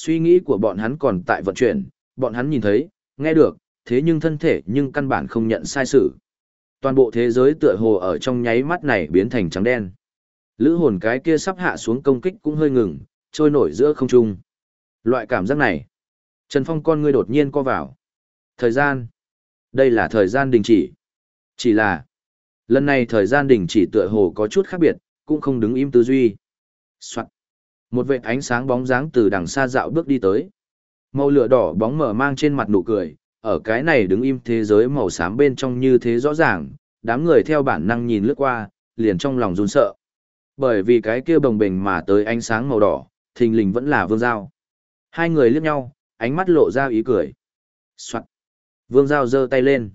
Suy nghĩ của bọn hắn còn tại vận chuyển, bọn hắn nhìn thấy, nghe được, thế nhưng thân thể nhưng căn bản không nhận sai sự. Toàn bộ thế giới tựa hồ ở trong nháy mắt này biến thành trắng đen. Lữ hồn cái kia sắp hạ xuống công kích cũng hơi ngừng, trôi nổi giữa không trung. Loại cảm giác này. Trần Phong con ngươi đột nhiên co vào. Thời gian. Đây là thời gian đình chỉ. Chỉ là. Lần này thời gian đình chỉ tựa hồ có chút khác biệt, cũng không đứng im tư duy. Soạn. Một vệt ánh sáng bóng dáng từ đằng xa dạo bước đi tới. Màu lửa đỏ bóng mở mang trên mặt nụ cười, ở cái này đứng im thế giới màu xám bên trong như thế rõ ràng, đám người theo bản năng nhìn lướt qua, liền trong lòng run sợ. Bởi vì cái kia bồng bềnh mà tới ánh sáng màu đỏ, thình lình vẫn là vương giao. Hai người liếc nhau, ánh mắt lộ ra ý cười. Soạn. Vương giao giơ tay lên.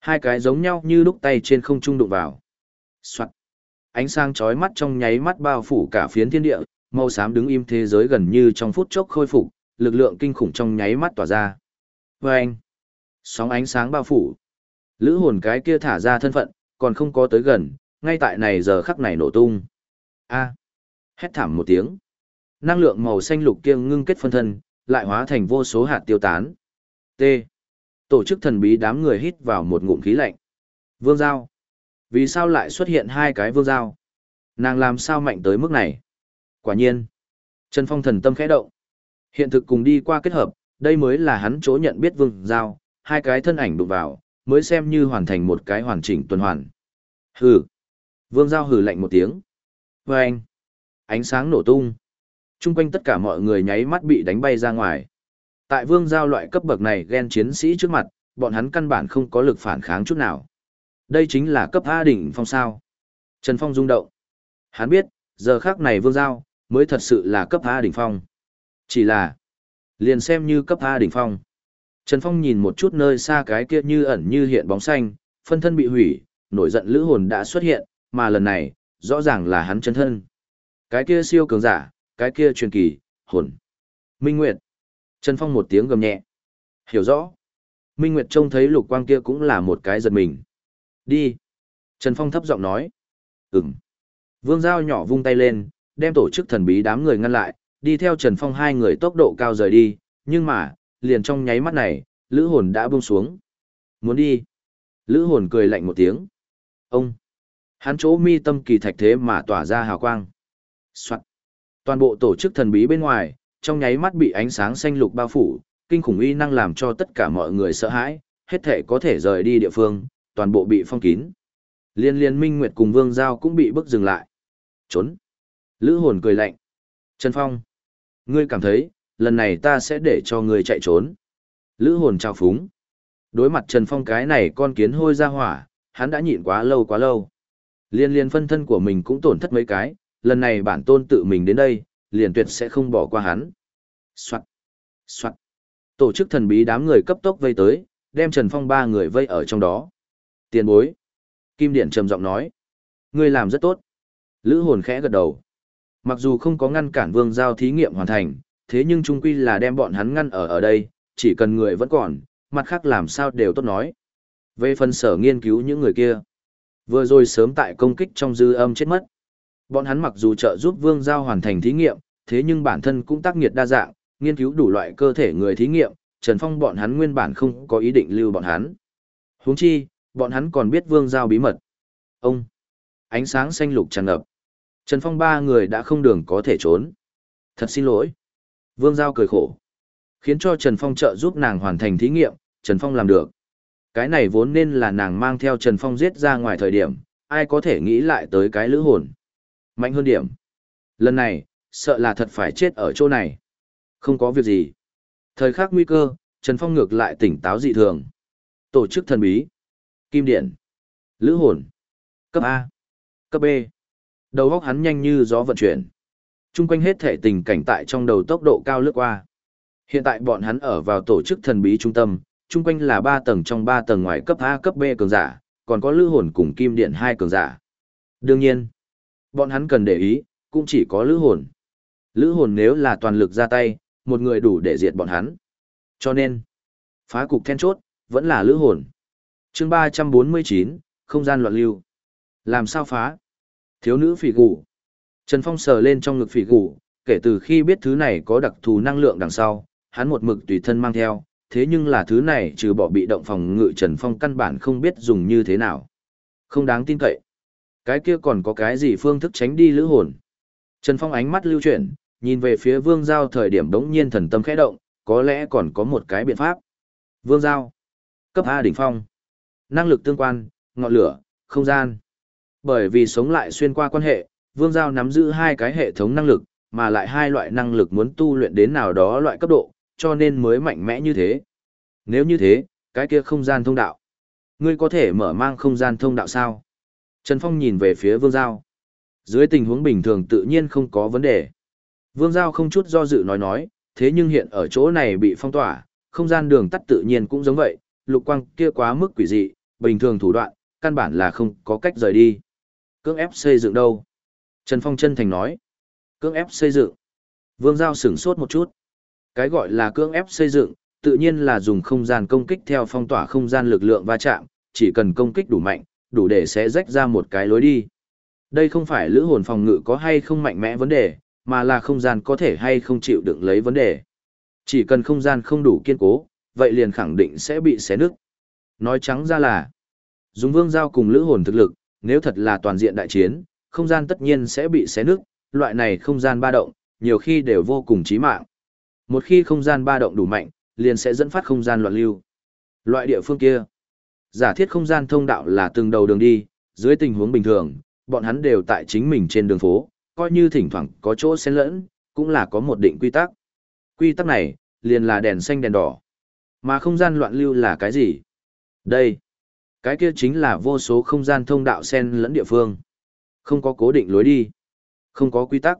Hai cái giống nhau như lúc tay trên không trung đụng vào. Soạn. Ánh sáng chói mắt trong nháy mắt bao phủ cả phiến thiên địa, màu xám đứng im thế giới gần như trong phút chốc khôi phục, lực lượng kinh khủng trong nháy mắt tỏa ra. Vâng! Sóng ánh sáng bao phủ. Lữ hồn cái kia thả ra thân phận, còn không có tới gần, ngay tại này giờ khắc này nổ tung. A! Hét thảm một tiếng. Năng lượng màu xanh lục kia ngưng kết phân thân, lại hóa thành vô số hạt tiêu tán. T. Tổ chức thần bí đám người hít vào một ngụm khí lạnh. Vương Giao. Vì sao lại xuất hiện hai cái vương giao? Nàng làm sao mạnh tới mức này? Quả nhiên. Trần Phong thần tâm khẽ động. Hiện thực cùng đi qua kết hợp, đây mới là hắn chỗ nhận biết vương giao, hai cái thân ảnh đụng vào, mới xem như hoàn thành một cái hoàn chỉnh tuần hoàn. Hừ. Vương giao hừ lạnh một tiếng. Và anh. Ánh sáng nổ tung. Trung quanh tất cả mọi người nháy mắt bị đánh bay ra ngoài. Tại vương giao loại cấp bậc này ghen chiến sĩ trước mặt, bọn hắn căn bản không có lực phản kháng chút nào. Đây chính là cấp A đỉnh phong sao. Trần Phong rung động. Hắn biết, giờ khác này vương giao, mới thật sự là cấp A đỉnh phong. Chỉ là, liền xem như cấp A đỉnh phong. Trần Phong nhìn một chút nơi xa cái kia như ẩn như hiện bóng xanh, phân thân bị hủy, nổi giận lữ hồn đã xuất hiện, mà lần này, rõ ràng là hắn chân thân. Cái kia siêu cường giả, cái kia truyền kỳ, hồn. Minh Nguyệt. Trần Phong một tiếng gầm nhẹ. Hiểu rõ. Minh Nguyệt trông thấy lục quang kia cũng là một cái giật mình. Đi. Trần Phong thấp giọng nói. Ừm. Vương Giao nhỏ vung tay lên, đem tổ chức thần bí đám người ngăn lại, đi theo Trần Phong hai người tốc độ cao rời đi, nhưng mà, liền trong nháy mắt này, lữ hồn đã buông xuống. Muốn đi. Lữ hồn cười lạnh một tiếng. Ông. Hắn chỗ mi tâm kỳ thạch thế mà tỏa ra hào quang. Soạn. Toàn bộ tổ chức thần bí bên ngoài, trong nháy mắt bị ánh sáng xanh lục bao phủ, kinh khủng uy năng làm cho tất cả mọi người sợ hãi, hết thể có thể rời đi địa phương, toàn bộ bị phong kín. Liên liên minh nguyệt cùng vương giao cũng bị bức dừng lại. Trốn. Lữ hồn cười lạnh. Trần Phong. Ngươi cảm thấy, lần này ta sẽ để cho ngươi chạy trốn. Lữ hồn trao phúng. Đối mặt Trần Phong cái này con kiến hôi ra hỏa, hắn đã nhịn quá lâu quá lâu. Liên liên phân thân của mình cũng tổn thất mấy cái, lần này bản tôn tự mình đến đây, liền tuyệt sẽ không bỏ qua hắn. Soạn. Soạn. Tổ chức thần bí đám người cấp tốc vây tới, đem Trần Phong ba người vây ở trong đó. Tiền bối. Kim Điện trầm giọng nói. Ngươi làm rất tốt. Lữ hồn khẽ gật đầu. Mặc dù không có ngăn cản vương giao thí nghiệm hoàn thành, thế nhưng trung quy là đem bọn hắn ngăn ở ở đây, chỉ cần người vẫn còn, mặt khác làm sao đều tốt nói. Về phần sở nghiên cứu những người kia, vừa rồi sớm tại công kích trong dư âm chết mất. Bọn hắn mặc dù trợ giúp vương giao hoàn thành thí nghiệm, thế nhưng bản thân cũng tác nghiệt đa dạng, nghiên cứu đủ loại cơ thể người thí nghiệm, Trần Phong bọn hắn nguyên bản không có ý định lưu bọn hắn. Huống chi, Bọn hắn còn biết vương giao bí mật. Ông! Ánh sáng xanh lục tràn ngập. Trần Phong ba người đã không đường có thể trốn. Thật xin lỗi. Vương Giao cười khổ. Khiến cho Trần Phong trợ giúp nàng hoàn thành thí nghiệm, Trần Phong làm được. Cái này vốn nên là nàng mang theo Trần Phong giết ra ngoài thời điểm, ai có thể nghĩ lại tới cái lữ hồn. Mạnh hơn điểm. Lần này, sợ là thật phải chết ở chỗ này. Không có việc gì. Thời khắc nguy cơ, Trần Phong ngược lại tỉnh táo dị thường. Tổ chức thần bí. Kim điện. Lữ hồn. Cấp A. Cấp B. Đầu óc hắn nhanh như gió vận chuyển. Trung quanh hết thể tình cảnh tại trong đầu tốc độ cao lướt qua. Hiện tại bọn hắn ở vào tổ chức thần bí trung tâm, trung quanh là ba tầng trong ba tầng ngoài cấp A cấp B cường giả, còn có lữ hồn cùng kim điện hai cường giả. Đương nhiên, bọn hắn cần để ý, cũng chỉ có lữ hồn. Lữ hồn nếu là toàn lực ra tay, một người đủ để diệt bọn hắn. Cho nên, phá cục then chốt, vẫn là lữ hồn chương ba trăm bốn mươi chín không gian loạn lưu làm sao phá thiếu nữ phỉ gù trần phong sờ lên trong ngực phỉ gù kể từ khi biết thứ này có đặc thù năng lượng đằng sau, hắn một mực tùy thân mang theo, thế nhưng là thứ này trừ bỏ bị động phòng ngự Trần Phong căn bản không biết dùng như thế nào. Không đáng tin cậy. Cái kia còn có cái gì phương thức tránh đi lữ hồn. Trần Phong ánh mắt lưu chuyển, nhìn về phía Vương Giao thời điểm đống nhiên thần tâm khẽ động, có lẽ còn có một cái biện pháp. Vương Giao. Cấp A đỉnh phong. Năng lực tương quan, ngọn lửa, không gian. Bởi vì sống lại xuyên qua quan hệ, Vương Giao nắm giữ hai cái hệ thống năng lực, mà lại hai loại năng lực muốn tu luyện đến nào đó loại cấp độ, cho nên mới mạnh mẽ như thế. Nếu như thế, cái kia không gian thông đạo. Ngươi có thể mở mang không gian thông đạo sao? Trần Phong nhìn về phía Vương Giao. Dưới tình huống bình thường tự nhiên không có vấn đề. Vương Giao không chút do dự nói nói, thế nhưng hiện ở chỗ này bị phong tỏa, không gian đường tắt tự nhiên cũng giống vậy, lục quang kia quá mức quỷ dị, bình thường thủ đoạn, căn bản là không có cách rời đi. Cưỡng ép xây dựng đâu? Trần Phong chân thành nói. Cưỡng ép xây dựng. Vương Giao sửng sốt một chút. Cái gọi là cưỡng ép xây dựng, tự nhiên là dùng không gian công kích theo phong tỏa không gian lực lượng va chạm, chỉ cần công kích đủ mạnh, đủ để sẽ rách ra một cái lối đi. Đây không phải lữ hồn phòng ngự có hay không mạnh mẽ vấn đề, mà là không gian có thể hay không chịu đựng lấy vấn đề. Chỉ cần không gian không đủ kiên cố, vậy liền khẳng định sẽ bị xé nứt. Nói trắng ra là, dùng vương giao cùng lữ hồn thực lực, nếu thật là toàn diện đại chiến, không gian tất nhiên sẽ bị xé nứt, loại này không gian ba động, nhiều khi đều vô cùng chí mạng. Một khi không gian ba động đủ mạnh, liền sẽ dẫn phát không gian loạn lưu. Loại địa phương kia, giả thiết không gian thông đạo là từng đầu đường đi, dưới tình huống bình thường, bọn hắn đều tại chính mình trên đường phố, coi như thỉnh thoảng có chỗ xen lẫn, cũng là có một định quy tắc. Quy tắc này, liền là đèn xanh đèn đỏ. Mà không gian loạn lưu là cái gì? Đây, cái kia chính là vô số không gian thông đạo xen lẫn địa phương. Không có cố định lối đi, không có quy tắc.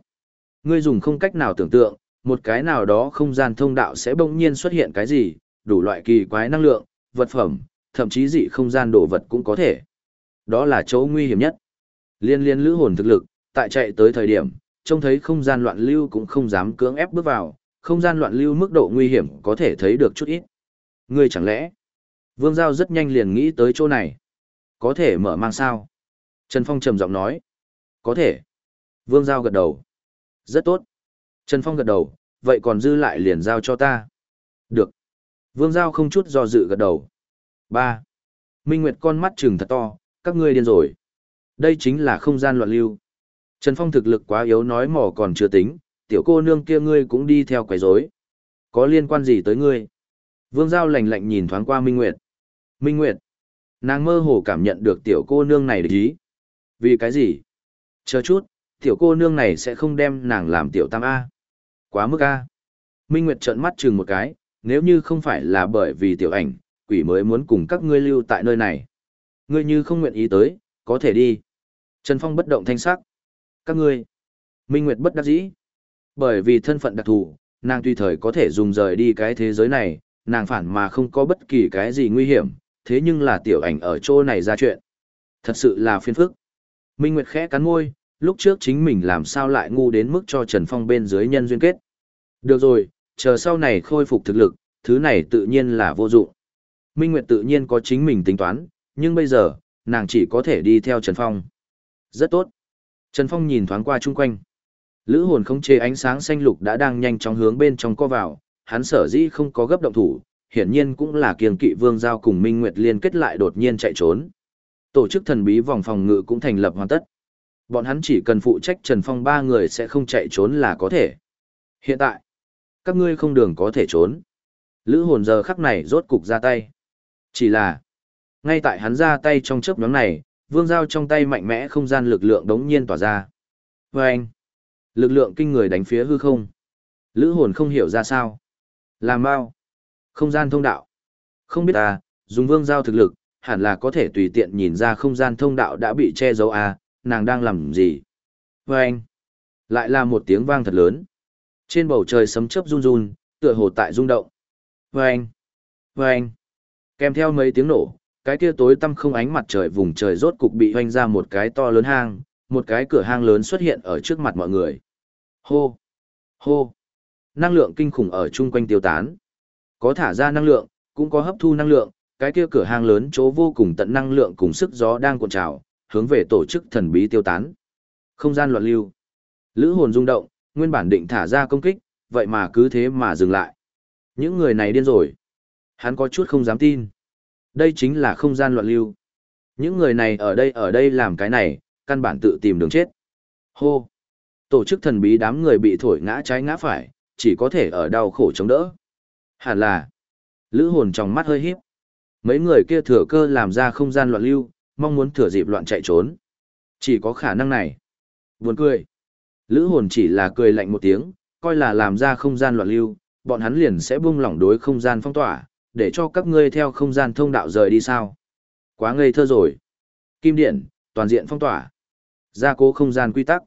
Ngươi dùng không cách nào tưởng tượng, một cái nào đó không gian thông đạo sẽ bỗng nhiên xuất hiện cái gì, đủ loại kỳ quái năng lượng, vật phẩm, thậm chí dị không gian đồ vật cũng có thể. Đó là chỗ nguy hiểm nhất. Liên liên lữ hồn thực lực, tại chạy tới thời điểm, trông thấy không gian loạn lưu cũng không dám cưỡng ép bước vào, không gian loạn lưu mức độ nguy hiểm có thể thấy được chút ít. Ngươi chẳng lẽ? Vương Giao rất nhanh liền nghĩ tới chỗ này. Có thể mở mang sao? Trần Phong trầm giọng nói. Có thể. Vương Giao gật đầu. Rất tốt. Trần Phong gật đầu, vậy còn dư lại liền giao cho ta. Được. Vương Giao không chút do dự gật đầu. ba Minh Nguyệt con mắt trừng thật to, các ngươi điên rồi. Đây chính là không gian loạn lưu. Trần Phong thực lực quá yếu nói mỏ còn chưa tính, tiểu cô nương kia ngươi cũng đi theo quấy rối. Có liên quan gì tới ngươi? Vương Giao lạnh lạnh nhìn thoáng qua Minh Nguyệt. Minh Nguyệt. Nàng mơ hồ cảm nhận được tiểu cô nương này để ý. Vì cái gì? Chờ chút, tiểu cô nương này sẽ không đem nàng làm tiểu tam A. Quá mức A. Minh Nguyệt trợn mắt chừng một cái, nếu như không phải là bởi vì tiểu ảnh, quỷ mới muốn cùng các ngươi lưu tại nơi này. Ngươi như không nguyện ý tới, có thể đi. Trần Phong bất động thanh sắc. Các ngươi. Minh Nguyệt bất đắc dĩ. Bởi vì thân phận đặc thù, nàng tùy thời có thể dùng rời đi cái thế giới này, nàng phản mà không có bất kỳ cái gì nguy hiểm, thế nhưng là tiểu ảnh ở chỗ này ra chuyện. Thật sự là phiền phức. Minh Nguyệt khẽ cắn môi, lúc trước chính mình làm sao lại ngu đến mức cho Trần Phong bên dưới nhân duyên kết. Được rồi, chờ sau này khôi phục thực lực, thứ này tự nhiên là vô dụng. Minh Nguyệt tự nhiên có chính mình tính toán, nhưng bây giờ, nàng chỉ có thể đi theo Trần Phong. Rất tốt. Trần Phong nhìn thoáng qua chung quanh. Lữ hồn không chế ánh sáng xanh lục đã đang nhanh chóng hướng bên trong co vào, hắn sở dĩ không có gấp động thủ, hiển nhiên cũng là kiêng kỵ vương giao cùng Minh Nguyệt liên kết lại đột nhiên chạy trốn. Tổ chức thần bí vòng phòng ngự cũng thành lập hoàn tất. Bọn hắn chỉ cần phụ trách Trần Phong ba người sẽ không chạy trốn là có thể. Hiện tại, các ngươi không đường có thể trốn. Lữ hồn giờ khắc này rốt cục ra tay. Chỉ là, ngay tại hắn ra tay trong chớp nhóm này, vương giao trong tay mạnh mẽ không gian lực lượng đống nhiên tỏa ra. Vâng! anh, lực lượng kinh người đánh phía hư không. Lữ hồn không hiểu ra sao. Làm bao? Không gian thông đạo. Không biết à, dùng vương giao thực lực, hẳn là có thể tùy tiện nhìn ra không gian thông đạo đã bị che giấu à, nàng đang làm gì? Và anh, lại là một tiếng vang thật lớn. Trên bầu trời sấm chớp run run, tựa hồ tại rung động. Và anh, và anh, kèm theo mấy tiếng nổ, cái kia tối tăm không ánh mặt trời vùng trời rốt cục bị hoanh ra một cái to lớn hang, một cái cửa hang lớn xuất hiện ở trước mặt mọi người. Hô! Hô! Năng lượng kinh khủng ở chung quanh tiêu tán. Có thả ra năng lượng, cũng có hấp thu năng lượng, cái kia cửa hàng lớn chỗ vô cùng tận năng lượng cùng sức gió đang cuộn trào, hướng về tổ chức thần bí tiêu tán. Không gian loạn lưu. Lữ hồn rung động, nguyên bản định thả ra công kích, vậy mà cứ thế mà dừng lại. Những người này điên rồi. Hắn có chút không dám tin. Đây chính là không gian loạn lưu. Những người này ở đây ở đây làm cái này, căn bản tự tìm đường chết. Hô! Tổ chức thần bí đám người bị thổi ngã trái ngã phải, chỉ có thể ở đau khổ chống đỡ. Hẳn là, lữ hồn trong mắt hơi híp. Mấy người kia thừa cơ làm ra không gian loạn lưu, mong muốn thừa dịp loạn chạy trốn. Chỉ có khả năng này. Buồn cười. Lữ hồn chỉ là cười lạnh một tiếng, coi là làm ra không gian loạn lưu, bọn hắn liền sẽ buông lỏng đối không gian phong tỏa, để cho các ngươi theo không gian thông đạo rời đi sao. Quá ngây thơ rồi. Kim điện, toàn diện phong tỏa. Gia cố không gian quy tắc.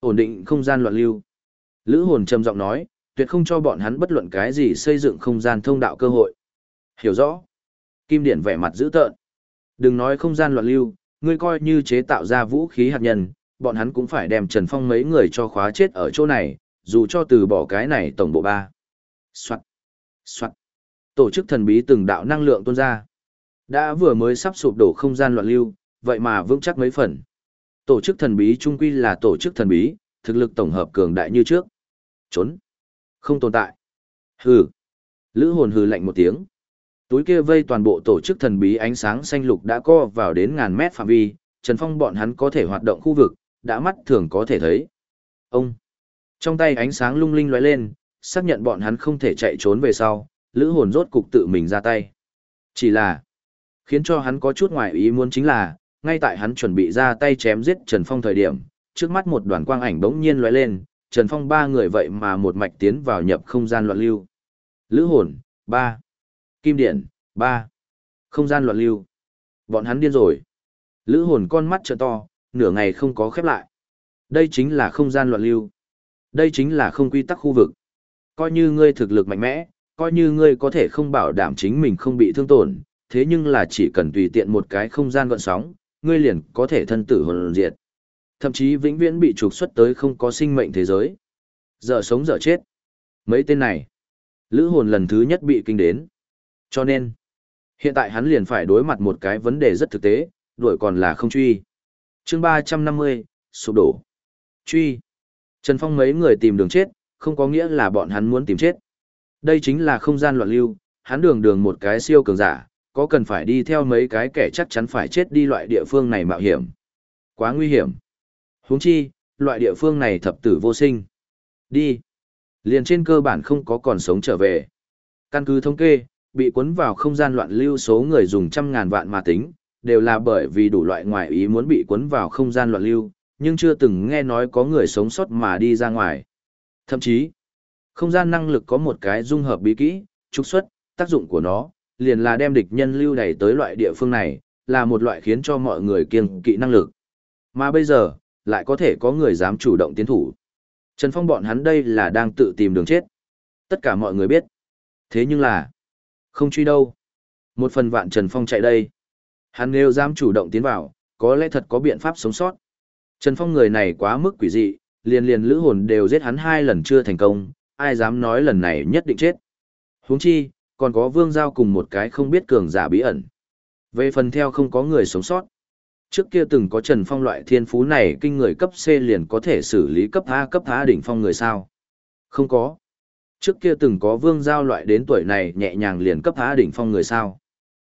Ổn định không gian loạn lưu. Lữ hồn trầm giọng nói, tuyệt không cho bọn hắn bất luận cái gì xây dựng không gian thông đạo cơ hội. Hiểu rõ. Kim điển vẻ mặt dữ tợn. Đừng nói không gian loạn lưu, ngươi coi như chế tạo ra vũ khí hạt nhân, bọn hắn cũng phải đem Trần Phong mấy người cho khóa chết ở chỗ này, dù cho từ bỏ cái này tổng bộ ba. Soạn. Soạn. Tổ chức thần bí từng đạo năng lượng tuôn ra. Đã vừa mới sắp sụp đổ không gian loạn lưu, vậy mà vững chắc mấy phần. Tổ chức thần bí trung quy là tổ chức thần bí, thực lực tổng hợp cường đại như trước. Trốn. Không tồn tại. Hừ. Lữ hồn hừ lạnh một tiếng. Túi kia vây toàn bộ tổ chức thần bí ánh sáng xanh lục đã co vào đến ngàn mét phạm vi, Trần Phong bọn hắn có thể hoạt động khu vực, đã mắt thường có thể thấy. Ông. Trong tay ánh sáng lung linh lóe lên, xác nhận bọn hắn không thể chạy trốn về sau, lữ hồn rốt cục tự mình ra tay. Chỉ là, khiến cho hắn có chút ngoài ý muốn chính là, ngay tại hắn chuẩn bị ra tay chém giết Trần Phong thời điểm, trước mắt một đoàn quang ảnh bỗng nhiên lóe lên, Trần Phong ba người vậy mà một mạch tiến vào nhập không gian loạn lưu. Lữ hồn, ba. Kim điện, ba. Không gian loạn lưu. Bọn hắn điên rồi. Lữ hồn con mắt trợ to, nửa ngày không có khép lại. Đây chính là không gian loạn lưu. Đây chính là không quy tắc khu vực. Coi như ngươi thực lực mạnh mẽ, coi như ngươi có thể không bảo đảm chính mình không bị thương tổn, thế nhưng là chỉ cần tùy tiện một cái không gian gọn sóng, ngươi liền có thể thân tử hồn diệt. Thậm chí vĩnh viễn bị trục xuất tới không có sinh mệnh thế giới. Giờ sống giờ chết. Mấy tên này, lữ hồn lần thứ nhất bị kinh đến. Cho nên, hiện tại hắn liền phải đối mặt một cái vấn đề rất thực tế, đuổi còn là không truy. chương 350, sụp đổ. Truy. Trần Phong mấy người tìm đường chết, không có nghĩa là bọn hắn muốn tìm chết. Đây chính là không gian loạn lưu, hắn đường đường một cái siêu cường giả, có cần phải đi theo mấy cái kẻ chắc chắn phải chết đi loại địa phương này mạo hiểm. Quá nguy hiểm huống chi, loại địa phương này thập tử vô sinh. Đi. Liền trên cơ bản không có còn sống trở về. Căn cứ thống kê, bị cuốn vào không gian loạn lưu số người dùng trăm ngàn vạn mà tính, đều là bởi vì đủ loại ngoại ý muốn bị cuốn vào không gian loạn lưu, nhưng chưa từng nghe nói có người sống sót mà đi ra ngoài. Thậm chí, không gian năng lực có một cái dung hợp bí kỹ, trục xuất, tác dụng của nó, liền là đem địch nhân lưu đẩy tới loại địa phương này, là một loại khiến cho mọi người kiêng kỵ năng lực. Mà bây giờ, lại có thể có người dám chủ động tiến thủ. Trần Phong bọn hắn đây là đang tự tìm đường chết. Tất cả mọi người biết. Thế nhưng là, không truy đâu. Một phần vạn Trần Phong chạy đây. Hắn nếu dám chủ động tiến vào, có lẽ thật có biện pháp sống sót. Trần Phong người này quá mức quỷ dị, liền liền lữ hồn đều giết hắn hai lần chưa thành công, ai dám nói lần này nhất định chết. Huống chi, còn có vương giao cùng một cái không biết cường giả bí ẩn. Về phần theo không có người sống sót. Trước kia từng có Trần Phong loại thiên phú này kinh người cấp C liền có thể xử lý cấp A cấp A đỉnh phong người sao. Không có. Trước kia từng có vương giao loại đến tuổi này nhẹ nhàng liền cấp A đỉnh phong người sao.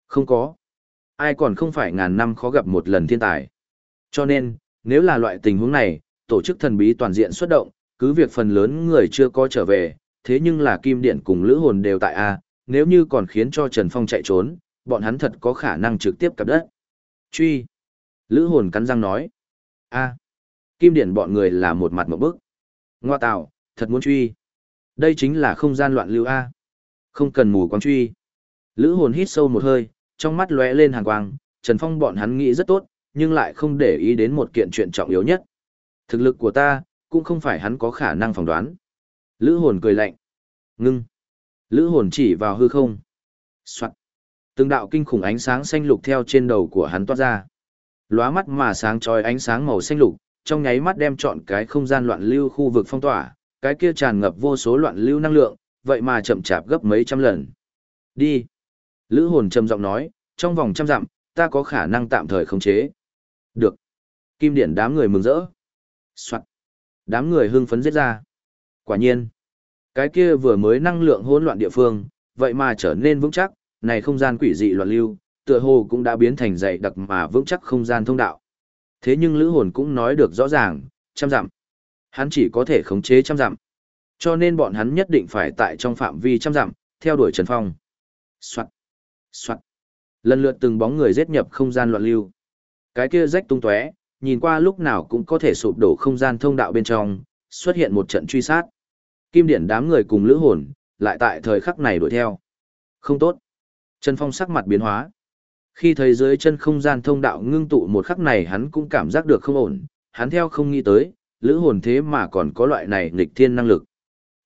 Không có. Ai còn không phải ngàn năm khó gặp một lần thiên tài. Cho nên, nếu là loại tình huống này, tổ chức thần bí toàn diện xuất động, cứ việc phần lớn người chưa có trở về, thế nhưng là Kim Điện cùng Lữ Hồn đều tại A, nếu như còn khiến cho Trần Phong chạy trốn, bọn hắn thật có khả năng trực tiếp cặp đất. Truy. Lữ Hồn cắn răng nói. A. Kim điển bọn người là một mặt một bức. Ngoa tạo, thật muốn truy. Đây chính là không gian loạn lưu A. Không cần mù quáng truy. Lữ Hồn hít sâu một hơi, trong mắt lóe lên hàng quang, Trần Phong bọn hắn nghĩ rất tốt, nhưng lại không để ý đến một kiện chuyện trọng yếu nhất. Thực lực của ta, cũng không phải hắn có khả năng phỏng đoán. Lữ hồn cười lạnh. Ngưng. Lữ hồn chỉ vào hư không. Soạn. Từng đạo kinh khủng ánh sáng xanh lục theo trên đầu của hắn toát ra. Lóa mắt mà sáng trói ánh sáng màu xanh lục, trong nháy mắt đem chọn cái không gian loạn lưu khu vực phong tỏa, cái kia tràn ngập vô số loạn lưu năng lượng, vậy mà chậm chạp gấp mấy trăm lần. Đi. Lữ hồn trầm giọng nói, trong vòng trăm dặm, ta có khả năng tạm thời khống chế. Được. Kim Điển đám người mừng rỡ. Soạn. Đám người hưng phấn giết ra. Quả nhiên, cái kia vừa mới năng lượng hỗn loạn địa phương, vậy mà trở nên vững chắc, này không gian quỷ dị loạn lưu, tựa hồ cũng đã biến thành dày đặc mà vững chắc không gian thông đạo. Thế nhưng lữ hồn cũng nói được rõ ràng, trăm dặm. Hắn chỉ có thể khống chế trăm dặm. Cho nên bọn hắn nhất định phải tại trong phạm vi trăm dặm, theo đuổi Trần Phong. Soạn, soạn. Lần lượt từng bóng người giết nhập không gian loạn lưu. Cái kia rách tung tóe, nhìn qua lúc nào cũng có thể sụp đổ không gian thông đạo bên trong, xuất hiện một trận truy sát. Kim điển đám người cùng lữ hồn, lại tại thời khắc này đuổi theo. Không tốt. Trần Phong sắc mặt biến hóa. Khi thấy dưới chân không gian thông đạo ngưng tụ một khắc này hắn cũng cảm giác được không ổn, hắn theo không nghĩ tới, lữ hồn thế mà còn có loại này nghịch thiên năng lực.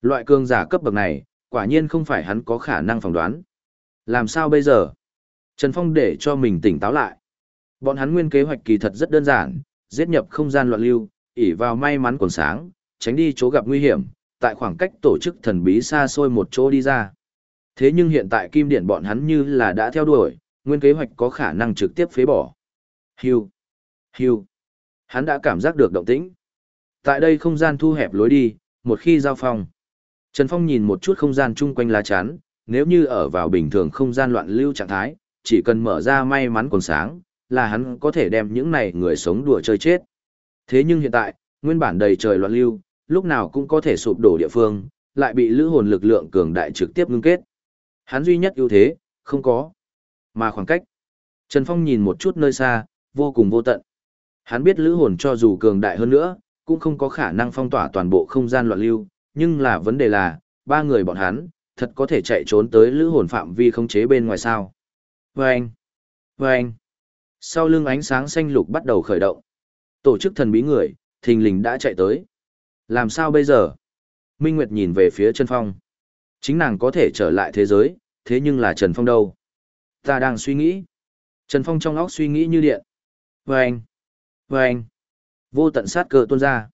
Loại cường giả cấp bậc này, quả nhiên không phải hắn có khả năng phỏng đoán. Làm sao bây giờ? Trần Phong để cho mình tỉnh táo lại. Bọn hắn nguyên kế hoạch kỳ thật rất đơn giản, giết nhập không gian loạn lưu, ỉ vào may mắn còn sáng, tránh đi chỗ gặp nguy hiểm, tại khoảng cách tổ chức thần bí xa xôi một chỗ đi ra. Thế nhưng hiện tại kim điện bọn hắn như là đã theo đuổi, nguyên kế hoạch có khả năng trực tiếp phế bỏ. Hưu, hưu. Hắn đã cảm giác được động tĩnh. Tại đây không gian thu hẹp lối đi, một khi giao phong. Trần Phong nhìn một chút không gian chung quanh lá chắn, nếu như ở vào bình thường không gian loạn lưu trạng thái, chỉ cần mở ra may mắn còn sáng, là hắn có thể đem những này người sống đùa chơi chết. Thế nhưng hiện tại, nguyên bản đầy trời loạn lưu, lúc nào cũng có thể sụp đổ địa phương, lại bị lữ hồn lực lượng cường đại trực tiếp ngưng kết. Hắn duy nhất ưu thế, không có. Mà khoảng cách. Trần Phong nhìn một chút nơi xa, vô cùng vô tận. Hắn biết lữ hồn cho dù cường đại hơn nữa, cũng không có khả năng phong tỏa toàn bộ không gian loạn lưu, nhưng là vấn đề là, ba người bọn hắn, thật có thể chạy trốn tới lữ hồn phạm vi không chế bên ngoài sao. Vâng! Vâng! Sau lưng ánh sáng xanh lục bắt đầu khởi động. Tổ chức thần bí người, thình lình đã chạy tới. Làm sao bây giờ? Minh Nguyệt nhìn về phía Trần Phong. Chính nàng có thể trở lại thế giới, thế nhưng là Trần Phong đâu? Ta đang suy nghĩ. Trần Phong trong óc suy nghĩ như điện. Vâng! Vâng! Vô tận sát cơ tuôn ra.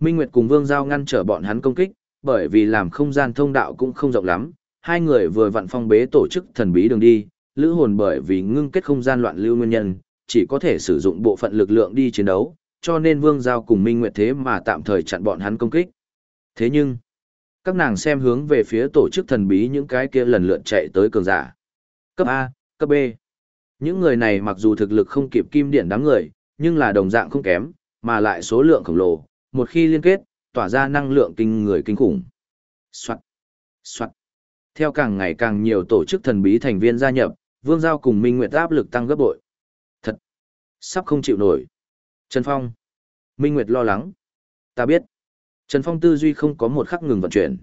Minh Nguyệt cùng Vương Giao ngăn trở bọn hắn công kích, bởi vì làm không gian thông đạo cũng không rộng lắm, hai người vừa vặn phong bế tổ chức thần bí đường đi, lữ hồn bởi vì ngưng kết không gian loạn lưu nguyên nhân, chỉ có thể sử dụng bộ phận lực lượng đi chiến đấu, cho nên Vương Giao cùng Minh Nguyệt thế mà tạm thời chặn bọn hắn công kích. Thế nhưng, các nàng xem hướng về phía tổ chức thần bí những cái kia lần lượt chạy tới cường giả. Cấp A, cấp B. Những người này mặc dù thực lực không kịp kim điện đám người, nhưng là đồng dạng không kém, mà lại số lượng khổng lồ, một khi liên kết, tỏa ra năng lượng kinh người kinh khủng. Soạn, soạn. Theo càng ngày càng nhiều tổ chức thần bí thành viên gia nhập, Vương Giao cùng Minh Nguyệt áp lực tăng gấp bội. Thật, sắp không chịu nổi. Trần Phong. Minh Nguyệt lo lắng. Ta biết. Trần Phong tư duy không có một khắc ngừng vận chuyển.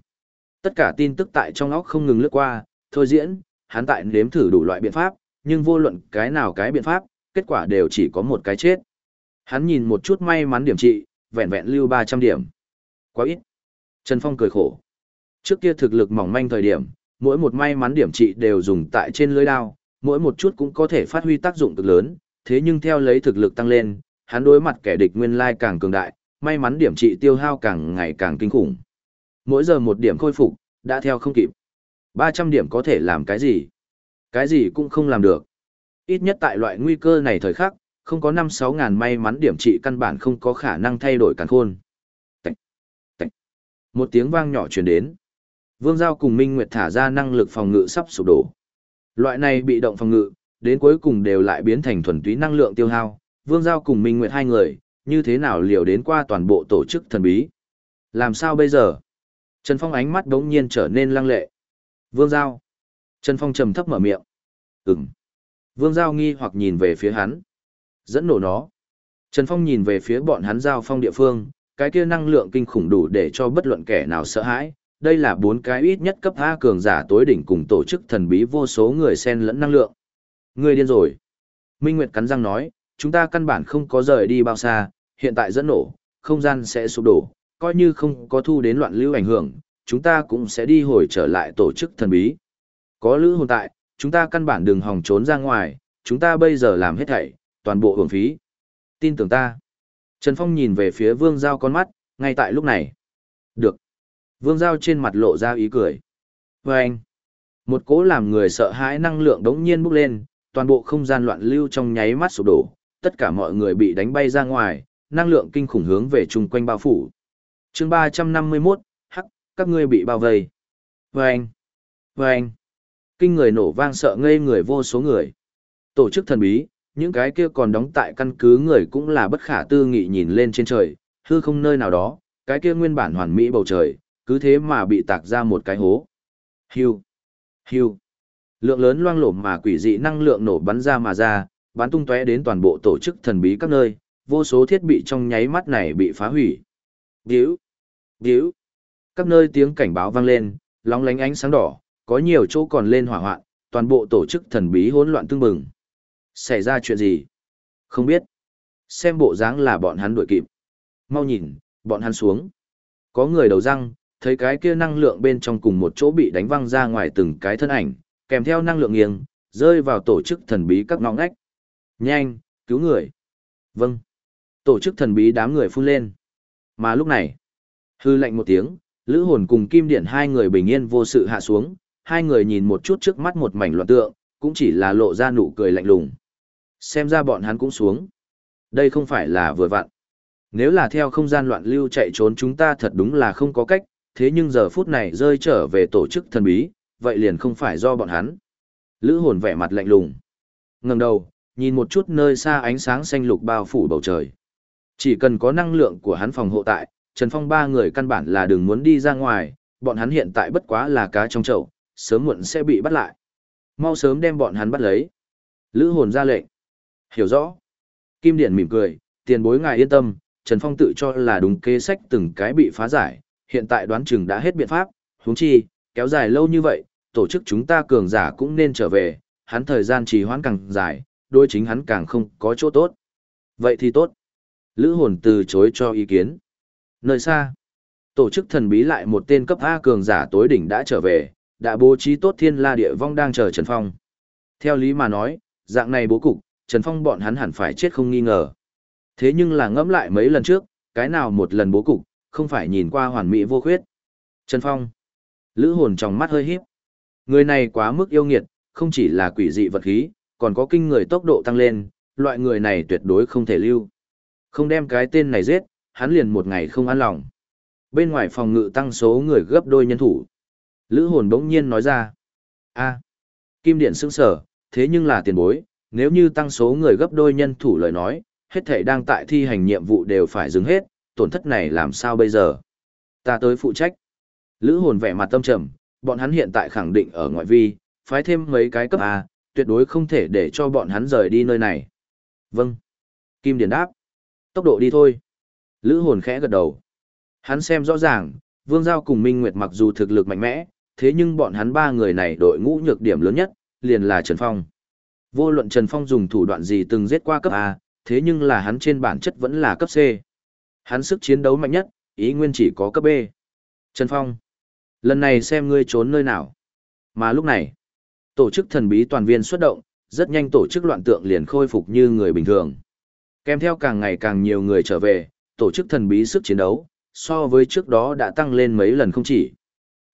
Tất cả tin tức tại trong óc không ngừng lướt qua, thôi diễn, hắn tại nếm thử đủ loại biện pháp, nhưng vô luận cái nào cái biện pháp, kết quả đều chỉ có một cái chết. Hắn nhìn một chút may mắn điểm trị, vẹn vẹn lưu 300 điểm. Quá ít. Trần Phong cười khổ. Trước kia thực lực mỏng manh thời điểm, mỗi một may mắn điểm trị đều dùng tại trên lưới đao, mỗi một chút cũng có thể phát huy tác dụng cực lớn, thế nhưng theo lấy thực lực tăng lên, hắn đối mặt kẻ địch nguyên lai càng cường đại, may mắn điểm trị tiêu hao càng ngày càng kinh khủng. Mỗi giờ một điểm khôi phục, đã theo không kịp. 300 điểm có thể làm cái gì? Cái gì cũng không làm được. Ít nhất tại loại nguy cơ này thời khắc, không có 5-6 ngàn may mắn điểm trị căn bản không có khả năng thay đổi càn khôn. Tạch, tạch. Một tiếng vang nhỏ truyền đến. Vương Giao cùng Minh Nguyệt thả ra năng lực phòng ngự sắp sụp đổ. Loại này bị động phòng ngự, đến cuối cùng đều lại biến thành thuần túy năng lượng tiêu hao. Vương Giao cùng Minh Nguyệt hai người, như thế nào liều đến qua toàn bộ tổ chức thần bí. Làm sao bây giờ? Trần Phong ánh mắt đống nhiên trở nên lăng lệ. Vương Giao. Trần Phong trầm thấp mở miệng. Ừm. Vương Giao nghi hoặc nhìn về phía hắn. Dẫn nổ nó. Trần Phong nhìn về phía bọn hắn giao phong địa phương, cái kia năng lượng kinh khủng đủ để cho bất luận kẻ nào sợ hãi. Đây là bốn cái ít nhất cấp A cường giả tối đỉnh cùng tổ chức thần bí vô số người xen lẫn năng lượng. Người điên rồi. Minh Nguyệt cắn răng nói, chúng ta căn bản không có rời đi bao xa, hiện tại dẫn nổ, không gian sẽ sụp đổ, coi như không có thu đến loạn lưu ảnh hưởng, chúng ta cũng sẽ đi hồi trở lại tổ chức thần bí. Có lữ hồn tại, chúng ta căn bản đừng hòng trốn ra ngoài, chúng ta bây giờ làm hết thảy, toàn bộ hưởng phí. Tin tưởng ta. Trần Phong nhìn về phía Vương Giao con mắt, ngay tại lúc này. Được. Vương Giao trên mặt lộ ra ý cười. Và anh. Một cố làm người sợ hãi năng lượng đống nhiên bốc lên, toàn bộ không gian loạn lưu trong nháy mắt sụp đổ, tất cả mọi người bị đánh bay ra ngoài, năng lượng kinh khủng hướng về chung quanh bao phủ. chương 351, các ngươi bị bao vây. Vâng! Vâng! Kinh người nổ vang sợ ngây người vô số người. Tổ chức thần bí, những cái kia còn đóng tại căn cứ người cũng là bất khả tư nghị nhìn lên trên trời, hư không nơi nào đó, cái kia nguyên bản hoàn mỹ bầu trời, cứ thế mà bị tạc ra một cái hố. Hiu! Hiu! Lượng lớn loang lổ mà quỷ dị năng lượng nổ bắn ra mà ra, bắn tung tóe đến toàn bộ tổ chức thần bí các nơi, vô số thiết bị trong nháy mắt này bị phá hủy. Điếu! Điếu! Các nơi tiếng cảnh báo vang lên, lóng lánh ánh sáng đỏ, có nhiều chỗ còn lên hỏa hoạn, toàn bộ tổ chức thần bí hỗn loạn tương bừng. Xảy ra chuyện gì? Không biết. Xem bộ dáng là bọn hắn đuổi kịp. Mau nhìn, bọn hắn xuống. Có người đầu răng, thấy cái kia năng lượng bên trong cùng một chỗ bị đánh văng ra ngoài từng cái thân ảnh, kèm theo năng lượng nghiêng, rơi vào tổ chức thần bí các ngõ ngách. Nhanh, cứu người. Vâng. Tổ chức thần bí đám người phun lên. Mà lúc này, hư lệnh một tiếng, Lữ hồn cùng Kim Điện hai người bình yên vô sự hạ xuống, hai người nhìn một chút trước mắt một mảnh loạn tượng, cũng chỉ là lộ ra nụ cười lạnh lùng. Xem ra bọn hắn cũng xuống. Đây không phải là vừa vặn. Nếu là theo không gian loạn lưu chạy trốn chúng ta thật đúng là không có cách, thế nhưng giờ phút này rơi trở về tổ chức thần bí, vậy liền không phải do bọn hắn. Lữ hồn vẻ mặt lạnh lùng. ngẩng đầu, nhìn một chút nơi xa ánh sáng xanh lục bao phủ bầu trời. Chỉ cần có năng lượng của hắn phòng hộ tại, Trần Phong ba người căn bản là đừng muốn đi ra ngoài, bọn hắn hiện tại bất quá là cá trong chậu, sớm muộn sẽ bị bắt lại. Mau sớm đem bọn hắn bắt lấy. Lữ hồn ra lệnh. Hiểu rõ. Kim Điển mỉm cười, tiền bối ngài yên tâm, Trần Phong tự cho là đúng kế sách từng cái bị phá giải, hiện tại đoán chừng đã hết biện pháp, huống chi, kéo dài lâu như vậy, tổ chức chúng ta cường giả cũng nên trở về, hắn thời gian trì hoãn càng dài, đôi chính hắn càng không có chỗ tốt. Vậy thì tốt. Lữ hồn từ chối cho ý kiến. Nơi xa, tổ chức thần bí lại một tên cấp A cường giả tối đỉnh đã trở về, đã bố trí tốt thiên la địa vong đang chờ Trần Phong. Theo lý mà nói, dạng này bố cục, Trần Phong bọn hắn hẳn phải chết không nghi ngờ. Thế nhưng là ngẫm lại mấy lần trước, cái nào một lần bố cục, không phải nhìn qua hoàn mỹ vô khuyết. Trần Phong. Lữ hồn trong mắt hơi híp. Người này quá mức yêu nghiệt, không chỉ là quỷ dị vật khí, còn có kinh người tốc độ tăng lên, loại người này tuyệt đối không thể lưu. Không đem cái tên này giết, hắn liền một ngày không an lòng. Bên ngoài phòng ngự tăng số người gấp đôi nhân thủ. Lữ hồn bỗng nhiên nói ra. a Kim Điện sững sở, thế nhưng là tiền bối, nếu như tăng số người gấp đôi nhân thủ lời nói, hết thảy đang tại thi hành nhiệm vụ đều phải dừng hết, tổn thất này làm sao bây giờ? Ta tới phụ trách. Lữ hồn vẻ mặt tâm trầm, bọn hắn hiện tại khẳng định ở ngoại vi, phái thêm mấy cái cấp A, tuyệt đối không thể để cho bọn hắn rời đi nơi này. Vâng. Kim Điền đáp. Tốc độ đi thôi. Lữ hồn khẽ gật đầu. Hắn xem rõ ràng, Vương Giao cùng Minh Nguyệt mặc dù thực lực mạnh mẽ, thế nhưng bọn hắn ba người này đội ngũ nhược điểm lớn nhất, liền là Trần Phong. Vô luận Trần Phong dùng thủ đoạn gì từng giết qua cấp A, thế nhưng là hắn trên bản chất vẫn là cấp C. Hắn sức chiến đấu mạnh nhất, ý nguyên chỉ có cấp B. Trần Phong. Lần này xem ngươi trốn nơi nào. Mà lúc này, tổ chức thần bí toàn viên xuất động, rất nhanh tổ chức loạn tượng liền khôi phục như người bình thường. Kèm theo càng ngày càng nhiều người trở về, tổ chức thần bí sức chiến đấu, so với trước đó đã tăng lên mấy lần không chỉ.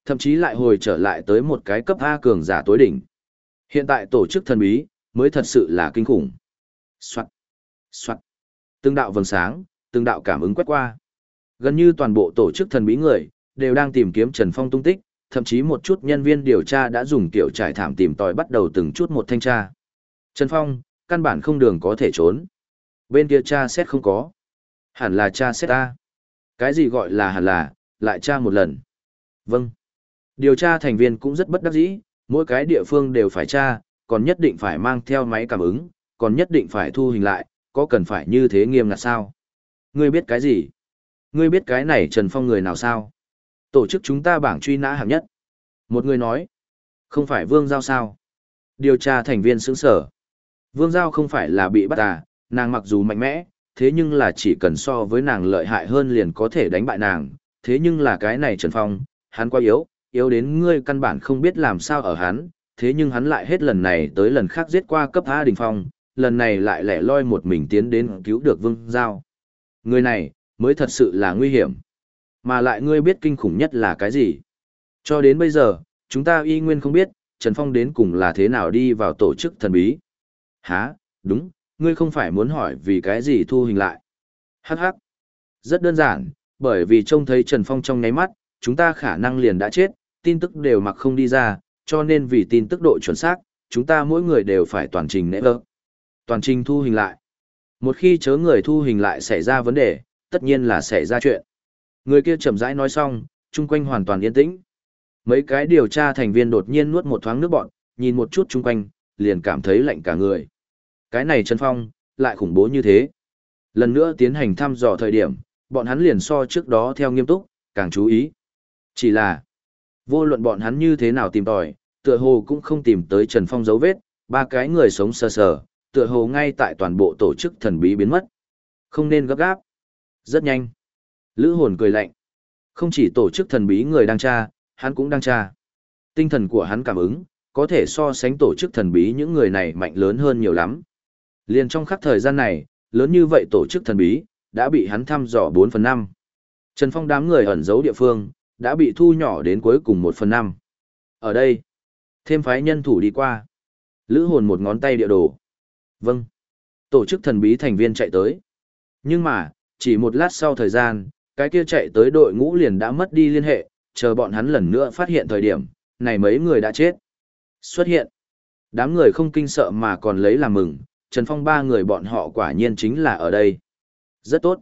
Thậm chí lại hồi trở lại tới một cái cấp A cường giả tối đỉnh. Hiện tại tổ chức thần bí, mới thật sự là kinh khủng. Soạn, soạn. Từng đạo vầng sáng, từng đạo cảm ứng quét qua. Gần như toàn bộ tổ chức thần bí người, đều đang tìm kiếm Trần Phong tung tích, thậm chí một chút nhân viên điều tra đã dùng tiểu trải thảm tìm tòi bắt đầu từng chút một thanh tra. Trần Phong, căn bản không đường có thể trốn. Bên kia tra xét không có. Hẳn là tra xét ta. Cái gì gọi là hẳn là, lại tra một lần. Vâng. Điều tra thành viên cũng rất bất đắc dĩ, mỗi cái địa phương đều phải tra, còn nhất định phải mang theo máy cảm ứng, còn nhất định phải thu hình lại, có cần phải như thế nghiêm ngặt sao? Ngươi biết cái gì? Ngươi biết cái này Trần Phong người nào sao? Tổ chức chúng ta bảng truy nã hạng nhất. Một người nói, không phải Vương Giao sao? Điều tra thành viên sững sở. Vương Giao không phải là bị bắt à, nàng mặc dù mạnh mẽ, thế nhưng là chỉ cần so với nàng lợi hại hơn liền có thể đánh bại nàng, thế nhưng là cái này Trần Phong, hắn quá yếu, yếu đến ngươi căn bản không biết làm sao ở hắn, thế nhưng hắn lại hết lần này tới lần khác giết qua cấp A Đình Phong, lần này lại lẻ loi một mình tiến đến cứu được Vương Giao. Người này, mới thật sự là nguy hiểm. Mà lại ngươi biết kinh khủng nhất là cái gì? Cho đến bây giờ, chúng ta y nguyên không biết, Trần Phong đến cùng là thế nào đi vào tổ chức thần bí. Hả, đúng, ngươi không phải muốn hỏi vì cái gì thu hình lại. Hắc hắc. Rất đơn giản, bởi vì trông thấy Trần Phong trong nháy mắt, chúng ta khả năng liền đã chết, tin tức đều mặc không đi ra, cho nên vì tin tức độ chuẩn xác, chúng ta mỗi người đều phải toàn trình nễ vỡ. Toàn trình thu hình lại. Một khi chớ người thu hình lại xảy ra vấn đề, tất nhiên là xảy ra chuyện. Người kia chậm rãi nói xong, chung quanh hoàn toàn yên tĩnh. Mấy cái điều tra thành viên đột nhiên nuốt một thoáng nước bọn, nhìn một chút chung quanh, liền cảm thấy lạnh cả người. Cái này Trần Phong, lại khủng bố như thế. Lần nữa tiến hành thăm dò thời điểm, bọn hắn liền so trước đó theo nghiêm túc, càng chú ý. Chỉ là, vô luận bọn hắn như thế nào tìm tòi, tựa hồ cũng không tìm tới Trần Phong dấu vết, ba cái người sống sờ sờ, tựa hồ ngay tại toàn bộ tổ chức thần bí biến mất. Không nên gấp gáp. Rất nhanh. Lữ hồn cười lạnh. Không chỉ tổ chức thần bí người đang tra, hắn cũng đang tra. Tinh thần của hắn cảm ứng, có thể so sánh tổ chức thần bí những người này mạnh lớn hơn nhiều lắm. Liền trong khắc thời gian này, lớn như vậy tổ chức thần bí, đã bị hắn thăm dò 4 phần 5. Trần Phong đám người ẩn giấu địa phương, đã bị thu nhỏ đến cuối cùng 1 phần 5. Ở đây, thêm phái nhân thủ đi qua. Lữ hồn một ngón tay địa đồ. Vâng. Tổ chức thần bí thành viên chạy tới. Nhưng mà, chỉ một lát sau thời gian, cái kia chạy tới đội ngũ liền đã mất đi liên hệ, chờ bọn hắn lần nữa phát hiện thời điểm, này mấy người đã chết. Xuất hiện. Đám người không kinh sợ mà còn lấy làm mừng, Trần Phong ba người bọn họ quả nhiên chính là ở đây. Rất tốt.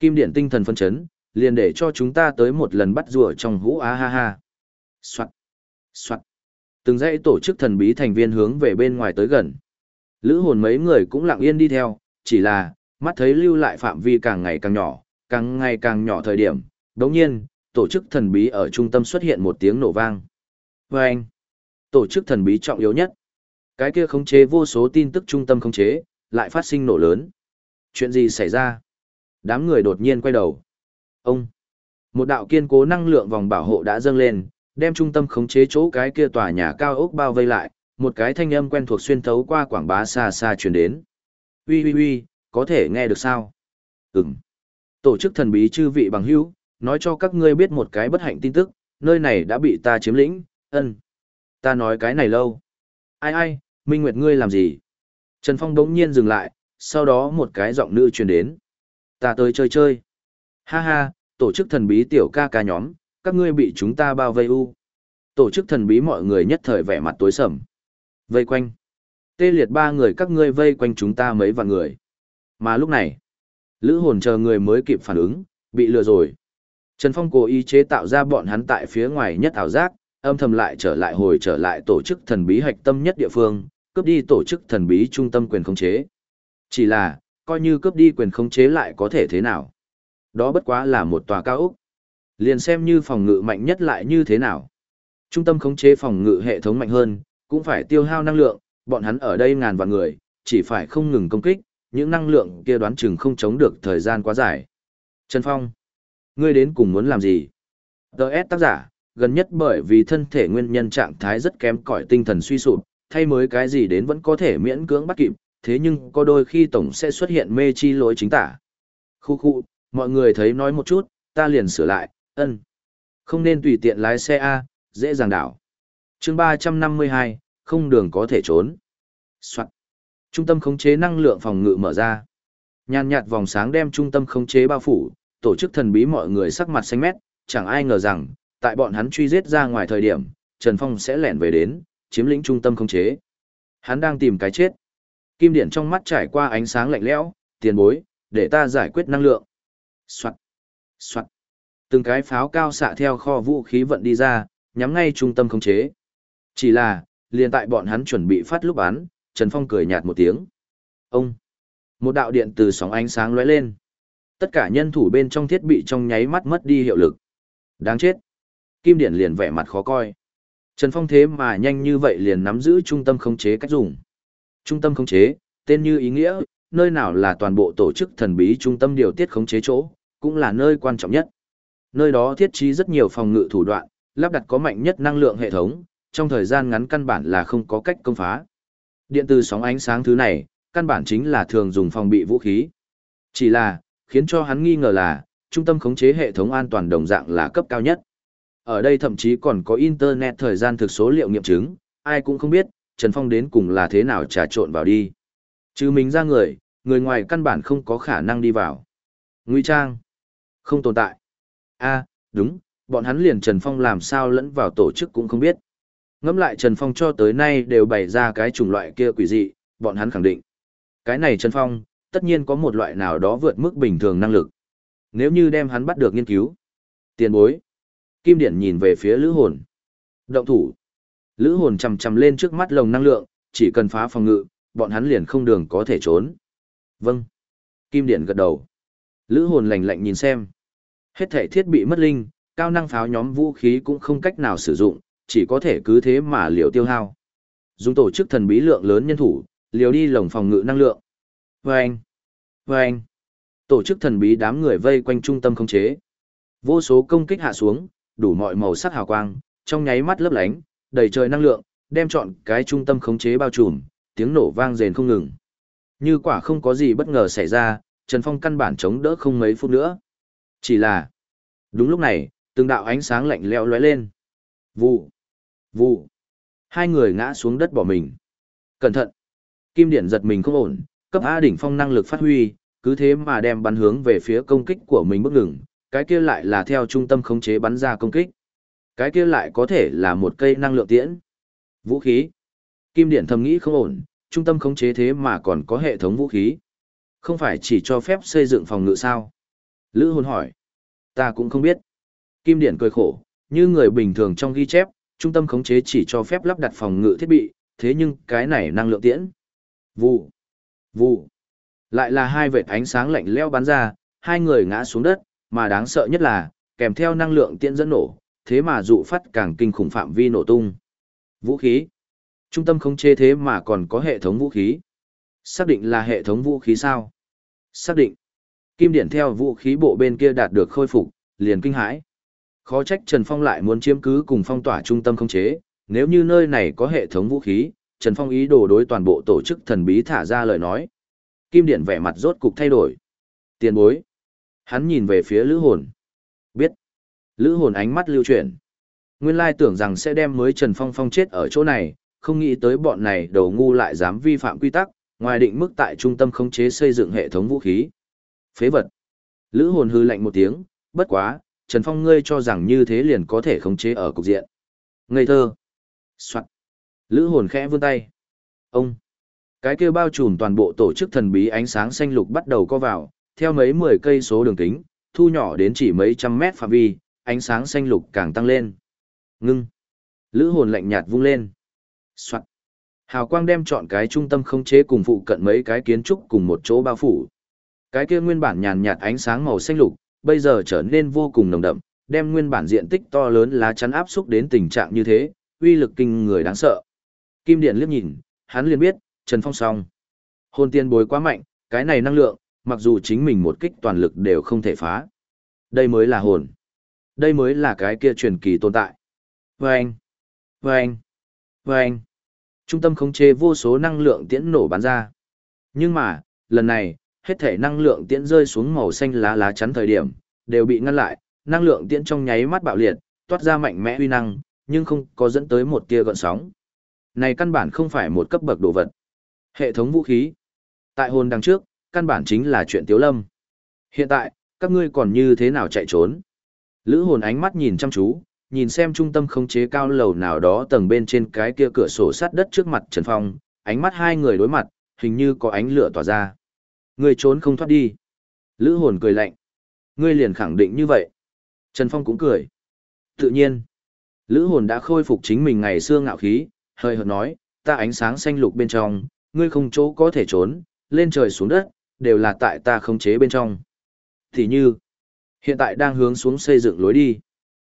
Kim điện tinh thần phân chấn, liền để cho chúng ta tới một lần bắt rùa trong hũ á ha ha. Soạn. Soạn. Từng dãy tổ chức thần bí thành viên hướng về bên ngoài tới gần. Lữ hồn mấy người cũng lặng yên đi theo, chỉ là, mắt thấy lưu lại phạm vi càng ngày càng nhỏ, càng ngày càng nhỏ thời điểm. Đồng nhiên, tổ chức thần bí ở trung tâm xuất hiện một tiếng nổ vang. Và anh, tổ chức thần bí trọng yếu nhất. Cái kia khống chế vô số tin tức trung tâm khống chế, lại phát sinh nổ lớn. Chuyện gì xảy ra? Đám người đột nhiên quay đầu. Ông! Một đạo kiên cố năng lượng vòng bảo hộ đã dâng lên, đem trung tâm khống chế chỗ cái kia tòa nhà cao ốc bao vây lại, một cái thanh âm quen thuộc xuyên thấu qua quảng bá xa xa truyền đến. "Uy uy uy, có thể nghe được sao? Ừm. Tổ chức thần bí chư vị bằng hữu, nói cho các ngươi biết một cái bất hạnh tin tức, nơi này đã bị ta chiếm lĩnh, ân. Ta nói cái này lâu. Ai ai, Minh Nguyệt ngươi làm gì? Trần Phong đống nhiên dừng lại, sau đó một cái giọng nữ truyền đến. Ta tới chơi chơi. Ha ha, tổ chức thần bí tiểu ca ca nhóm, các ngươi bị chúng ta bao vây u. Tổ chức thần bí mọi người nhất thời vẻ mặt tối sầm. Vây quanh. Tê liệt ba người các ngươi vây quanh chúng ta mấy vạn người. Mà lúc này, lữ hồn chờ người mới kịp phản ứng, bị lừa rồi. Trần Phong cố ý chế tạo ra bọn hắn tại phía ngoài nhất ảo giác, âm thầm lại trở lại hồi trở lại tổ chức thần bí hạch tâm nhất địa phương, cướp đi tổ chức thần bí trung tâm quyền khống chế. Chỉ là, coi như cướp đi quyền khống chế lại có thể thế nào. Đó bất quá là một tòa cao ốc. Liền xem như phòng ngự mạnh nhất lại như thế nào. Trung tâm khống chế phòng ngự hệ thống mạnh hơn, cũng phải tiêu hao năng lượng, bọn hắn ở đây ngàn vạn người, chỉ phải không ngừng công kích, những năng lượng kia đoán chừng không chống được thời gian quá dài. Trần Phong, ngươi đến cùng muốn làm gì? Đợt tác giả, gần nhất bởi vì thân thể nguyên nhân trạng thái rất kém cỏi tinh thần suy sụp, thay mới cái gì đến vẫn có thể miễn cưỡng bắt kịp, thế nhưng có đôi khi tổng sẽ xuất hiện mê chi lỗi chính tả. Khu khu, mọi người thấy nói một chút, ta liền sửa lại, ân. Không nên tùy tiện lái xe A, dễ dàng đảo. chương 352, không đường có thể trốn. Soạn. Trung tâm khống chế năng lượng phòng ngự mở ra. Nhàn nhạt vòng sáng đem trung tâm khống chế bao phủ, tổ chức thần bí mọi người sắc mặt xanh mét, chẳng ai ngờ rằng, tại bọn hắn truy giết ra ngoài thời điểm, Trần Phong sẽ lẻn về đến, chiếm lĩnh trung tâm không chế. Hắn đang tìm cái chết. Kim điện trong mắt trải qua ánh sáng lạnh lẽo, tiền bối, để ta giải quyết năng lượng. Soạt, soạt. Từng cái pháo cao xạ theo kho vũ khí vận đi ra, nhắm ngay trung tâm không chế. Chỉ là, liền tại bọn hắn chuẩn bị phát lúc bắn, Trần Phong cười nhạt một tiếng. Ông! Một đạo điện từ sóng ánh sáng lóe lên. Tất cả nhân thủ bên trong thiết bị trong nháy mắt mất đi hiệu lực. Đáng chết! Kim điện liền vẻ mặt khó coi. Trần Phong thế mà nhanh như vậy liền nắm giữ trung tâm khống chế cách dùng. Trung tâm khống chế, tên như ý nghĩa, nơi nào là toàn bộ tổ chức thần bí trung tâm điều tiết khống chế chỗ, cũng là nơi quan trọng nhất. Nơi đó thiết trí rất nhiều phòng ngự thủ đoạn, lắp đặt có mạnh nhất năng lượng hệ thống, trong thời gian ngắn căn bản là không có cách công phá. Điện từ sóng ánh sáng thứ này, căn bản chính là thường dùng phòng bị vũ khí. Chỉ là, khiến cho hắn nghi ngờ là, trung tâm khống chế hệ thống an toàn đồng dạng là cấp cao nhất. Ở đây thậm chí còn có Internet thời gian thực số liệu nghiệm chứng, ai cũng không biết, Trần Phong đến cùng là thế nào trà trộn vào đi. Chứ mình ra người, người ngoài căn bản không có khả năng đi vào. Nguy trang. Không tồn tại. a đúng, bọn hắn liền Trần Phong làm sao lẫn vào tổ chức cũng không biết. Ngẫm lại Trần Phong cho tới nay đều bày ra cái chủng loại kia quỷ dị, bọn hắn khẳng định. Cái này Trần Phong, tất nhiên có một loại nào đó vượt mức bình thường năng lực. Nếu như đem hắn bắt được nghiên cứu. Tiền bối. Kim Điển nhìn về phía Lữ Hồn. Động thủ. Lữ Hồn chầm chầm lên trước mắt lồng năng lượng, chỉ cần phá phòng ngự, bọn hắn liền không đường có thể trốn. Vâng. Kim Điển gật đầu. Lữ Hồn lạnh lạnh nhìn xem. Hết thể thiết bị mất linh, cao năng pháo nhóm vũ khí cũng không cách nào sử dụng, chỉ có thể cứ thế mà liều tiêu hao. Dùng tổ chức thần bí lượng lớn nhân thủ, liều đi lồng phòng ngự năng lượng. Vâng! Vâng! Tổ chức thần bí đám người vây quanh trung tâm khống chế. Vô số công kích hạ xuống, đủ mọi màu sắc hào quang, trong nháy mắt lấp lánh, đầy trời năng lượng, đem chọn cái trung tâm khống chế bao trùm, tiếng nổ vang rền không ngừng. Như quả không có gì bất ngờ xảy ra, Trần Phong căn bản chống đỡ không mấy phút nữa. Chỉ là, đúng lúc này, từng đạo ánh sáng lạnh lẽo lóe lên. Vụ, vụ. Hai người ngã xuống đất bỏ mình. Cẩn thận. Kim Điển giật mình không ổn, cấp A đỉnh phong năng lực phát huy, cứ thế mà đem bắn hướng về phía công kích của mình bước ngừng, cái kia lại là theo trung tâm khống chế bắn ra công kích. Cái kia lại có thể là một cây năng lượng tiễn. Vũ khí. Kim điện thầm nghĩ không ổn, trung tâm khống chế thế mà còn có hệ thống vũ khí. Không phải chỉ cho phép xây dựng phòng ngự sao? Lữ hồn hỏi. Ta cũng không biết. Kim điện cười khổ, như người bình thường trong ghi chép, trung tâm khống chế chỉ cho phép lắp đặt phòng ngự thiết bị, thế nhưng cái này năng lượng tiễn. Vụ. Vụ. Lại là hai vệt ánh sáng lạnh leo bắn ra, hai người ngã xuống đất, mà đáng sợ nhất là, kèm theo năng lượng tiễn dẫn nổ, thế mà dụ phát càng kinh khủng phạm vi nổ tung. Vũ khí. Trung tâm không chế thế mà còn có hệ thống vũ khí. Xác định là hệ thống vũ khí sao? Xác định. Kim Điển theo vũ khí bộ bên kia đạt được khôi phục, liền kinh hãi. Khó trách Trần Phong lại muốn chiếm cứ cùng phong tỏa trung tâm không chế, nếu như nơi này có hệ thống vũ khí, Trần Phong ý đồ đối toàn bộ tổ chức thần bí thả ra lời nói. Kim Điện vẻ mặt rốt cục thay đổi. Tiền bối. Hắn nhìn về phía Lữ Hồn. Biết. Lữ Hồn ánh mắt lưu chuyển. Nguyên lai tưởng rằng sẽ đem mới Trần Phong Phong chết ở chỗ này, không nghĩ tới bọn này đầu ngu lại dám vi phạm quy tắc, ngoài định mức tại trung tâm khống chế xây dựng hệ thống vũ khí. Phế vật. Lữ Hồn hư lạnh một tiếng, bất quá, Trần Phong ngươi cho rằng như thế liền có thể khống chế ở cục diện. Ngây thơ. Soạn. Lữ hồn khẽ vươn tay. Ông. Cái kia bao trùm toàn bộ tổ chức thần bí ánh sáng xanh lục bắt đầu co vào, theo mấy mười cây số đường kính, thu nhỏ đến chỉ mấy trăm mét phạm vi, ánh sáng xanh lục càng tăng lên. Ngưng. Lữ hồn lạnh nhạt vung lên. Soạn. Hào quang đem chọn cái trung tâm khống chế cùng phụ cận mấy cái kiến trúc cùng một chỗ bao phủ. Cái kia nguyên bản nhàn nhạt ánh sáng màu xanh lục, bây giờ trở nên vô cùng nồng đậm, đem nguyên bản diện tích to lớn lá chắn áp xúc đến tình trạng như thế, uy lực kinh người đáng sợ. Kim Điện liếc nhìn, hắn liền biết, Trần Phong xong. Hồn tiên bối quá mạnh, cái này năng lượng, mặc dù chính mình một kích toàn lực đều không thể phá. Đây mới là hồn. Đây mới là cái kia truyền kỳ tồn tại. Vâng! Vâng! Vâng! Trung tâm khống chế vô số năng lượng tiễn nổ bắn ra. Nhưng mà, lần này, hết thể năng lượng tiễn rơi xuống màu xanh lá lá chắn thời điểm, đều bị ngăn lại, năng lượng tiễn trong nháy mắt bạo liệt, toát ra mạnh mẽ uy năng, nhưng không có dẫn tới một tia gợn sóng. Này căn bản không phải một cấp bậc đồ vật. Hệ thống vũ khí. Tại hồn đằng trước, căn bản chính là chuyện tiếu lâm. Hiện tại, các ngươi còn như thế nào chạy trốn? Lữ hồn ánh mắt nhìn chăm chú, nhìn xem trung tâm khống chế cao lầu nào đó tầng bên trên cái kia cửa sổ sắt đất trước mặt Trần Phong, ánh mắt hai người đối mặt, hình như có ánh lửa tỏa ra. Ngươi trốn không thoát đi. Lữ hồn cười lạnh. Ngươi liền khẳng định như vậy. Trần Phong cũng cười. Tự nhiên. Lữ hồn đã khôi phục chính mình ngày xưa ngạo khí, hơi hợt nói, ta ánh sáng xanh lục bên trong, ngươi không chỗ có thể trốn, lên trời xuống đất, đều là tại ta khống chế bên trong. Thì như, hiện tại đang hướng xuống xây dựng lối đi.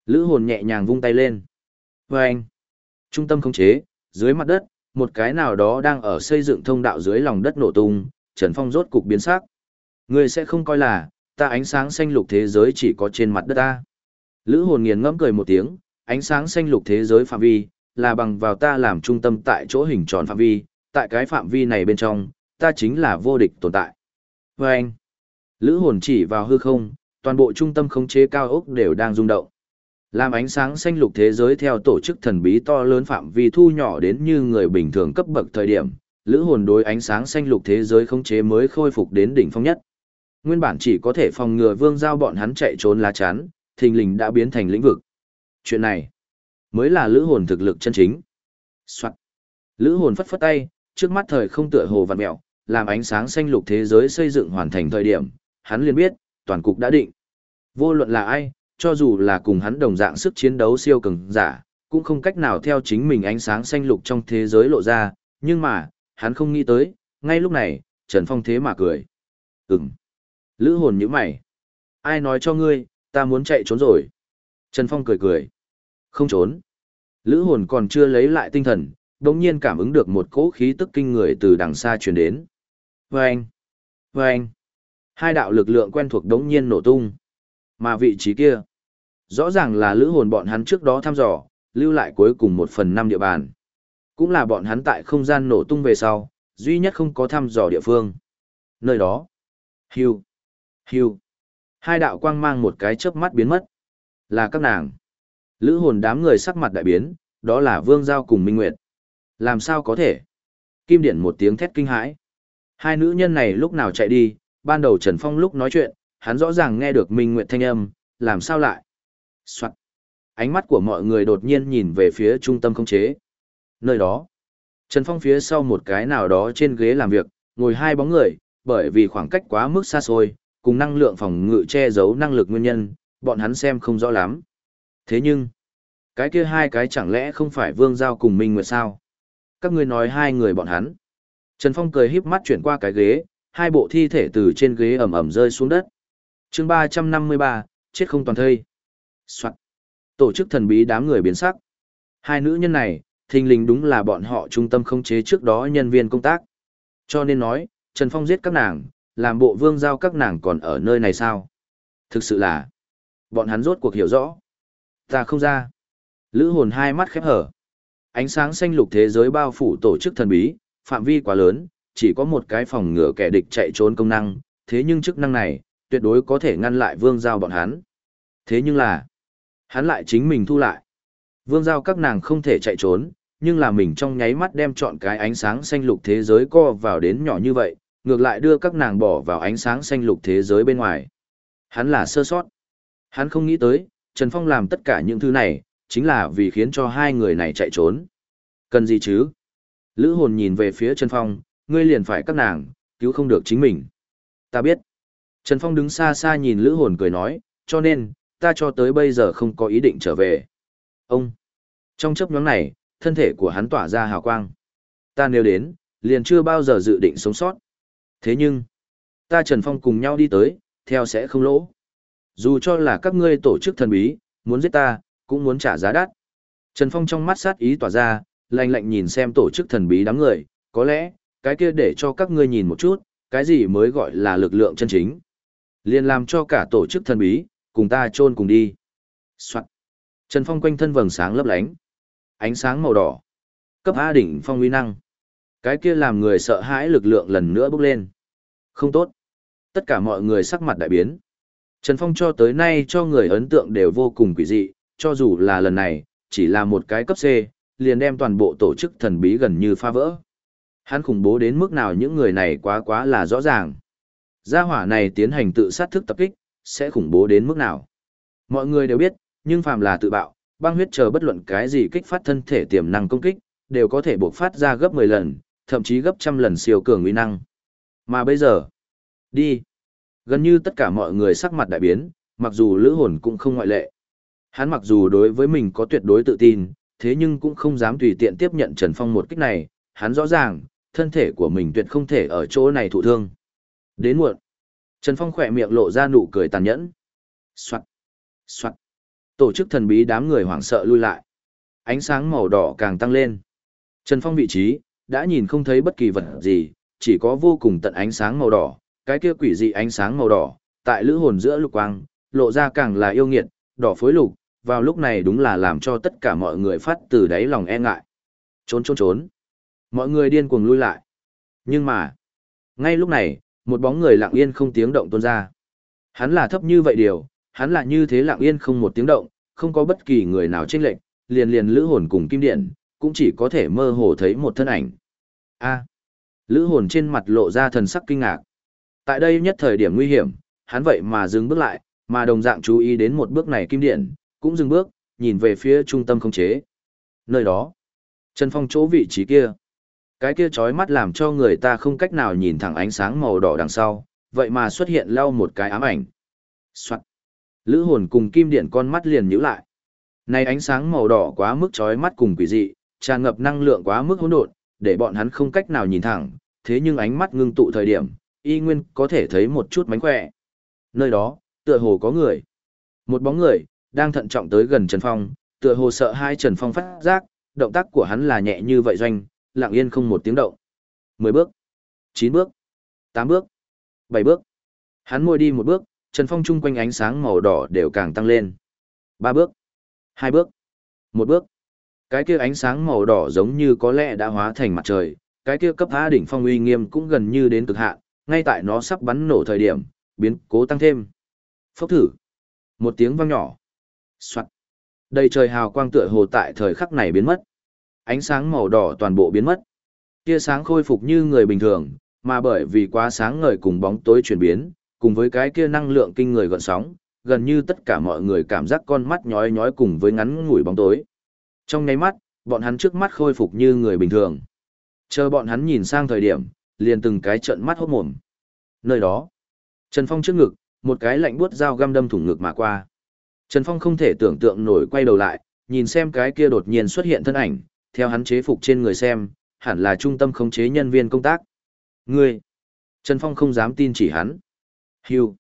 Lữ hồn nhẹ nhàng vung tay lên. Và anh, trung tâm khống chế, dưới mặt đất, một cái nào đó đang ở xây dựng thông đạo dưới lòng đất nổ tung, Trần Phong rốt cục biến sắc. Ngươi sẽ không coi là, ta ánh sáng xanh lục thế giới chỉ có trên mặt đất ta. Lữ hồn nghiền ngẫm cười một tiếng, ánh sáng xanh lục thế giới phạm vi, là bằng vào ta làm trung tâm tại chỗ hình tròn phạm vi, tại cái phạm vi này bên trong, ta chính là vô địch tồn tại. Và anh, Lữ hồn chỉ vào hư không, toàn bộ trung tâm khống chế cao ốc đều đang rung động. Làm ánh sáng xanh lục thế giới theo tổ chức thần bí to lớn phạm vi thu nhỏ đến như người bình thường cấp bậc thời điểm, lữ hồn đối ánh sáng xanh lục thế giới khống chế mới khôi phục đến đỉnh phong nhất. Nguyên bản chỉ có thể phòng ngừa vương giao bọn hắn chạy trốn lá chắn, thình lình đã biến thành lĩnh vực. Chuyện này, mới là lữ hồn thực lực chân chính. Soạn. Lữ hồn phất phất tay, trước mắt thời không tựa hồ vặn mẹo, làm ánh sáng xanh lục thế giới xây dựng hoàn thành thời điểm, hắn liền biết, toàn cục đã định. Vô luận là ai, cho dù là cùng hắn đồng dạng sức chiến đấu siêu cường giả, cũng không cách nào theo chính mình ánh sáng xanh lục trong thế giới lộ ra, nhưng mà, hắn không nghĩ tới, ngay lúc này, Trần Phong thế mà cười. Ừm. Lữ hồn như mày. Ai nói cho ngươi, ta muốn chạy trốn rồi. Trần Phong cười cười. Không trốn. Lữ hồn còn chưa lấy lại tinh thần, đồng nhiên cảm ứng được một cỗ khí tức kinh người từ đằng xa truyền đến. Vâng! Vâng! Hai đạo lực lượng quen thuộc đống nhiên nổ tung. Mà vị trí kia, rõ ràng là lữ hồn bọn hắn trước đó thăm dò, lưu lại cuối cùng một phần năm địa bàn. Cũng là bọn hắn tại không gian nổ tung về sau, duy nhất không có thăm dò địa phương. Nơi đó, hưu, hưu, hai đạo quang mang một cái chớp mắt biến mất. Là các nàng. Lữ hồn đám người sắc mặt đại biến, đó là Vương Giao cùng Minh Nguyệt. Làm sao có thể? Kim Điển một tiếng thét kinh hãi. Hai nữ nhân này lúc nào chạy đi, ban đầu Trần Phong lúc nói chuyện, hắn rõ ràng nghe được Minh Nguyệt thanh âm, làm sao lại? Soạn. Ánh mắt của mọi người đột nhiên nhìn về phía trung tâm không chế. Nơi đó, Trần Phong phía sau một cái nào đó trên ghế làm việc, ngồi hai bóng người, bởi vì khoảng cách quá mức xa xôi, cùng năng lượng phòng ngự che giấu năng lực nguyên nhân, bọn hắn xem không rõ lắm. Thế nhưng, cái kia hai cái chẳng lẽ không phải Vương Giao cùng Minh Nguyệt sao? Các ngươi nói hai người bọn hắn. Trần Phong cười híp mắt chuyển qua cái ghế, hai bộ thi thể từ trên ghế ẩm ẩm rơi xuống đất. chương ba trăm năm mươi ba, chết không toàn thây. Soạn. Tổ chức thần bí đám người biến sắc. Hai nữ nhân này, thình lình đúng là bọn họ trung tâm khống chế trước đó nhân viên công tác. Cho nên nói, Trần Phong giết các nàng, làm bộ vương giao các nàng còn ở nơi này sao? Thực sự là, bọn hắn rốt cuộc hiểu rõ. Ta không ra. Lữ hồn hai mắt khép hở. Ánh sáng xanh lục thế giới bao phủ tổ chức thần bí, phạm vi quá lớn, chỉ có một cái phòng ngừa kẻ địch chạy trốn công năng, thế nhưng chức năng này, tuyệt đối có thể ngăn lại vương giao bọn hắn. Thế nhưng là, hắn lại chính mình thu lại. Vương giao các nàng không thể chạy trốn, nhưng là mình trong nháy mắt đem chọn cái ánh sáng xanh lục thế giới co vào đến nhỏ như vậy, ngược lại đưa các nàng bỏ vào ánh sáng xanh lục thế giới bên ngoài. Hắn là sơ sót. Hắn không nghĩ tới, Trần Phong làm tất cả những thứ này, chính là vì khiến cho hai người này chạy trốn. Cần gì chứ? Lữ hồn nhìn về phía Trần Phong, ngươi liền phải các nàng, cứu không được chính mình. Ta biết. Trần Phong đứng xa xa nhìn Lữ hồn cười nói, cho nên, ta cho tới bây giờ không có ý định trở về. Ông. Trong chấp nhóm này, thân thể của hắn tỏa ra hào quang. Ta nếu đến, liền chưa bao giờ dự định sống sót. Thế nhưng, ta Trần Phong cùng nhau đi tới, theo sẽ không lỗ. Dù cho là các ngươi tổ chức thần bí, muốn giết ta, cũng muốn trả giá đắt. Trần Phong trong mắt sát ý tỏa ra, lạnh lạnh nhìn xem tổ chức thần bí đám người, có lẽ, cái kia để cho các ngươi nhìn một chút, cái gì mới gọi là lực lượng chân chính. Liền làm cho cả tổ chức thần bí, cùng ta chôn cùng đi. Soạn. Trần Phong quanh thân vầng sáng lấp lánh. Ánh sáng màu đỏ. Cấp A đỉnh phong uy năng. Cái kia làm người sợ hãi lực lượng lần nữa bốc lên. Không tốt. Tất cả mọi người sắc mặt đại biến. Trần Phong cho tới nay cho người ấn tượng đều vô cùng quỷ dị, cho dù là lần này, chỉ là một cái cấp C, liền đem toàn bộ tổ chức thần bí gần như phá vỡ. Hắn khủng bố đến mức nào những người này quá quá là rõ ràng. Gia hỏa này tiến hành tự sát thức tập kích, sẽ khủng bố đến mức nào. Mọi người đều biết, nhưng phàm là tự bạo, băng huyết chờ bất luận cái gì kích phát thân thể tiềm năng công kích, đều có thể buộc phát ra gấp 10 lần, thậm chí gấp trăm lần siêu cường uy năng. Mà bây giờ, đi. Gần như tất cả mọi người sắc mặt đại biến, mặc dù lữ hồn cũng không ngoại lệ. Hắn mặc dù đối với mình có tuyệt đối tự tin, thế nhưng cũng không dám tùy tiện tiếp nhận Trần Phong một kích này, hắn rõ ràng, thân thể của mình tuyệt không thể ở chỗ này thụ thương. Đến muộn. Trần Phong khỏe miệng lộ ra nụ cười tàn nhẫn. Soạn. Soạn. Tổ chức thần bí đám người hoảng sợ lui lại. Ánh sáng màu đỏ càng tăng lên. Trần Phong vị trí, đã nhìn không thấy bất kỳ vật gì, chỉ có vô cùng tận ánh sáng màu đỏ, cái kia quỷ dị ánh sáng màu đỏ, tại lữ hồn giữa lục quang, lộ ra càng là yêu nghiệt, đỏ phối lục, vào lúc này đúng là làm cho tất cả mọi người phát từ đáy lòng e ngại. Trốn trốn trốn. Mọi người điên cuồng lui lại. Nhưng mà, ngay lúc này, một bóng người lặng yên không tiếng động tuôn ra. Hắn là thấp như vậy điều, hắn là như thế lặng yên không một tiếng động, không có bất kỳ người nào chênh lệch, liền liền lữ hồn cùng kim điện, cũng chỉ có thể mơ hồ thấy một thân ảnh. A. lữ hồn trên mặt lộ ra thần sắc kinh ngạc. Tại đây nhất thời điểm nguy hiểm, hắn vậy mà dừng bước lại, mà đồng dạng chú ý đến một bước này kim điện, cũng dừng bước, nhìn về phía trung tâm khống chế. Nơi đó, Trần Phong chỗ vị trí kia. Cái kia chói mắt làm cho người ta không cách nào nhìn thẳng ánh sáng màu đỏ đằng sau, vậy mà xuất hiện lau một cái ám ảnh. Soạn. Lữ hồn cùng kim điện con mắt liền nhíu lại. Này ánh sáng màu đỏ quá mức chói mắt cùng quỷ dị, tràn ngập năng lượng quá mức hỗn độn, để bọn hắn không cách nào nhìn thẳng, thế nhưng ánh mắt ngưng tụ thời điểm, y nguyên có thể thấy một chút mánh khỏe. Nơi đó, tựa hồ có người. Một bóng người, đang thận trọng tới gần Trần Phong, tựa hồ sợ hai Trần Phong phát giác, động tác của hắn là nhẹ như vậy doanh, lặng yên không một tiếng động. Mười bước, chín bước, tám bước, bảy bước. Hắn môi đi một bước, Trần Phong chung quanh ánh sáng màu đỏ đều càng tăng lên. Ba bước, hai bước, một bước. Cái kia ánh sáng màu đỏ giống như có lẽ đã hóa thành mặt trời, cái kia cấp phá đỉnh phong uy nghiêm cũng gần như đến cực hạn, ngay tại nó sắp bắn nổ thời điểm, biến cố tăng thêm. Phốc thử. Một tiếng vang nhỏ. Soạt. Đầy trời hào quang tựa hồ tại thời khắc này biến mất. Ánh sáng màu đỏ toàn bộ biến mất. Tia sáng khôi phục như người bình thường, mà bởi vì quá sáng ngời cùng bóng tối chuyển biến, cùng với cái kia năng lượng kinh người gợn sóng, gần như tất cả mọi người cảm giác con mắt nhói nhói cùng với ngắn ngủi bóng tối. Trong nháy mắt, bọn hắn trước mắt khôi phục như người bình thường. Chờ bọn hắn nhìn sang thời điểm, liền từng cái trận mắt hốt mồm. Nơi đó, Trần Phong trước ngực, một cái lạnh buốt dao găm đâm thủng ngực mà qua. Trần Phong không thể tưởng tượng nổi quay đầu lại, nhìn xem cái kia đột nhiên xuất hiện thân ảnh, theo hắn chế phục trên người xem, hẳn là trung tâm khống chế nhân viên công tác. Ngươi! Trần Phong không dám tin chỉ hắn. Hưu!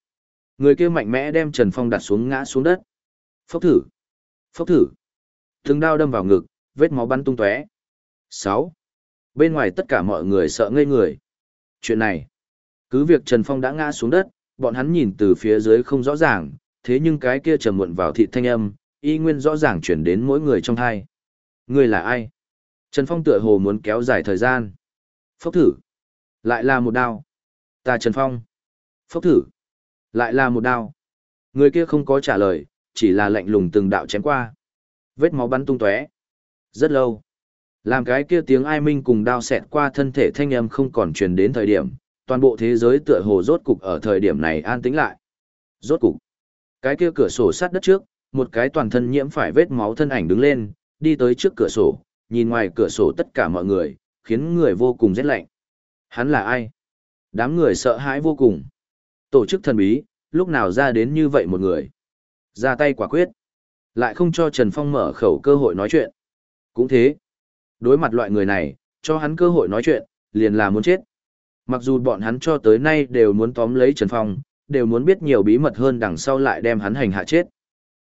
Người kia mạnh mẽ đem Trần Phong đặt xuống ngã xuống đất. Phốc thử! Phốc thử! Từng đao đâm vào ngực, vết máu bắn tung tóe. 6. Bên ngoài tất cả mọi người sợ ngây người. Chuyện này, cứ việc Trần Phong đã ngã xuống đất, bọn hắn nhìn từ phía dưới không rõ ràng, thế nhưng cái kia trầm muộn vào thị thanh âm, y nguyên rõ ràng chuyển đến mỗi người trong thai. Người là ai? Trần Phong tựa hồ muốn kéo dài thời gian. Phốc thử. Lại là một đao. Ta Trần Phong. Phốc thử. Lại là một đao. Người kia không có trả lời, chỉ là lạnh lùng từng đạo chém qua. Vết máu bắn tung tóe. Rất lâu. Làm cái kia tiếng ai minh cùng đao xẹt qua thân thể thanh âm không còn truyền đến thời điểm, toàn bộ thế giới tựa hồ rốt cục ở thời điểm này an tĩnh lại. Rốt cục. Cái kia cửa sổ sát đất trước, một cái toàn thân nhiễm phải vết máu thân ảnh đứng lên, đi tới trước cửa sổ, nhìn ngoài cửa sổ tất cả mọi người, khiến người vô cùng rét lạnh. Hắn là ai? Đám người sợ hãi vô cùng. Tổ chức thần bí, lúc nào ra đến như vậy một người? Ra tay quả quyết. Lại không cho Trần Phong mở khẩu cơ hội nói chuyện. Cũng thế. Đối mặt loại người này, cho hắn cơ hội nói chuyện, liền là muốn chết. Mặc dù bọn hắn cho tới nay đều muốn tóm lấy Trần Phong, đều muốn biết nhiều bí mật hơn đằng sau lại đem hắn hành hạ chết.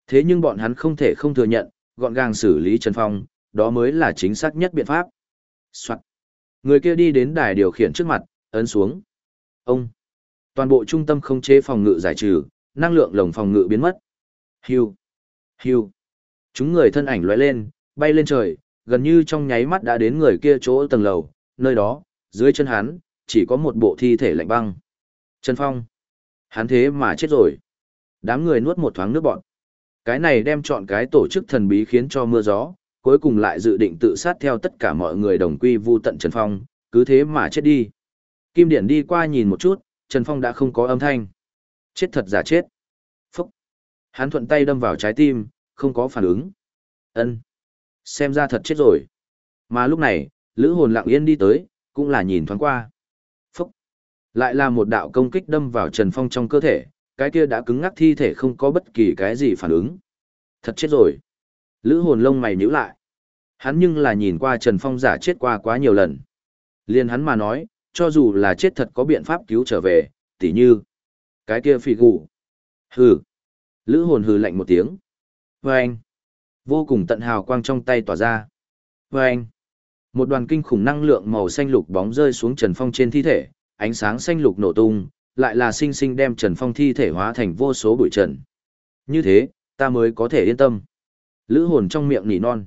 Thế nhưng bọn hắn không thể không thừa nhận, gọn gàng xử lý Trần Phong, đó mới là chính xác nhất biện pháp. Soạn. Người kia đi đến đài điều khiển trước mặt, ấn xuống. Ông. Toàn bộ trung tâm không chế phòng ngự giải trừ, năng lượng lồng phòng ngự biến mất. Hưu. Hưu. Chúng người thân ảnh lóe lên, bay lên trời, gần như trong nháy mắt đã đến người kia chỗ tầng lầu, nơi đó, dưới chân hắn, chỉ có một bộ thi thể lạnh băng. Trần Phong. Hắn thế mà chết rồi. Đám người nuốt một thoáng nước bọn. Cái này đem chọn cái tổ chức thần bí khiến cho mưa gió, cuối cùng lại dự định tự sát theo tất cả mọi người đồng quy vu tận Trần Phong, cứ thế mà chết đi. Kim Điển đi qua nhìn một chút, Trần Phong đã không có âm thanh. Chết thật giả chết. Phúc. Hắn thuận tay đâm vào trái tim, không có phản ứng. Ân. Xem ra thật chết rồi. Mà lúc này, Lữ hồn lặng yên đi tới, cũng là nhìn thoáng qua. Lại là một đạo công kích đâm vào Trần Phong trong cơ thể, cái kia đã cứng ngắc thi thể không có bất kỳ cái gì phản ứng. Thật chết rồi. Lữ hồn lông mày nhíu lại. Hắn nhưng là nhìn qua Trần Phong giả chết qua quá nhiều lần. Liên hắn mà nói, cho dù là chết thật có biện pháp cứu trở về, tỉ như. Cái kia phì gù. Hừ. Lữ hồn hừ lạnh một tiếng. Vâng. Vô cùng tận hào quang trong tay tỏa ra. Vâng. Một đoàn kinh khủng năng lượng màu xanh lục bóng rơi xuống Trần Phong trên thi thể, ánh sáng xanh lục nổ tung, lại là sinh sinh đem Trần Phong thi thể hóa thành vô số bụi trần. Như thế, ta mới có thể yên tâm. Lữ hồn trong miệng nỉ non.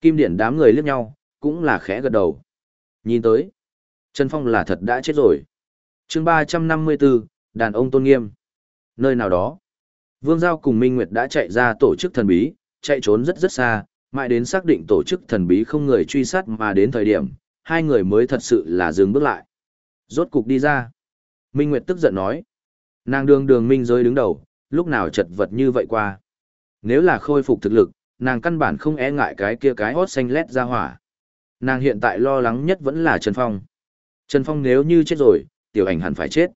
Kim điển đám người liếc nhau, cũng là khẽ gật đầu. Nhìn tới, Trần Phong là thật đã chết rồi. chương 354, đàn ông tôn nghiêm. Nơi nào đó, Vương Giao cùng Minh Nguyệt đã chạy ra tổ chức thần bí, chạy trốn rất rất xa, mãi đến xác định tổ chức thần bí không người truy sát mà đến thời điểm, hai người mới thật sự là dừng bước lại. Rốt cục đi ra. Minh Nguyệt tức giận nói. Nàng đường đường Minh giới đứng đầu, lúc nào chật vật như vậy qua. Nếu là khôi phục thực lực, nàng căn bản không e ngại cái kia cái hót xanh lét ra hỏa. Nàng hiện tại lo lắng nhất vẫn là Trần Phong. Trần Phong nếu như chết rồi, tiểu ảnh hẳn phải chết.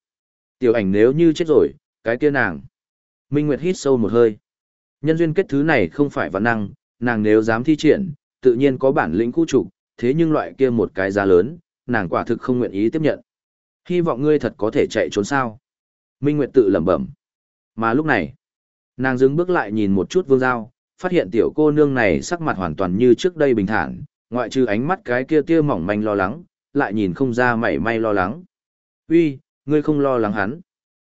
Tiểu ảnh nếu như chết rồi, cái kia nàng. Minh Nguyệt hít sâu một hơi. Nhân duyên kết thứ này không phải văn năng, nàng nếu dám thi triển, tự nhiên có bản lĩnh khu trục, thế nhưng loại kia một cái giá lớn, nàng quả thực không nguyện ý tiếp nhận. Hy vọng ngươi thật có thể chạy trốn sao. Minh Nguyệt tự lẩm bẩm. Mà lúc này, nàng dừng bước lại nhìn một chút vương giao, phát hiện tiểu cô nương này sắc mặt hoàn toàn như trước đây bình thản, ngoại trừ ánh mắt cái kia tia mỏng manh lo lắng, lại nhìn không ra mảy may lo lắng. Uy, ngươi không lo lắng hắn.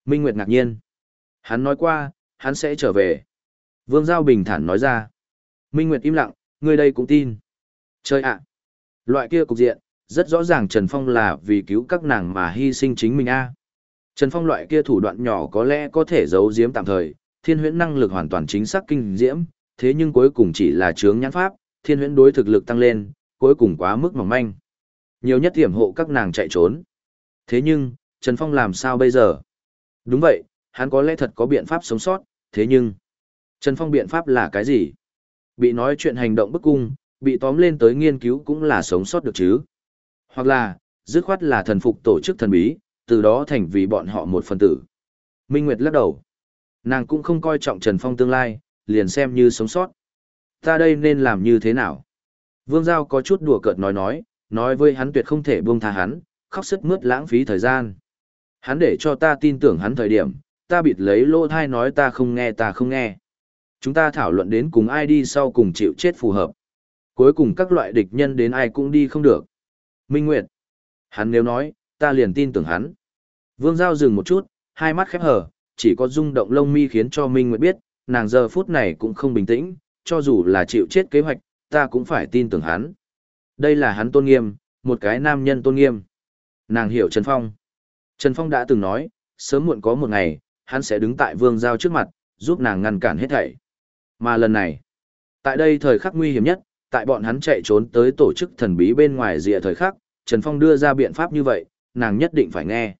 Minh Nguyệt ngạc nhiên. Hắn nói qua, hắn sẽ trở về. Vương Giao bình thản nói ra. Minh Nguyệt im lặng, ngươi đây cũng tin. Chơi ạ. Loại kia cục diện, rất rõ ràng Trần Phong là vì cứu các nàng mà hy sinh chính mình a. Trần Phong loại kia thủ đoạn nhỏ có lẽ có thể giấu giếm tạm thời, thiên huyễn năng lực hoàn toàn chính xác kinh diễm, thế nhưng cuối cùng chỉ là chướng nhãn pháp, thiên huyễn đối thực lực tăng lên, cuối cùng quá mức mỏng manh. Nhiều nhất tiểm hộ các nàng chạy trốn. Thế nhưng, Trần Phong làm sao bây giờ? Đúng vậy, hắn có lẽ thật có biện pháp sống sót, thế nhưng... Trần Phong biện pháp là cái gì? Bị nói chuyện hành động bức cung, bị tóm lên tới nghiên cứu cũng là sống sót được chứ. Hoặc là, dứt khoát là thần phục tổ chức thần bí, từ đó thành vì bọn họ một phần tử. Minh Nguyệt lắc đầu. Nàng cũng không coi trọng Trần Phong tương lai, liền xem như sống sót. Ta đây nên làm như thế nào? Vương Giao có chút đùa cợt nói nói, nói với hắn tuyệt không thể buông tha hắn, khóc sức mướt lãng phí thời gian. Hắn để cho ta tin tưởng hắn thời điểm, ta bịt lấy lỗ thai nói ta không nghe ta không nghe. Chúng ta thảo luận đến cùng ai đi sau cùng chịu chết phù hợp. Cuối cùng các loại địch nhân đến ai cũng đi không được. Minh Nguyệt. Hắn nếu nói, ta liền tin tưởng hắn. Vương Giao dừng một chút, hai mắt khép hờ, chỉ có rung động lông mi khiến cho Minh Nguyệt biết, nàng giờ phút này cũng không bình tĩnh, cho dù là chịu chết kế hoạch, ta cũng phải tin tưởng hắn. Đây là hắn tôn nghiêm, một cái nam nhân tôn nghiêm. Nàng hiểu Trần Phong. Trần Phong đã từng nói, sớm muộn có một ngày, hắn sẽ đứng tại vương giao trước mặt, giúp nàng ngăn cản hết thảy. Mà lần này, tại đây thời khắc nguy hiểm nhất, tại bọn hắn chạy trốn tới tổ chức thần bí bên ngoài rìa thời khắc, Trần Phong đưa ra biện pháp như vậy, nàng nhất định phải nghe.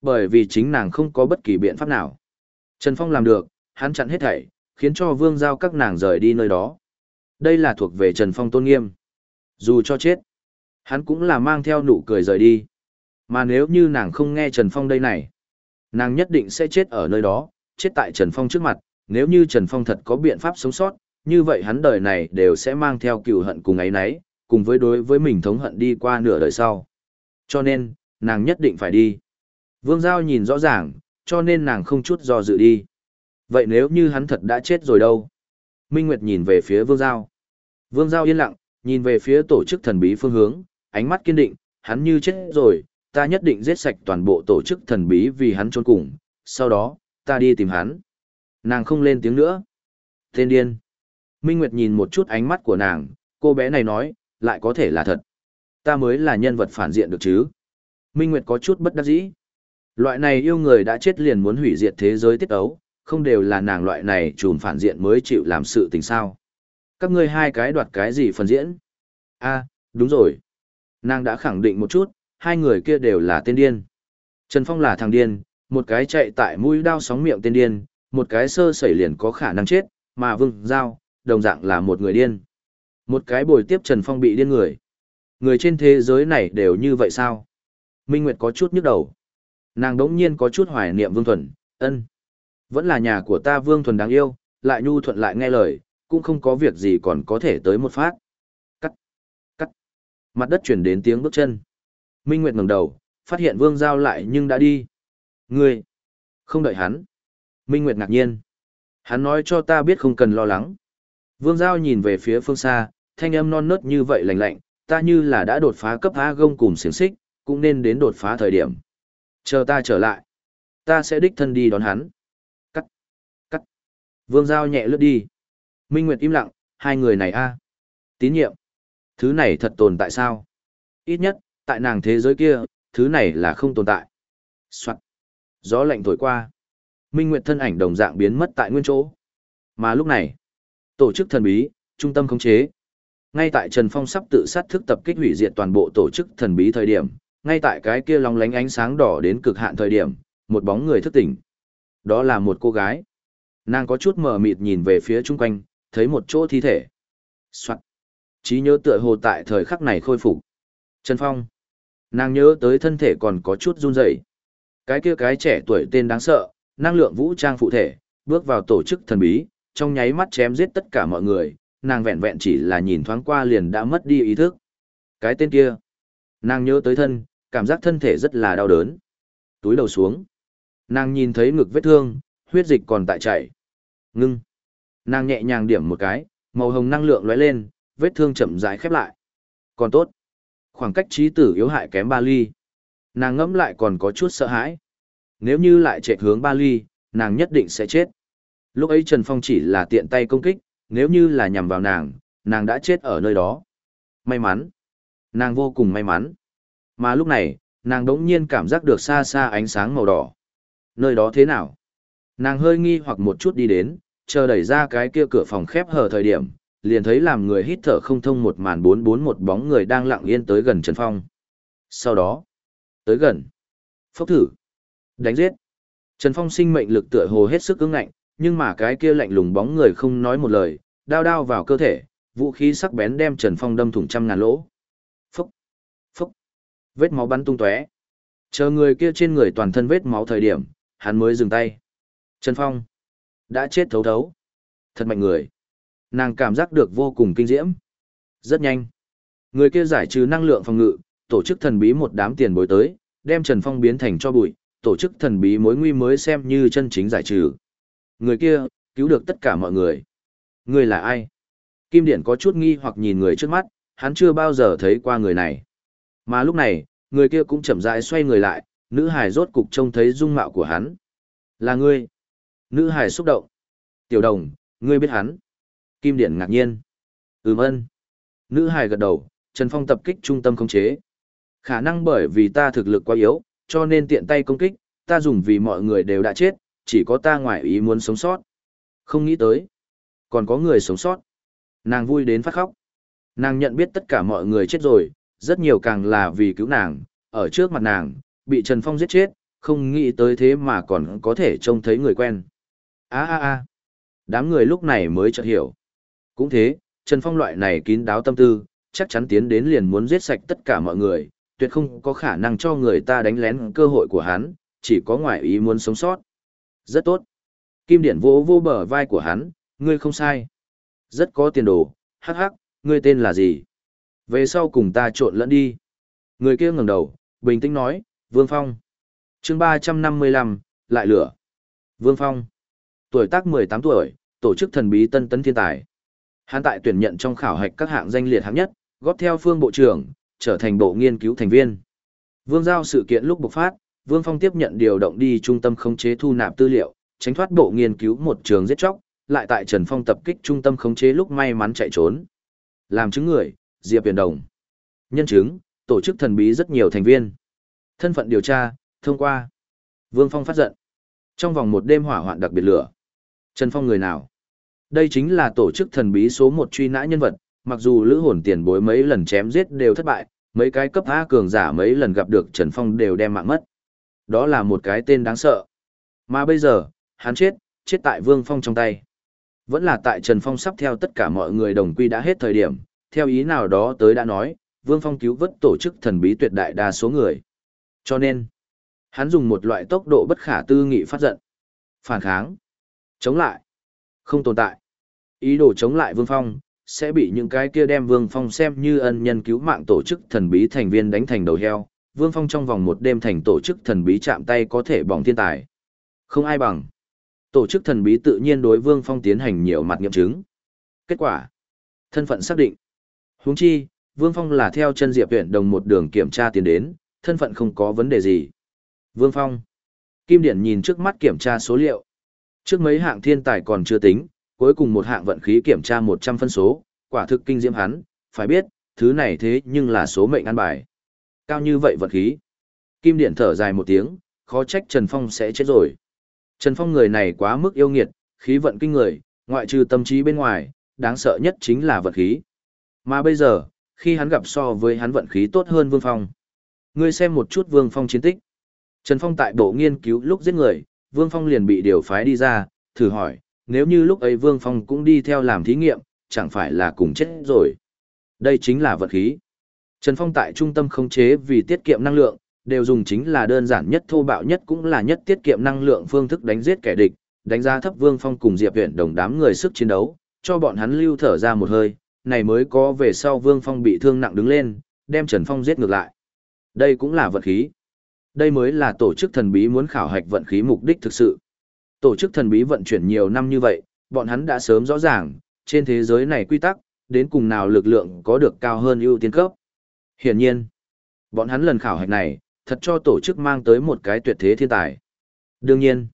Bởi vì chính nàng không có bất kỳ biện pháp nào. Trần Phong làm được, hắn chặn hết thảy, khiến cho vương giao các nàng rời đi nơi đó. Đây là thuộc về Trần Phong tôn nghiêm. Dù cho chết, hắn cũng là mang theo nụ cười rời đi. Mà nếu như nàng không nghe Trần Phong đây này, nàng nhất định sẽ chết ở nơi đó, chết tại Trần Phong trước mặt. Nếu như Trần Phong thật có biện pháp sống sót, như vậy hắn đời này đều sẽ mang theo cựu hận cùng ấy nấy, cùng với đối với mình thống hận đi qua nửa đời sau. Cho nên, nàng nhất định phải đi. Vương Giao nhìn rõ ràng, cho nên nàng không chút do dự đi. Vậy nếu như hắn thật đã chết rồi đâu? Minh Nguyệt nhìn về phía Vương Giao. Vương Giao yên lặng, nhìn về phía tổ chức thần bí phương hướng, ánh mắt kiên định, hắn như chết rồi, ta nhất định giết sạch toàn bộ tổ chức thần bí vì hắn trốn cùng, sau đó, ta đi tìm hắn. Nàng không lên tiếng nữa. Tên điên. Minh Nguyệt nhìn một chút ánh mắt của nàng, cô bé này nói, lại có thể là thật. Ta mới là nhân vật phản diện được chứ. Minh Nguyệt có chút bất đắc dĩ. Loại này yêu người đã chết liền muốn hủy diệt thế giới tiết ấu, không đều là nàng loại này trùn phản diện mới chịu làm sự tình sao. Các ngươi hai cái đoạt cái gì phần diễn? a đúng rồi. Nàng đã khẳng định một chút, hai người kia đều là tên điên. Trần Phong là thằng điên, một cái chạy tại mũi đao sóng miệng tên điên, một cái sơ sẩy liền có khả năng chết, mà Vương Giao, đồng dạng là một người điên. Một cái bồi tiếp Trần Phong bị điên người. Người trên thế giới này đều như vậy sao? Minh Nguyệt có chút nhức đầu. Nàng đống nhiên có chút hoài niệm Vương Thuần, ân. Vẫn là nhà của ta Vương Thuần đáng yêu, lại nhu thuận lại nghe lời, cũng không có việc gì còn có thể tới một phát. Cắt, cắt. Mặt đất chuyển đến tiếng bước chân. Minh Nguyệt ngẩng đầu, phát hiện Vương Giao lại nhưng đã đi. Ngươi, không đợi hắn. Minh Nguyệt ngạc nhiên. Hắn nói cho ta biết không cần lo lắng. Vương Giao nhìn về phía phương xa, thanh âm non nớt như vậy lạnh lạnh, ta như là đã đột phá cấp A gông cùng xiềng xích, cũng nên đến đột phá thời điểm. Chờ ta trở lại. Ta sẽ đích thân đi đón hắn. Cắt. Cắt. Vương Giao nhẹ lướt đi. Minh Nguyệt im lặng, hai người này a Tín nhiệm. Thứ này thật tồn tại sao? Ít nhất, tại nàng thế giới kia, thứ này là không tồn tại. Soạn. Gió lạnh thổi qua. Minh Nguyệt thân ảnh đồng dạng biến mất tại nguyên chỗ. Mà lúc này, tổ chức thần bí, trung tâm khống chế. Ngay tại Trần Phong sắp tự sát thức tập kích hủy diệt toàn bộ tổ chức thần bí thời điểm, ngay tại cái kia long lánh ánh sáng đỏ đến cực hạn thời điểm, một bóng người thức tỉnh. Đó là một cô gái. Nàng có chút mờ mịt nhìn về phía chung quanh, thấy một chỗ thi thể. Soạn. Trí nhớ tựa hồ tại thời khắc này khôi phục. Trần Phong. Nàng nhớ tới thân thể còn có chút run rẩy. Cái kia cái trẻ tuổi tên đáng sợ, năng lượng vũ trang phụ thể, bước vào tổ chức thần bí, trong nháy mắt chém giết tất cả mọi người, nàng vẹn vẹn chỉ là nhìn thoáng qua liền đã mất đi ý thức. Cái tên kia. Nàng nhớ tới thân, cảm giác thân thể rất là đau đớn. Túi đầu xuống. Nàng nhìn thấy ngực vết thương, huyết dịch còn tại chảy. Ngưng. Nàng nhẹ nhàng điểm một cái, màu hồng năng lượng lóe lên, vết thương chậm rãi khép lại. Còn tốt. Khoảng cách trí tử yếu hại kém ba ly. Nàng ngẫm lại còn có chút sợ hãi. Nếu như lại chạy hướng ba ly, nàng nhất định sẽ chết. Lúc ấy Trần Phong chỉ là tiện tay công kích, nếu như là nhằm vào nàng, nàng đã chết ở nơi đó. May mắn. Nàng vô cùng may mắn. Mà lúc này, nàng đống nhiên cảm giác được xa xa ánh sáng màu đỏ. Nơi đó thế nào? Nàng hơi nghi hoặc một chút đi đến, chờ đẩy ra cái kia cửa phòng khép hờ thời điểm, liền thấy làm người hít thở không thông một màn bốn bốn một bóng người đang lặng yên tới gần Trần Phong. Sau đó, tới gần, phốc thử, đánh giết. Trần Phong sinh mệnh lực tựa hồ hết sức cứng ngạnh, nhưng mà cái kia lạnh lùng bóng người không nói một lời, đao đao vào cơ thể, vũ khí sắc bén đem Trần Phong đâm thủng trăm ngàn lỗ. Phúc, phúc, vết máu bắn tung tóe. Chờ người kia trên người toàn thân vết máu thời điểm, hắn mới dừng tay. Trần Phong, đã chết thấu thấu. Thật mạnh người. Nàng cảm giác được vô cùng kinh diễm. Rất nhanh. Người kia giải trừ năng lượng phòng ngự, tổ chức thần bí một đám tiền bối tới, đem Trần Phong biến thành cho bụi, tổ chức thần bí mối nguy mới xem như chân chính giải trừ. Người kia, cứu được tất cả mọi người. Người là ai? Kim Điển có chút nghi hoặc nhìn người trước mắt, hắn chưa bao giờ thấy qua người này. Mà lúc này, người kia cũng chậm rãi xoay người lại, nữ Hải rốt cục trông thấy dung mạo của hắn. Là ngươi. Nữ Hải xúc động. Tiểu đồng, ngươi biết hắn. Kim Điển ngạc nhiên. Ừm ân. Nữ Hải gật đầu, Trần Phong tập kích trung tâm khống chế. Khả năng bởi vì ta thực lực quá yếu, cho nên tiện tay công kích, ta dùng vì mọi người đều đã chết, chỉ có ta ngoại ý muốn sống sót. Không nghĩ tới. Còn có người sống sót. Nàng vui đến phát khóc. Nàng nhận biết tất cả mọi người chết rồi, rất nhiều càng là vì cứu nàng, ở trước mặt nàng, bị Trần Phong giết chết, không nghĩ tới thế mà còn có thể trông thấy người quen. a a a Đám người lúc này mới chợt hiểu. Cũng thế, Trần Phong loại này kín đáo tâm tư, chắc chắn tiến đến liền muốn giết sạch tất cả mọi người, tuyệt không có khả năng cho người ta đánh lén cơ hội của hắn, chỉ có ngoại ý muốn sống sót. Rất tốt. Kim Điển vỗ vô bờ vai của hắn, ngươi không sai. Rất có tiền đồ, hắc hắc, ngươi tên là gì? Về sau cùng ta trộn lẫn đi. Người kia ngẩng đầu, bình tĩnh nói, Vương Phong. chương 355, lại lửa. Vương Phong. Tuổi tác 18 tuổi, tổ chức thần bí tân tấn thiên tài. Hắn tại tuyển nhận trong khảo hạch các hạng danh liệt hạng nhất, góp theo phương bộ trưởng, trở thành bộ nghiên cứu thành viên. Vương giao sự kiện lúc bộc phát, Vương Phong tiếp nhận điều động đi trung tâm khống chế thu nạp tư liệu, tránh thoát bộ nghiên cứu một trường giết chóc, lại tại Trần Phong tập kích trung tâm khống chế lúc may mắn chạy trốn. Làm chứng người, Diệp Viễn Đồng. Nhân chứng, tổ chức thần bí rất nhiều thành viên. Thân phận điều tra, thông qua. Vương Phong phát giận. Trong vòng một đêm hỏa hoạn đặc biệt lửa. Trần Phong người nào? Đây chính là tổ chức thần bí số một truy nã nhân vật, mặc dù lữ hồn tiền bối mấy lần chém giết đều thất bại, mấy cái cấp A cường giả mấy lần gặp được Trần Phong đều đem mạng mất. Đó là một cái tên đáng sợ. Mà bây giờ, hắn chết, chết tại Vương Phong trong tay. Vẫn là tại Trần Phong sắp theo tất cả mọi người đồng quy đã hết thời điểm, theo ý nào đó tới đã nói, Vương Phong cứu vớt tổ chức thần bí tuyệt đại đa số người. Cho nên, hắn dùng một loại tốc độ bất khả tư nghị phát giận. Phản kháng. Chống lại. Không tồn tại. Ý đồ chống lại Vương Phong, sẽ bị những cái kia đem Vương Phong xem như ân nhân cứu mạng tổ chức thần bí thành viên đánh thành đầu heo. Vương Phong trong vòng một đêm thành tổ chức thần bí chạm tay có thể bỏng thiên tài. Không ai bằng. Tổ chức thần bí tự nhiên đối Vương Phong tiến hành nhiều mặt nghiệm chứng. Kết quả. Thân phận xác định. Huống chi, Vương Phong là theo chân Diệp Viễn đồng một đường kiểm tra tiến đến, thân phận không có vấn đề gì. Vương Phong. Kim Điển nhìn trước mắt kiểm tra số liệu. Trước mấy hạng thiên tài còn chưa tính, cuối cùng một hạng vận khí kiểm tra 100 phân số, quả thực kinh diễm hắn, phải biết, thứ này thế nhưng là số mệnh ăn bài. Cao như vậy vận khí. Kim Điện thở dài một tiếng, khó trách Trần Phong sẽ chết rồi. Trần Phong người này quá mức yêu nghiệt, khí vận kinh người, ngoại trừ tâm trí bên ngoài, đáng sợ nhất chính là vận khí. Mà bây giờ, khi hắn gặp so với hắn vận khí tốt hơn Vương Phong. Ngươi xem một chút Vương Phong chiến tích. Trần Phong tại bộ nghiên cứu lúc giết người, Vương Phong liền bị điều phái đi ra, thử hỏi, nếu như lúc ấy Vương Phong cũng đi theo làm thí nghiệm, chẳng phải là cùng chết rồi. Đây chính là vật khí. Trần Phong tại trung tâm khống chế vì tiết kiệm năng lượng, đều dùng chính là đơn giản nhất thô bạo nhất cũng là nhất tiết kiệm năng lượng phương thức đánh giết kẻ địch, đánh giá thấp Vương Phong cùng Diệp Viễn đồng đám người sức chiến đấu, cho bọn hắn lưu thở ra một hơi, này mới có về sau Vương Phong bị thương nặng đứng lên, đem Trần Phong giết ngược lại. Đây cũng là vận khí. Đây mới là tổ chức thần bí muốn khảo hạch vận khí mục đích thực sự. Tổ chức thần bí vận chuyển nhiều năm như vậy, bọn hắn đã sớm rõ ràng, trên thế giới này quy tắc, đến cùng nào lực lượng có được cao hơn ưu tiên cấp. Hiển nhiên, bọn hắn lần khảo hạch này, thật cho tổ chức mang tới một cái tuyệt thế thiên tài. Đương nhiên,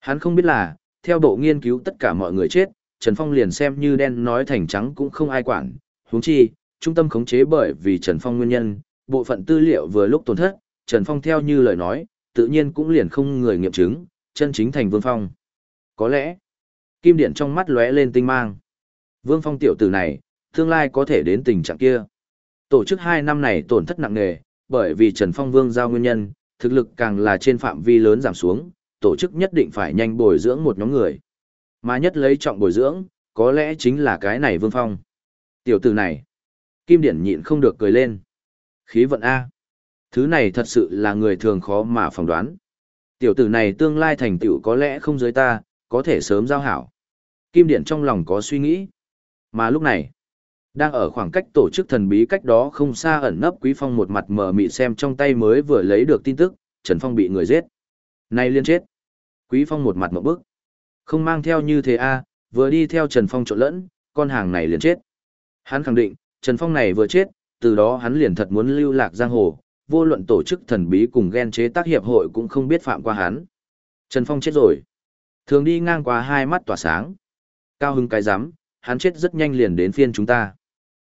hắn không biết là, theo bộ nghiên cứu tất cả mọi người chết, Trần Phong liền xem như đen nói thành trắng cũng không ai quản, huống chi, trung tâm khống chế bởi vì Trần Phong nguyên nhân, bộ phận tư liệu vừa lúc tổn thất, Trần Phong theo như lời nói, tự nhiên cũng liền không người nghiệm chứng, chân chính thành Vương Phong. Có lẽ, kim điện trong mắt lóe lên tinh mang. Vương Phong tiểu tử này, tương lai có thể đến tình trạng kia. Tổ chức hai năm này tổn thất nặng nề, bởi vì Trần Phong Vương giao nguyên nhân, thực lực càng là trên phạm vi lớn giảm xuống, tổ chức nhất định phải nhanh bồi dưỡng một nhóm người. Mà nhất lấy trọng bồi dưỡng, có lẽ chính là cái này Vương Phong. Tiểu tử này, Kim Điển nhịn không được cười lên. Khí vận A. Thứ này thật sự là người thường khó mà phỏng đoán. Tiểu tử này tương lai thành tựu có lẽ không giới ta, có thể sớm giao hảo. Kim Điển trong lòng có suy nghĩ. Mà lúc này, đang ở khoảng cách tổ chức thần bí cách đó không xa ẩn nấp Quý Phong một mặt mờ mị xem trong tay mới vừa lấy được tin tức, Trần Phong bị người giết. Nay liên chết. Quý Phong một mặt một bức. Không mang theo như thế a, vừa đi theo Trần Phong trộn lẫn, con hàng này liền chết. Hắn khẳng định, Trần Phong này vừa chết, từ đó hắn liền thật muốn lưu lạc giang hồ, vô luận tổ chức thần bí cùng ghen chế tác hiệp hội cũng không biết phạm qua hắn. Trần Phong chết rồi. Thường đi ngang qua hai mắt tỏa sáng. Cao hưng cái rắm hắn chết rất nhanh liền đến phiên chúng ta.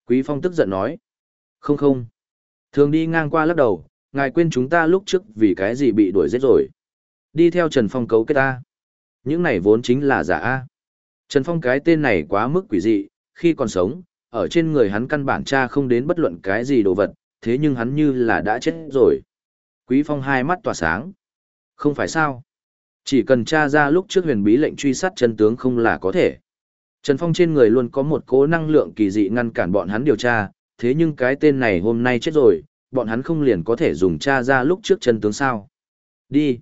Quý Phong tức giận nói. Không không. Thường đi ngang qua lắc đầu, ngài quên chúng ta lúc trước vì cái gì bị đuổi giết rồi. Đi theo Trần Phong cấu kết ta. Những này vốn chính là giả A. Trần Phong cái tên này quá mức quỷ dị, khi còn sống, ở trên người hắn căn bản cha không đến bất luận cái gì đồ vật, thế nhưng hắn như là đã chết rồi. Quý Phong hai mắt tỏa sáng. Không phải sao? Chỉ cần tra ra lúc trước huyền bí lệnh truy sát chân tướng không là có thể. Trần Phong trên người luôn có một cố năng lượng kỳ dị ngăn cản bọn hắn điều tra, thế nhưng cái tên này hôm nay chết rồi, bọn hắn không liền có thể dùng tra ra lúc trước chân tướng sao. Đi.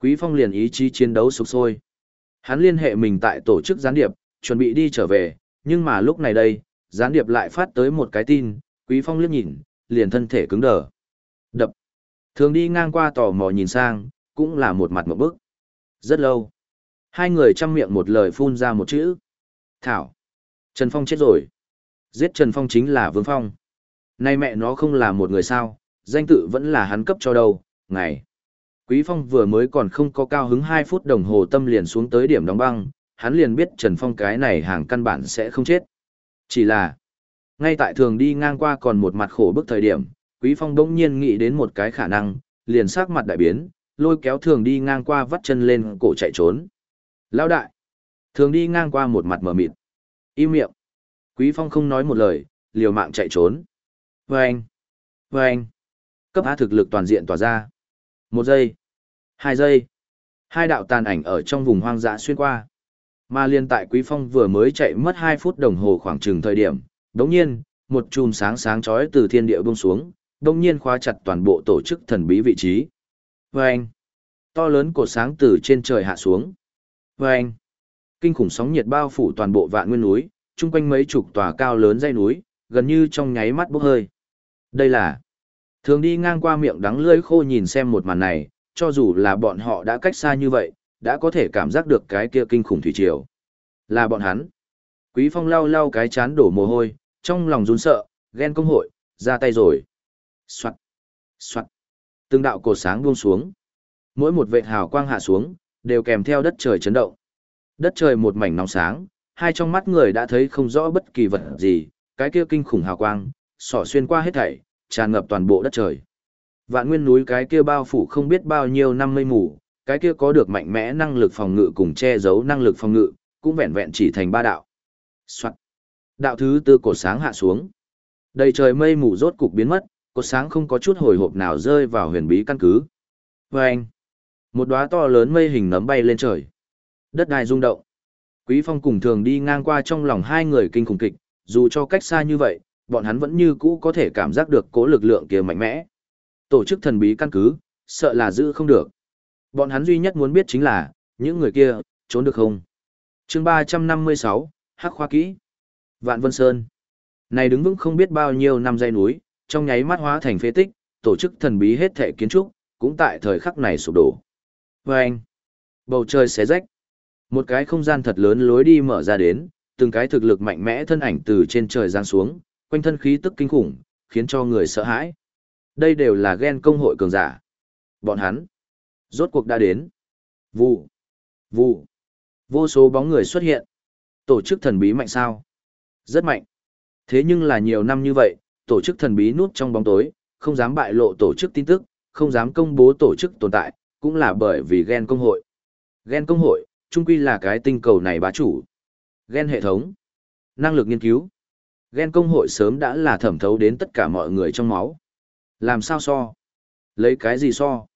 Quý Phong liền ý chí chiến đấu sục sôi. Hắn liên hệ mình tại tổ chức gián điệp, chuẩn bị đi trở về, nhưng mà lúc này đây, gián điệp lại phát tới một cái tin, Quý Phong liếc nhìn, liền thân thể cứng đờ. Đập. Thường đi ngang qua tò mò nhìn sang, cũng là một mặt một bức. Rất lâu. Hai người chăm miệng một lời phun ra một chữ. Thảo. Trần Phong chết rồi. Giết Trần Phong chính là Vương Phong. Nay mẹ nó không là một người sao, danh tự vẫn là hắn cấp cho đâu, ngày. Quý Phong vừa mới còn không có cao hứng 2 phút đồng hồ tâm liền xuống tới điểm đóng băng, hắn liền biết Trần Phong cái này hàng căn bản sẽ không chết. Chỉ là, ngay tại thường đi ngang qua còn một mặt khổ bức thời điểm, Quý Phong đông nhiên nghĩ đến một cái khả năng, liền sắc mặt đại biến, lôi kéo thường đi ngang qua vắt chân lên cổ chạy trốn. Lão đại! Thường đi ngang qua một mặt mở mịt. Im miệng! Quý Phong không nói một lời, liều mạng chạy trốn. Vâng! Vâng! Cấp á thực lực toàn diện tỏa ra. Một giây! Hai giây! Hai đạo tàn ảnh ở trong vùng hoang dã xuyên qua. Mà liên tại Quý Phong vừa mới chạy mất 2 phút đồng hồ khoảng chừng thời điểm, đống nhiên, một chùm sáng sáng chói từ thiên địa buông xuống, đống nhiên khóa chặt toàn bộ tổ chức thần bí vị trí. Vâng! To lớn cột sáng từ trên trời hạ xuống. Vâng! Kinh khủng sóng nhiệt bao phủ toàn bộ vạn nguyên núi, chung quanh mấy chục tòa cao lớn dây núi, gần như trong nháy mắt bốc hơi. Đây là thường đi ngang qua miệng đắng lưỡi khô nhìn xem một màn này, cho dù là bọn họ đã cách xa như vậy, đã có thể cảm giác được cái kia kinh khủng thủy triều. Là bọn hắn. Quý Phong lau lau cái chán đổ mồ hôi, trong lòng run sợ, ghen công hội, ra tay rồi. Soạn, soạn. Từng đạo cột sáng buông xuống. Mỗi một vệt hào quang hạ xuống, đều kèm theo đất trời chấn động. Đất trời một mảnh nóng sáng, hai trong mắt người đã thấy không rõ bất kỳ vật gì, cái kia kinh khủng hào quang, sỏ xuyên qua hết thảy, tràn ngập toàn bộ đất trời. Vạn nguyên núi cái kia bao phủ không biết bao nhiêu năm mây mù, cái kia có được mạnh mẽ năng lực phòng ngự cùng che giấu năng lực phòng ngự, cũng vẹn vẹn chỉ thành ba đạo. Soạn. Đạo thứ tư cột sáng hạ xuống. Đầy trời mây mù rốt cục biến mất, cột sáng không có chút hồi hộp nào rơi vào huyền bí căn cứ. Và anh, một đóa to lớn mây hình nấm bay lên trời. Đất đai rung động. Quý Phong cùng thường đi ngang qua trong lòng hai người kinh khủng kịch, dù cho cách xa như vậy, bọn hắn vẫn như cũ có thể cảm giác được cố lực lượng kia mạnh mẽ. Tổ chức thần bí căn cứ, sợ là giữ không được. Bọn hắn duy nhất muốn biết chính là, những người kia, trốn được không? chương 356, Hắc Khoa Kỹ. Vạn Vân Sơn. Này đứng vững không biết bao nhiêu năm dây núi, trong nháy mắt hóa thành phế tích, tổ chức thần bí hết thể kiến trúc, cũng tại thời khắc này sụp đổ. Và anh, bầu trời xé rách. Một cái không gian thật lớn lối đi mở ra đến, từng cái thực lực mạnh mẽ thân ảnh từ trên trời giáng xuống, quanh thân khí tức kinh khủng, khiến cho người sợ hãi. Đây đều là ghen công hội cường giả. Bọn hắn, rốt cuộc đã đến. Vụ, vụ, vô số bóng người xuất hiện. Tổ chức thần bí mạnh sao? Rất mạnh. Thế nhưng là nhiều năm như vậy, tổ chức thần bí núp trong bóng tối, không dám bại lộ tổ chức tin tức, không dám công bố tổ chức tồn tại, cũng là bởi vì ghen công hội. Ghen công hội, Trung quy là cái tinh cầu này bá chủ. Ghen hệ thống, năng lực nghiên cứu. Ghen công hội sớm đã là thẩm thấu đến tất cả mọi người trong máu. Làm sao so? Lấy cái gì so?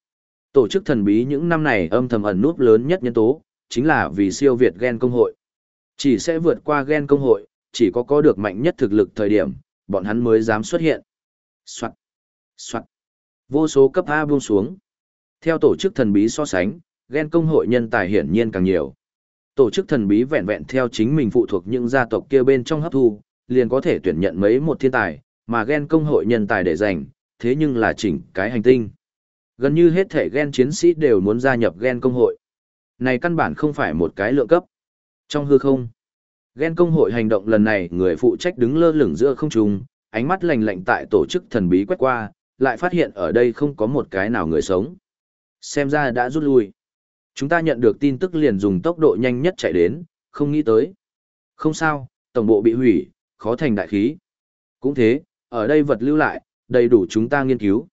Tổ chức thần bí những năm này âm thầm ẩn núp lớn nhất nhân tố, chính là vì siêu việt ghen công hội. Chỉ sẽ vượt qua ghen công hội, chỉ có có được mạnh nhất thực lực thời điểm, bọn hắn mới dám xuất hiện. Soạn, soạn, vô số cấp A buông xuống. Theo tổ chức thần bí so sánh, ghen công hội nhân tài hiển nhiên càng nhiều. Tổ chức thần bí vẹn vẹn theo chính mình phụ thuộc những gia tộc kia bên trong hấp thu, liền có thể tuyển nhận mấy một thiên tài, mà ghen công hội nhân tài để dành, thế nhưng là chỉnh cái hành tinh. Gần như hết thể ghen chiến sĩ đều muốn gia nhập ghen công hội. Này căn bản không phải một cái lượng cấp. Trong hư không, ghen công hội hành động lần này người phụ trách đứng lơ lửng giữa không trung, ánh mắt lạnh lạnh tại tổ chức thần bí quét qua, lại phát hiện ở đây không có một cái nào người sống. Xem ra đã rút lui. Chúng ta nhận được tin tức liền dùng tốc độ nhanh nhất chạy đến, không nghĩ tới. Không sao, tổng bộ bị hủy, khó thành đại khí. Cũng thế, ở đây vật lưu lại, đầy đủ chúng ta nghiên cứu.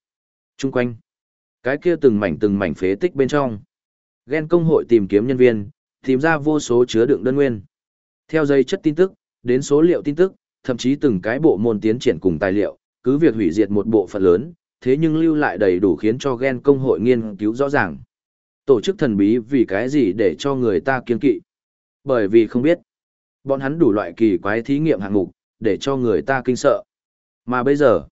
Trung quanh, cái kia từng mảnh từng mảnh phế tích bên trong. Ghen công hội tìm kiếm nhân viên, tìm ra vô số chứa đựng đơn nguyên. Theo dây chất tin tức, đến số liệu tin tức, thậm chí từng cái bộ môn tiến triển cùng tài liệu, cứ việc hủy diệt một bộ phận lớn, thế nhưng lưu lại đầy đủ khiến cho ghen công hội nghiên cứu rõ ràng. Tổ chức thần bí vì cái gì để cho người ta kiên kỵ? Bởi vì không biết. Bọn hắn đủ loại kỳ quái thí nghiệm hạng mục, để cho người ta kinh sợ. Mà bây giờ,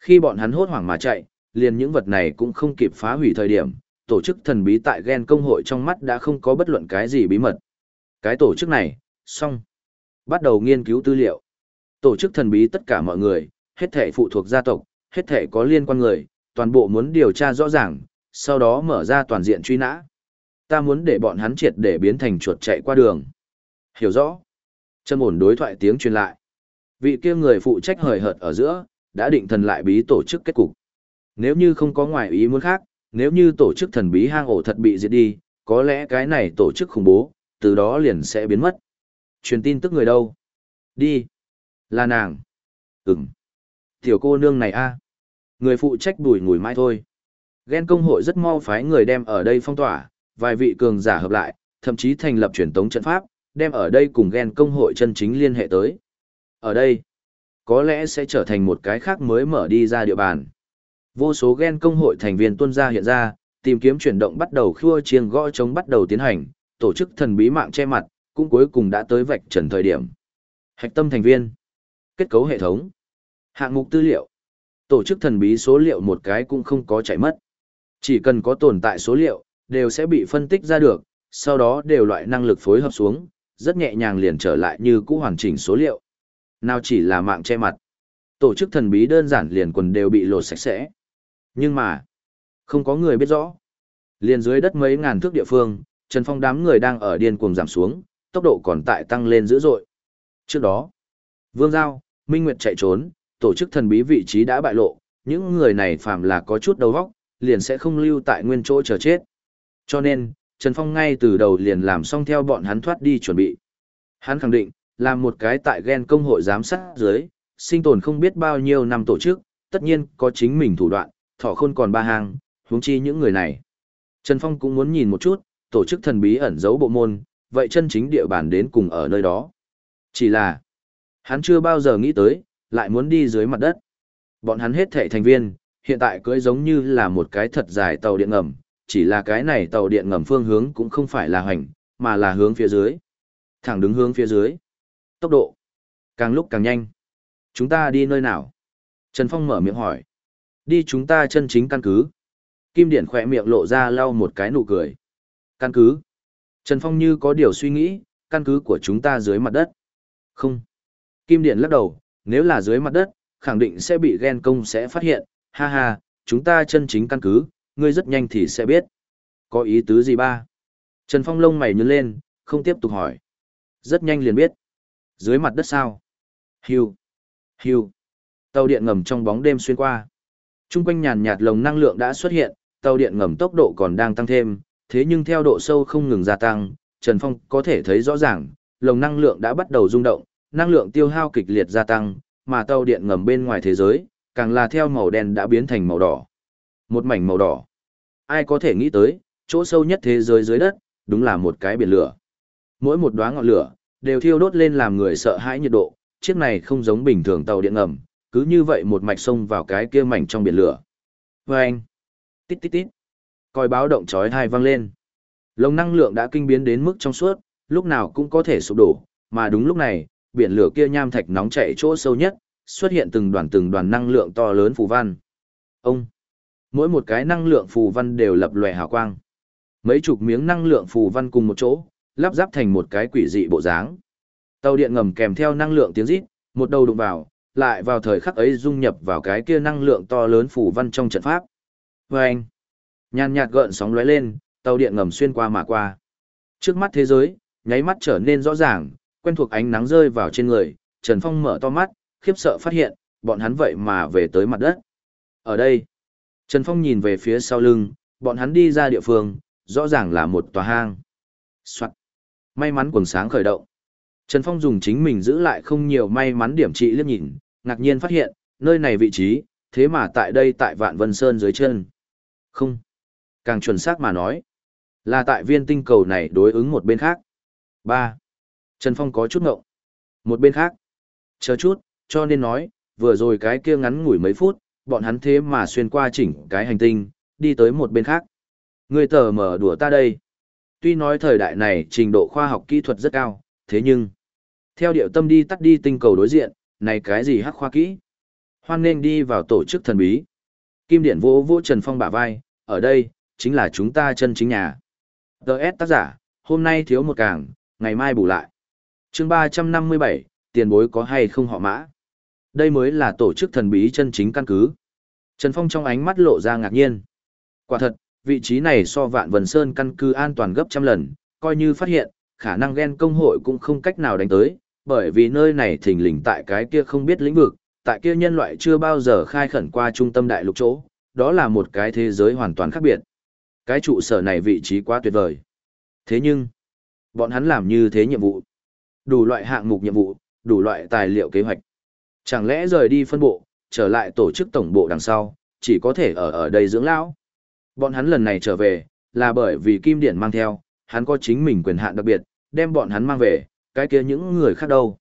khi bọn hắn hốt hoảng mà chạy, liền những vật này cũng không kịp phá hủy thời điểm, tổ chức thần bí tại ghen công hội trong mắt đã không có bất luận cái gì bí mật. Cái tổ chức này, xong. Bắt đầu nghiên cứu tư liệu. Tổ chức thần bí tất cả mọi người, hết thể phụ thuộc gia tộc, hết thể có liên quan người, toàn bộ muốn điều tra rõ ràng, sau đó mở ra toàn diện truy nã. Ta muốn để bọn hắn triệt để biến thành chuột chạy qua đường. Hiểu rõ. Chân ổn đối thoại tiếng truyền lại. Vị kia người phụ trách hời hợt ở giữa, đã định thần lại bí tổ chức kết cục. Nếu như không có ngoại ý muốn khác, nếu như tổ chức thần bí hang ổ thật bị diệt đi, có lẽ cái này tổ chức khủng bố, từ đó liền sẽ biến mất. Truyền tin tức người đâu? Đi. Là nàng. Ừm. Tiểu cô nương này a Người phụ trách bùi ngùi mãi thôi. Ghen công hội rất mau phái người đem ở đây phong tỏa, vài vị cường giả hợp lại, thậm chí thành lập truyền tống trận pháp, đem ở đây cùng ghen công hội chân chính liên hệ tới. Ở đây, có lẽ sẽ trở thành một cái khác mới mở đi ra địa bàn. Vô số ghen công hội thành viên tuân gia hiện ra, tìm kiếm chuyển động bắt đầu khua chiêng gõ chống bắt đầu tiến hành, tổ chức thần bí mạng che mặt, cũng cuối cùng đã tới vạch trần thời điểm. Hạch tâm thành viên, kết cấu hệ thống, hạng mục tư liệu, tổ chức thần bí số liệu một cái cũng không có chạy mất. Chỉ cần có tồn tại số liệu, đều sẽ bị phân tích ra được, sau đó đều loại năng lực phối hợp xuống, rất nhẹ nhàng liền trở lại như cũ hoàn chỉnh số liệu. Nào chỉ là mạng che mặt. Tổ chức thần bí đơn giản liền quần đều bị lột sạch sẽ. Nhưng mà, không có người biết rõ. Liền dưới đất mấy ngàn thước địa phương, Trần Phong đám người đang ở điên cuồng giảm xuống, tốc độ còn tại tăng lên dữ dội. Trước đó, Vương Giao, Minh Nguyệt chạy trốn, tổ chức thần bí vị trí đã bại lộ, những người này phàm là có chút đầu óc, liền sẽ không lưu tại nguyên chỗ chờ chết. Cho nên, Trần Phong ngay từ đầu liền làm xong theo bọn hắn thoát đi chuẩn bị. Hắn khẳng định, làm một cái tại ghen công hội giám sát dưới, sinh tồn không biết bao nhiêu năm tổ chức, tất nhiên có chính mình thủ đoạn, Thỏ khôn còn ba hàng, huống chi những người này. Trần Phong cũng muốn nhìn một chút, tổ chức thần bí ẩn giấu bộ môn, vậy chân chính địa bàn đến cùng ở nơi đó. Chỉ là, hắn chưa bao giờ nghĩ tới, lại muốn đi dưới mặt đất. Bọn hắn hết thể thành viên, hiện tại cưỡi giống như là một cái thật dài tàu điện ngầm, chỉ là cái này tàu điện ngầm phương hướng cũng không phải là hoành, mà là hướng phía dưới. Thẳng đứng hướng phía dưới. Tốc độ. Càng lúc càng nhanh. Chúng ta đi nơi nào? Trần Phong mở miệng hỏi. Đi chúng ta chân chính căn cứ. Kim Điển khỏe miệng lộ ra lau một cái nụ cười. Căn cứ. Trần Phong như có điều suy nghĩ, căn cứ của chúng ta dưới mặt đất. Không. Kim Điển lắc đầu, nếu là dưới mặt đất, khẳng định sẽ bị ghen công sẽ phát hiện, ha ha, chúng ta chân chính căn cứ, ngươi rất nhanh thì sẽ biết. Có ý tứ gì ba? Trần Phong lông mày nhướng lên, không tiếp tục hỏi. Rất nhanh liền biết. Dưới mặt đất sao? Hiu. Hiu. Tàu điện ngầm trong bóng đêm xuyên qua. Trung quanh nhàn nhạt lồng năng lượng đã xuất hiện, tàu điện ngầm tốc độ còn đang tăng thêm, thế nhưng theo độ sâu không ngừng gia tăng, Trần Phong có thể thấy rõ ràng, lồng năng lượng đã bắt đầu rung động, năng lượng tiêu hao kịch liệt gia tăng, mà tàu điện ngầm bên ngoài thế giới, càng là theo màu đen đã biến thành màu đỏ. Một mảnh màu đỏ. Ai có thể nghĩ tới, chỗ sâu nhất thế giới dưới đất, đúng là một cái biển lửa. Mỗi một đóa ngọn lửa, đều thiêu đốt lên làm người sợ hãi nhiệt độ, chiếc này không giống bình thường tàu điện ngầm, cứ như vậy một mạch sông vào cái kia mảnh trong biển lửa. Vâng! Tít tít tít! Coi báo động chói tai vang lên. Lồng năng lượng đã kinh biến đến mức trong suốt, lúc nào cũng có thể sụp đổ, mà đúng lúc này, biển lửa kia nham thạch nóng chảy chỗ sâu nhất, xuất hiện từng đoàn từng đoàn năng lượng to lớn phù văn. Ông! Mỗi một cái năng lượng phù văn đều lập lòe hào quang. Mấy chục miếng năng lượng phù văn cùng một chỗ, lắp ráp thành một cái quỷ dị bộ dáng. Tàu điện ngầm kèm theo năng lượng tiếng rít, một đầu đụng vào, lại vào thời khắc ấy dung nhập vào cái kia năng lượng to lớn phù văn trong trận pháp. Vâng! Nhàn nhạt gợn sóng lóe lên, tàu điện ngầm xuyên qua mà qua. Trước mắt thế giới, nháy mắt trở nên rõ ràng, quen thuộc ánh nắng rơi vào trên người, Trần Phong mở to mắt, khiếp sợ phát hiện, bọn hắn vậy mà về tới mặt đất. Ở đây, Trần Phong nhìn về phía sau lưng, bọn hắn đi ra địa phương, rõ ràng là một tòa hang. Soạn. May mắn quần sáng khởi động. Trần Phong dùng chính mình giữ lại không nhiều may mắn điểm trị liếc nhìn, ngạc nhiên phát hiện, nơi này vị trí, thế mà tại đây tại Vạn Vân Sơn dưới chân. Không. Càng chuẩn xác mà nói, là tại viên tinh cầu này đối ứng một bên khác. 3. Trần Phong có chút ngộng. Một bên khác. Chờ chút, cho nên nói, vừa rồi cái kia ngắn ngủi mấy phút, bọn hắn thế mà xuyên qua chỉnh cái hành tinh, đi tới một bên khác. Người tờ mở đùa ta đây. Tuy nói thời đại này trình độ khoa học kỹ thuật rất cao, thế nhưng, theo điệu tâm đi tắt đi tinh cầu đối diện, này cái gì hắc khoa kỹ. Hoan nên đi vào tổ chức thần bí. Kim Điện vỗ vỗ Trần Phong bả vai, ở đây, chính là chúng ta chân chính nhà. Đợt tác giả, hôm nay thiếu một càng, ngày mai bù lại. chương 357, tiền bối có hay không họ mã. Đây mới là tổ chức thần bí chân chính căn cứ. Trần Phong trong ánh mắt lộ ra ngạc nhiên. Quả thật, vị trí này so vạn vần sơn căn cứ an toàn gấp trăm lần, coi như phát hiện, khả năng ghen công hội cũng không cách nào đánh tới, bởi vì nơi này thình lình tại cái kia không biết lĩnh vực, tại kia nhân loại chưa bao giờ khai khẩn qua trung tâm đại lục chỗ, đó là một cái thế giới hoàn toàn khác biệt. Cái trụ sở này vị trí quá tuyệt vời. Thế nhưng, bọn hắn làm như thế nhiệm vụ. Đủ loại hạng mục nhiệm vụ, đủ loại tài liệu kế hoạch. Chẳng lẽ rời đi phân bộ, trở lại tổ chức tổng bộ đằng sau, chỉ có thể ở ở đây dưỡng lão. Bọn hắn lần này trở về, là bởi vì Kim Điển mang theo, hắn có chính mình quyền hạn đặc biệt, đem bọn hắn mang về, cái kia những người khác đâu.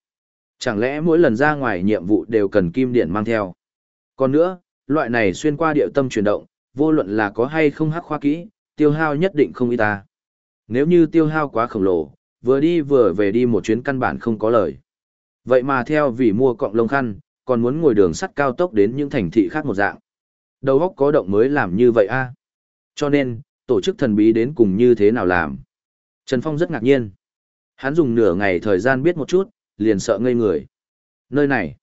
Chẳng lẽ mỗi lần ra ngoài nhiệm vụ đều cần Kim Điển mang theo. Còn nữa, loại này xuyên qua địa tâm chuyển động, vô luận là có hay không hắc khoa kỹ, tiêu hao nhất định không y ta. Nếu như tiêu hao quá khổng lồ, vừa đi vừa về đi một chuyến căn bản không có lời. Vậy mà theo vì mua cọng lông khăn, còn muốn ngồi đường sắt cao tốc đến những thành thị khác một dạng. Đầu óc có động mới làm như vậy a. À? Cho nên, tổ chức thần bí đến cùng như thế nào làm? Trần Phong rất ngạc nhiên. Hắn dùng nửa ngày thời gian biết một chút, liền sợ ngây người. Nơi này,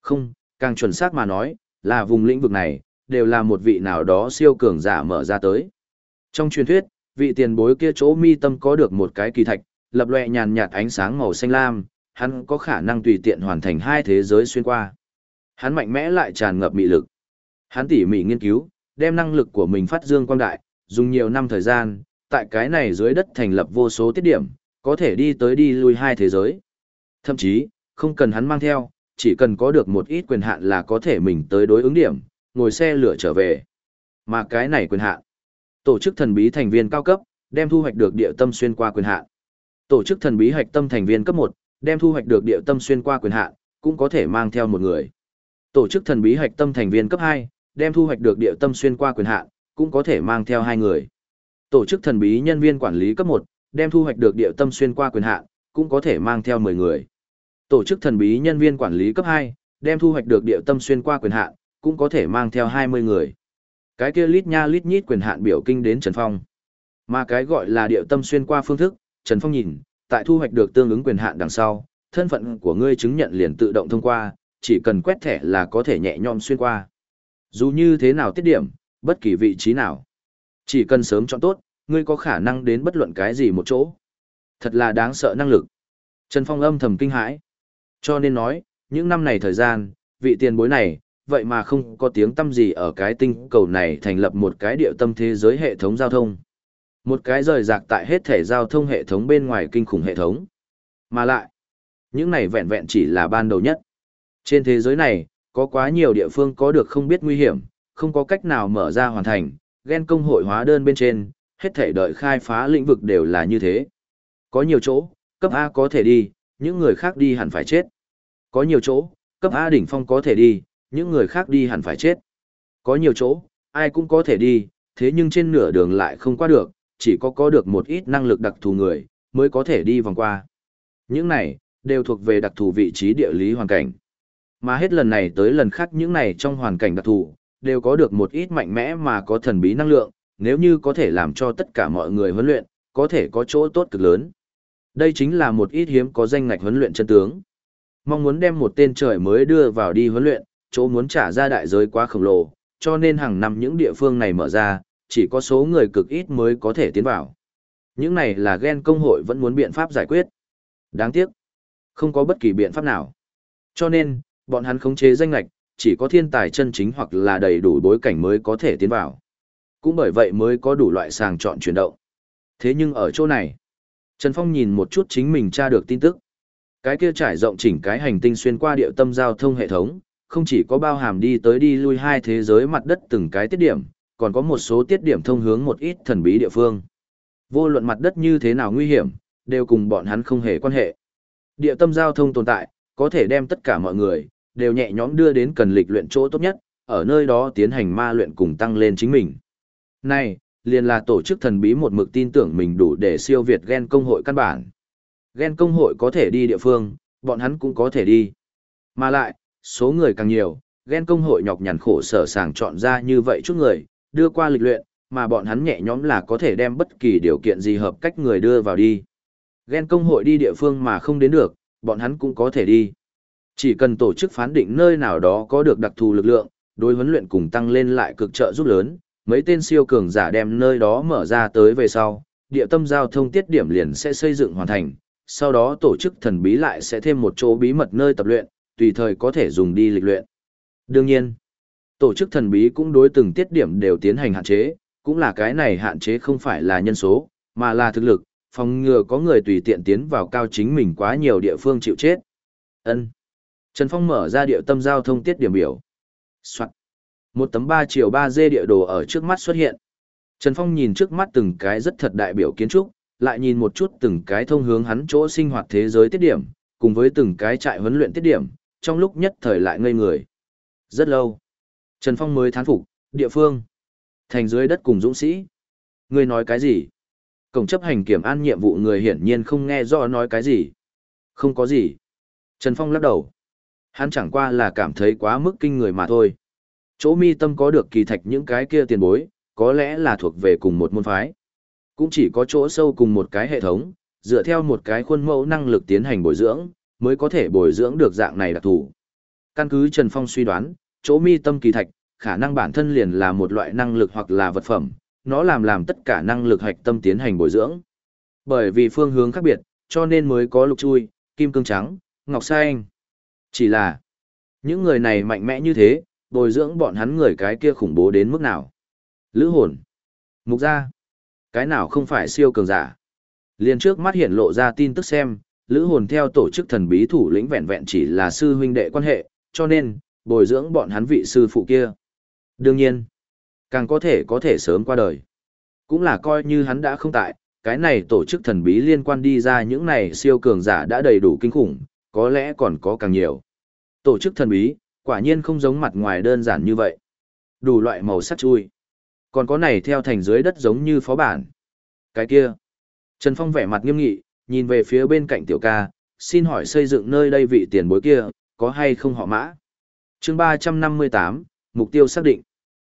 không, càng chuẩn xác mà nói, là vùng lĩnh vực này, đều là một vị nào đó siêu cường giả mở ra tới. Trong truyền thuyết, vị tiền bối kia chỗ mi tâm có được một cái kỳ thạch, lập lòe nhàn nhạt ánh sáng màu xanh lam, hắn có khả năng tùy tiện hoàn thành hai thế giới xuyên qua. Hắn mạnh mẽ lại tràn ngập mị lực. Hắn tỉ mỉ nghiên cứu, đem năng lực của mình phát dương quang đại, dùng nhiều năm thời gian, tại cái này dưới đất thành lập vô số tiết điểm, có thể đi tới đi lui hai thế giới. Thậm chí, không cần hắn mang theo, chỉ cần có được một ít quyền hạn là có thể mình tới đối ứng điểm, ngồi xe lửa trở về. Mà cái này quyền hạn, tổ chức thần bí thành viên cao cấp, đem thu hoạch được địa tâm xuyên qua quyền hạn. Tổ chức thần bí hạch tâm thành viên cấp 1, đem thu hoạch được địa tâm xuyên qua quyền hạn, cũng có thể mang theo một người. Tổ chức thần bí hạch tâm thành viên cấp 2, đem thu hoạch được địa tâm xuyên qua quyền hạn, cũng có thể mang theo hai người. Tổ chức thần bí nhân viên quản lý cấp 1, đem thu hoạch được địa tâm xuyên qua quyền hạn, cũng có thể mang theo 10 người. Tổ chức thần bí nhân viên quản lý cấp 2, đem thu hoạch được địa tâm xuyên qua quyền hạn, cũng có thể mang theo 20 người. Cái kia lít nha lít nhít quyền hạn biểu kinh đến Trần Phong. Mà cái gọi là địa tâm xuyên qua phương thức, Trần Phong nhìn, tại thu hoạch được tương ứng quyền hạn đằng sau, thân phận của ngươi chứng nhận liền tự động thông qua, chỉ cần quét thẻ là có thể nhẹ nhõm xuyên qua. Dù như thế nào tiết điểm, bất kỳ vị trí nào. Chỉ cần sớm chọn tốt, ngươi có khả năng đến bất luận cái gì một chỗ. Thật là đáng sợ năng lực. Trần Phong âm thầm kinh hãi. Cho nên nói, những năm này thời gian, vị tiền bối này, vậy mà không có tiếng tâm gì ở cái tinh cầu này thành lập một cái địa tâm thế giới hệ thống giao thông. Một cái rời rạc tại hết thể giao thông hệ thống bên ngoài kinh khủng hệ thống. Mà lại, những này vẹn vẹn chỉ là ban đầu nhất. Trên thế giới này, có quá nhiều địa phương có được không biết nguy hiểm, không có cách nào mở ra hoàn thành, ghen công hội hóa đơn bên trên, hết thể đợi khai phá lĩnh vực đều là như thế. Có nhiều chỗ, cấp A có thể đi, những người khác đi hẳn phải chết. Có nhiều chỗ, cấp A đỉnh phong có thể đi, những người khác đi hẳn phải chết. Có nhiều chỗ, ai cũng có thể đi, thế nhưng trên nửa đường lại không qua được, chỉ có có được một ít năng lực đặc thù người, mới có thể đi vòng qua. Những này, đều thuộc về đặc thù vị trí địa lý hoàn cảnh. Mà hết lần này tới lần khác những này trong hoàn cảnh đặc thù, đều có được một ít mạnh mẽ mà có thần bí năng lượng, nếu như có thể làm cho tất cả mọi người huấn luyện, có thể có chỗ tốt cực lớn. Đây chính là một ít hiếm có danh ngạch huấn luyện chân tướng. Mong muốn đem một tên trời mới đưa vào đi huấn luyện, chỗ muốn trả ra đại giới quá khổng lồ, cho nên hàng năm những địa phương này mở ra, chỉ có số người cực ít mới có thể tiến vào. Những này là ghen công hội vẫn muốn biện pháp giải quyết. Đáng tiếc, không có bất kỳ biện pháp nào. Cho nên, bọn hắn khống chế danh lạch, chỉ có thiên tài chân chính hoặc là đầy đủ bối cảnh mới có thể tiến vào. Cũng bởi vậy mới có đủ loại sàng chọn chuyển động. Thế nhưng ở chỗ này, Trần Phong nhìn một chút chính mình tra được tin tức. Cái kia trải rộng chỉnh cái hành tinh xuyên qua địa tâm giao thông hệ thống, không chỉ có bao hàm đi tới đi lui hai thế giới mặt đất từng cái tiết điểm, còn có một số tiết điểm thông hướng một ít thần bí địa phương. Vô luận mặt đất như thế nào nguy hiểm, đều cùng bọn hắn không hề quan hệ. Địa tâm giao thông tồn tại, có thể đem tất cả mọi người, đều nhẹ nhõm đưa đến cần lịch luyện chỗ tốt nhất, ở nơi đó tiến hành ma luyện cùng tăng lên chính mình. Này, liền là tổ chức thần bí một mực tin tưởng mình đủ để siêu việt gen công hội căn bản. Gen công hội có thể đi địa phương, bọn hắn cũng có thể đi. Mà lại, số người càng nhiều, gen công hội nhọc nhằn khổ sở sàng chọn ra như vậy chút người, đưa qua lịch luyện, mà bọn hắn nhẹ nhõm là có thể đem bất kỳ điều kiện gì hợp cách người đưa vào đi. Ghen công hội đi địa phương mà không đến được, bọn hắn cũng có thể đi. Chỉ cần tổ chức phán định nơi nào đó có được đặc thù lực lượng, đối huấn luyện cùng tăng lên lại cực trợ giúp lớn, mấy tên siêu cường giả đem nơi đó mở ra tới về sau, địa tâm giao thông tiết điểm liền sẽ xây dựng hoàn thành, sau đó tổ chức thần bí lại sẽ thêm một chỗ bí mật nơi tập luyện, tùy thời có thể dùng đi lịch luyện. Đương nhiên, tổ chức thần bí cũng đối từng tiết điểm đều tiến hành hạn chế, cũng là cái này hạn chế không phải là nhân số, mà là thực lực, phòng ngừa có người tùy tiện tiến vào cao chính mình quá nhiều địa phương chịu chết. Ân. Trần Phong mở ra địa tâm giao thông tiết điểm biểu. Soạn. Một tấm 3 triệu 3 dê địa đồ ở trước mắt xuất hiện. Trần Phong nhìn trước mắt từng cái rất thật đại biểu kiến trúc, lại nhìn một chút từng cái thông hướng hắn chỗ sinh hoạt thế giới tiết điểm, cùng với từng cái trại huấn luyện tiết điểm, trong lúc nhất thời lại ngây người. Rất lâu. Trần Phong mới thán phục, địa phương. Thành dưới đất cùng dũng sĩ. Ngươi nói cái gì? Cổng chấp hành kiểm an nhiệm vụ người hiển nhiên không nghe rõ nói cái gì. Không có gì. Trần Phong lắc đầu. Hắn chẳng qua là cảm thấy quá mức kinh người mà thôi. Chỗ mi tâm có được kỳ thạch những cái kia tiền bối, có lẽ là thuộc về cùng một môn phái. Cũng chỉ có chỗ sâu cùng một cái hệ thống, dựa theo một cái khuôn mẫu năng lực tiến hành bồi dưỡng, mới có thể bồi dưỡng được dạng này đặc thù. Căn cứ Trần Phong suy đoán, chỗ mi tâm kỳ thạch, khả năng bản thân liền là một loại năng lực hoặc là vật phẩm, nó làm làm tất cả năng lực hạch tâm tiến hành bồi dưỡng. Bởi vì phương hướng khác biệt, cho nên mới có lục chui, kim cương trắng, ngọc xanh. Chỉ là, những người này mạnh mẽ như thế, bồi dưỡng bọn hắn người cái kia khủng bố đến mức nào. Lữ hồn, mục gia, cái nào không phải siêu cường giả. Liên trước mắt hiện lộ ra tin tức xem, lữ hồn theo tổ chức thần bí thủ lĩnh vẹn vẹn chỉ là sư huynh đệ quan hệ, cho nên, bồi dưỡng bọn hắn vị sư phụ kia. Đương nhiên, càng có thể có thể sớm qua đời. Cũng là coi như hắn đã không tại, cái này tổ chức thần bí liên quan đi ra những này siêu cường giả đã đầy đủ kinh khủng, có lẽ còn có càng nhiều. Tổ chức thần bí, quả nhiên không giống mặt ngoài đơn giản như vậy. Đủ loại màu sắc chui. Còn có này theo thành dưới đất giống như phó bản. Cái kia. Trần Phong vẻ mặt nghiêm nghị, nhìn về phía bên cạnh tiểu ca, xin hỏi xây dựng nơi đây vị tiền bối kia, có hay không họ mã? Chương 358, mục tiêu xác định.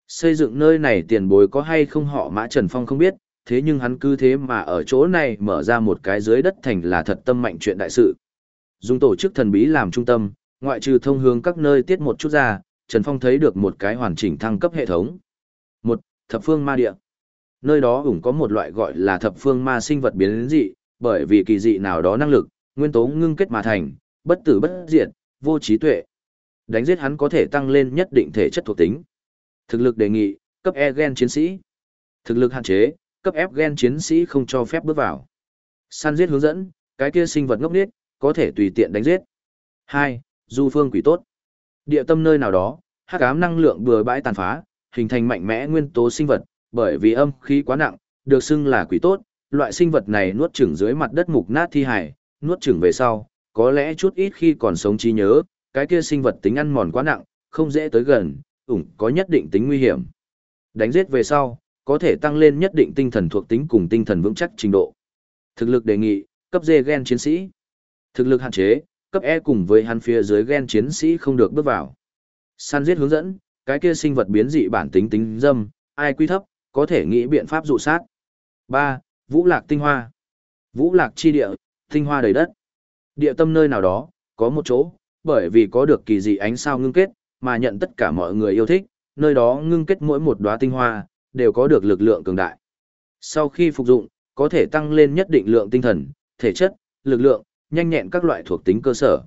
Xây dựng nơi này tiền bối có hay không họ mã Trần Phong không biết, thế nhưng hắn cứ thế mà ở chỗ này mở ra một cái dưới đất thành là thật tâm mạnh chuyện đại sự. Dùng tổ chức thần bí làm trung tâm, ngoại trừ thông hướng các nơi tiết một chút ra, Trần Phong thấy được một cái hoàn chỉnh thăng cấp hệ thống. Một, thập phương ma địa. Nơi đó ủng có một loại gọi là thập phương ma sinh vật biến dị, bởi vì kỳ dị nào đó năng lực, nguyên tố ngưng kết mà thành, bất tử bất diệt, vô trí tuệ. Đánh giết hắn có thể tăng lên nhất định thể chất thuộc tính. Thực lực đề nghị, cấp E gen chiến sĩ. Thực lực hạn chế, cấp F gen chiến sĩ không cho phép bước vào. Săn giết hướng dẫn, cái kia sinh vật ngốc nghếch, có thể tùy tiện đánh giết. 2. Du phương quỷ tốt. Địa tâm nơi nào đó, hắc ám năng lượng bừa bãi tàn phá, hình thành mạnh mẽ nguyên tố sinh vật, bởi vì âm khí quá nặng, được xưng là quỷ tốt, loại sinh vật này nuốt chửng dưới mặt đất mục nát thi hải, nuốt chửng về sau, có lẽ chút ít khi còn sống trí nhớ, cái kia sinh vật tính ăn mòn quá nặng, không dễ tới gần, ủng có nhất định tính nguy hiểm. Đánh giết về sau, có thể tăng lên nhất định tinh thần thuộc tính cùng tinh thần vững chắc trình độ. Thực lực đề nghị, cấp D gen chiến sĩ. Thực lực hạn chế, cấp E cùng với hắn phía dưới gen chiến sĩ không được bước vào. Săn giết hướng dẫn, cái kia sinh vật biến dị bản tính tính dâm, ai quy thấp, có thể nghĩ biện pháp dụ sát. 3. Vũ lạc tinh hoa. Vũ lạc chi địa, tinh hoa đầy đất. Địa tâm nơi nào đó, có một chỗ, bởi vì có được kỳ dị ánh sao ngưng kết, mà nhận tất cả mọi người yêu thích, nơi đó ngưng kết mỗi một đóa tinh hoa, đều có được lực lượng cường đại. Sau khi phục dụng, có thể tăng lên nhất định lượng tinh thần, thể chất, lực lượng, nhanh nhẹn các loại thuộc tính cơ sở.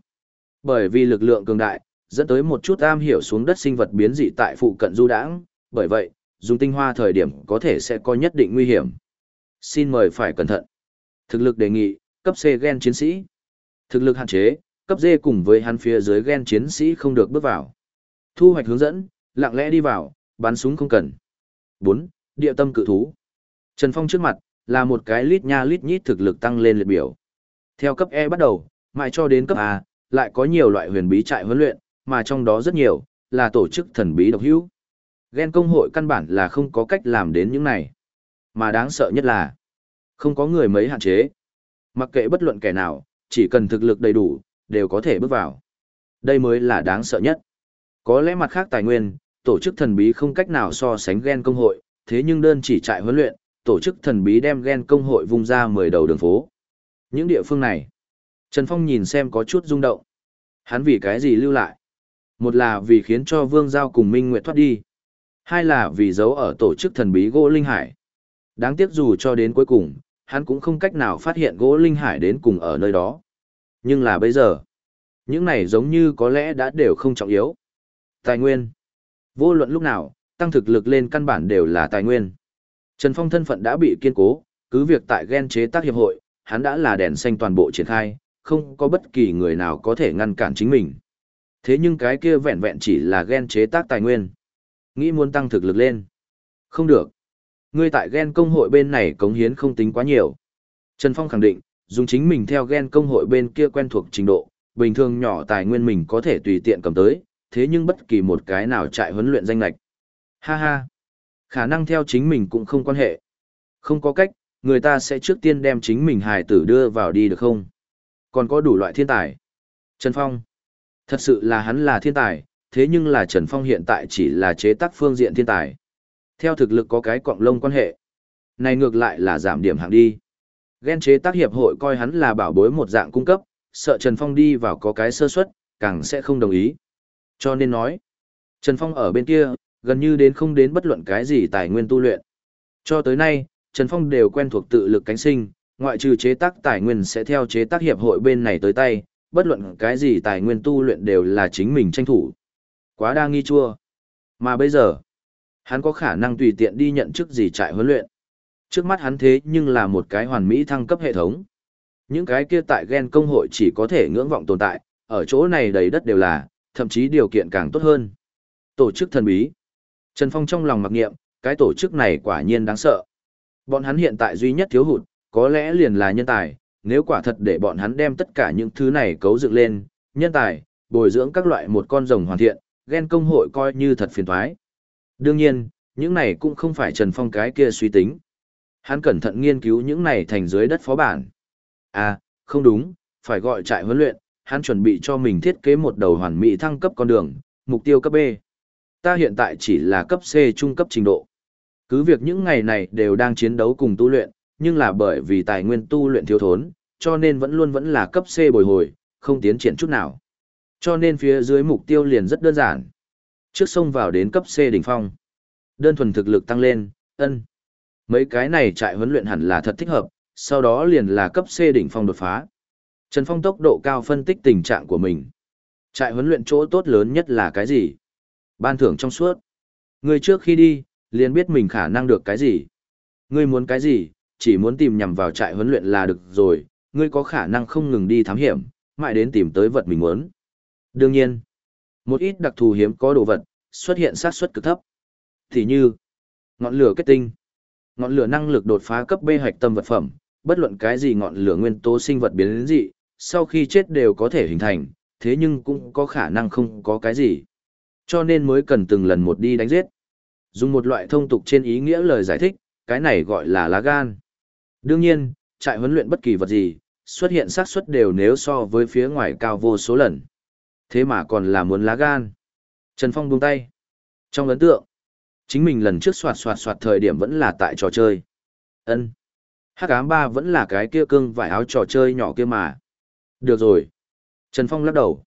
Bởi vì lực lượng cường đại, dẫn tới một chút am hiểu xuống đất sinh vật biến dị tại phụ cận du đãng, bởi vậy, dùng tinh hoa thời điểm có thể sẽ có nhất định nguy hiểm. Xin mời phải cẩn thận. Thực lực đề nghị, cấp C gen chiến sĩ. Thực lực hạn chế, cấp dê cùng với hắn phía dưới gen chiến sĩ không được bước vào. Thu hoạch hướng dẫn, lặng lẽ đi vào, bắn súng không cần. 4. Địa tâm cự thú. Trần Phong trước mặt, là một cái lít nha lít nhít thực lực tăng lên liệt biểu. Theo cấp E bắt đầu, mãi cho đến cấp A, lại có nhiều loại huyền bí trại huấn luyện, mà trong đó rất nhiều, là tổ chức thần bí độc hữu. Gen công hội căn bản là không có cách làm đến những này. Mà đáng sợ nhất là, không có người mấy hạn chế. Mặc kệ bất luận kẻ nào, chỉ cần thực lực đầy đủ, đều có thể bước vào. Đây mới là đáng sợ nhất. Có lẽ mặt khác tài nguyên, tổ chức thần bí không cách nào so sánh gen công hội, thế nhưng đơn chỉ trại huấn luyện, tổ chức thần bí đem gen công hội vung ra 10 đầu đường phố. Những địa phương này, Trần Phong nhìn xem có chút rung động. Hắn vì cái gì lưu lại? Một là vì khiến cho Vương Giao cùng Minh Nguyệt thoát đi. Hai là vì giấu ở tổ chức thần bí gỗ Linh Hải. Đáng tiếc dù cho đến cuối cùng, hắn cũng không cách nào phát hiện gỗ Linh Hải đến cùng ở nơi đó. Nhưng là bây giờ, những này giống như có lẽ đã đều không trọng yếu. Tài nguyên. Vô luận lúc nào, tăng thực lực lên căn bản đều là tài nguyên. Trần Phong thân phận đã bị kiên cố, cứ việc tại gen chế tác hiệp hội, hắn đã là đèn xanh toàn bộ triển khai, không có bất kỳ người nào có thể ngăn cản chính mình. Thế nhưng cái kia vẹn vẹn chỉ là gen chế tác tài nguyên. Nghĩ muốn tăng thực lực lên. Không được. Ngươi tại gen công hội bên này cống hiến không tính quá nhiều. Trần Phong khẳng định, dùng chính mình theo gen công hội bên kia quen thuộc trình độ, bình thường nhỏ tài nguyên mình có thể tùy tiện cầm tới, thế nhưng bất kỳ một cái nào chạy huấn luyện danh lạch. Ha ha. Khả năng theo chính mình cũng không quan hệ. Không có cách, người ta sẽ trước tiên đem chính mình hài tử đưa vào đi được không? Còn có đủ loại thiên tài. Trần Phong. Thật sự là hắn là thiên tài, thế nhưng là Trần Phong hiện tại chỉ là chế tác phương diện thiên tài. Theo thực lực có cái cọng lông quan hệ. Này ngược lại là giảm điểm hạng đi. Ghen chế tác hiệp hội coi hắn là bảo bối một dạng cung cấp, sợ Trần Phong đi vào có cái sơ suất, càng sẽ không đồng ý. Cho nên nói, Trần Phong ở bên kia, gần như đến không đến bất luận cái gì tài nguyên tu luyện. Cho tới nay, Trần Phong đều quen thuộc tự lực cánh sinh, ngoại trừ chế tác tài nguyên sẽ theo chế tác hiệp hội bên này tới tay, bất luận cái gì tài nguyên tu luyện đều là chính mình tranh thủ. Quá đa nghi chua. Mà bây giờ, hắn có khả năng tùy tiện đi nhận chức gì trại huấn luyện. Trước mắt hắn thế nhưng là một cái hoàn mỹ thăng cấp hệ thống. Những cái kia tại gen công hội chỉ có thể ngưỡng vọng tồn tại, ở chỗ này đầy đất đều là, thậm chí điều kiện càng tốt hơn. Tổ chức thần bí. Trần Phong trong lòng mặc nghiệm, cái tổ chức này quả nhiên đáng sợ. Bọn hắn hiện tại duy nhất thiếu hụt, có lẽ liền là nhân tài, nếu quả thật để bọn hắn đem tất cả những thứ này cấu dựng lên, nhân tài, bồi dưỡng các loại một con rồng hoàn thiện, ghen công hội coi như thật phiền thoái. Đương nhiên, những này cũng không phải Trần Phong cái kia suy tính. Hắn cẩn thận nghiên cứu những này thành dưới đất phó bản. À, không đúng, phải gọi trại huấn luyện, hắn chuẩn bị cho mình thiết kế một đầu hoàn mỹ thăng cấp con đường, mục tiêu cấp B. Ta hiện tại chỉ là cấp C trung cấp trình độ. Cứ việc những ngày này đều đang chiến đấu cùng tu luyện, nhưng là bởi vì tài nguyên tu luyện thiếu thốn, cho nên vẫn luôn vẫn là cấp C bồi hồi, không tiến triển chút nào. Cho nên phía dưới mục tiêu liền rất đơn giản. Trước sông vào đến cấp C đỉnh phong. Đơn thuần thực lực tăng lên, ân. Mấy cái này trại huấn luyện hẳn là thật thích hợp, sau đó liền là cấp C đỉnh phong đột phá. Trần Phong tốc độ cao phân tích tình trạng của mình. Trại huấn luyện chỗ tốt lớn nhất là cái gì? Ban thưởng trong suốt. Người trước khi đi, liền biết mình khả năng được cái gì. Ngươi muốn cái gì, chỉ muốn tìm nhằm vào trại huấn luyện là được rồi, ngươi có khả năng không ngừng đi thám hiểm, mãi đến tìm tới vật mình muốn. Đương nhiên, một ít đặc thù hiếm có đồ vật, xuất hiện sát suất cực thấp. Thì như, ngọn lửa kết tinh. Ngọn lửa năng lực đột phá cấp B hạch tâm vật phẩm, bất luận cái gì ngọn lửa nguyên tố sinh vật biến đến dị, sau khi chết đều có thể hình thành, thế nhưng cũng có khả năng không có cái gì. Cho nên mới cần từng lần một đi đánh giết. Dùng một loại thông tục trên ý nghĩa lời giải thích, cái này gọi là lá gan. Đương nhiên, trại huấn luyện bất kỳ vật gì, xuất hiện xác suất đều nếu so với phía ngoài cao vô số lần. Thế mà còn là muốn lá gan. Trần Phong buông tay. Trong ấn tượng, chính mình lần trước soạt soạt soạt thời điểm vẫn là tại trò chơi. ân Hắc ám ba vẫn là cái kia cương vải áo trò chơi nhỏ kia mà. Được rồi. Trần Phong lắc đầu.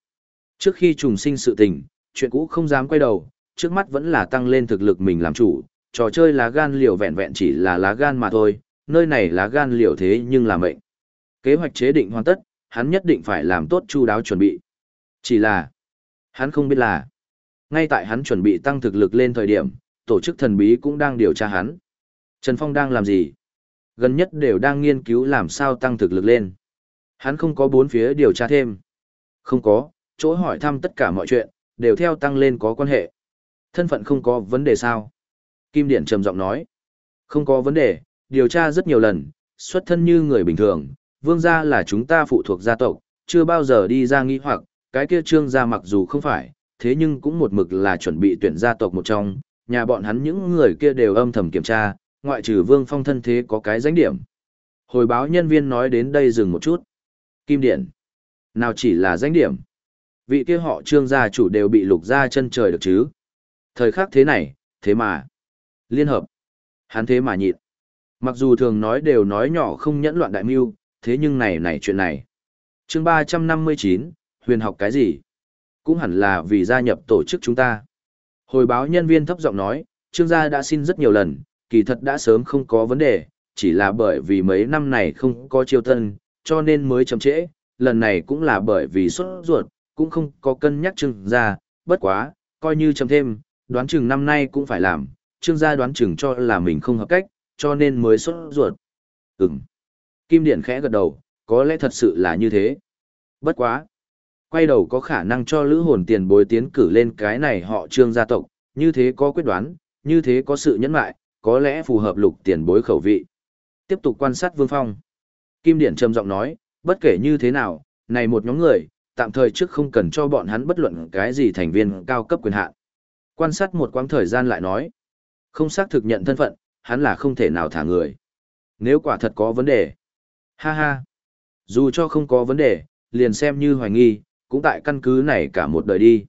Trước khi trùng sinh sự tình, chuyện cũ không dám quay đầu, trước mắt vẫn là tăng lên thực lực mình làm chủ, trò chơi lá gan liều vẹn vẹn chỉ là lá gan mà thôi, nơi này lá gan liều thế nhưng là mệnh. Kế hoạch chế định hoàn tất, hắn nhất định phải làm tốt chu đáo chuẩn bị. Chỉ là, hắn không biết là, ngay tại hắn chuẩn bị tăng thực lực lên thời điểm, tổ chức thần bí cũng đang điều tra hắn. Trần Phong đang làm gì? Gần nhất đều đang nghiên cứu làm sao tăng thực lực lên. Hắn không có bốn phía điều tra thêm. Không có, chỗ hỏi thăm tất cả mọi chuyện, đều theo tăng lên có quan hệ. Thân phận không có vấn đề sao? Kim Điện trầm giọng nói. Không có vấn đề, điều tra rất nhiều lần, xuất thân như người bình thường, vương gia là chúng ta phụ thuộc gia tộc, chưa bao giờ đi ra nghi hoặc, cái kia trương gia mặc dù không phải, thế nhưng cũng một mực là chuẩn bị tuyển gia tộc một trong, nhà bọn hắn những người kia đều âm thầm kiểm tra, ngoại trừ vương phong thân thế có cái danh điểm. Hồi báo nhân viên nói đến đây dừng một chút. Kim Điện. Nào chỉ là danh điểm. Vị kia họ trương gia chủ đều bị lục ra chân trời được chứ. Thời khắc thế này, thế mà. Liên hợp. Hắn thế mà nhịn. Mặc dù thường nói đều nói nhỏ không nhẫn loạn đại mưu, thế nhưng này này chuyện này. chương ba trăm năm mươi chín huyền học cái gì? Cũng hẳn là vì gia nhập tổ chức chúng ta. Hồi báo nhân viên thấp giọng nói, trương gia đã xin rất nhiều lần, kỳ thật đã sớm không có vấn đề, chỉ là bởi vì mấy năm này không có chiêu tân, cho nên mới chậm trễ, lần này cũng là bởi vì xuất ruột, cũng không có cân nhắc trương gia, bất quá, coi như chậm thêm, đoán chừng năm nay cũng phải làm, trương gia đoán chừng cho là mình không hợp cách, cho nên mới xuất ruột. Ừm. Kim Điện khẽ gật đầu, có lẽ thật sự là như thế. Bất quá. Quay đầu có khả năng cho lữ hồn tiền bối tiến cử lên cái này họ trương gia tộc, như thế có quyết đoán, như thế có sự nhẫn mại, có lẽ phù hợp lục tiền bối khẩu vị. Tiếp tục quan sát Vương Phong. Kim điển trầm giọng nói, bất kể như thế nào, này một nhóm người, tạm thời trước không cần cho bọn hắn bất luận cái gì thành viên cao cấp quyền hạn. Quan sát một quãng thời gian lại nói, không xác thực nhận thân phận, hắn là không thể nào thả người. Nếu quả thật có vấn đề, ha ha, dù cho không có vấn đề, liền xem như hoài nghi, cũng tại căn cứ này cả một đời đi.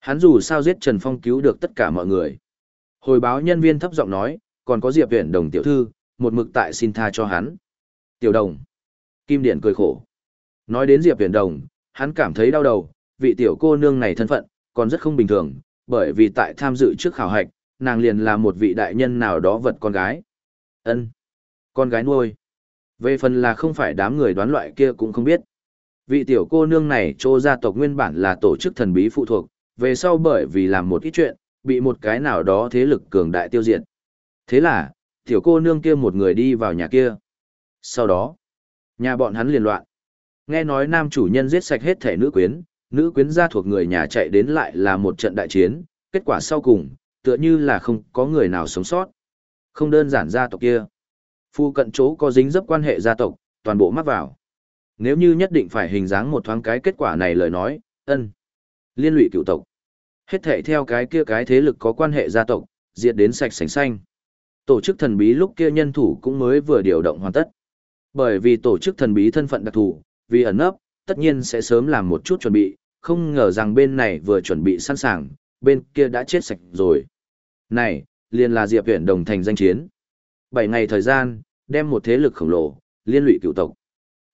Hắn dù sao giết Trần Phong cứu được tất cả mọi người. Hồi báo nhân viên thấp giọng nói, còn có Diệp Viễn Đồng tiểu thư, một mực tại xin tha cho hắn. Tiểu Đồng. Kim Điển cười khổ. Nói đến Diệp Viễn Đồng, hắn cảm thấy đau đầu, vị tiểu cô nương này thân phận, còn rất không bình thường, bởi vì tại tham dự trước khảo hạch, nàng liền là một vị đại nhân nào đó vật con gái. ân Con gái nuôi. Về phần là không phải đám người đoán loại kia cũng không biết. Vị tiểu cô nương này chỗ gia tộc nguyên bản là tổ chức thần bí phụ thuộc, về sau bởi vì làm một ít chuyện, bị một cái nào đó thế lực cường đại tiêu diệt. Thế là, tiểu cô nương kia một người đi vào nhà kia. Sau đó, nhà bọn hắn liền loạn. Nghe nói nam chủ nhân giết sạch hết thể nữ quyến, nữ quyến gia thuộc người nhà chạy đến lại là một trận đại chiến, kết quả sau cùng, tựa như là không có người nào sống sót. Không đơn giản gia tộc kia. Phu cận chỗ có dính dấp quan hệ gia tộc, toàn bộ mắc vào. Nếu như nhất định phải hình dáng một thoáng cái kết quả này lời nói, ân. Liên lụy cựu tộc. Hết thể theo cái kia cái thế lực có quan hệ gia tộc, diệt đến sạch sành xanh. Tổ chức thần bí lúc kia nhân thủ cũng mới vừa điều động hoàn tất. Bởi vì tổ chức thần bí thân phận đặc thù, vì ẩn nấp, tất nhiên sẽ sớm làm một chút chuẩn bị, không ngờ rằng bên này vừa chuẩn bị sẵn sàng, bên kia đã chết sạch rồi. Này, liền là Diệp Viễn đồng thành danh chiến. 7 ngày thời gian, đem một thế lực khổng lồ, liên lụy cựu tộc.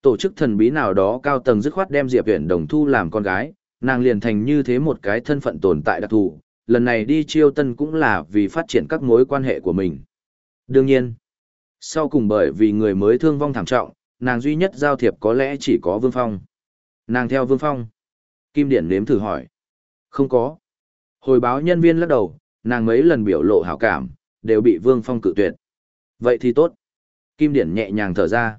Tổ chức thần bí nào đó cao tầng dứt khoát đem Diệp Viễn đồng thu làm con gái, nàng liền thành như thế một cái thân phận tồn tại đặc thù, lần này đi chiêu tân cũng là vì phát triển các mối quan hệ của mình. Đương nhiên, sau cùng bởi vì người mới thương vong thảm trọng, nàng duy nhất giao thiệp có lẽ chỉ có Vương Phong. Nàng theo Vương Phong. Kim Điển nếm thử hỏi. Không có. Hồi báo nhân viên lắc đầu, nàng mấy lần biểu lộ hảo cảm, đều bị Vương Phong cự tuyệt. Vậy thì tốt. Kim Điển nhẹ nhàng thở ra.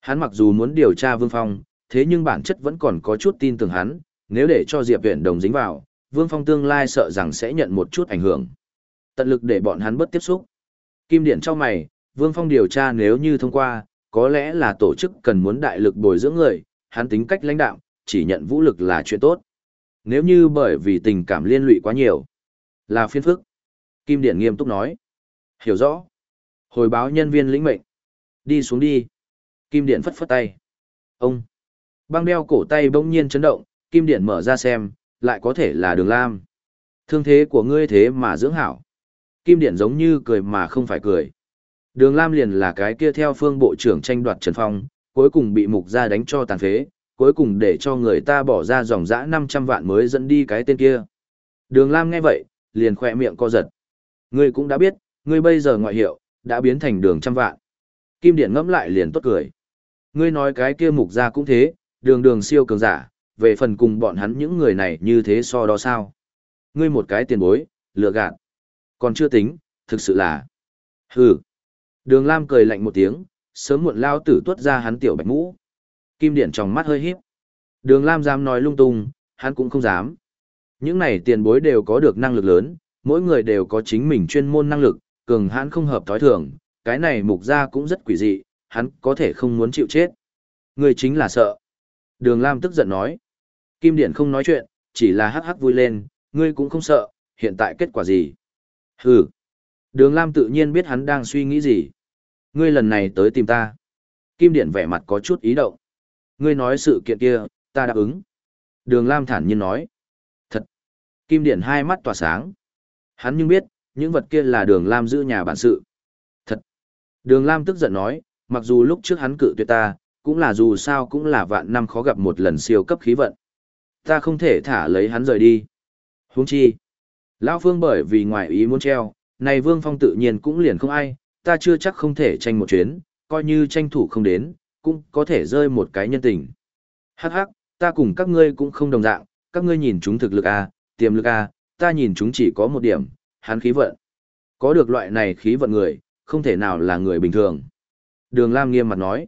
Hắn mặc dù muốn điều tra Vương Phong, thế nhưng bản chất vẫn còn có chút tin tưởng hắn, nếu để cho Diệp Viễn đồng dính vào, Vương Phong tương lai sợ rằng sẽ nhận một chút ảnh hưởng. Tận lực để bọn hắn bất tiếp xúc. Kim Điển cho mày, Vương Phong điều tra nếu như thông qua, có lẽ là tổ chức cần muốn đại lực bồi dưỡng người, hắn tính cách lãnh đạo, chỉ nhận vũ lực là chuyện tốt. Nếu như bởi vì tình cảm liên lụy quá nhiều, là phiên phức. Kim Điển nghiêm túc nói. Hiểu rõ. Hồi báo nhân viên lĩnh mệnh. Đi xuống đi. Kim Điện phất phất tay. Ông. Băng đeo cổ tay bỗng nhiên chấn động, Kim Điện mở ra xem, lại có thể là đường lam. Thương thế của ngươi thế mà dưỡng hảo. Kim Điện giống như cười mà không phải cười. Đường Lam liền là cái kia theo phương bộ trưởng tranh đoạt Trần Phong, cuối cùng bị mục gia đánh cho tàn phế, cuối cùng để cho người ta bỏ ra dòng dã 500 vạn mới dẫn đi cái tên kia. Đường Lam nghe vậy, liền khỏe miệng co giật. Ngươi cũng đã biết, ngươi bây giờ ngoại hiệu, đã biến thành đường trăm vạn. Kim Điện ngẫm lại liền tốt cười. Ngươi nói cái kia mục gia cũng thế, đường đường siêu cường giả, về phần cùng bọn hắn những người này như thế so đó sao? Ngươi một cái tiền bối, lừa gạt. Còn chưa tính, thực sự là. Hừ. Đường Lam cười lạnh một tiếng, sớm muộn lao tử tuốt ra hắn tiểu bạch mũ. Kim Điện trong mắt hơi híp. Đường Lam dám nói lung tung, hắn cũng không dám. Những này tiền bối đều có được năng lực lớn, mỗi người đều có chính mình chuyên môn năng lực, cường hãn không hợp thói thường, cái này mục ra cũng rất quỷ dị, hắn có thể không muốn chịu chết. Người chính là sợ. Đường Lam tức giận nói. Kim Điện không nói chuyện, chỉ là hắc hắc vui lên, ngươi cũng không sợ, hiện tại kết quả gì? Hừ. Đường Lam tự nhiên biết hắn đang suy nghĩ gì. Ngươi lần này tới tìm ta. Kim Điện vẻ mặt có chút ý động. Ngươi nói sự kiện kia, ta đáp ứng. Đường Lam thản nhiên nói. Thật. Kim Điện hai mắt tỏa sáng. Hắn nhưng biết, những vật kia là đường Lam giữ nhà bản sự. Thật. Đường Lam tức giận nói, mặc dù lúc trước hắn cự tuyệt ta, cũng là dù sao cũng là vạn năm khó gặp một lần siêu cấp khí vận. Ta không thể thả lấy hắn rời đi. Huống chi. Lão Phương bởi vì ngoại ý muốn treo, này Vương Phong tự nhiên cũng liền không ai, ta chưa chắc không thể tranh một chuyến, coi như tranh thủ không đến, cũng có thể rơi một cái nhân tình. Hắc hắc, ta cùng các ngươi cũng không đồng dạng, các ngươi nhìn chúng thực lực A, tiềm lực A, ta nhìn chúng chỉ có một điểm, hắn khí vận. Có được loại này khí vận người, không thể nào là người bình thường. Đường Lam nghiêm mặt nói.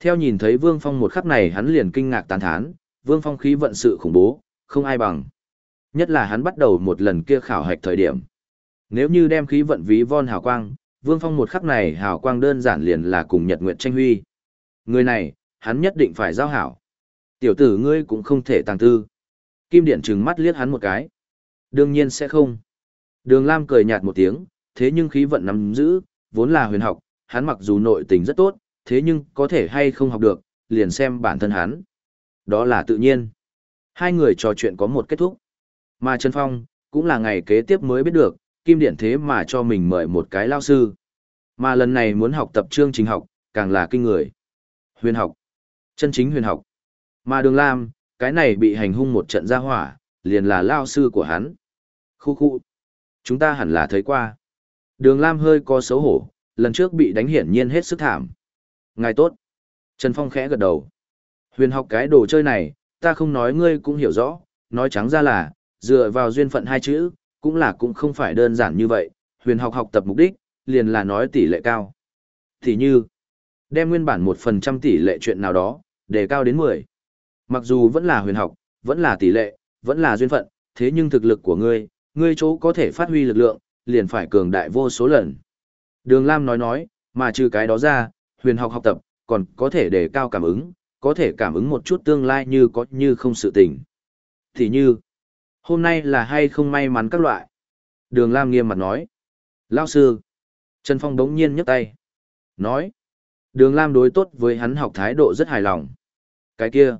Theo nhìn thấy Vương Phong một khắc này hắn liền kinh ngạc tán thán, Vương Phong khí vận sự khủng bố, không ai bằng. Nhất là hắn bắt đầu một lần kia khảo hạch thời điểm. Nếu như đem khí vận ví von hào quang, Vương Phong một khắc này hào quang đơn giản liền là cùng Nhật Nguyệt tranh huy. Người này, hắn nhất định phải giao hảo. Tiểu tử ngươi cũng không thể tàng tư. Kim Điện trừng mắt liếc hắn một cái. Đương nhiên sẽ không. Đường Lam cười nhạt một tiếng, thế nhưng khí vận nắm giữ, vốn là huyền học, hắn mặc dù nội tình rất tốt, thế nhưng có thể hay không học được, liền xem bản thân hắn. Đó là tự nhiên. Hai người trò chuyện có một kết thúc. Mà Trần Phong, cũng là ngày kế tiếp mới biết được, Kim Điện thế mà cho mình mời một cái lao sư. Mà lần này muốn học tập chương trình học, càng là kinh người. Huyền học. Chân chính huyền học. Mà Đường Lam, cái này bị hành hung một trận ra hỏa, liền là lao sư của hắn. Khu khu. Chúng ta hẳn là thấy qua. Đường Lam hơi có xấu hổ, lần trước bị đánh hiển nhiên hết sức thảm. Ngài tốt. Trần Phong khẽ gật đầu. Huyền học cái đồ chơi này, ta không nói ngươi cũng hiểu rõ, nói trắng ra là, dựa vào duyên phận hai chữ, cũng là cũng không phải đơn giản như vậy, huyền học học tập mục đích, liền là nói tỷ lệ cao. Thì như, đem nguyên bản 1% tỷ lệ chuyện nào đó, đề cao đến 10. Mặc dù vẫn là huyền học, vẫn là tỷ lệ, vẫn là duyên phận, thế nhưng thực lực của ngươi, ngươi chỗ có thể phát huy lực lượng, liền phải cường đại vô số lần. Đường Lam nói nói, mà trừ cái đó ra, huyền học học tập, còn có thể để cao cảm ứng, có thể cảm ứng một chút tương lai như có như không sự tình. Thì như, hôm nay là hay không may mắn các loại. Đường Lam nghiêm mặt nói. Lao sư. Trần Phong đống nhiên nhấc tay. Nói. Đường Lam đối tốt với hắn học thái độ rất hài lòng. Cái kia.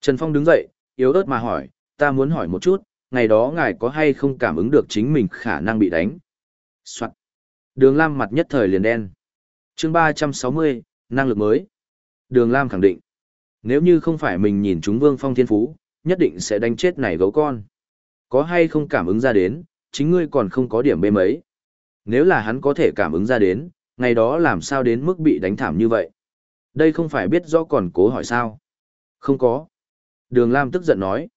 Trần Phong đứng dậy, yếu ớt mà hỏi, ta muốn hỏi một chút, ngày đó ngài có hay không cảm ứng được chính mình khả năng bị đánh? Soạn. Đường Lam mặt nhất thời liền đen. chương 360, năng lực mới. Đường Lam khẳng định. Nếu như không phải mình nhìn chúng Vương Phong Thiên Phú, nhất định sẽ đánh chết này gấu con. Có hay không cảm ứng ra đến, chính ngươi còn không có điểm bê mấy. Nếu là hắn có thể cảm ứng ra đến, ngày đó làm sao đến mức bị đánh thảm như vậy? Đây không phải biết rõ còn cố hỏi sao? Không có. Đường Lam tức giận nói.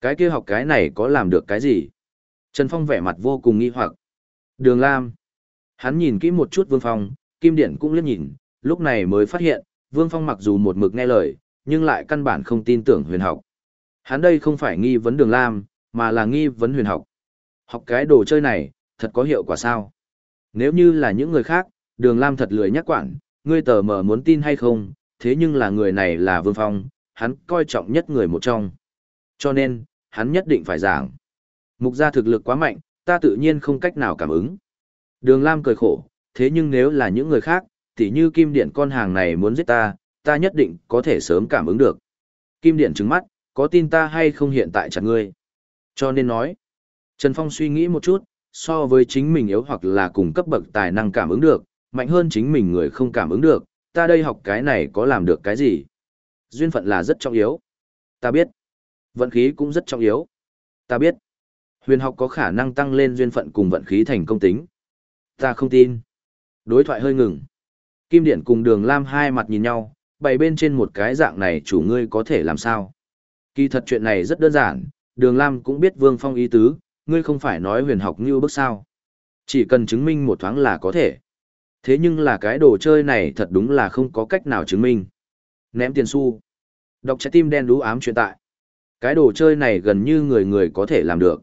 Cái kia học cái này có làm được cái gì? Trần Phong vẻ mặt vô cùng nghi hoặc. Đường Lam. Hắn nhìn kỹ một chút Vương Phong, Kim Điển cũng liếc nhìn, lúc này mới phát hiện, Vương Phong mặc dù một mực nghe lời, nhưng lại căn bản không tin tưởng huyền học. Hắn đây không phải nghi vấn Đường Lam, mà là nghi vấn huyền học. Học cái đồ chơi này, thật có hiệu quả sao? Nếu như là những người khác, Đường Lam thật lười nhắc quản, ngươi tờ mờ muốn tin hay không, thế nhưng là người này là Vương Phong, hắn coi trọng nhất người một trong. Cho nên, hắn nhất định phải giảng. Mục gia thực lực quá mạnh, ta tự nhiên không cách nào cảm ứng. Đường Lam cười khổ, thế nhưng nếu là những người khác, tỉ như Kim Điện con hàng này muốn giết ta, ta nhất định có thể sớm cảm ứng được. Kim Điện trứng mắt, có tin ta hay không hiện tại chặt ngươi. Cho nên nói, Trần Phong suy nghĩ một chút, so với chính mình yếu hoặc là cùng cấp bậc tài năng cảm ứng được, mạnh hơn chính mình người không cảm ứng được, ta đây học cái này có làm được cái gì? Duyên phận là rất trọng yếu. Ta biết. Vận khí cũng rất trọng yếu. Ta biết. Huyền học có khả năng tăng lên duyên phận cùng vận khí thành công tính. Ta không tin. Đối thoại hơi ngừng. Kim Điện cùng Đường Lam hai mặt nhìn nhau, bày bên trên một cái dạng này chủ ngươi có thể làm sao. Kỳ thật chuyện này rất đơn giản, Đường Lam cũng biết Vương Phong ý tứ, ngươi không phải nói huyền học như bước sao. Chỉ cần chứng minh một thoáng là có thể. Thế nhưng là cái đồ chơi này thật đúng là không có cách nào chứng minh. Ném tiền xu. Đọc trái tim đen đú ám chuyện tại. Cái đồ chơi này gần như người người có thể làm được.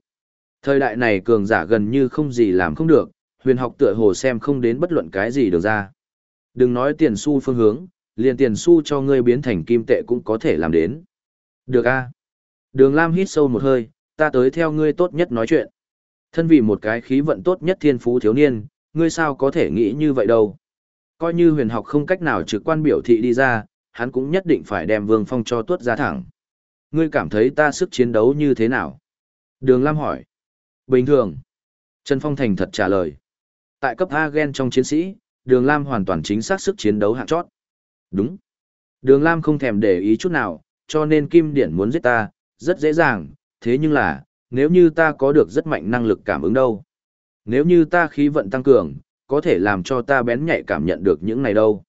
Thời đại này cường giả gần như không gì làm không được, huyền học tựa hồ xem không đến bất luận cái gì được ra. Đừng nói tiền xu phương hướng, liền tiền xu cho ngươi biến thành kim tệ cũng có thể làm đến. Được a. Đường Lam hít sâu một hơi, ta tới theo ngươi tốt nhất nói chuyện. Thân vì một cái khí vận tốt nhất thiên phú thiếu niên, ngươi sao có thể nghĩ như vậy đâu. Coi như huyền học không cách nào trực quan biểu thị đi ra, hắn cũng nhất định phải đem Vương Phong cho tuốt ra thẳng. Ngươi cảm thấy ta sức chiến đấu như thế nào? Đường Lam hỏi. Bình thường. Trần Phong thành thật trả lời. Tại cấp A gen trong chiến sĩ, Đường Lam hoàn toàn chính xác sức chiến đấu hạng chót. Đúng. Đường Lam không thèm để ý chút nào, cho nên Kim Điển muốn giết ta, rất dễ dàng, thế nhưng là, nếu như ta có được rất mạnh năng lực cảm ứng đâu. Nếu như ta khí vận tăng cường, có thể làm cho ta bén nhạy cảm nhận được những này đâu.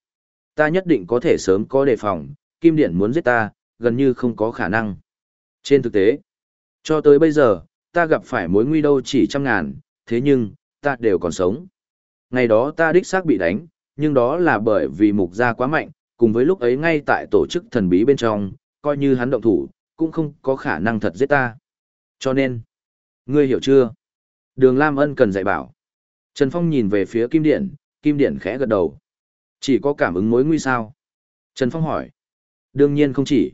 Ta nhất định có thể sớm có đề phòng, Kim Điện muốn giết ta, gần như không có khả năng. Trên thực tế, cho tới bây giờ, ta gặp phải mối nguy đâu chỉ trăm ngàn, thế nhưng, ta đều còn sống. Ngày đó ta đích xác bị đánh, nhưng đó là bởi vì mục gia quá mạnh, cùng với lúc ấy ngay tại tổ chức thần bí bên trong, coi như hắn động thủ, cũng không có khả năng thật giết ta. Cho nên, ngươi hiểu chưa? Đường Lam Ân cần dạy bảo. Trần Phong nhìn về phía Kim Điện, Kim Điện khẽ gật đầu. Chỉ có cảm ứng mối nguy sao? Trần Phong hỏi. Đương nhiên không chỉ.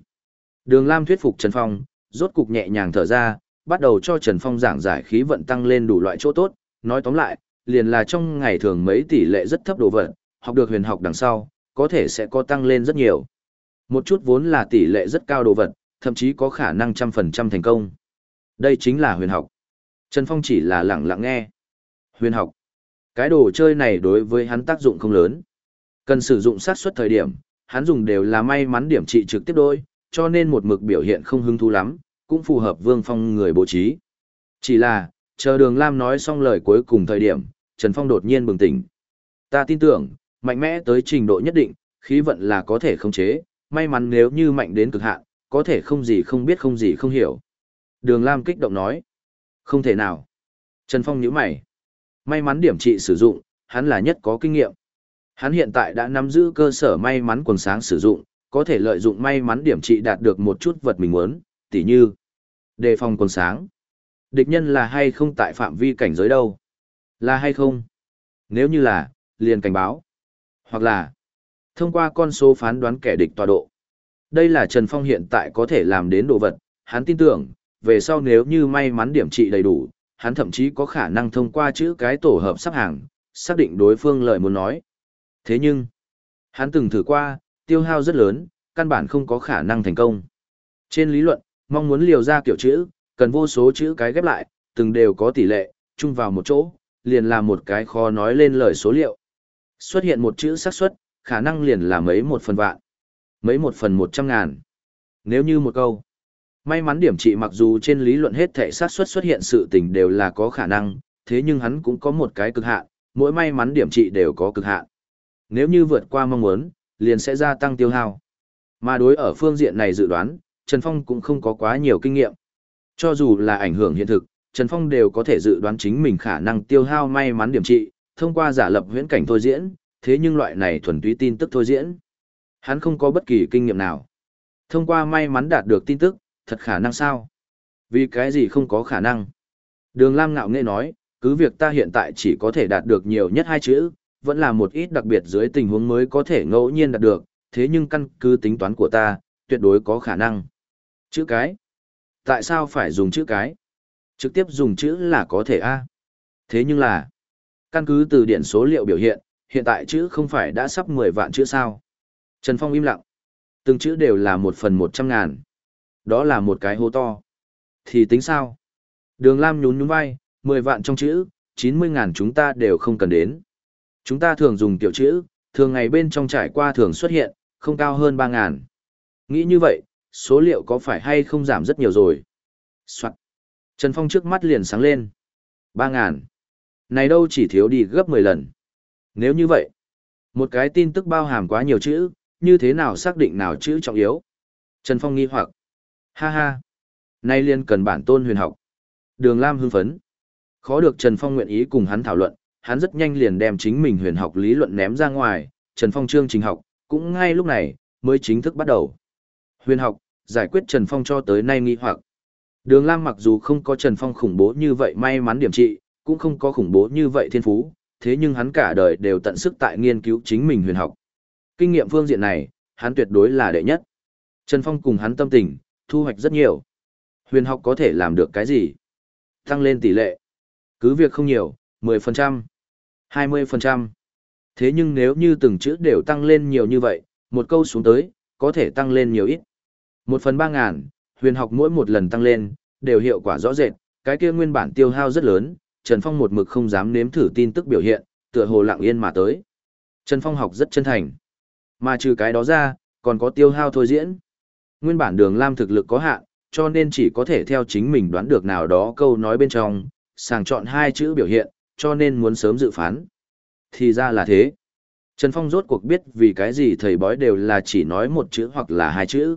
Đường Lam thuyết phục Trần Phong, rốt cục nhẹ nhàng thở ra, bắt đầu cho Trần Phong giảng giải khí vận tăng lên đủ loại chỗ tốt, nói tóm lại, liền là trong ngày thường mấy tỷ lệ rất thấp đồ vật, học được huyền học đằng sau, có thể sẽ có tăng lên rất nhiều. Một chút vốn là tỷ lệ rất cao đồ vật, thậm chí có khả năng trăm phần trăm thành công. Đây chính là huyền học. Trần Phong chỉ là lặng lặng nghe. Huyền học. Cái đồ chơi này đối với hắn tác dụng không lớn. Cần sử dụng sát suất thời điểm, hắn dùng đều là may mắn điểm trị trực tiếp đôi, cho nên một mực biểu hiện không hứng thú lắm, cũng phù hợp Vương Phong người bố trí. Chỉ là, chờ Đường Lam nói xong lời cuối cùng thời điểm, Trần Phong đột nhiên bừng tỉnh. Ta tin tưởng, mạnh mẽ tới trình độ nhất định, khí vận là có thể khống chế, may mắn nếu như mạnh đến cực hạn, có thể không gì không biết không gì không hiểu. Đường Lam kích động nói. Không thể nào. Trần Phong nhíu mày. May mắn điểm trị sử dụng, hắn là nhất có kinh nghiệm. Hắn hiện tại đã nắm giữ cơ sở may mắn quần sáng sử dụng, có thể lợi dụng may mắn điểm trị đạt được một chút vật mình muốn, tỉ như đề phòng quần sáng. Địch nhân là hay không tại phạm vi cảnh giới đâu? Là hay không? Nếu như là, liền cảnh báo. Hoặc là, thông qua con số phán đoán kẻ địch tọa độ. Đây là Trần Phong hiện tại có thể làm đến đồ vật, hắn tin tưởng, về sau nếu như may mắn điểm trị đầy đủ, hắn thậm chí có khả năng thông qua chữ cái tổ hợp sắp hàng, xác định đối phương lời muốn nói. Thế nhưng, Hắn từng thử qua, tiêu hao rất lớn, căn bản không có khả năng thành công. Trên lý luận, mong muốn liều ra kiểu chữ, cần vô số chữ cái ghép lại, từng đều có tỷ lệ, chung vào một chỗ, liền là một cái khó nói lên lời số liệu. Xuất hiện một chữ xác suất, khả năng liền là mấy một phần vạn, mấy một phần một trăm ngàn. Nếu như một câu, may mắn điểm trị mặc dù trên lý luận hết thể xác suất xuất hiện sự tình đều là có khả năng, thế nhưng hắn cũng có một cái cực hạn, mỗi may mắn điểm trị đều có cực hạn. Nếu như vượt qua mong muốn, liền sẽ gia tăng tiêu hao. Mà đối ở phương diện này dự đoán, Trần Phong cũng không có quá nhiều kinh nghiệm. Cho dù là ảnh hưởng hiện thực, Trần Phong đều có thể dự đoán chính mình khả năng tiêu hao may mắn điểm trị, thông qua giả lập huyễn cảnh thôi diễn, thế nhưng loại này thuần túy tin tức thôi diễn. Hắn không có bất kỳ kinh nghiệm nào. Thông qua may mắn đạt được tin tức, thật khả năng sao? Vì cái gì không có khả năng? Đường Lam ngạo nghệ nói, cứ việc ta hiện tại chỉ có thể đạt được nhiều nhất hai chữ, vẫn là một ít đặc biệt dưới tình huống mới có thể ngẫu nhiên đạt được, thế nhưng căn cứ tính toán của ta, tuyệt đối có khả năng. Chữ cái? Tại sao phải dùng chữ cái? Trực tiếp dùng chữ là có thể A. Thế nhưng là, căn cứ từ điển số liệu biểu hiện, hiện tại chữ không phải đã sắp 10 vạn chữ sao. Trần Phong im lặng. Từng chữ đều là một phần một trăm ngàn. Đó là một cái hố to. Thì tính sao? Đường Lam nhún nhún vai, 10 vạn trong chữ, 90 ngàn chúng ta đều không cần đến. Chúng ta thường dùng tiểu chữ, thường ngày bên trong trải qua thường xuất hiện, không cao hơn 3 ngàn. Nghĩ như vậy, số liệu có phải hay không giảm rất nhiều rồi? Soạn. Trần Phong trước mắt liền sáng lên. 3 ngàn. Này đâu chỉ thiếu đi gấp 10 lần. Nếu như vậy, một cái tin tức bao hàm quá nhiều chữ, như thế nào xác định nào chữ trọng yếu? Trần Phong nghi hoặc. Ha ha. Nay liên cần bản tôn huyền học. Đường Lam hưng phấn. Khó được Trần Phong nguyện ý cùng hắn thảo luận, hắn rất nhanh liền đem chính mình huyền học lý luận ném ra ngoài, Trần Phong chương trình học, cũng ngay lúc này, mới chính thức bắt đầu. Huyền học, giải quyết Trần Phong cho tới nay nghi hoặc. Đường Lam mặc dù không có Trần Phong khủng bố như vậy may mắn điểm trị, cũng không có khủng bố như vậy thiên phú, thế nhưng hắn cả đời đều tận sức tại nghiên cứu chính mình huyền học. Kinh nghiệm phương diện này, hắn tuyệt đối là đệ nhất. Trần Phong cùng hắn tâm tình, thu hoạch rất nhiều. Huyền học có thể làm được cái gì? Tăng lên tỷ lệ. Cứ việc không nhiều, 10%, 20%. Thế nhưng nếu như từng chữ đều tăng lên nhiều như vậy, một câu xuống tới, có thể tăng lên nhiều ít. Một phần ba ngàn, huyền học mỗi một lần tăng lên, đều hiệu quả rõ rệt, cái kia nguyên bản tiêu hao rất lớn, Trần Phong một mực không dám nếm thử tin tức biểu hiện, tựa hồ lặng yên mà tới. Trần Phong học rất chân thành. Mà trừ cái đó ra, còn có tiêu hao thôi diễn. Nguyên bản đường Lam thực lực có hạn, cho nên chỉ có thể theo chính mình đoán được nào đó câu nói bên trong, sàng chọn hai chữ biểu hiện, cho nên muốn sớm dự phán. Thì ra là thế. Trần Phong rốt cuộc biết vì cái gì thầy bói đều là chỉ nói một chữ hoặc là hai chữ.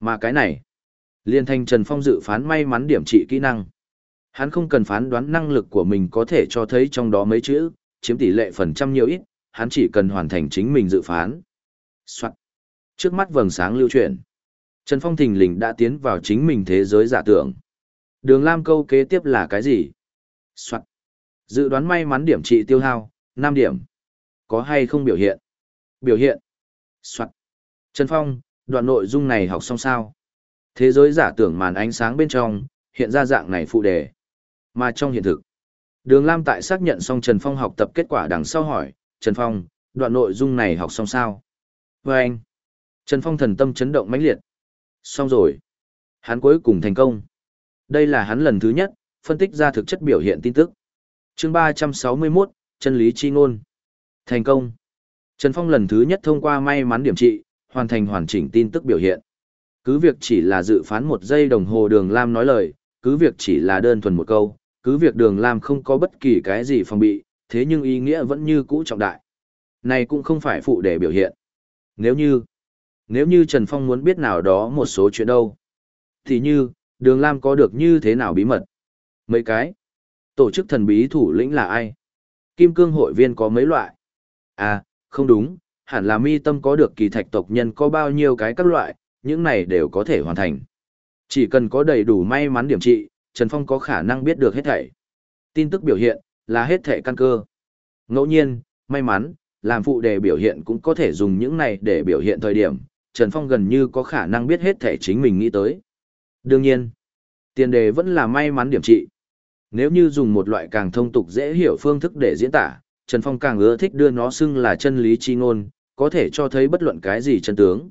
Mà cái này, liên thanh Trần Phong dự phán may mắn điểm trị kỹ năng. Hắn không cần phán đoán năng lực của mình có thể cho thấy trong đó mấy chữ, chiếm tỷ lệ phần trăm nhiều ít, hắn chỉ cần hoàn thành chính mình dự phán. Soạn. Trước mắt vầng sáng lưu chuyển. Trần Phong thình lình đã tiến vào chính mình thế giới giả tưởng. Đường Lam câu kế tiếp là cái gì? Soạn. Dự đoán may mắn điểm trị tiêu hao, 5 điểm. Có hay không biểu hiện? Biểu hiện. Soạn. Trần Phong, đoạn nội dung này học xong sao? Thế giới giả tưởng màn ánh sáng bên trong, hiện ra dạng này phụ đề. Mà trong hiện thực, Đường Lam tại xác nhận xong Trần Phong học tập kết quả đằng sau hỏi, Trần Phong, đoạn nội dung này học xong sao? Và anh, Trần Phong thần tâm chấn động mãnh liệt. Xong rồi. Hắn cuối cùng thành công. Đây là hắn lần thứ nhất, phân tích ra thực chất biểu hiện tin tức. chương 361, chân lý chi ngôn. Thành công. Trần Phong lần thứ nhất thông qua may mắn điểm trị, hoàn thành hoàn chỉnh tin tức biểu hiện. Cứ việc chỉ là dự phán một giây đồng hồ đường Lam nói lời, cứ việc chỉ là đơn thuần một câu, cứ việc đường Lam không có bất kỳ cái gì phòng bị, thế nhưng ý nghĩa vẫn như cũ trọng đại. Này cũng không phải phụ để biểu hiện. Nếu như, nếu như Trần Phong muốn biết nào đó một số chuyện đâu, thì như, đường Lam có được như thế nào bí mật? Mấy cái? Tổ chức thần bí thủ lĩnh là ai? Kim cương hội viên có mấy loại? À, không đúng, hẳn là mi tâm có được kỳ thạch tộc nhân có bao nhiêu cái các loại, những này đều có thể hoàn thành. Chỉ cần có đầy đủ may mắn điểm trị, Trần Phong có khả năng biết được hết thảy. Tin tức biểu hiện là hết thảy căn cơ. Ngẫu nhiên, may mắn, làm phụ đề biểu hiện cũng có thể dùng những này để biểu hiện thời điểm, Trần Phong gần như có khả năng biết hết thảy chính mình nghĩ tới. Đương nhiên, tiền đề vẫn là may mắn điểm trị. Nếu như dùng một loại càng thông tục dễ hiểu phương thức để diễn tả, Trần Phong càng ưa thích đưa nó xưng là chân lý chi ngôn, có thể cho thấy bất luận cái gì chân tướng.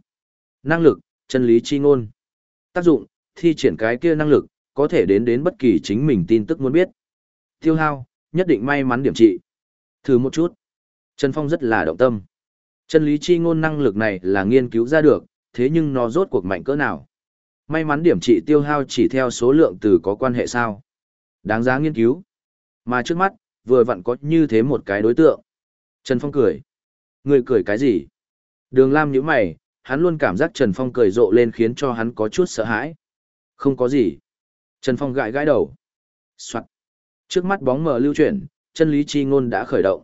Năng lực, chân lý chi ngôn. Tác dụng, thi triển cái kia năng lực, có thể đến đến bất kỳ chính mình tin tức muốn biết. Tiêu hao, nhất định may mắn điểm trị. Thử một chút. Trần Phong rất là động tâm. Chân lý chi ngôn năng lực này là nghiên cứu ra được, thế nhưng nó rốt cuộc mạnh cỡ nào? May mắn điểm trị tiêu hao chỉ theo số lượng từ có quan hệ sao? Đáng giá nghiên cứu. Mà trước mắt, vừa vặn có như thế một cái đối tượng. Trần Phong cười. Người cười cái gì? Đường Lam nhíu mày, hắn luôn cảm giác Trần Phong cười rộ lên khiến cho hắn có chút sợ hãi. Không có gì. Trần Phong gãi gãi đầu. Soạn. Trước mắt bóng mờ lưu chuyển, chân lý chi ngôn đã khởi động.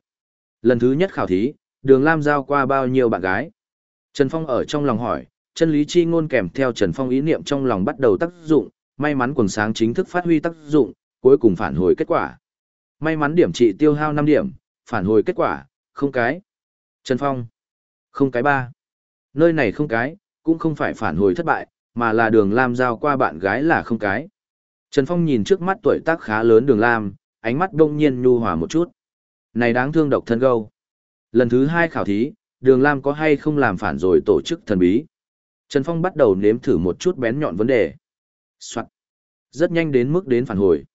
Lần thứ nhất khảo thí, đường Lam giao qua bao nhiêu bạn gái? Trần Phong ở trong lòng hỏi, chân lý chi ngôn kèm theo Trần Phong ý niệm trong lòng bắt đầu tác dụng, may mắn quần sáng chính thức phát huy tác dụng, cuối cùng phản hồi kết quả. May mắn điểm trị tiêu hao 5 điểm, phản hồi kết quả, không cái. Trần Phong, không cái ba. Nơi này không cái, cũng không phải phản hồi thất bại, mà là đường Lam giao qua bạn gái là không cái. Trần Phong nhìn trước mắt tuổi tác khá lớn đường Lam, ánh mắt đông nhiên nhu hòa một chút. Này đáng thương độc thân gâu. Lần thứ hai khảo thí, đường Lam có hay không làm phản rồi tổ chức thần bí. Trần Phong bắt đầu nếm thử một chút bén nhọn vấn đề. Soạn. Rất nhanh đến mức đến phản hồi.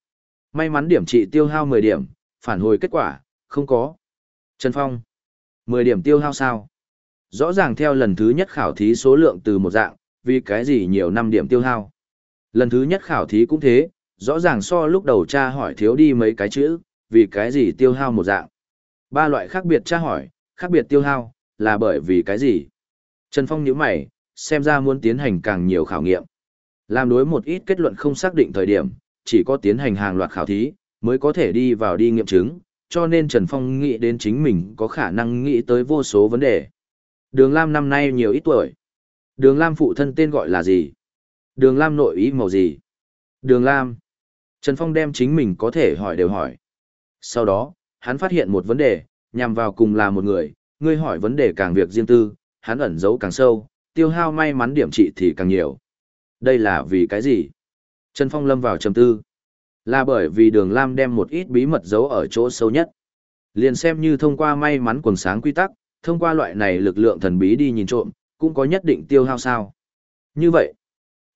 May mắn điểm trị tiêu hao 10 điểm, phản hồi kết quả, không có. Trần Phong. 10 điểm tiêu hao sao? Rõ ràng theo lần thứ nhất khảo thí số lượng từ một dạng, vì cái gì nhiều năm điểm tiêu hao. Lần thứ nhất khảo thí cũng thế, rõ ràng so lúc đầu cha hỏi thiếu đi mấy cái chữ, vì cái gì tiêu hao một dạng. Ba loại khác biệt tra hỏi, khác biệt tiêu hao, là bởi vì cái gì? Trần Phong nhíu mày, xem ra muốn tiến hành càng nhiều khảo nghiệm. Làm đối một ít kết luận không xác định thời điểm, chỉ có tiến hành hàng loạt khảo thí, mới có thể đi vào đi nghiệm chứng, cho nên Trần Phong nghĩ đến chính mình có khả năng nghĩ tới vô số vấn đề. Đường Lam năm nay nhiều ít tuổi. Đường Lam phụ thân tên gọi là gì? Đường Lam nội ý màu gì? Đường Lam. Trần Phong đem chính mình có thể hỏi đều hỏi. Sau đó, hắn phát hiện một vấn đề, nhằm vào cùng là một người, ngươi hỏi vấn đề càng việc riêng tư, hắn ẩn giấu càng sâu, tiêu hao may mắn điểm trị thì càng nhiều. Đây là vì cái gì? Trần Phong lâm vào trầm tư. Là bởi vì đường Lam đem một ít bí mật giấu ở chỗ sâu nhất. Liền xem như thông qua may mắn quần sáng quy tắc, thông qua loại này lực lượng thần bí đi nhìn trộm, cũng có nhất định tiêu hao sao. Như vậy,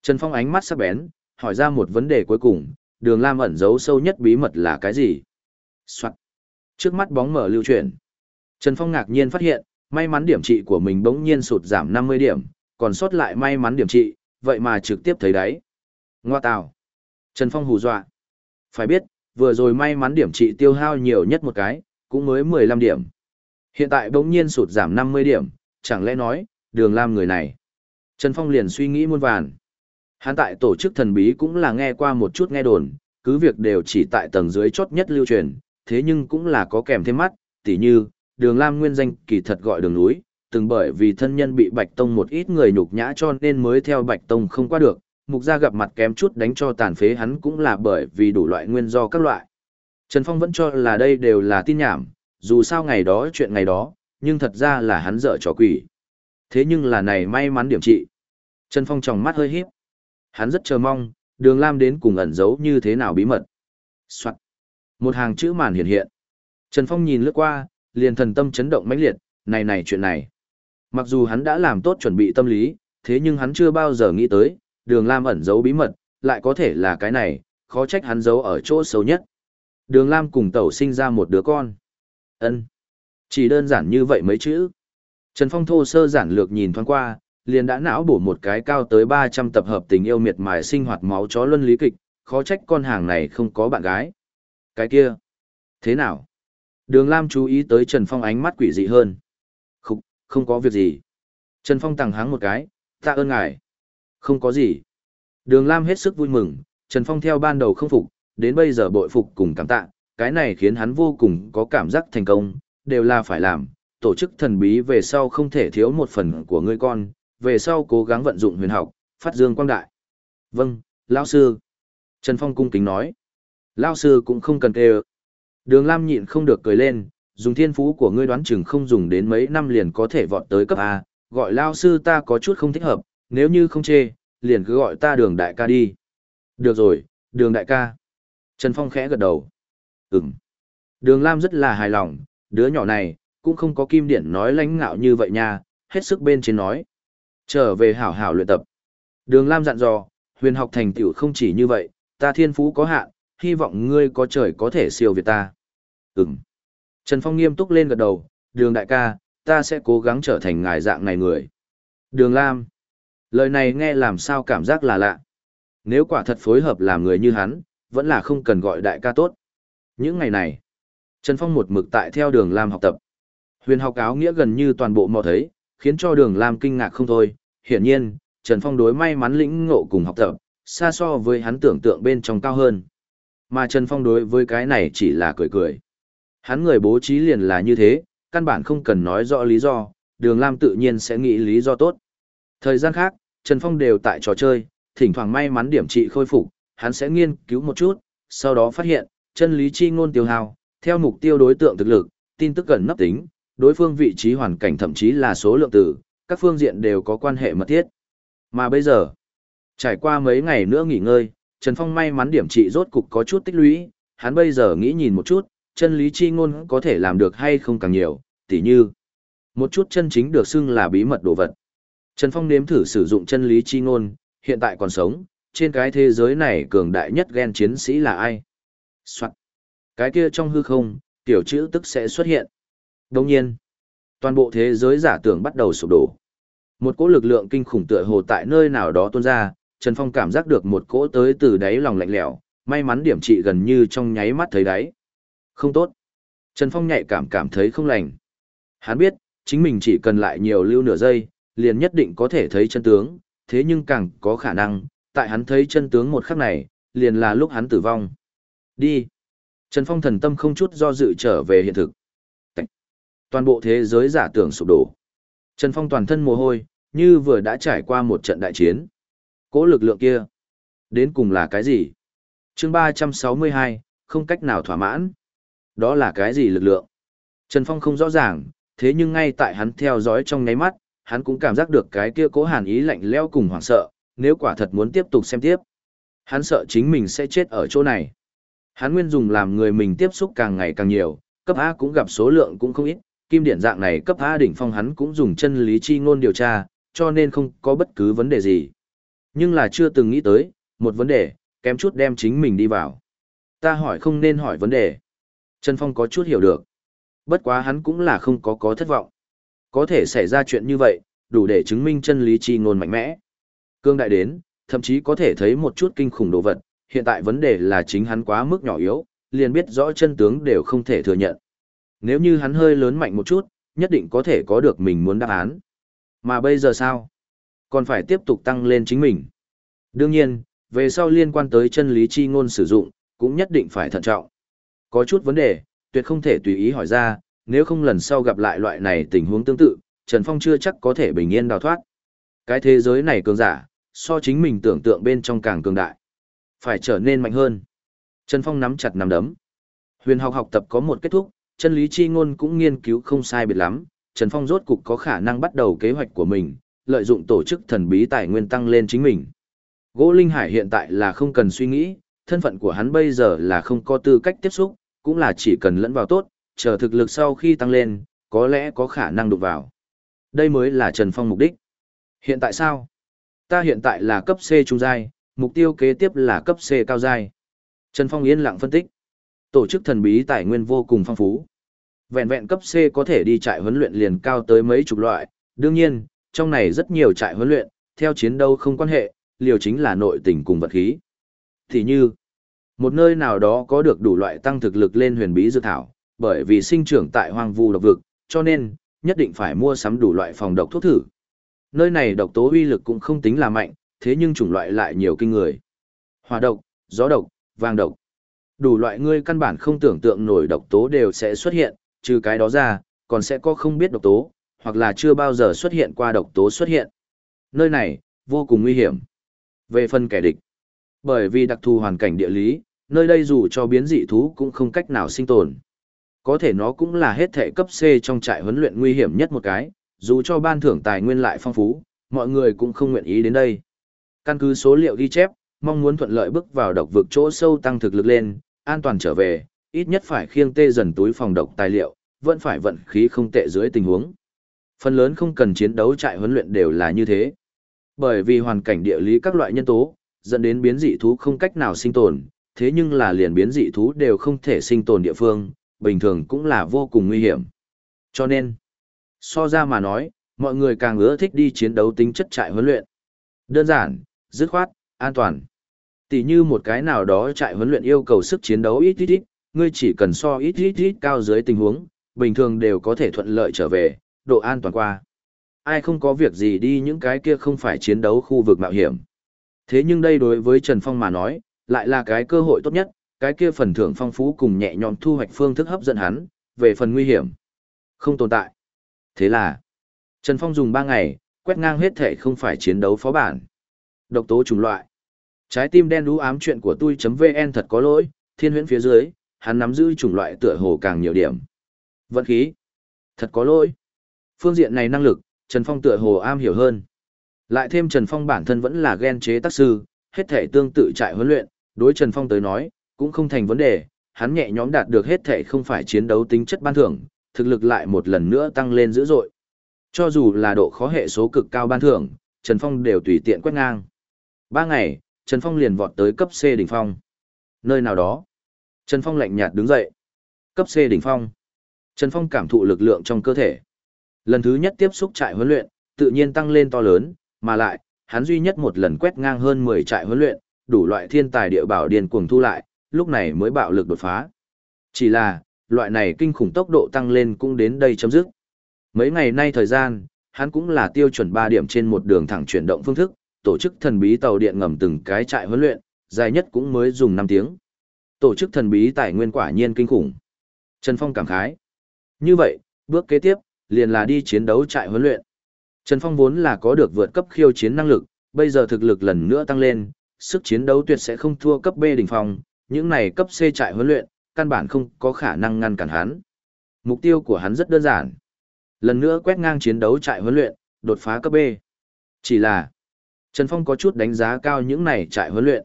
Trần Phong ánh mắt sắc bén, hỏi ra một vấn đề cuối cùng, đường Lam ẩn giấu sâu nhất bí mật là cái gì? Soạn. Trước mắt bóng mở lưu chuyển. Trần Phong ngạc nhiên phát hiện, may mắn điểm trị của mình bỗng nhiên sụt giảm 50 điểm, còn sót lại may mắn điểm trị, vậy mà trực tiếp thấy đấy. Ngoa tào. Trần Phong hù dọa. Phải biết, vừa rồi may mắn điểm trị tiêu hao nhiều nhất một cái, cũng mới 15 điểm. Hiện tại bỗng nhiên sụt giảm 50 điểm, chẳng lẽ nói, đường lam người này. Trần Phong liền suy nghĩ muôn vàn. Hắn tại tổ chức thần bí cũng là nghe qua một chút nghe đồn, cứ việc đều chỉ tại tầng dưới chốt nhất lưu truyền, thế nhưng cũng là có kèm thêm mắt, tỉ như, đường lam nguyên danh kỳ thật gọi đường núi, từng bởi vì thân nhân bị Bạch Tông một ít người nhục nhã cho nên mới theo Bạch Tông không qua được, mục gia gặp mặt kém chút đánh cho tàn phế hắn cũng là bởi vì đủ loại nguyên do các loại. Trần Phong vẫn cho là đây đều là tin nhảm, dù sao ngày đó chuyện ngày đó, nhưng thật ra là hắn dở trò quỷ. Thế nhưng là này may mắn điểm trị. Trần Phong tròng mắt hơi híp. Hắn rất chờ mong, đường Lam đến cùng ẩn giấu như thế nào bí mật. Soạn. Một hàng chữ màn hiện hiện. Trần Phong nhìn lướt qua, liền thần tâm chấn động mãnh liệt, này này chuyện này. Mặc dù hắn đã làm tốt chuẩn bị tâm lý, thế nhưng hắn chưa bao giờ nghĩ tới, đường Lam ẩn giấu bí mật, lại có thể là cái này, khó trách hắn giấu ở chỗ xấu nhất. Đường Lam cùng tẩu sinh ra một đứa con ân Chỉ đơn giản như vậy mấy chữ. Trần Phong thô sơ giản lược nhìn thoáng qua, liền đã não bổ một cái cao tới 300 tập hợp tình yêu miệt mài sinh hoạt máu chó luân lý kịch, khó trách con hàng này không có bạn gái. Cái kia, thế nào? Đường Lam chú ý tới Trần Phong ánh mắt quỷ dị hơn. Không, không có việc gì. Trần Phong tàng háng một cái, tạ ơn ngài. Không có gì. Đường Lam hết sức vui mừng, Trần Phong theo ban đầu không phục, đến bây giờ bội phục cùng cảm tạ, cái này khiến hắn vô cùng có cảm giác thành công, đều là phải làm, tổ chức thần bí về sau không thể thiếu một phần của ngươi con, về sau cố gắng vận dụng huyền học, phát dương quang đại. Vâng, lão sư. Trần Phong cung kính nói. Lão sư cũng không cần kêu. Đường Lam nhịn không được cười lên, dùng thiên phú của ngươi đoán chừng không dùng đến mấy năm liền có thể vọt tới cấp A, gọi lão sư ta có chút không thích hợp, nếu như không chê, liền cứ gọi ta đường đại ca đi. Được rồi, đường đại ca. Trần Phong khẽ gật đầu. Ừm. Đường Lam rất là hài lòng, đứa nhỏ này, cũng không có kim điển nói lãnh ngạo như vậy nha, hết sức bên trên nói. Trở về hảo hảo luyện tập. Đường Lam dặn dò, huyền học thành tựu không chỉ như vậy, ta thiên phú có hạn, hy vọng ngươi có trời có thể siêu việt ta. Ừm. Trần Phong nghiêm túc lên gật đầu, đường đại ca, ta sẽ cố gắng trở thành ngài dạng này người. Đường Lam. Lời này nghe làm sao cảm giác là lạ. Nếu quả thật phối hợp làm người như hắn, vẫn là không cần gọi đại ca tốt. Những ngày này, Trần Phong một mực tại theo đường Lam học tập. Huyền học áo nghĩa gần như toàn bộ mò thấy, khiến cho đường Lam kinh ngạc không thôi. Hiển nhiên, Trần Phong đối may mắn lĩnh ngộ cùng học tập, xa so với hắn tưởng tượng bên trong cao hơn. Mà Trần Phong đối với cái này chỉ là cười cười. Hắn người bố trí liền là như thế, căn bản không cần nói rõ lý do, đường Lam tự nhiên sẽ nghĩ lý do tốt. Thời gian khác, Trần Phong đều tại trò chơi, thỉnh thoảng may mắn điểm trị khôi phục, hắn sẽ nghiên cứu một chút, sau đó phát hiện, chân lý chi ngôn tiêu hao, theo mục tiêu đối tượng thực lực, tin tức gần nấp tính, đối phương vị trí hoàn cảnh thậm chí là số lượng tử, các phương diện đều có quan hệ mật thiết. Mà bây giờ, trải qua mấy ngày nữa nghỉ ngơi, Trần Phong may mắn điểm trị rốt cục có chút tích lũy, hắn bây giờ nghĩ nhìn một chút, chân lý chi ngôn có thể làm được hay không càng nhiều, tỉ như một chút chân chính được xưng là bí mật đồ vật. Trần Phong nếm thử sử dụng chân lý chi ngôn, hiện tại còn sống, trên cái thế giới này cường đại nhất gen chiến sĩ là ai? Soạn. Cái kia trong hư không, tiểu chữ tức sẽ xuất hiện. Đồng nhiên, toàn bộ thế giới giả tưởng bắt đầu sụp đổ. Một cỗ lực lượng kinh khủng tựa hồ tại nơi nào đó tuôn ra, Trần Phong cảm giác được một cỗ tới từ đáy lòng lạnh lẽo, may mắn điểm trị gần như trong nháy mắt thấy đáy. Không tốt. Trần Phong nhạy cảm cảm thấy không lành. Hắn biết, chính mình chỉ cần lại nhiều lưu nửa giây, liền nhất định có thể thấy chân tướng, thế nhưng càng có khả năng, tại hắn thấy chân tướng một khắc này, liền là lúc hắn tử vong. Đi. Trần Phong thần tâm không chút do dự trở về hiện thực. Toàn bộ thế giới giả tưởng sụp đổ. Trần Phong toàn thân mồ hôi, như vừa đã trải qua một trận đại chiến. Cố lực lượng kia, đến cùng là cái gì? chương 362, không cách nào thỏa mãn. Đó là cái gì lực lượng? Trần Phong không rõ ràng, thế nhưng ngay tại hắn theo dõi trong nháy mắt, hắn cũng cảm giác được cái kia cố hàn ý lạnh leo cùng hoảng sợ, nếu quả thật muốn tiếp tục xem tiếp. Hắn sợ chính mình sẽ chết ở chỗ này. Hắn nguyên dùng làm người mình tiếp xúc càng ngày càng nhiều, cấp A cũng gặp số lượng cũng không ít, kim điển dạng này cấp A đỉnh phong hắn cũng dùng chân lý chi ngôn điều tra, cho nên không có bất cứ vấn đề gì. Nhưng là chưa từng nghĩ tới, một vấn đề, kém chút đem chính mình đi vào. Ta hỏi không nên hỏi vấn đề. Trần Phong có chút hiểu được. Bất quá hắn cũng là không có có thất vọng. Có thể xảy ra chuyện như vậy, đủ để chứng minh chân lý chi ngôn mạnh mẽ. Cương đại đến, thậm chí có thể thấy một chút kinh khủng đồ vật, hiện tại vấn đề là chính hắn quá mức nhỏ yếu, liền biết rõ chân tướng đều không thể thừa nhận. Nếu như hắn hơi lớn mạnh một chút, nhất định có thể có được mình muốn đáp án. Mà bây giờ sao? Còn phải tiếp tục tăng lên chính mình. Đương nhiên, về sau liên quan tới chân lý chi ngôn sử dụng, cũng nhất định phải thận trọng. Có chút vấn đề, tuyệt không thể tùy ý hỏi ra, nếu không lần sau gặp lại loại này tình huống tương tự, Trần Phong chưa chắc có thể bình yên đào thoát. Cái thế giới này cường giả, so chính mình tưởng tượng bên trong càng cường đại. Phải trở nên mạnh hơn. Trần Phong nắm chặt nắm đấm. Huyền học học tập có một kết thúc, chân lý chi ngôn cũng nghiên cứu không sai biệt lắm, Trần Phong rốt cục có khả năng bắt đầu kế hoạch của mình, lợi dụng tổ chức thần bí tài nguyên tăng lên chính mình. Gỗ Linh Hải hiện tại là không cần suy nghĩ, thân phận của hắn bây giờ là không có tư cách tiếp xúc, cũng là chỉ cần lẫn vào tốt, chờ thực lực sau khi tăng lên, có lẽ có khả năng đụng vào. Đây mới là Trần Phong mục đích. Hiện tại sao? Ta hiện tại là cấp C trung giai, mục tiêu kế tiếp là cấp C cao giai. Trần Phong yên lặng phân tích. Tổ chức thần bí tài nguyên vô cùng phong phú. Vẹn vẹn cấp C có thể đi trại huấn luyện liền cao tới mấy chục loại, đương nhiên, trong này rất nhiều trại huấn luyện, theo chiến đấu không quan hệ, liều chính là nội tình cùng vật khí. Thì như, một nơi nào đó có được đủ loại tăng thực lực lên huyền bí dược thảo, bởi vì sinh trưởng tại hoang vu độc vực, cho nên, nhất định phải mua sắm đủ loại phòng độc thuốc thử. Nơi này độc tố uy lực cũng không tính là mạnh, thế nhưng chủng loại lại nhiều kinh người. Hỏa độc, gió độc, vàng độc. Đủ loại ngươi căn bản không tưởng tượng nổi độc tố đều sẽ xuất hiện, trừ cái đó ra, còn sẽ có không biết độc tố, hoặc là chưa bao giờ xuất hiện qua độc tố xuất hiện. Nơi này, vô cùng nguy hiểm. Về phần kẻ địch, bởi vì đặc thù hoàn cảnh địa lý, nơi đây dù cho biến dị thú cũng không cách nào sinh tồn. Có thể nó cũng là hết thể cấp C trong trại huấn luyện nguy hiểm nhất một cái, dù cho ban thưởng tài nguyên lại phong phú, mọi người cũng không nguyện ý đến đây. Căn cứ số liệu ghi chép, mong muốn thuận lợi bước vào độc vực chỗ sâu tăng thực lực lên, an toàn trở về, ít nhất phải khiêng tê dần túi phòng độc tài liệu, vẫn phải vận khí không tệ dưới tình huống. Phần lớn không cần chiến đấu trại huấn luyện đều là như thế. Bởi vì hoàn cảnh địa lý các loại nhân tố, dẫn đến biến dị thú không cách nào sinh tồn, thế nhưng là liền biến dị thú đều không thể sinh tồn địa phương, bình thường cũng là vô cùng nguy hiểm. Cho nên, so ra mà nói, mọi người càng ưa thích đi chiến đấu tính chất trại huấn luyện. Đơn giản, dứt khoát, an toàn. Tỷ như một cái nào đó trại huấn luyện yêu cầu sức chiến đấu ít ít ít, ngươi chỉ cần so ít ít ít cao dưới tình huống, bình thường đều có thể thuận lợi trở về, độ an toàn qua. Ai không có việc gì đi những cái kia không phải chiến đấu khu vực mạo hiểm. Thế nhưng đây đối với Trần Phong mà nói, lại là cái cơ hội tốt nhất, cái kia phần thưởng phong phú cùng nhẹ nhõm thu hoạch phương thức hấp dẫn hắn, về phần nguy hiểm. Không tồn tại. Thế là, Trần Phong dùng 3 ngày, quét ngang hết thể không phải chiến đấu phó bản. Độc tố chủng loại. Trái tim đen đú ám chuyện của tôi.vn thật có lỗi, thiên huyễn phía dưới, hắn nắm giữ chủng loại tựa hồ càng nhiều điểm. Vận khí. Thật có lỗi. Phương diện này năng lực, Trần Phong tựa hồ am hiểu hơn. Lại thêm Trần Phong bản thân vẫn là ghen chế tác sư, hết thể tương tự trại huấn luyện, đối Trần Phong tới nói, cũng không thành vấn đề, hắn nhẹ nhõm đạt được hết thể không phải chiến đấu tính chất ban thưởng, thực lực lại một lần nữa tăng lên dữ dội. Cho dù là độ khó hệ số cực cao ban thưởng, Trần Phong đều tùy tiện quét ngang. Ba ngày, Trần Phong liền vọt tới cấp C đỉnh phong. Nơi nào đó, Trần Phong lạnh nhạt đứng dậy. Cấp C đỉnh phong. Trần Phong cảm thụ lực lượng trong cơ thể. Lần thứ nhất tiếp xúc trại huấn luyện, tự nhiên tăng lên to lớn, mà lại, hắn duy nhất một lần quét ngang hơn 10 trại huấn luyện, đủ loại thiên tài địa bảo điền cuồng thu lại, lúc này mới bạo lực đột phá. Chỉ là, loại này kinh khủng tốc độ tăng lên cũng đến đây chấm dứt. Mấy ngày nay thời gian, hắn cũng là tiêu chuẩn 3 điểm trên một đường thẳng chuyển động phương thức, tổ chức thần bí tàu điện ngầm từng cái trại huấn luyện, dài nhất cũng mới dùng 5 tiếng. Tổ chức thần bí tài nguyên quả nhiên kinh khủng. Trần Phong cảm khái. Như vậy, bước kế tiếp, liền là đi chiến đấu trại huấn luyện. Trần Phong vốn là có được vượt cấp khiêu chiến năng lực, bây giờ thực lực lần nữa tăng lên, sức chiến đấu tuyệt sẽ không thua cấp B đỉnh phong, những này cấp C trại huấn luyện, căn bản không có khả năng ngăn cản hắn. Mục tiêu của hắn rất đơn giản. Lần nữa quét ngang chiến đấu trại huấn luyện, đột phá cấp B. Chỉ là, Trần Phong có chút đánh giá cao những này trại huấn luyện.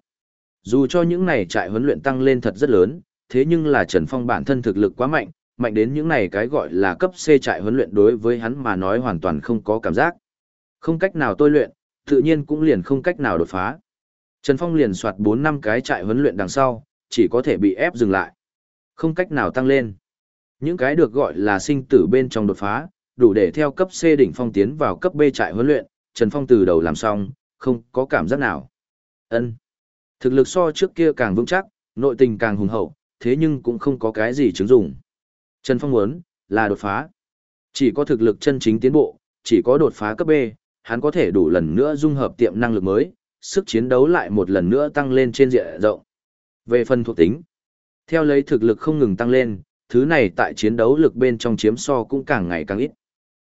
Dù cho những này trại huấn luyện tăng lên thật rất lớn, thế nhưng là Trần Phong bản thân thực lực quá mạnh, mạnh đến những này cái gọi là cấp C trại huấn luyện đối với hắn mà nói hoàn toàn không có cảm giác. Không cách nào tôi luyện, tự nhiên cũng liền không cách nào đột phá. Trần Phong liền soạt 4 năm cái trại huấn luyện đằng sau, chỉ có thể bị ép dừng lại. Không cách nào tăng lên. Những cái được gọi là sinh tử bên trong đột phá, đủ để theo cấp C đỉnh phong tiến vào cấp B trại huấn luyện, Trần Phong từ đầu làm xong, không có cảm giác nào. Ân. Thực lực so trước kia càng vững chắc, nội tình càng hùng hậu, thế nhưng cũng không có cái gì chứng dụng. Trần Phong muốn là đột phá. Chỉ có thực lực chân chính tiến bộ, chỉ có đột phá cấp B, hắn có thể đủ lần nữa dung hợp tiệm năng lực mới, sức chiến đấu lại một lần nữa tăng lên trên diện rộng. Về phần thuộc tính, theo lấy thực lực không ngừng tăng lên, thứ này tại chiến đấu lực bên trong chiếm so cũng càng ngày càng ít.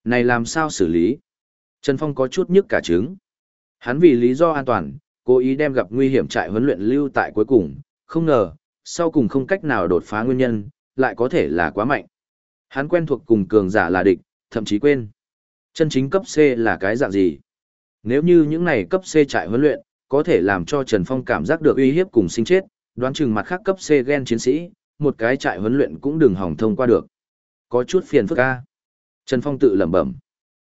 Này làm sao xử lý? Trần Phong có chút nhức cả trứng. Hắn vì lý do an toàn, cố ý đem gặp nguy hiểm trại huấn luyện lưu tại cuối cùng, không ngờ, sau cùng không cách nào đột phá nguyên nhân, lại có thể là quá mạnh. Hắn quen thuộc cùng cường giả là địch, thậm chí quên. Chân chính cấp C là cái dạng gì? Nếu như những này cấp C trại huấn luyện, có thể làm cho Trần Phong cảm giác được uy hiếp cùng sinh chết, đoán chừng mặt khác cấp C gen chiến sĩ, một cái trại huấn luyện cũng đừng hỏng thông qua được. Có chút phiền phức a. Trần Phong tự lẩm bẩm.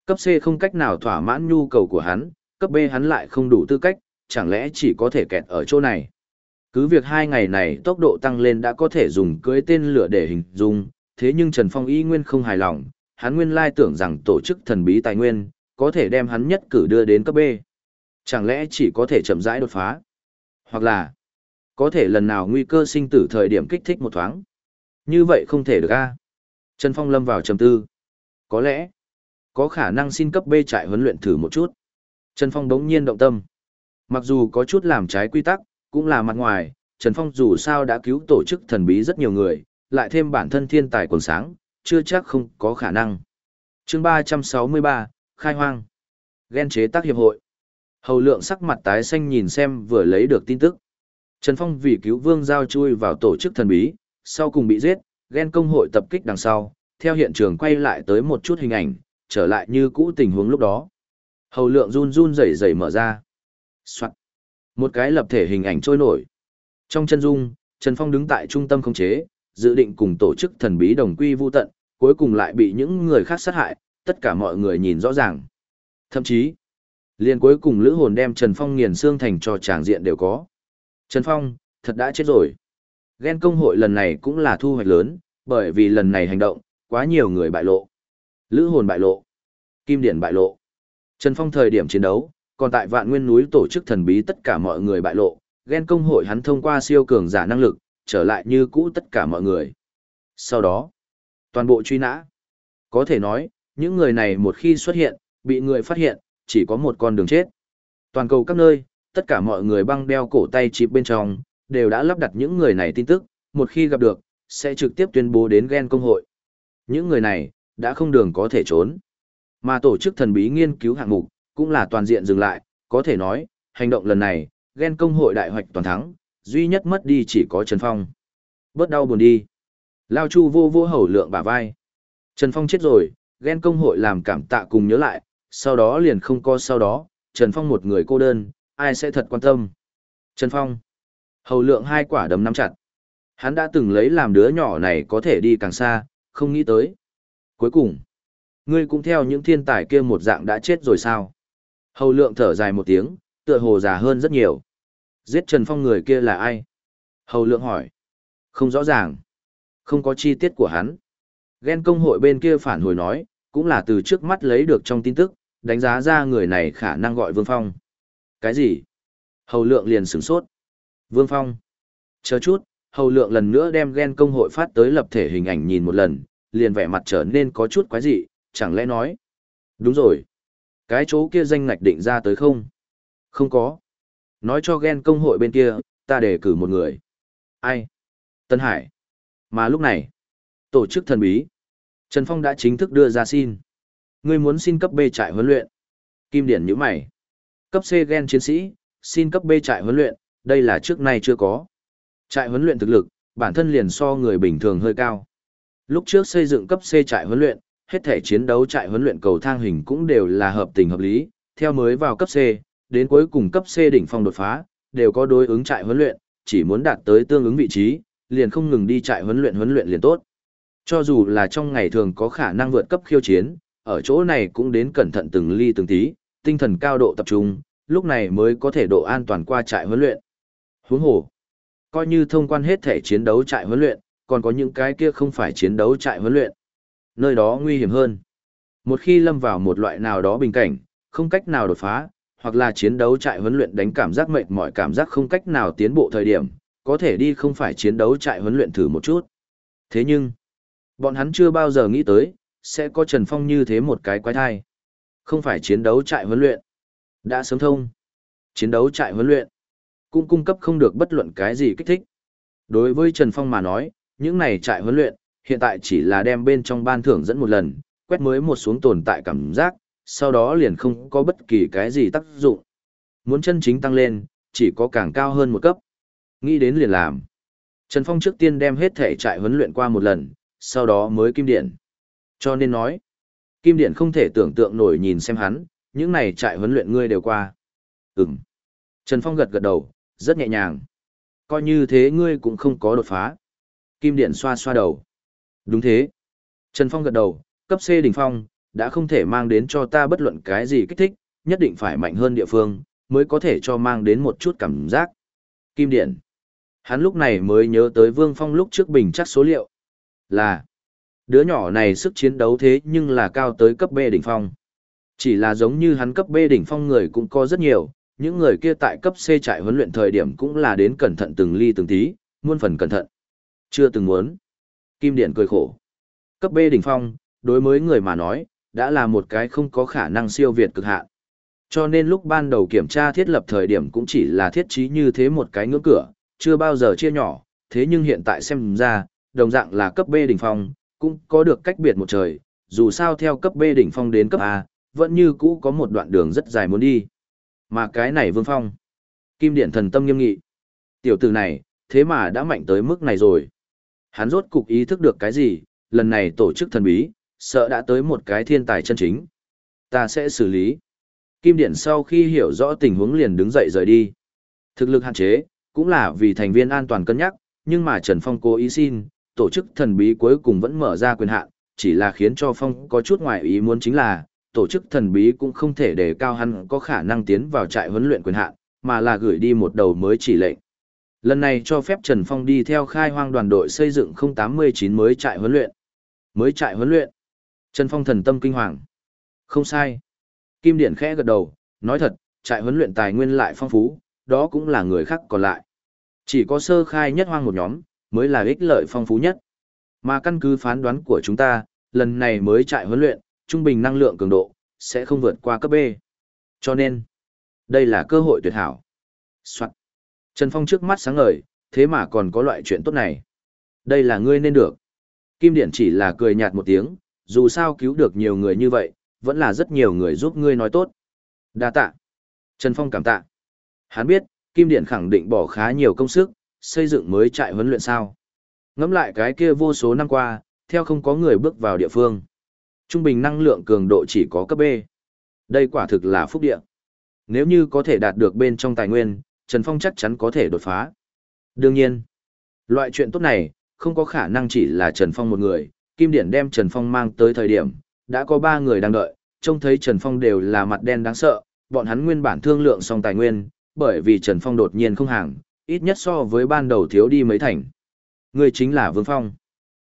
Cấp C không cách nào thỏa mãn nhu cầu của hắn, cấp B hắn lại không đủ tư cách, chẳng lẽ chỉ có thể kẹt ở chỗ này. Cứ việc hai ngày này tốc độ tăng lên đã có thể dùng cưới tên lửa để hình dung, thế nhưng Trần Phong y nguyên không hài lòng, hắn nguyên lai tưởng rằng tổ chức thần bí tài nguyên, có thể đem hắn nhất cử đưa đến cấp B. Chẳng lẽ chỉ có thể chậm rãi đột phá? Hoặc là, có thể lần nào nguy cơ sinh tử thời điểm kích thích một thoáng. Như vậy không thể được a. Trần Phong lâm vào trầm tư. Có lẽ, có khả năng xin cấp B trại huấn luyện thử một chút. Trần Phong đống nhiên động tâm. Mặc dù có chút làm trái quy tắc, cũng là mặt ngoài, Trần Phong dù sao đã cứu tổ chức thần bí rất nhiều người, lại thêm bản thân thiên tài quần sáng, chưa chắc không có khả năng. chương 363, Khai hoang. Ghen chế tác hiệp hội. Hầu lượng sắc mặt tái xanh nhìn xem vừa lấy được tin tức. Trần Phong vì cứu vương giao chui vào tổ chức thần bí, sau cùng bị giết, ghen công hội tập kích đằng sau, theo hiện trường quay lại tới một chút hình ảnh, trở lại như cũ tình huống lúc đó. Hầu lượng run run rẩy rẩy mở ra. Soạn. Một cái lập thể hình ảnh trôi nổi. Trong chân dung, Trần Phong đứng tại trung tâm khống chế, dự định cùng tổ chức thần bí đồng quy vu tận, cuối cùng lại bị những người khác sát hại, tất cả mọi người nhìn rõ ràng. Thậm chí, liền cuối cùng lữ hồn đem Trần Phong nghiền xương thành cho tràng diện đều có. Trần Phong, thật đã chết rồi. Ghen công hội lần này cũng là thu hoạch lớn, bởi vì lần này hành động, quá nhiều người bại lộ. Lữ hồn bại lộ. Kim điển bại lộ. Trần Phong thời điểm chiến đấu, còn tại vạn nguyên núi tổ chức thần bí tất cả mọi người bại lộ, ghen công hội hắn thông qua siêu cường giả năng lực, trở lại như cũ tất cả mọi người. Sau đó, toàn bộ truy nã. Có thể nói, những người này một khi xuất hiện, bị người phát hiện, chỉ có một con đường chết. Toàn cầu các nơi, tất cả mọi người băng đeo cổ tay chip bên trong, đều đã lắp đặt những người này tin tức, một khi gặp được, sẽ trực tiếp tuyên bố đến ghen công hội. Những người này, đã không đường có thể trốn. Mà tổ chức thần bí nghiên cứu hạng mục, cũng là toàn diện dừng lại, có thể nói, hành động lần này, ghen công hội đại hoạch toàn thắng, duy nhất mất đi chỉ có Trần Phong. Bớt đau buồn đi. Lao Chu vô vô hầu lượng bả vai. Trần Phong chết rồi, ghen công hội làm cảm tạ cùng nhớ lại, sau đó liền không có sau đó, Trần Phong một người cô đơn, ai sẽ thật quan tâm. Trần Phong. Hầu lượng hai quả đấm nắm chặt. Hắn đã từng lấy làm đứa nhỏ này có thể đi càng xa, không nghĩ tới. Cuối cùng, ngươi cũng theo những thiên tài kia một dạng đã chết rồi sao? Hầu lượng thở dài một tiếng, tựa hồ già hơn rất nhiều. Giết Trần Phong người kia là ai? Hầu lượng hỏi. Không rõ ràng. Không có chi tiết của hắn. Ghen công hội bên kia phản hồi nói, cũng là từ trước mắt lấy được trong tin tức, đánh giá ra người này khả năng gọi Vương Phong. Cái gì? Hầu lượng liền sửng sốt. Vương Phong. Chờ chút, hầu lượng lần nữa đem ghen công hội phát tới lập thể hình ảnh nhìn một lần, liền vẻ mặt trở nên có chút quái dị, chẳng lẽ nói. Đúng rồi. Cái chỗ kia danh ngạch định ra tới không? Không có. Nói cho ghen công hội bên kia, ta đề cử một người. Ai? Tân Hải. Mà lúc này, tổ chức thần bí. Trần Phong đã chính thức đưa ra xin. Ngươi muốn xin cấp B trại huấn luyện. Kim Điển như mày. Cấp C gen chiến sĩ, xin cấp B trại huấn luyện, đây là trước nay chưa có. Trại huấn luyện thực lực, bản thân liền so người bình thường hơi cao. Lúc trước xây dựng cấp C trại huấn luyện, hết thể chiến đấu trại huấn luyện cầu thang hình cũng đều là hợp tình hợp lý, theo mới vào cấp C, đến cuối cùng cấp C đỉnh phong đột phá, đều có đối ứng trại huấn luyện, chỉ muốn đạt tới tương ứng vị trí, liền không ngừng đi trại huấn luyện huấn luyện liền tốt. Cho dù là trong ngày thường có khả năng vượt cấp khiêu chiến, ở chỗ này cũng đến cẩn thận từng ly từng tí, tinh thần cao độ tập trung, lúc này mới có thể độ an toàn qua trại huấn luyện. Huống hồ, coi như thông quan hết thể chiến đấu trại huấn luyện, còn có những cái kia không phải chiến đấu trại huấn luyện. Nơi đó nguy hiểm hơn. Một khi lâm vào một loại nào đó bình cảnh, không cách nào đột phá, hoặc là chiến đấu trại huấn luyện đánh cảm giác mệt mỏi cảm giác không cách nào tiến bộ thời điểm, có thể đi không phải chiến đấu trại huấn luyện thử một chút. Thế nhưng, bọn hắn chưa bao giờ nghĩ tới, sẽ có Trần Phong như thế một cái quái thai. Không phải chiến đấu trại huấn luyện. Đã sớm thông. Chiến đấu trại huấn luyện. Cũng cung cấp không được bất luận cái gì kích thích. Đối với Trần Phong mà nói, những này trại huấn luyện, hiện tại chỉ là đem bên trong ban thưởng dẫn một lần, quét mới một xuống tồn tại cảm giác, sau đó liền không có bất kỳ cái gì tác dụng. Muốn chân chính tăng lên, chỉ có càng cao hơn một cấp. Nghĩ đến liền làm. Trần Phong trước tiên đem hết thể trại huấn luyện qua một lần, sau đó mới kim điện. Cho nên nói, kim điện không thể tưởng tượng nổi nhìn xem hắn, những này trại huấn luyện ngươi đều qua. Ừm. Trần Phong gật gật đầu, rất nhẹ nhàng. Coi như thế ngươi cũng không có đột phá. Kim điện xoa xoa đầu. Đúng thế. Trần Phong gật đầu, cấp C đỉnh phong, đã không thể mang đến cho ta bất luận cái gì kích thích, nhất định phải mạnh hơn địa phương, mới có thể cho mang đến một chút cảm giác. Kim điện. Hắn lúc này mới nhớ tới Vương Phong lúc trước bình chắc số liệu. Là, đứa nhỏ này sức chiến đấu thế nhưng là cao tới cấp B đỉnh phong. Chỉ là giống như hắn cấp B đỉnh phong người cũng có rất nhiều, những người kia tại cấp C trại huấn luyện thời điểm cũng là đến cẩn thận từng ly từng tí, muôn phần cẩn thận. Chưa từng muốn. Kim Điện cười khổ. Cấp B đỉnh phong, đối với người mà nói, đã là một cái không có khả năng siêu việt cực hạn. Cho nên lúc ban đầu kiểm tra thiết lập thời điểm cũng chỉ là thiết trí như thế một cái ngưỡng cửa, chưa bao giờ chia nhỏ, thế nhưng hiện tại xem ra, đồng dạng là cấp B đỉnh phong, cũng có được cách biệt một trời, dù sao theo cấp B đỉnh phong đến cấp A, vẫn như cũ có một đoạn đường rất dài muốn đi. Mà cái này Vương Phong, Kim Điện thần tâm nghiêm nghị. Tiểu tử này, thế mà đã mạnh tới mức này rồi. Hắn rốt cục ý thức được cái gì, lần này tổ chức thần bí, sợ đã tới một cái thiên tài chân chính. Ta sẽ xử lý. Kim Điện sau khi hiểu rõ tình huống liền đứng dậy rời đi. Thực lực hạn chế, cũng là vì thành viên an toàn cân nhắc, nhưng mà Trần Phong cố ý xin, tổ chức thần bí cuối cùng vẫn mở ra quyền hạn, chỉ là khiến cho Phong có chút ngoài ý muốn chính là, tổ chức thần bí cũng không thể để cao hắn có khả năng tiến vào trại huấn luyện quyền hạn, mà là gửi đi một đầu mới chỉ lệnh. Lần này cho phép Trần Phong đi theo khai hoang đoàn đội xây dựng 089 mới trại huấn luyện. Mới trại huấn luyện. Trần Phong thần tâm kinh hoàng. Không sai. Kim Điển khẽ gật đầu, nói thật, trại huấn luyện tài nguyên lại phong phú, đó cũng là người khác còn lại. Chỉ có sơ khai nhất hoang một nhóm, mới là ích lợi phong phú nhất. Mà căn cứ phán đoán của chúng ta, lần này mới trại huấn luyện, trung bình năng lượng cường độ, sẽ không vượt qua cấp B. Cho nên, đây là cơ hội tuyệt hảo. Soạn. Trần Phong trước mắt sáng ngời, thế mà còn có loại chuyện tốt này. Đây là ngươi nên được. Kim Điển chỉ là cười nhạt một tiếng, dù sao cứu được nhiều người như vậy, vẫn là rất nhiều người giúp ngươi nói tốt. Đa tạ. Trần Phong cảm tạ. Hắn biết, Kim Điển khẳng định bỏ khá nhiều công sức, xây dựng mới trại huấn luyện sao. Ngắm lại cái kia vô số năm qua, theo không có người bước vào địa phương. Trung bình năng lượng cường độ chỉ có cấp B. Đây quả thực là phúc địa. Nếu như có thể đạt được bên trong tài nguyên, Trần Phong chắc chắn có thể đột phá. Đương nhiên, loại chuyện tốt này, không có khả năng chỉ là Trần Phong một người. Kim Điển đem Trần Phong mang tới thời điểm, đã có ba người đang đợi, trông thấy Trần Phong đều là mặt đen đáng sợ, bọn hắn nguyên bản thương lượng xong tài nguyên, bởi vì Trần Phong đột nhiên không hàng, ít nhất so với ban đầu thiếu đi mấy thành. Người chính là Vương Phong.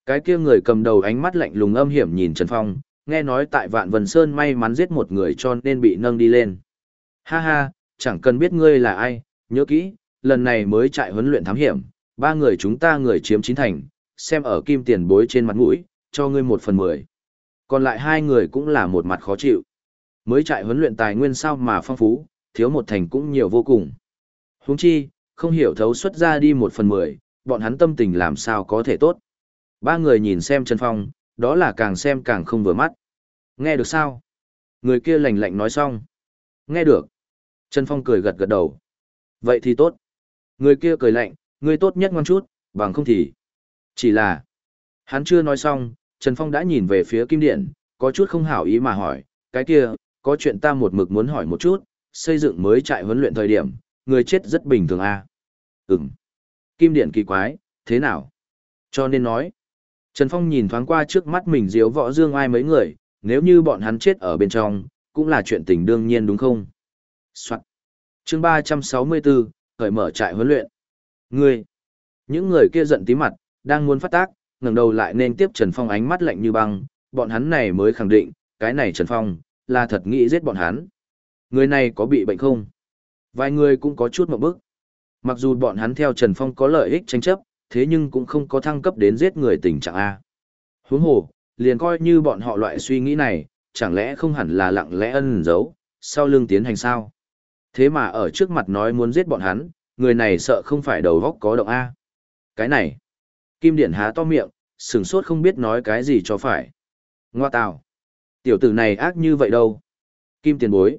Cái kia người cầm đầu ánh mắt lạnh lùng âm hiểm nhìn Trần Phong, nghe nói tại Vạn Vân Sơn may mắn giết một người cho nên bị nâng đi lên. Ha ha, chẳng cần biết ngươi là ai, nhớ kỹ, lần này mới chạy huấn luyện thám hiểm, ba người chúng ta người chiếm chín thành, xem ở kim tiền bối trên mặt mũi, cho ngươi một phần mười. Còn lại hai người cũng là một mặt khó chịu. Mới chạy huấn luyện tài nguyên sao mà phong phú, thiếu một thành cũng nhiều vô cùng. Huống chi, không hiểu thấu xuất ra đi một phần mười, bọn hắn tâm tình làm sao có thể tốt. Ba người nhìn xem Trần Phong, đó là càng xem càng không vừa mắt. Nghe được sao? Người kia lạnh lạnh nói xong. Nghe được. Trần Phong cười gật gật đầu. Vậy thì tốt. Người kia cười lạnh, người tốt nhất ngoan chút, bằng không thì. Chỉ là. Hắn chưa nói xong, Trần Phong đã nhìn về phía Kim Điện, có chút không hảo ý mà hỏi, cái kia, có chuyện ta một mực muốn hỏi một chút, xây dựng mới trại huấn luyện thời điểm, người chết rất bình thường à? Ừm. Kim Điện kỳ quái, thế nào? Cho nên nói. Trần Phong nhìn thoáng qua trước mắt mình diếu võ dương ai mấy người, nếu như bọn hắn chết ở bên trong, cũng là chuyện tình đương nhiên đúng không? Soạn chương 364, khởi mở trại huấn luyện. Ngươi. Những người kia giận tí mặt, đang muốn phát tác, ngẩng đầu lại nên tiếp Trần Phong ánh mắt lạnh như băng, bọn hắn này mới khẳng định, cái này Trần Phong, là thật nghĩ giết bọn hắn. Người này có bị bệnh không? Vài người cũng có chút một bức. Mặc dù bọn hắn theo Trần Phong có lợi ích tranh chấp, thế nhưng cũng không có thăng cấp đến giết người tình trạng A. Huống hồ, liền coi như bọn họ loại suy nghĩ này, chẳng lẽ không hẳn là lặng lẽ ân giấu, sau lưng tiến hành sao? Thế mà ở trước mặt nói muốn giết bọn hắn, người này sợ không phải đầu góc có động A. Cái này, Kim Điện há to miệng, sừng sốt không biết nói cái gì cho phải. Ngoa tào, tiểu tử này ác như vậy đâu. Kim tiền bối.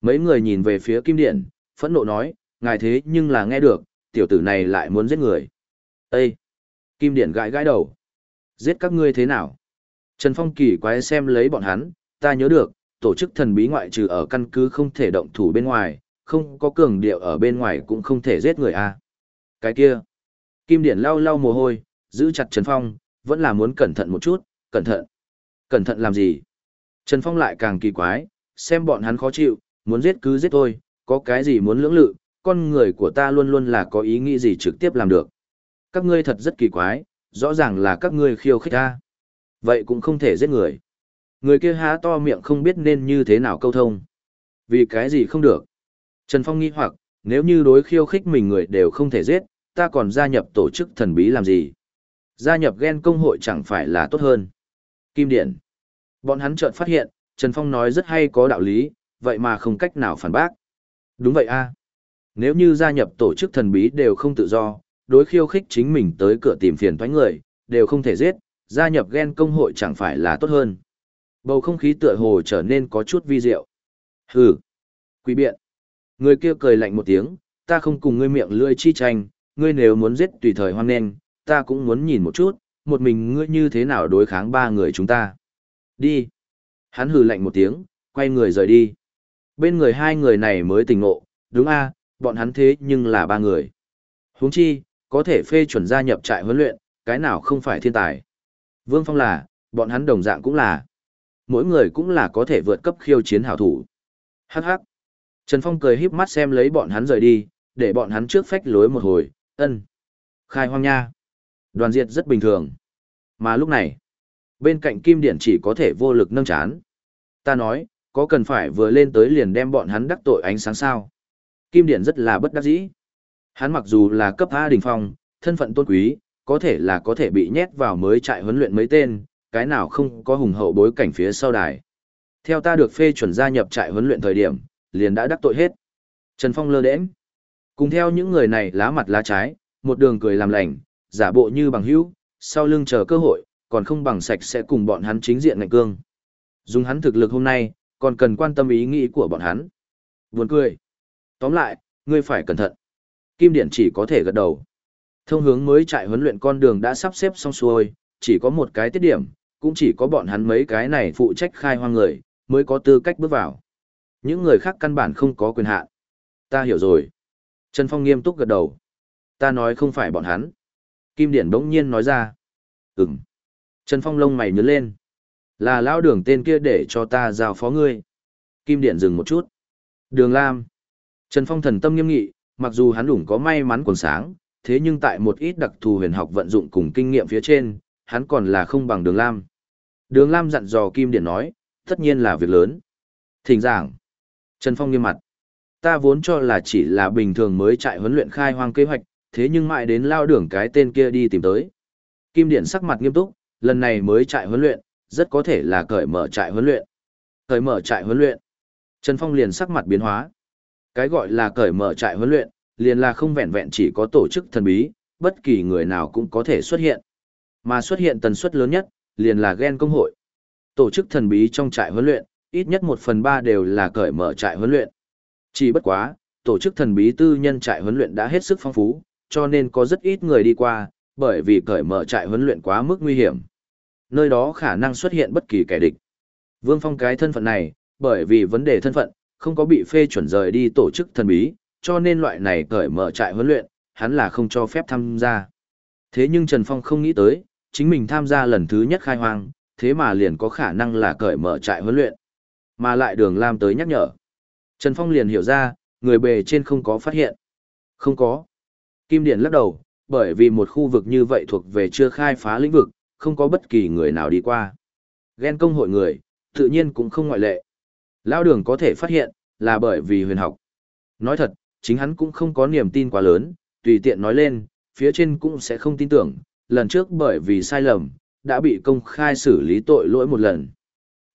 Mấy người nhìn về phía Kim Điện, phẫn nộ nói, ngài thế nhưng là nghe được, tiểu tử này lại muốn giết người. Ê! Kim Điện gãi gãi đầu. Giết các ngươi thế nào? Trần Phong kỳ quái xem lấy bọn hắn, ta nhớ được, tổ chức thần bí ngoại trừ ở căn cứ không thể động thủ bên ngoài, không có cường điệu ở bên ngoài cũng không thể giết người a. À. Cái kia. Kim điển lau lau mồ hôi, giữ chặt Trần Phong, vẫn là muốn cẩn thận một chút, cẩn thận. Cẩn thận làm gì? Trần Phong lại càng kỳ quái, xem bọn hắn khó chịu, muốn giết cứ giết thôi, có cái gì muốn lưỡng lự, con người của ta luôn luôn là có ý nghĩ gì trực tiếp làm được. Các ngươi thật rất kỳ quái, rõ ràng là các ngươi khiêu khích ta. Vậy cũng không thể giết người. Người kia há to miệng không biết nên như thế nào câu thông. Vì cái gì không được. Trần Phong nghi hoặc, nếu như đối khiêu khích mình người đều không thể giết, ta còn gia nhập tổ chức thần bí làm gì? Gia nhập ghen công hội chẳng phải là tốt hơn. Kim Điện. Bọn hắn chợt phát hiện, Trần Phong nói rất hay có đạo lý, vậy mà không cách nào phản bác. Đúng vậy a. Nếu như gia nhập tổ chức thần bí đều không tự do, đối khiêu khích chính mình tới cửa tìm phiền thoái người, đều không thể giết, gia nhập ghen công hội chẳng phải là tốt hơn. Bầu không khí tựa hồ trở nên có chút vi diệu. Hừ. Quý biện. Người kia cười lạnh một tiếng, ta không cùng ngươi miệng lưỡi chi tranh, ngươi nếu muốn giết tùy thời hoan nghênh, ta cũng muốn nhìn một chút, một mình ngươi như thế nào đối kháng ba người chúng ta. Đi. Hắn hừ lạnh một tiếng, quay người rời đi. Bên người hai người này mới tỉnh ngộ, đúng a, bọn hắn thế nhưng là ba người. Huống chi, có thể phê chuẩn gia nhập trại huấn luyện, cái nào không phải thiên tài. Vương Phong là, Bọn hắn đồng dạng cũng là. Mỗi người cũng là có thể vượt cấp khiêu chiến hảo thủ. Hắc hắc. Trần Phong cười híp mắt xem lấy bọn hắn rời đi, để bọn hắn trước phách lối một hồi, ân. Khai hoang nha. Đoàn diệt rất bình thường. Mà lúc này, bên cạnh Kim Điển chỉ có thể vô lực nâng chán. Ta nói, có cần phải vừa lên tới liền đem bọn hắn đắc tội ánh sáng sao? Kim Điển rất là bất đắc dĩ. Hắn mặc dù là cấp A đỉnh phong, thân phận tôn quý, có thể là có thể bị nhét vào mới trại huấn luyện mấy tên, cái nào không có hùng hậu bối cảnh phía sau đài. Theo ta được phê chuẩn gia nhập trại huấn luyện thời điểm, liền đã đắc tội hết. Trần Phong lơ đễnh. Cùng theo những người này lá mặt lá trái, một đường cười làm lành, giả bộ như bằng hữu, sau lưng chờ cơ hội, còn không bằng sạch sẽ cùng bọn hắn chính diện ngạnh cương. Dùng hắn thực lực hôm nay, còn cần quan tâm ý nghĩ của bọn hắn. Buồn cười. Tóm lại, ngươi phải cẩn thận. Kim Điển chỉ có thể gật đầu. Thông hướng mới trại huấn luyện con đường đã sắp xếp xong xuôi, chỉ có một cái tiết điểm, cũng chỉ có bọn hắn mấy cái này phụ trách khai hoang người, mới có tư cách bước vào. Những người khác căn bản không có quyền hạn. Ta hiểu rồi. Trần Phong nghiêm túc gật đầu. Ta nói không phải bọn hắn. Kim Điển bỗng nhiên nói ra. Ừm. Trần Phong lông mày nhớ lên. Là lão đường tên kia để cho ta giao phó ngươi. Kim Điển dừng một chút. Đường Lam. Trần Phong thần tâm nghiêm nghị, mặc dù hắn đủng có may mắn quần sáng, thế nhưng tại một ít đặc thù huyền học vận dụng cùng kinh nghiệm phía trên, hắn còn là không bằng Đường Lam. Đường Lam dặn dò Kim Điển nói, tất nhiên là việc lớn. Thỉnh giảng. Trần Phong nghiêm mặt. Ta vốn cho là chỉ là bình thường mới chạy huấn luyện khai hoang kế hoạch, thế nhưng mãi đến lao đường cái tên kia đi tìm tới. Kim Điện sắc mặt nghiêm túc, lần này mới chạy huấn luyện, rất có thể là cởi mở trại huấn luyện. Cởi mở trại huấn luyện. Trần Phong liền sắc mặt biến hóa. Cái gọi là cởi mở trại huấn luyện, liền là không vẹn vẹn chỉ có tổ chức thần bí, bất kỳ người nào cũng có thể xuất hiện. Mà xuất hiện tần suất lớn nhất, liền là ghen công hội. Tổ chức thần bí trong trại huấn luyện, ít nhất một phần ba đều là cởi mở trại huấn luyện. Chỉ bất quá, tổ chức thần bí tư nhân trại huấn luyện đã hết sức phong phú, cho nên có rất ít người đi qua, bởi vì cởi mở trại huấn luyện quá mức nguy hiểm. Nơi đó khả năng xuất hiện bất kỳ kẻ địch. Vương Phong cái thân phận này, bởi vì vấn đề thân phận, không có bị phê chuẩn rời đi tổ chức thần bí, cho nên loại này cởi mở trại huấn luyện, hắn là không cho phép tham gia. Thế nhưng Trần Phong không nghĩ tới, chính mình tham gia lần thứ nhất khai hoang, thế mà liền có khả năng là cởi mở trại huấn luyện. Mà lại đường Lam tới nhắc nhở. Trần Phong liền hiểu ra, người bề trên không có phát hiện. Không có. Kim Điển lắc đầu, bởi vì một khu vực như vậy thuộc về chưa khai phá lĩnh vực, không có bất kỳ người nào đi qua. Ghen công hội người, tự nhiên cũng không ngoại lệ. Lao đường có thể phát hiện, là bởi vì huyền học. Nói thật, chính hắn cũng không có niềm tin quá lớn, tùy tiện nói lên, phía trên cũng sẽ không tin tưởng, lần trước bởi vì sai lầm, đã bị công khai xử lý tội lỗi một lần.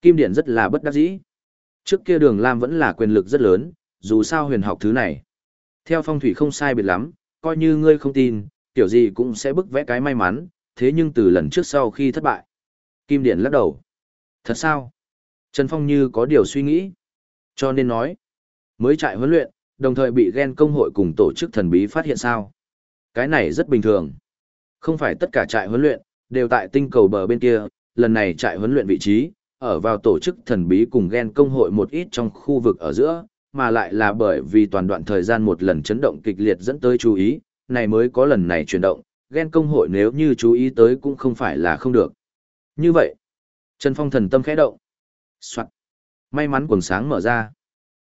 Kim Điển rất là bất đắc dĩ. Trước kia đường Lam vẫn là quyền lực rất lớn, dù sao huyền học thứ này. Theo phong thủy không sai biệt lắm, coi như ngươi không tin, tiểu gì cũng sẽ bức vẽ cái may mắn, thế nhưng từ lần trước sau khi thất bại. Kim Điển lắc đầu. Thật sao? Trần Phong như có điều suy nghĩ. Cho nên nói, mới trại huấn luyện, đồng thời bị ghen công hội cùng tổ chức thần bí phát hiện sao. Cái này rất bình thường. Không phải tất cả trại huấn luyện, đều tại tinh cầu bờ bên kia, lần này trại huấn luyện vị trí, ở vào tổ chức thần bí cùng ghen công hội một ít trong khu vực ở giữa, mà lại là bởi vì toàn đoạn thời gian một lần chấn động kịch liệt dẫn tới chú ý, này mới có lần này chuyển động, ghen công hội nếu như chú ý tới cũng không phải là không được. Như vậy, Trần Phong thần tâm khẽ động. Soạn. May mắn quần sáng mở ra.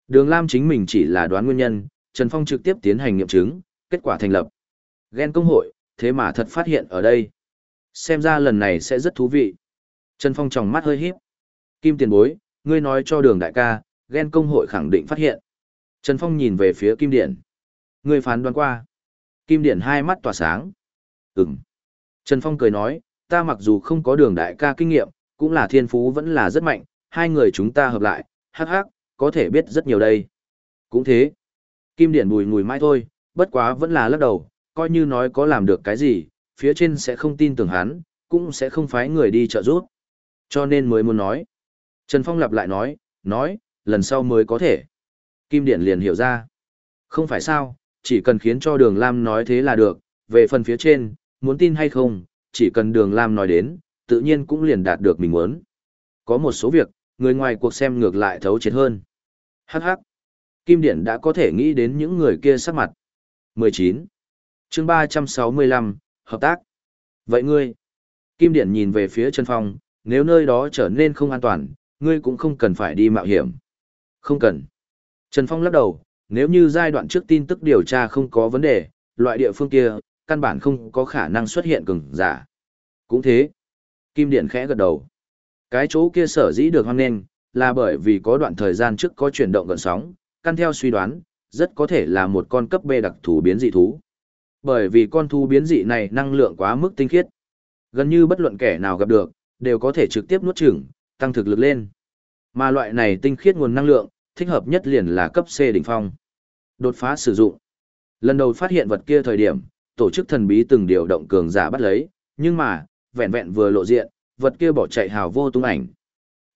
Đường Lam chính mình chỉ là đoán nguyên nhân, Trần Phong trực tiếp tiến hành nghiệm chứng, kết quả thành lập. Ghen công hội, thế mà thật phát hiện ở đây. Xem ra lần này sẽ rất thú vị. Trần Phong tròng mắt hơi híp. Kim tiền bối, ngươi nói cho đường đại ca, ghen công hội khẳng định phát hiện. Trần Phong nhìn về phía Kim Điển. Ngươi phán đoán qua. Kim Điển hai mắt tỏa sáng. Ừm. Trần Phong cười nói, ta mặc dù không có đường đại ca kinh nghiệm, cũng là thiên phú vẫn là rất mạnh, hai người chúng ta hợp lại, hắc hắc, có thể biết rất nhiều đây. Cũng thế. Kim Điển bùi ngùi mãi thôi, bất quá vẫn là lắc đầu, coi như nói có làm được cái gì, phía trên sẽ không tin tưởng hắn, cũng sẽ không phái người đi trợ giúp. Cho nên mới muốn nói. Trần Phong lặp lại nói, nói, lần sau mới có thể. Kim Điển liền hiểu ra. Không phải sao, chỉ cần khiến cho đường Lam nói thế là được, về phần phía trên, muốn tin hay không, chỉ cần đường Lam nói đến, tự nhiên cũng liền đạt được mình muốn. Có một số việc, người ngoài cuộc xem ngược lại thấu triệt hơn. Hắc hắc. Kim Điển đã có thể nghĩ đến những người kia sắc mặt. 19. chương 365, hợp tác. Vậy ngươi? Kim Điển nhìn về phía Trần Phong, nếu nơi đó trở nên không an toàn, ngươi cũng không cần phải đi mạo hiểm. Không cần. Trần Phong lắc đầu, nếu như giai đoạn trước tin tức điều tra không có vấn đề, loại địa phương kia, căn bản không có khả năng xuất hiện cường giả. Cũng thế. Kim Điện khẽ gật đầu. Cái chỗ kia sở dĩ được hoan nghênh, là bởi vì có đoạn thời gian trước có chuyển động gần sóng, căn theo suy đoán, rất có thể là một con cấp B đặc thù biến dị thú. Bởi vì con thú biến dị này năng lượng quá mức tinh khiết. Gần như bất luận kẻ nào gặp được, đều có thể trực tiếp nuốt chửng, tăng thực lực lên. Mà loại này tinh khiết nguồn năng lượng, thích hợp nhất liền là cấp C đỉnh phong. Đột phá sử dụng. Lần đầu phát hiện vật kia thời điểm, tổ chức thần bí từng điều động cường giả bắt lấy, nhưng mà, vẹn vẹn vừa lộ diện, vật kia bỏ chạy hào vô tung ảnh.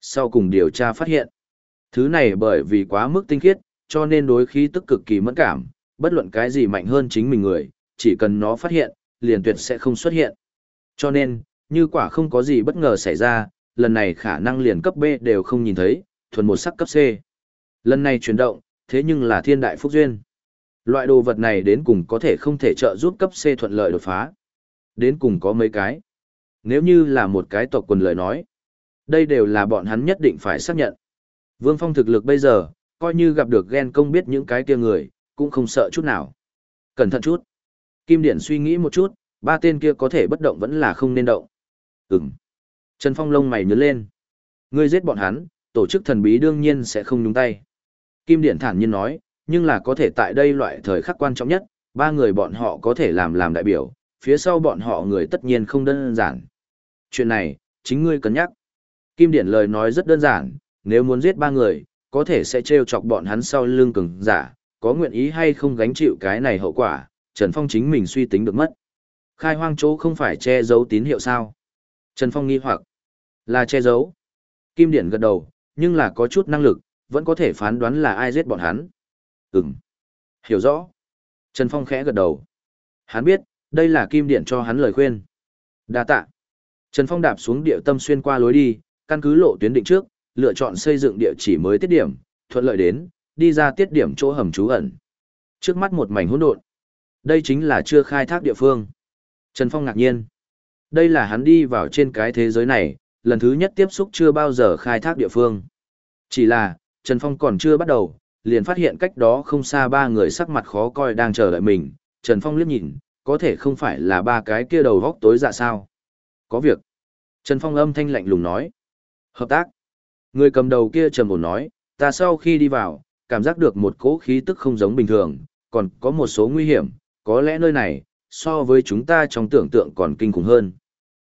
Sau cùng điều tra phát hiện, thứ này bởi vì quá mức tinh khiết, cho nên đối khí tức cực kỳ mẫn cảm, bất luận cái gì mạnh hơn chính mình người, chỉ cần nó phát hiện, liền tuyệt sẽ không xuất hiện. Cho nên, như quả không có gì bất ngờ xảy ra, lần này khả năng liền cấp B đều không nhìn thấy, thuần một sắc cấp C. Lần này chuyển động, thế nhưng là thiên đại phúc duyên. Loại đồ vật này đến cùng có thể không thể trợ giúp cấp C thuận lợi đột phá. Đến cùng có mấy cái. Nếu như là một cái tộc quần lời nói, đây đều là bọn hắn nhất định phải xác nhận. Vương Phong thực lực bây giờ, coi như gặp được ghen công biết những cái kia người, cũng không sợ chút nào. Cẩn thận chút. Kim Điển suy nghĩ một chút, ba tên kia có thể bất động vẫn là không nên động. Ừm. Trần Phong lông mày nhớ lên. Ngươi giết bọn hắn, tổ chức thần bí đương nhiên sẽ không nhúng tay. Kim Điển thản nhiên nói, nhưng là có thể tại đây loại thời khắc quan trọng nhất, ba người bọn họ có thể làm làm đại biểu, phía sau bọn họ người tất nhiên không đơn giản. Chuyện này, chính ngươi cân nhắc. Kim Điển lời nói rất đơn giản, nếu muốn giết ba người, có thể sẽ trêu chọc bọn hắn sau lưng cứng, giả, có nguyện ý hay không gánh chịu cái này hậu quả, Trần Phong chính mình suy tính được mất. Khai hoang chỗ không phải che giấu tín hiệu sao? Trần Phong nghi hoặc, là che giấu. Kim Điển gật đầu, nhưng là có chút năng lực, vẫn có thể phán đoán là ai giết bọn hắn. Ừm, hiểu rõ. Trần Phong khẽ gật đầu. Hắn biết, đây là Kim Điển cho hắn lời khuyên. Đa tạ. Trần Phong đạp xuống địa tâm xuyên qua lối đi, căn cứ lộ tuyến định trước, lựa chọn xây dựng địa chỉ mới tiết điểm, thuận lợi đến, đi ra tiết điểm chỗ hầm trú ẩn. Trước mắt một mảnh hỗn độn. Đây chính là chưa khai thác địa phương. Trần Phong ngạc nhiên. Đây là hắn đi vào trên cái thế giới này, lần thứ nhất tiếp xúc chưa bao giờ khai thác địa phương. Chỉ là, Trần Phong còn chưa bắt đầu, liền phát hiện cách đó không xa ba người sắc mặt khó coi đang chờ đợi mình. Trần Phong liếc nhìn, có thể không phải là ba cái kia đầu góc tối dạ sao. Có việc. Trần Phong âm thanh lạnh lùng nói. Hợp tác. Người cầm đầu kia trầm ổn nói, ta sau khi đi vào, cảm giác được một cỗ khí tức không giống bình thường, còn có một số nguy hiểm, có lẽ nơi này, so với chúng ta trong tưởng tượng còn kinh khủng hơn.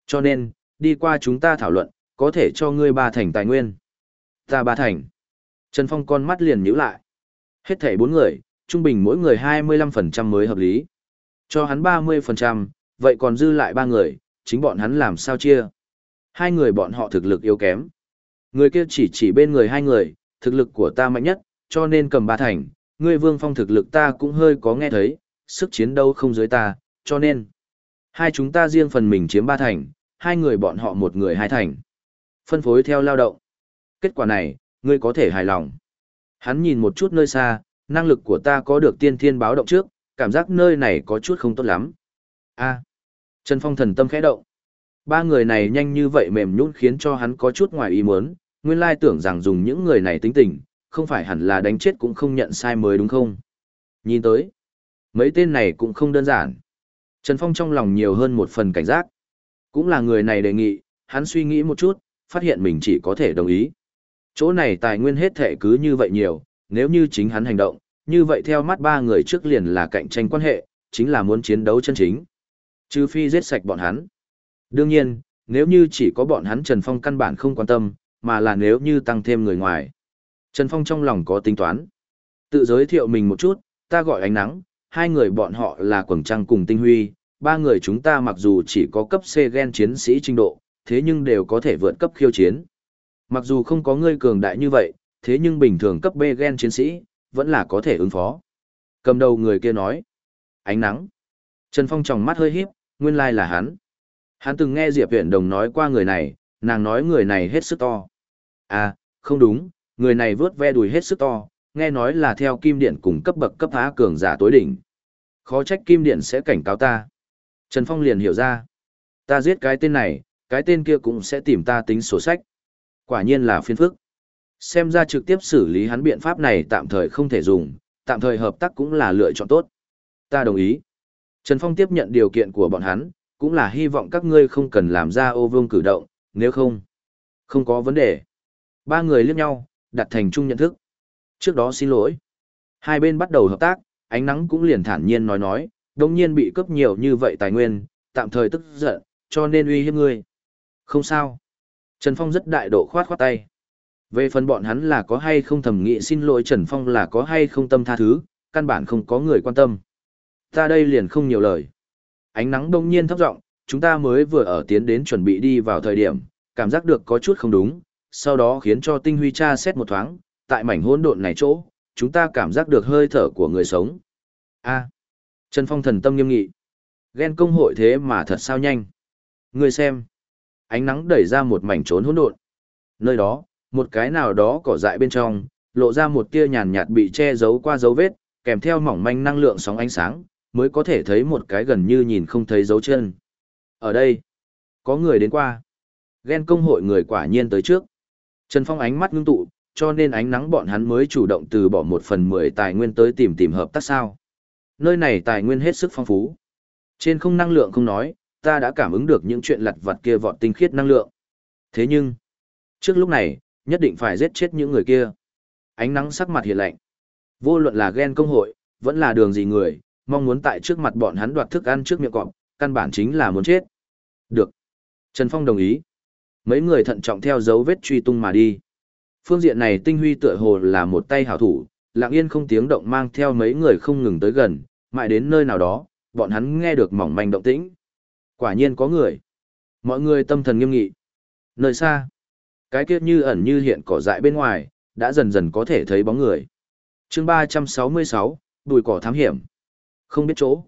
Cho nên, đi qua chúng ta thảo luận, có thể cho ngươi ba thành tài nguyên. Ta ba thành. Trần Phong con mắt liền nhíu lại. Hết thảy bốn người, trung bình mỗi người 25% mới hợp lý. Cho hắn 30%, vậy còn dư lại ba người, chính bọn hắn làm sao chia. Hai người bọn họ thực lực yếu kém. Người kia chỉ chỉ bên người hai người, thực lực của ta mạnh nhất, cho nên cầm ba thành, ngươi vương phong thực lực ta cũng hơi có nghe thấy, sức chiến đấu không dưới ta, cho nên. Hai chúng ta riêng phần mình chiếm ba thành, hai người bọn họ một người hai thành. Phân phối theo lao động. Kết quả này, ngươi có thể hài lòng. Hắn nhìn một chút nơi xa, năng lực của ta có được tiên thiên báo động trước, cảm giác nơi này có chút không tốt lắm. a Trần Phong thần tâm khẽ động. Ba người này nhanh như vậy mềm nhũn khiến cho hắn có chút ngoài ý muốn, nguyên lai tưởng rằng dùng những người này tính tình, không phải hẳn là đánh chết cũng không nhận sai mới đúng không? Nhìn tới, mấy tên này cũng không đơn giản. Trần Phong trong lòng nhiều hơn một phần cảnh giác. Cũng là người này đề nghị, hắn suy nghĩ một chút, phát hiện mình chỉ có thể đồng ý. Chỗ này tài nguyên hết thể cứ như vậy nhiều, nếu như chính hắn hành động, như vậy theo mắt ba người trước liền là cạnh tranh quan hệ, chính là muốn chiến đấu chân chính. Trừ phi giết sạch bọn hắn. Đương nhiên, nếu như chỉ có bọn hắn Trần Phong căn bản không quan tâm, mà là nếu như tăng thêm người ngoài. Trần Phong trong lòng có tính toán. Tự giới thiệu mình một chút, ta gọi ánh nắng, hai người bọn họ là quảng trăng cùng tinh huy, ba người chúng ta mặc dù chỉ có cấp C gen chiến sĩ trình độ, thế nhưng đều có thể vượt cấp khiêu chiến. Mặc dù không có ngươi cường đại như vậy, thế nhưng bình thường cấp B gen chiến sĩ, vẫn là có thể ứng phó. Cầm đầu người kia nói. Ánh nắng. Trần Phong tròng mắt hơi híp, nguyên lai là hắn. Hắn từng nghe Diệp Viễn Đồng nói qua người này, nàng nói người này hết sức to. À, không đúng, người này vướt ve đùi hết sức to, nghe nói là theo kim điện cùng cấp bậc cấp phá cường giả tối đỉnh. Khó trách kim điện sẽ cảnh cáo ta. Trần Phong liền hiểu ra. Ta giết cái tên này, cái tên kia cũng sẽ tìm ta tính sổ sách. Quả nhiên là phiên phức. Xem ra trực tiếp xử lý hắn biện pháp này tạm thời không thể dùng, tạm thời hợp tác cũng là lựa chọn tốt. Ta đồng ý. Trần Phong tiếp nhận điều kiện của bọn hắn, cũng là hy vọng các ngươi không cần làm ra ô vương cử động, nếu không, không có vấn đề. Ba người liếc nhau, đặt thành chung nhận thức. Trước đó xin lỗi. Hai bên bắt đầu hợp tác, ánh nắng cũng liền thản nhiên nói nói, đông nhiên bị cướp nhiều như vậy tài nguyên, tạm thời tức giận, cho nên uy hiếp ngươi. Không sao. Trần Phong rất đại độ khoát khoát tay. Về phần bọn hắn là có hay không thầm nghị xin lỗi Trần Phong là có hay không tâm tha thứ, căn bản không có người quan tâm. Ta đây liền không nhiều lời. Ánh nắng đông nhiên thấp rộng chúng ta mới vừa ở tiến đến chuẩn bị đi vào thời điểm, cảm giác được có chút không đúng, sau đó khiến cho tinh huy cha xét một thoáng, tại mảnh hỗn độn này chỗ, chúng ta cảm giác được hơi thở của người sống. A. Trần Phong thần tâm nghiêm nghị. Ghen công hội thế mà thật sao nhanh. Người xem. Ánh nắng đẩy ra một mảnh trốn hỗn độn. Nơi đó, một cái nào đó cỏ dại bên trong, lộ ra một tia nhàn nhạt bị che giấu qua dấu vết, kèm theo mỏng manh năng lượng sóng ánh sáng, mới có thể thấy một cái gần như nhìn không thấy dấu chân. Ở đây, có người đến qua. Ghen công hội người quả nhiên tới trước. Trần Phong ánh mắt ngưng tụ, cho nên ánh nắng bọn hắn mới chủ động từ bỏ một phần mười tài nguyên tới tìm tìm hợp tác sao. Nơi này tài nguyên hết sức phong phú. Trên không năng lượng không nói, ta đã cảm ứng được những chuyện lặt vặt kia vọt tinh khiết năng lượng. Thế nhưng, trước lúc này, nhất định phải giết chết những người kia. Ánh nắng sắc mặt hiện lạnh. Vô luận là ghen công hội, vẫn là đường gì người, mong muốn tại trước mặt bọn hắn đoạt thức ăn trước miệng cọp, căn bản chính là muốn chết. Được. Trần Phong đồng ý. Mấy người thận trọng theo dấu vết truy tung mà đi. Phương diện này tinh huy tựa hồ là một tay hảo thủ, lặng yên không tiếng động mang theo mấy người không ngừng tới gần, mãi đến nơi nào đó, bọn hắn nghe được mỏng manh động tĩnh. Quả nhiên có người. Mọi người tâm thần nghiêm nghị. Nơi xa, cái kiếp như ẩn như hiện cỏ dại bên ngoài, đã dần dần có thể thấy bóng người. chương 366, đùi cỏ thám hiểm. Không biết chỗ.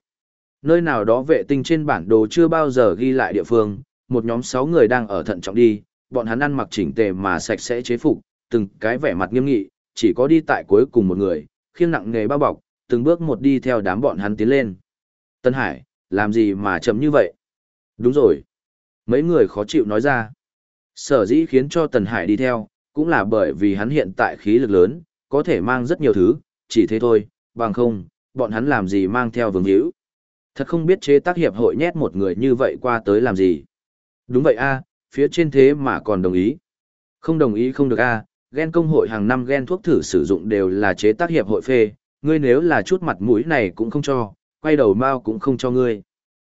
Nơi nào đó vệ tinh trên bản đồ chưa bao giờ ghi lại địa phương, một nhóm 6 người đang ở thận trọng đi, bọn hắn ăn mặc chỉnh tề mà sạch sẽ chế phục, từng cái vẻ mặt nghiêm nghị, chỉ có đi tại cuối cùng một người, khiêng nặng nghề bao bọc, từng bước một đi theo đám bọn hắn tiến lên. Tân Hải, làm gì mà chậm như vậy? Đúng rồi. Mấy người khó chịu nói ra. Sở dĩ khiến cho Tần Hải đi theo, cũng là bởi vì hắn hiện tại khí lực lớn, có thể mang rất nhiều thứ, chỉ thế thôi, bằng không, bọn hắn làm gì mang theo vương hữu. Thật không biết chế tác hiệp hội nhét một người như vậy qua tới làm gì. Đúng vậy a, phía trên thế mà còn đồng ý. Không đồng ý không được a, ghen công hội hàng năm ghen thuốc thử sử dụng đều là chế tác hiệp hội phê, ngươi nếu là chút mặt mũi này cũng không cho, quay đầu mau cũng không cho ngươi.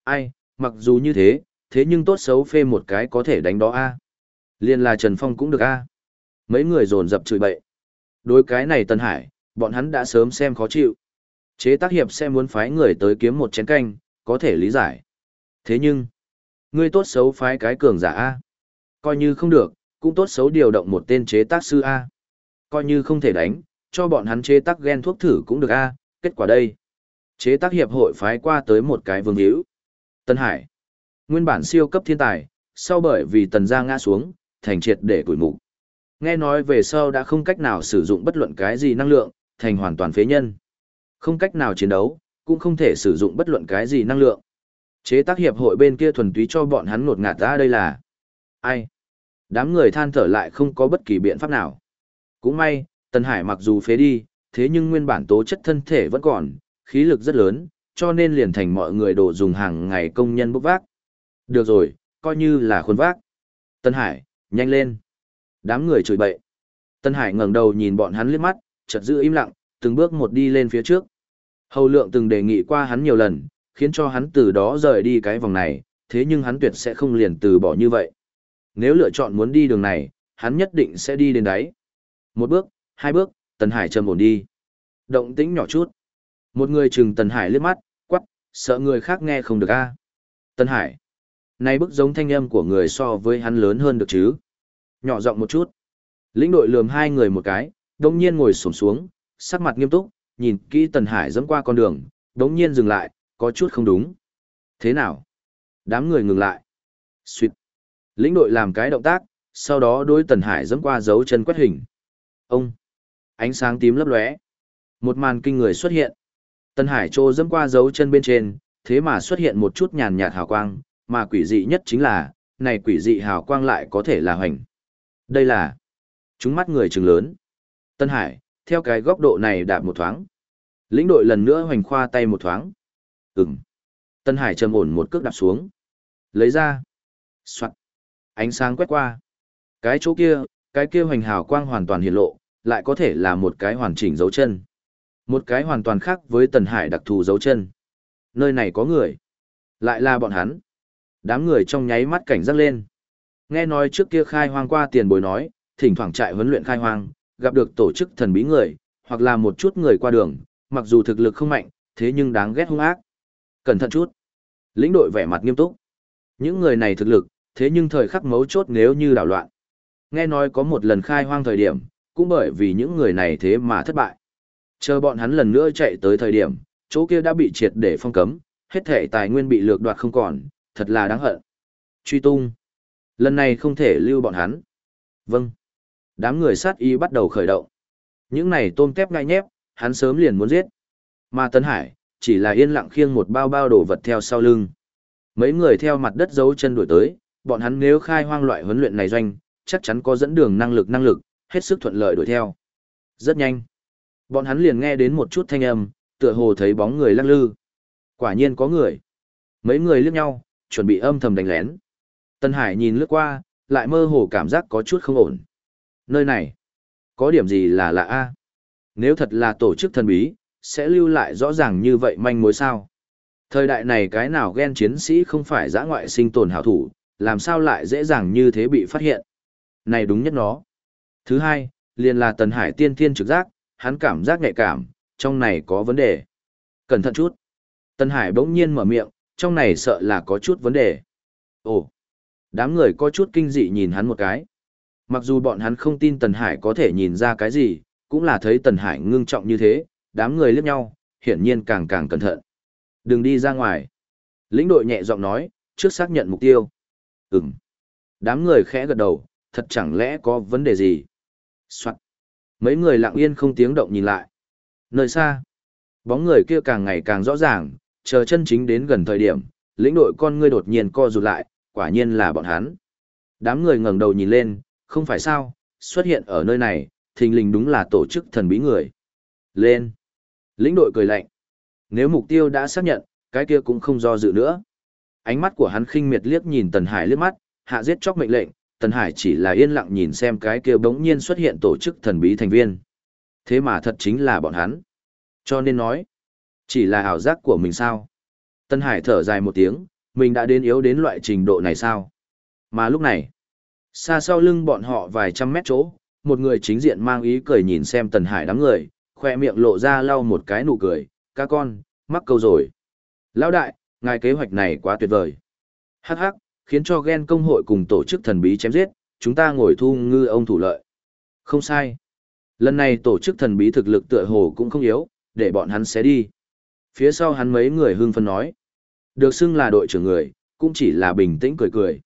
Ai, mặc dù như thế, thế nhưng tốt xấu phê một cái có thể đánh đó a. Liên là Trần Phong cũng được a. Mấy người dồn dập chửi bậy. Đối cái này Tân Hải, bọn hắn đã sớm xem khó chịu. Chế tác hiệp sẽ muốn phái người tới kiếm một chén canh, có thể lý giải. Thế nhưng, ngươi tốt xấu phái cái cường giả A. Coi như không được, cũng tốt xấu điều động một tên chế tác sư A. Coi như không thể đánh, cho bọn hắn chế tác gen thuốc thử cũng được A, kết quả đây. Chế tác hiệp hội phái qua tới một cái vương hữu. Tân Hải, nguyên bản siêu cấp thiên tài, sau bởi vì tần gia ngã xuống, thành triệt để tuổi mục. Nghe nói về sau đã không cách nào sử dụng bất luận cái gì năng lượng, thành hoàn toàn phế nhân. Không cách nào chiến đấu, cũng không thể sử dụng bất luận cái gì năng lượng. Chế tác hiệp hội bên kia thuần túy cho bọn hắn ngột ngạt ra đây là ai? Đám người than thở lại không có bất kỳ biện pháp nào. Cũng may, Tần Hải mặc dù phế đi, thế nhưng nguyên bản tố chất thân thể vẫn còn, khí lực rất lớn, cho nên liền thành mọi người đồ dùng hàng ngày công nhân bốc vác. Được rồi, coi như là khuôn vác. Tân Hải, nhanh lên. Đám người chửi bậy. Tân Hải ngẩng đầu nhìn bọn hắn liếc mắt, chợt giữ im lặng, từng bước một đi lên phía trước. Hầu lượng từng đề nghị qua hắn nhiều lần, khiến cho hắn từ đó rời đi cái vòng này, thế nhưng hắn tuyệt sẽ không liền từ bỏ như vậy. Nếu lựa chọn muốn đi đường này, hắn nhất định sẽ đi đến đáy. Một bước, hai bước, Tần Hải trầm ổn đi. Động tĩnh nhỏ chút. Một người chừng Tần Hải liếc mắt, quắc, sợ người khác nghe không được a. Tần Hải. Này bức giống thanh âm của người so với hắn lớn hơn được chứ. Nhỏ giọng một chút. Lĩnh đội lườm hai người một cái, đồng nhiên ngồi xổm xuống, sắc mặt nghiêm túc, nhìn kỹ Tần Hải dẫm qua con đường, đống nhiên dừng lại, có chút không đúng. Thế nào? Đám người ngừng lại. Xuyệt. Lĩnh đội làm cái động tác, sau đó đối Tần Hải dẫm qua dấu chân quét hình. Ông. Ánh sáng tím lấp lóe. Một màn kinh người xuất hiện. Tân Hải trô dẫm qua dấu chân bên trên, thế mà xuất hiện một chút nhàn nhạt hào quang, mà quỷ dị nhất chính là, này quỷ dị hào quang lại có thể là hoành. Đây là chúng mắt người trừng lớn. Tân Hải, theo cái góc độ này đạp một thoáng. Lĩnh đội lần nữa hoành khoa tay một thoáng. Ừm. Tân Hải trầm ổn một cước đạp xuống. Lấy ra. Soạn. Ánh sáng quét qua. Cái chỗ kia, cái kia hoành hào quang hoàn toàn hiện lộ, lại có thể là một cái hoàn chỉnh dấu chân. Một cái hoàn toàn khác với Tần Hải đặc thù dấu chân. Nơi này có người. Lại là bọn hắn. Đám người trong nháy mắt cảnh giác lên. Nghe nói trước kia khai hoang qua tiền bối nói, thỉnh thoảng trại huấn luyện khai hoang, gặp được tổ chức thần bí người, hoặc là một chút người qua đường, mặc dù thực lực không mạnh, thế nhưng đáng ghét hung ác. Cẩn thận chút. Lĩnh đội vẻ mặt nghiêm túc. Những người này thực lực, thế nhưng thời khắc mấu chốt nếu như đảo loạn. Nghe nói có một lần khai hoang thời điểm, cũng bởi vì những người này thế mà thất bại. Chờ bọn hắn lần nữa chạy tới thời điểm, chỗ kia đã bị triệt để phong cấm, hết thể tài nguyên bị lược đoạt không còn, thật là đáng hận. Truy tung. Lần này không thể lưu bọn hắn. Vâng. Đám người sát y bắt đầu khởi động. Những này tôm tép ngay nhép, hắn sớm liền muốn giết. Mà Tấn Hải, chỉ là yên lặng khiêng một bao bao đồ vật theo sau lưng. Mấy người theo mặt đất giấu chân đuổi tới, bọn hắn nếu khai hoang loại huấn luyện này doanh, chắc chắn có dẫn đường năng lực năng lực, hết sức thuận lợi đuổi theo. Rất nhanh. Bọn hắn liền nghe đến một chút thanh âm, tựa hồ thấy bóng người lắc lư. Quả nhiên có người. Mấy người liếc nhau, chuẩn bị âm thầm đánh lén. Tân Hải nhìn lướt qua, lại mơ hồ cảm giác có chút không ổn. Nơi này, có điểm gì là lạ a? Nếu thật là tổ chức thần bí, sẽ lưu lại rõ ràng như vậy manh mối sao? Thời đại này cái nào ghen chiến sĩ không phải giã ngoại sinh tồn hảo thủ, làm sao lại dễ dàng như thế bị phát hiện? Này đúng nhất nó. Thứ hai, liền là Tần Hải tiên thiên trực giác, hắn cảm giác nhạy cảm, trong này có vấn đề. Cẩn thận chút. Tần Hải bỗng nhiên mở miệng, trong này sợ là có chút vấn đề. Ồ, đám người có chút kinh dị nhìn hắn một cái. Mặc dù bọn hắn không tin Tần Hải có thể nhìn ra cái gì, cũng là thấy Tần Hải ngưng trọng như thế, đám người liếc nhau, hiển nhiên càng càng cẩn thận. Đừng đi ra ngoài. Lĩnh đội nhẹ giọng nói, trước xác nhận mục tiêu. Ừm. Đám người khẽ gật đầu, thật chẳng lẽ có vấn đề gì? Soạn. Mấy người lặng yên không tiếng động nhìn lại. Nơi xa, bóng người kia càng ngày càng rõ ràng, chờ chân chính đến gần thời điểm, lĩnh đội con ngươi đột nhiên co rụt lại, quả nhiên là bọn hắn. Đám người ngẩng đầu nhìn lên, không phải sao, xuất hiện ở nơi này, thình lình đúng là tổ chức thần bí người. Lên. Lĩnh đội cười lạnh. Nếu mục tiêu đã xác nhận, cái kia cũng không do dự nữa. Ánh mắt của hắn khinh miệt liếc nhìn Tần Hải liếc mắt, hạ giết chóc mệnh lệnh, Tần Hải chỉ là yên lặng nhìn xem cái kia bỗng nhiên xuất hiện tổ chức thần bí thành viên. Thế mà thật chính là bọn hắn. Cho nên nói, chỉ là ảo giác của mình sao? Tần Hải thở dài một tiếng, mình đã đến yếu đến loại trình độ này sao? Mà lúc này, xa sau lưng bọn họ vài trăm mét chỗ, một người chính diện mang ý cười nhìn xem Tần Hải đám người, khoe miệng lộ ra lau một cái nụ cười, ca con, mắc câu rồi. Lão đại, ngài kế hoạch này quá tuyệt vời. Hắc hắc, khiến cho ghen công hội cùng tổ chức thần bí chém giết, chúng ta ngồi thu ngư ông thủ lợi. Không sai. Lần này tổ chức thần bí thực lực tựa hồ cũng không yếu, để bọn hắn sẽ đi. Phía sau hắn mấy người hưng phân nói. Được xưng là đội trưởng người, cũng chỉ là bình tĩnh cười cười.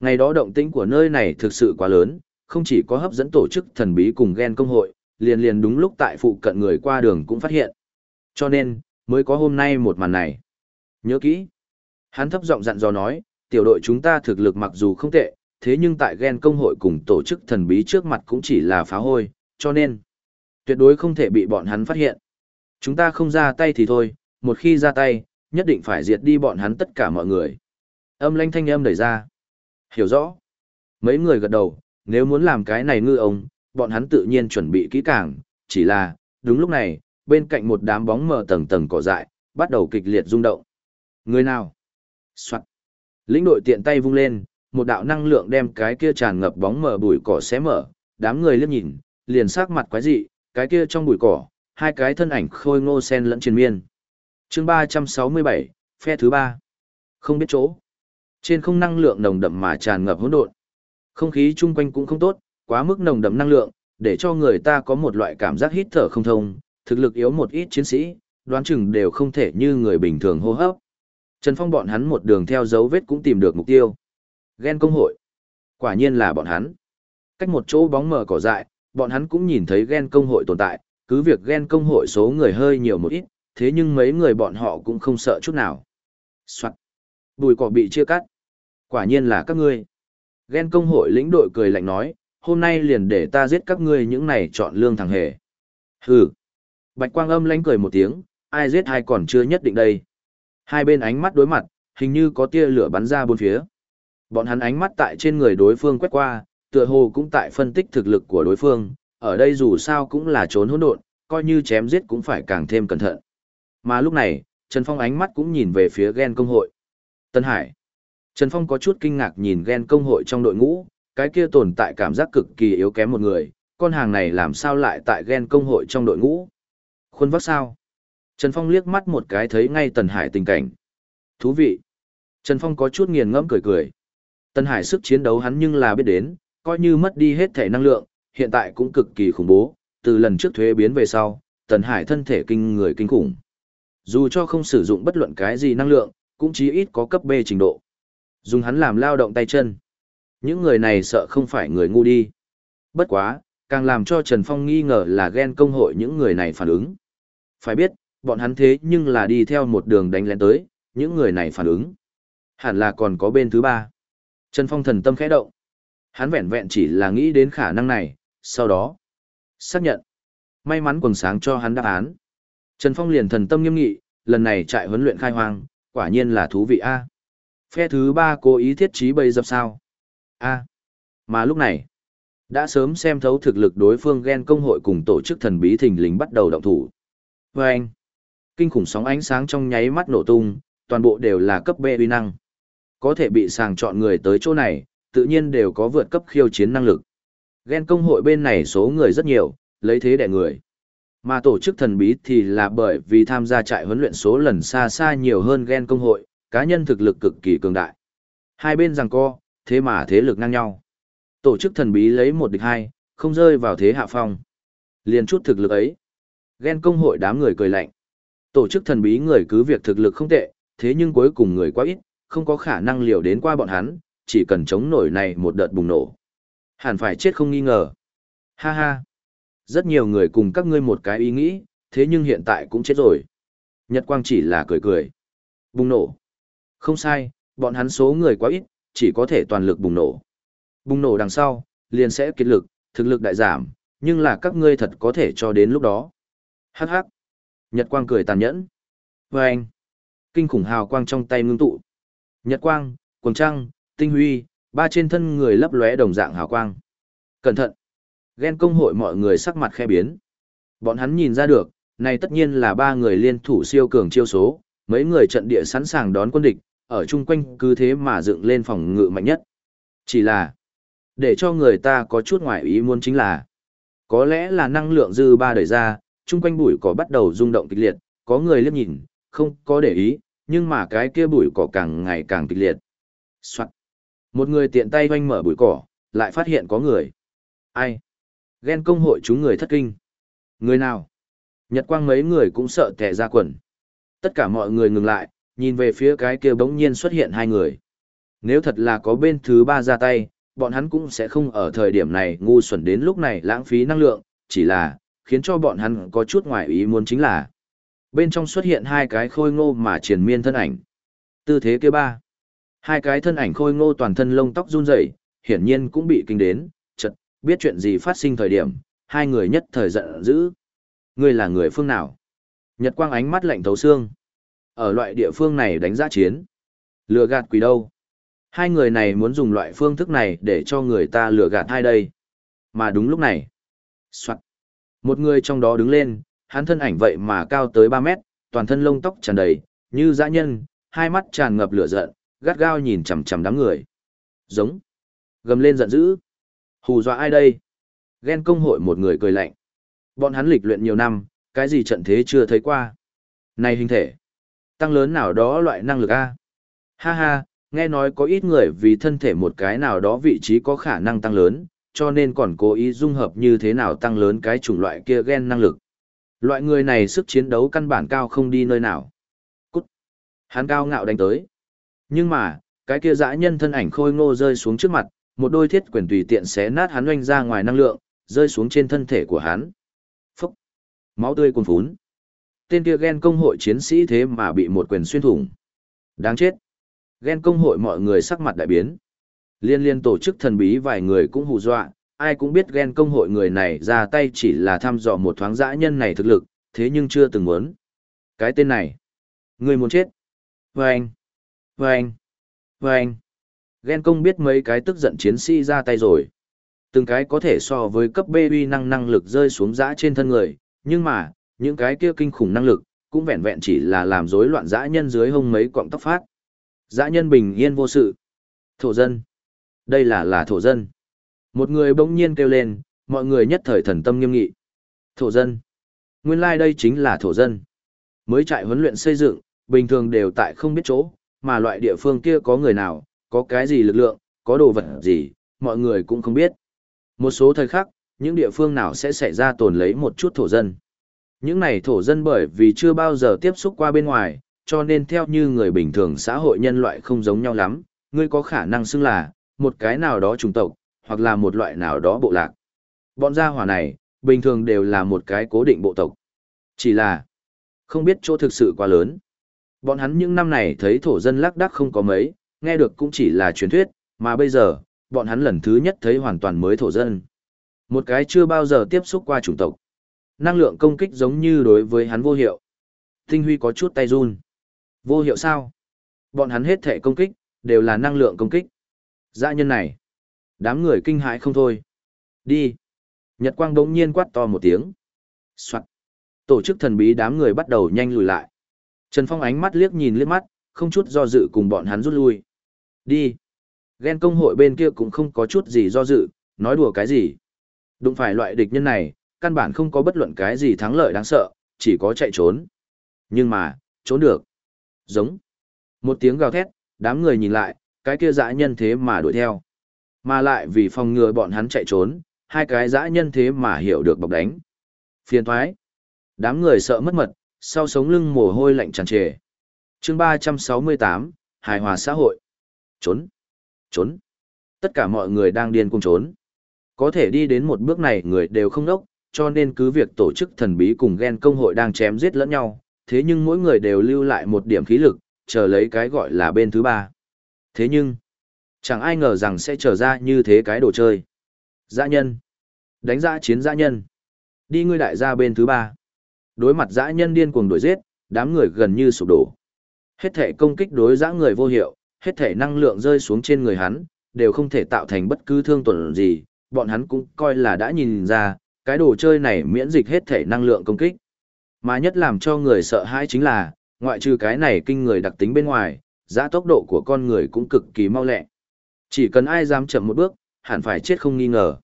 Ngày đó động tĩnh của nơi này thực sự quá lớn, không chỉ có hấp dẫn tổ chức thần bí cùng ghen công hội, liền liền đúng lúc tại phụ cận người qua đường cũng phát hiện. Cho nên, mới có hôm nay một màn này. Nhớ kỹ. Hắn thấp giọng dặn dò nói, tiểu đội chúng ta thực lực mặc dù không tệ, thế nhưng tại ghen công hội cùng tổ chức thần bí trước mặt cũng chỉ là phá hôi, cho nên tuyệt đối không thể bị bọn hắn phát hiện. Chúng ta không ra tay thì thôi, một khi ra tay, nhất định phải diệt đi bọn hắn tất cả mọi người. Âm lanh thanh âm đẩy ra. Hiểu rõ. Mấy người gật đầu, nếu muốn làm cái này ngư ông, bọn hắn tự nhiên chuẩn bị kỹ càng, chỉ là, đúng lúc này, bên cạnh một đám bóng mờ tầng tầng cỏ dại, bắt đầu kịch liệt rung động. Người nào? Soạn. Lĩnh đội tiện tay vung lên, một đạo năng lượng đem cái kia tràn ngập bóng mở bụi cỏ xé mở, đám người liếc nhìn, liền sắc mặt quái dị, cái kia trong bụi cỏ, hai cái thân ảnh khôi ngô sen lẫn triền miên. Chương 367, phe thứ ba. Không biết chỗ. Trên không năng lượng nồng đậm mà tràn ngập hỗn độn. Không khí chung quanh cũng không tốt, quá mức nồng đậm năng lượng, để cho người ta có một loại cảm giác hít thở không thông, thực lực yếu một ít chiến sĩ, đoán chừng đều không thể như người bình thường hô hấp. Trần Phong bọn hắn một đường theo dấu vết cũng tìm được mục tiêu. Ghen công hội. Quả nhiên là bọn hắn. Cách một chỗ bóng mờ cỏ dại, bọn hắn cũng nhìn thấy ghen công hội tồn tại, cứ việc ghen công hội số người hơi nhiều một ít, thế nhưng mấy người bọn họ cũng không sợ chút nào. Soạn. Bùi cỏ bị chia cắt. Quả nhiên là các ngươi. Ghen công hội lĩnh đội cười lạnh nói, hôm nay liền để ta giết các ngươi những này chọn lương thằng hề. Hừ. Bạch quang âm lánh cười một tiếng, ai giết ai còn chưa nhất định đây. Hai bên ánh mắt đối mặt, hình như có tia lửa bắn ra bốn phía. Bọn hắn ánh mắt tại trên người đối phương quét qua, tựa hồ cũng tại phân tích thực lực của đối phương, ở đây dù sao cũng là trốn hỗn độn, coi như chém giết cũng phải càng thêm cẩn thận. Mà lúc này, Trần Phong ánh mắt cũng nhìn về phía ghen công hội. Tân Hải. Trần Phong có chút kinh ngạc nhìn ghen công hội trong đội ngũ, cái kia tồn tại cảm giác cực kỳ yếu kém một người, con hàng này làm sao lại tại ghen công hội trong đội ngũ. Khuôn vắc sao? Trần Phong liếc mắt một cái thấy ngay Tần Hải tình cảnh. Thú vị. Trần Phong có chút nghiền ngẫm cười cười. Tần Hải sức chiến đấu hắn nhưng là biết đến, coi như mất đi hết thể năng lượng, hiện tại cũng cực kỳ khủng bố, từ lần trước thuế biến về sau, Tần Hải thân thể kinh người kinh khủng. Dù cho không sử dụng bất luận cái gì năng lượng, cũng chí ít có cấp B trình độ. Dùng hắn làm lao động tay chân. Những người này sợ không phải người ngu đi. Bất quá, càng làm cho Trần Phong nghi ngờ là ghen công hội những người này phản ứng. Phải biết, bọn hắn thế nhưng là đi theo một đường đánh lén tới, những người này phản ứng. Hẳn là còn có bên thứ ba. Trần Phong thần tâm khẽ động. Hắn vẹn vẹn chỉ là nghĩ đến khả năng này, sau đó. Xác nhận. May mắn quần sáng cho hắn đáp án. Trần Phong liền thần tâm nghiêm nghị, lần này trại huấn luyện khai hoang, quả nhiên là thú vị a. Phe thứ ba cố ý thiết trí bầy dập sao. A. Mà lúc này, đã sớm xem thấu thực lực đối phương ghen công hội cùng tổ chức thần bí thình lình bắt đầu động thủ. Vâng anh, kinh khủng sóng ánh sáng trong nháy mắt nổ tung, toàn bộ đều là cấp B uy năng. Có thể bị sàng chọn người tới chỗ này, tự nhiên đều có vượt cấp khiêu chiến năng lực. Ghen công hội bên này số người rất nhiều, lấy thế đẻ người. Mà tổ chức thần bí thì là bởi vì tham gia trại huấn luyện số lần xa xa nhiều hơn ghen công hội, cá nhân thực lực cực kỳ cường đại. Hai bên rằng co, thế mà thế lực ngang nhau. Tổ chức thần bí lấy một địch hai, không rơi vào thế hạ phong. Liền chút thực lực ấy. Ghen công hội đám người cười lạnh. Tổ chức thần bí người cứ việc thực lực không tệ, thế nhưng cuối cùng người quá ít, không có khả năng liều đến qua bọn hắn, chỉ cần chống nổi này một đợt bùng nổ. Hẳn phải chết không nghi ngờ. Ha ha. Rất nhiều người cùng các ngươi một cái ý nghĩ, thế nhưng hiện tại cũng chết rồi. Nhật Quang chỉ là cười cười. Bùng nổ. Không sai, bọn hắn số người quá ít, chỉ có thể toàn lực bùng nổ. Bùng nổ đằng sau, liền sẽ kiệt lực, thực lực đại giảm, nhưng là các ngươi thật có thể cho đến lúc đó. Hắc hắc. Nhật Quang cười tàn nhẫn. Và anh. Kinh khủng hào quang trong tay ngưng tụ. Nhật Quang, Quần Trăng, Tinh Huy, ba trên thân người lấp lóe đồng dạng hào quang. Cẩn thận. Ghen công hội mọi người sắc mặt khe biến. Bọn hắn nhìn ra được, này tất nhiên là ba người liên thủ siêu cường chiêu số, mấy người trận địa sẵn sàng đón quân địch, ở chung quanh cứ thế mà dựng lên phòng ngự mạnh nhất. Chỉ là, để cho người ta có chút ngoại ý muốn chính là, có lẽ là năng lượng dư ba đẩy ra, chung quanh bụi cỏ bắt đầu rung động kịch liệt, có người liếc nhìn, không có để ý, nhưng mà cái kia bụi cỏ càng ngày càng kịch liệt. Soạn. Một người tiện tay hoanh mở bụi cỏ, lại phát hiện có người. Ai? Ghen công hội chúng người thất kinh. Người nào? Nhật quang mấy người cũng sợ tè ra quần. Tất cả mọi người ngừng lại, nhìn về phía cái kia bỗng nhiên xuất hiện hai người. Nếu thật là có bên thứ ba ra tay, bọn hắn cũng sẽ không ở thời điểm này ngu xuẩn đến lúc này lãng phí năng lượng, chỉ là, khiến cho bọn hắn có chút ngoài ý muốn chính là. Bên trong xuất hiện hai cái khôi ngô mà triển miên thân ảnh. Tư thế kia ba. Hai cái thân ảnh khôi ngô toàn thân lông tóc run rẩy, hiển nhiên cũng bị kinh đến, chật, biết chuyện gì phát sinh thời điểm, hai người nhất thời giận dữ. Ngươi là người phương nào? Nhật quang ánh mắt lạnh thấu xương. Ở loại địa phương này đánh giá chiến. Lừa gạt quỷ đâu? Hai người này muốn dùng loại phương thức này để cho người ta lừa gạt hai đây. Mà đúng lúc này. Soạn. Một người trong đó đứng lên, hắn thân ảnh vậy mà cao tới 3 mét, toàn thân lông tóc tràn đầy, như dã nhân, hai mắt tràn ngập lửa giận, gắt gao nhìn chằm chằm đám người. Giống. Gầm lên giận dữ. Hù dọa ai đây? Ghen công hội một người cười lạnh. Bọn hắn lịch luyện nhiều năm, cái gì trận thế chưa thấy qua. Này hình thể. Tăng lớn nào đó loại năng lực A. Ha ha, nghe nói có ít người vì thân thể một cái nào đó vị trí có khả năng tăng lớn, cho nên còn cố ý dung hợp như thế nào tăng lớn cái chủng loại kia gen năng lực. Loại người này sức chiến đấu căn bản cao không đi nơi nào. Cút. Hắn cao ngạo đánh tới. Nhưng mà, cái kia dã nhân thân ảnh khôi ngô rơi xuống trước mặt, một đôi thiết quyền tùy tiện xé nát hắn oanh ra ngoài năng lượng, rơi xuống trên thân thể của hắn. Phúc! Máu tươi cuồn phún. Tên kia ghen công hội chiến sĩ thế mà bị một quyền xuyên thủng. Đáng chết! Ghen công hội mọi người sắc mặt đại biến. Liên liên tổ chức thần bí vài người cũng hù dọa, ai cũng biết ghen công hội người này ra tay chỉ là thăm dò một thoáng dã nhân này thực lực, thế nhưng chưa từng muốn. Cái tên này, người muốn chết. Vâng, vâng, vâng. Ghen công biết mấy cái tức giận chiến sĩ ra tay rồi. Từng cái có thể so với cấp B uy năng năng lực rơi xuống dã trên thân người, nhưng mà, những cái kia kinh khủng năng lực, cũng vẹn vẹn chỉ là làm rối loạn dã nhân dưới hông mấy quọng tóc phát. Dã nhân bình yên vô sự. Thổ dân. Đây là là thổ dân. Một người bỗng nhiên kêu lên, mọi người nhất thời thần tâm nghiêm nghị. Thổ dân. Nguyên lai like đây chính là thổ dân. Mới trại huấn luyện xây dựng, bình thường đều tại không biết chỗ, mà loại địa phương kia có người nào, có cái gì lực lượng, có đồ vật gì, mọi người cũng không biết. Một số thời khắc, những địa phương nào sẽ xảy ra tồn lấy một chút thổ dân. Những này thổ dân bởi vì chưa bao giờ tiếp xúc qua bên ngoài, cho nên theo như người bình thường xã hội nhân loại không giống nhau lắm, ngươi có khả năng xưng là, một cái nào đó chủng tộc, hoặc là một loại nào đó bộ lạc. Bọn gia hỏa này, bình thường đều là một cái cố định bộ tộc. Chỉ là, không biết chỗ thực sự quá lớn. Bọn hắn những năm này thấy thổ dân lác đác không có mấy, nghe được cũng chỉ là truyền thuyết, mà bây giờ, bọn hắn lần thứ nhất thấy hoàn toàn mới thổ dân. Một cái chưa bao giờ tiếp xúc qua chủng tộc. Năng lượng công kích giống như đối với hắn vô hiệu. Tinh huy có chút tay run. Vô hiệu sao? Bọn hắn hết thể công kích, đều là năng lượng công kích. Dã nhân này. Đám người kinh hãi không thôi. Đi. Nhật quang đống nhiên quát to một tiếng. Soạn. Tổ chức thần bí đám người bắt đầu nhanh lùi lại. Trần Phong ánh mắt liếc nhìn liếc mắt, không chút do dự cùng bọn hắn rút lui. Đi. Ghen công hội bên kia cũng không có chút gì do dự, nói đùa cái gì. Đụng phải loại địch nhân này, căn bản không có bất luận cái gì thắng lợi đáng sợ, chỉ có chạy trốn. Nhưng mà, trốn được. Giống. Một tiếng gào thét, đám người nhìn lại, cái kia dã nhân thế mà đuổi theo. Mà lại vì phòng ngừa bọn hắn chạy trốn, hai cái dã nhân thế mà hiểu được bọc đánh. Phiền thoái. Đám người sợ mất mật, sau sống lưng mồ hôi lạnh tràn trề. chương 368, hài hòa xã hội. Trốn. Trốn. Tất cả mọi người đang điên cùng trốn. Có thể đi đến một bước này người đều không đốc, cho nên cứ việc tổ chức thần bí cùng ghen công hội đang chém giết lẫn nhau, thế nhưng mỗi người đều lưu lại một điểm khí lực, chờ lấy cái gọi là bên thứ ba. Thế nhưng, chẳng ai ngờ rằng sẽ trở ra như thế cái đồ chơi. Dã nhân. Đánh dã chiến dã nhân. Đi ngươi đại gia bên thứ ba. Đối mặt dã nhân điên cuồng đuổi giết, đám người gần như sụp đổ. Hết thể công kích đối dã người vô hiệu, hết thể năng lượng rơi xuống trên người hắn, đều không thể tạo thành bất cứ thương tổn gì, bọn hắn cũng coi là đã nhìn ra, cái đồ chơi này miễn dịch hết thể năng lượng công kích. Mà nhất làm cho người sợ hãi chính là, ngoại trừ cái này kinh người đặc tính bên ngoài, giá tốc độ của con người cũng cực kỳ mau lẹ. Chỉ cần ai dám chậm một bước, hẳn phải chết không nghi ngờ.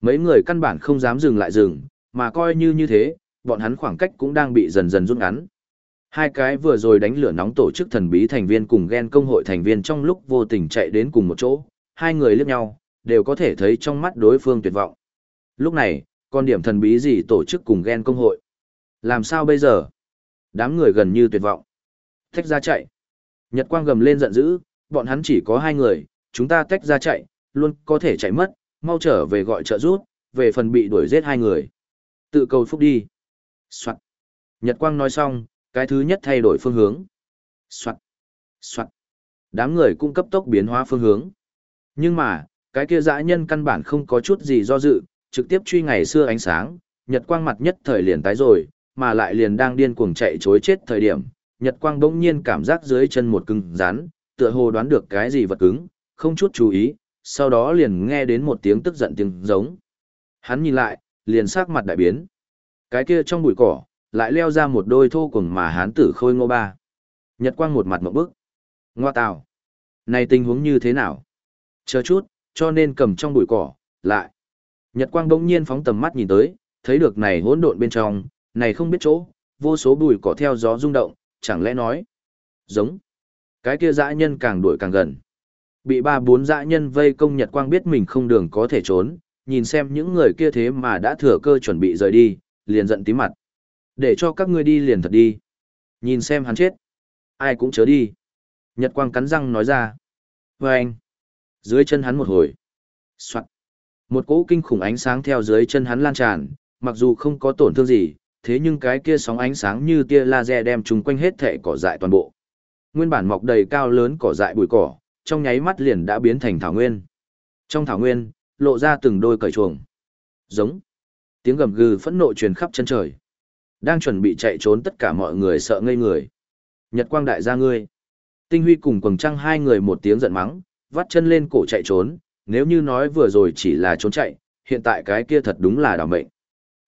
Mấy người căn bản không dám dừng lại dừng, mà coi như như thế, bọn hắn khoảng cách cũng đang bị dần dần rút ngắn. Hai cái vừa rồi đánh lửa nóng tổ chức thần bí thành viên cùng ghen công hội thành viên trong lúc vô tình chạy đến cùng một chỗ, hai người liếc nhau, đều có thể thấy trong mắt đối phương tuyệt vọng. Lúc này, con điểm thần bí gì tổ chức cùng ghen công hội? Làm sao bây giờ? Đám người gần như tuyệt vọng. thách ra chạy. Nhật quang gầm lên giận dữ, bọn hắn chỉ có hai người, chúng ta tách ra chạy, luôn có thể chạy mất, mau trở về gọi trợ rút, về phần bị đuổi giết hai người. Tự cầu phúc đi. Soạn. Nhật quang nói xong, cái thứ nhất thay đổi phương hướng. Soạn. Soạn. Đám người cũng cấp tốc biến hóa phương hướng. Nhưng mà, cái kia dã nhân căn bản không có chút gì do dự, trực tiếp truy ngày xưa ánh sáng, nhật quang mặt nhất thời liền tái rồi, mà lại liền đang điên cuồng chạy chối chết thời điểm, nhật quang bỗng nhiên cảm giác dưới chân một cứng rắn, tựa hồ đoán được cái gì vật cứng, không chút chú ý, sau đó liền nghe đến một tiếng tức giận tiếng giống. Hắn nhìn lại, liền sắc mặt đại biến. Cái kia trong bụi cỏ, lại leo ra một đôi thô cùng mà hán tử khôi ngô ba. Nhật quang một mặt mộng bức. Ngoa tào. Này tình huống như thế nào? Chờ chút, cho nên cầm trong bụi cỏ, lại. Nhật quang bỗng nhiên phóng tầm mắt nhìn tới, thấy được này hỗn độn bên trong, này không biết chỗ, vô số bụi cỏ theo gió rung động, chẳng lẽ nói. Giống. Cái kia dã nhân càng đuổi càng gần. Bị ba bốn dã nhân vây công Nhật quang biết mình không đường có thể trốn, nhìn xem những người kia thế mà đã thừa cơ chuẩn bị rời đi, liền giận tí mặt. Để cho các ngươi đi liền thật đi. Nhìn xem hắn chết. Ai cũng chớ đi. Nhật quang cắn răng nói ra. Và anh. Dưới chân hắn một hồi. Soạn. Một cỗ kinh khủng ánh sáng theo dưới chân hắn lan tràn, mặc dù không có tổn thương gì, thế nhưng cái kia sóng ánh sáng như tia laser đem chúng quanh hết thể cỏ dại toàn bộ. nguyên bản mọc đầy cao lớn cỏ dại bụi cỏ, trong nháy mắt liền đã biến thành thảo nguyên. Trong thảo nguyên, lộ ra từng đôi cởi chuồng. Giống. Tiếng gầm gừ phẫn nộ truyền khắp chân trời. Đang chuẩn bị chạy trốn tất cả mọi người sợ ngây người. Nhật quang đại gia ngươi. Tinh huy cùng quầng trăng hai người một tiếng giận mắng, vắt chân lên cổ chạy trốn, nếu như nói vừa rồi chỉ là trốn chạy, hiện tại cái kia thật đúng là đảo mệnh.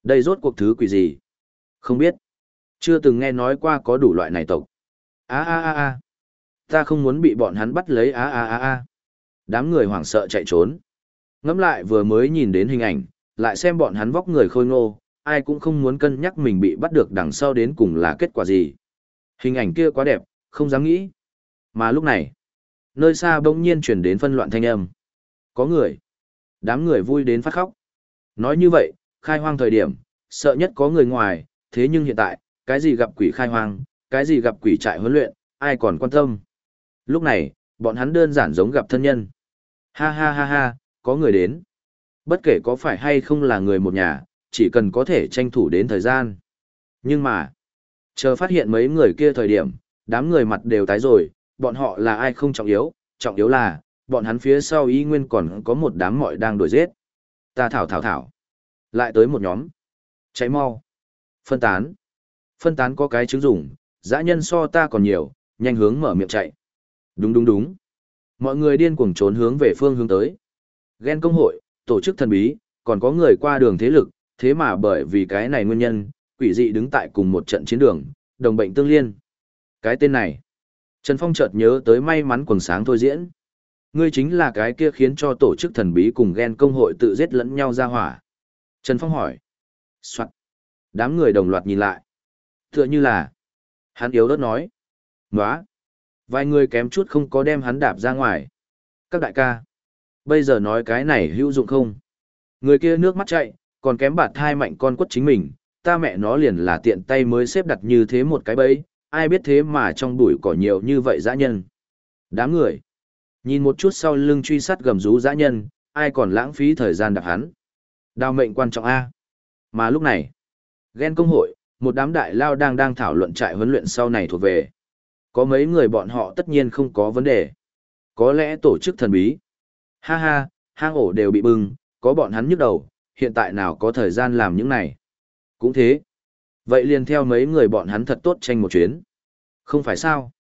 Đây rốt cuộc thứ quỷ gì? Không biết. Chưa từng nghe nói qua có đủ loại này tộc. a a a a Ta không muốn bị bọn hắn bắt lấy a a a a Đám người hoảng sợ chạy trốn. Ngắm lại vừa mới nhìn đến hình ảnh, lại xem bọn hắn vóc người khôi ngô, ai cũng không muốn cân nhắc mình bị bắt được đằng sau đến cùng là kết quả gì. Hình ảnh kia quá đẹp, không dám nghĩ. Mà lúc này, nơi xa bỗng nhiên chuyển đến phân loạn thanh âm. Có người. Đám người vui đến phát khóc. Nói như vậy, khai hoang thời điểm, sợ nhất có người ngoài, thế nhưng hiện tại, cái gì gặp quỷ khai hoang, cái gì gặp quỷ trại huấn luyện, ai còn quan tâm. Lúc này, bọn hắn đơn giản giống gặp thân nhân. Ha ha ha ha, có người đến. Bất kể có phải hay không là người một nhà, chỉ cần có thể tranh thủ đến thời gian. Nhưng mà, chờ phát hiện mấy người kia thời điểm, đám người mặt đều tái rồi, bọn họ là ai không trọng yếu, trọng yếu là, bọn hắn phía sau y nguyên còn có một đám mọi đang đuổi giết. Ta thảo thảo thảo. Lại tới một nhóm. Cháy mau. Phân tán. Phân tán có cái chứng dùng, dã nhân so ta còn nhiều, nhanh hướng mở miệng chạy. Đúng đúng đúng. Mọi người điên cuồng trốn hướng về phương hướng tới. Ghen công hội, tổ chức thần bí, còn có người qua đường thế lực, thế mà bởi vì cái này nguyên nhân, quỷ dị đứng tại cùng một trận chiến đường, đồng bệnh tương liên. Cái tên này, Trần Phong chợt nhớ tới may mắn quần sáng thôi diễn. Ngươi chính là cái kia khiến cho tổ chức thần bí cùng ghen công hội tự giết lẫn nhau ra hỏa. Trần Phong hỏi. Soạn. Đám người đồng loạt nhìn lại. Tựa như là. Hắn yếu đất nói. Nóa. Vài người kém chút không có đem hắn đạp ra ngoài. Các đại ca. Bây giờ nói cái này hữu dụng không? Người kia nước mắt chạy, còn kém bạt thai mạnh con quất chính mình, ta mẹ nó liền là tiện tay mới xếp đặt như thế một cái bẫy, ai biết thế mà trong bụi cỏ nhiều như vậy dã nhân. Đám người. Nhìn một chút sau lưng truy sát gầm rú dã nhân, ai còn lãng phí thời gian đạp hắn. Đào mệnh quan trọng A. Mà lúc này, ghen công hội, một đám đại lao đang đang thảo luận trại huấn luyện sau này thuộc về. Có mấy người bọn họ tất nhiên không có vấn đề. Có lẽ tổ chức thần bí. Ha ha, hang ổ đều bị bưng, có bọn hắn nhức đầu, hiện tại nào có thời gian làm những này. Cũng thế. Vậy liền theo mấy người bọn hắn thật tốt tranh một chuyến. Không phải sao.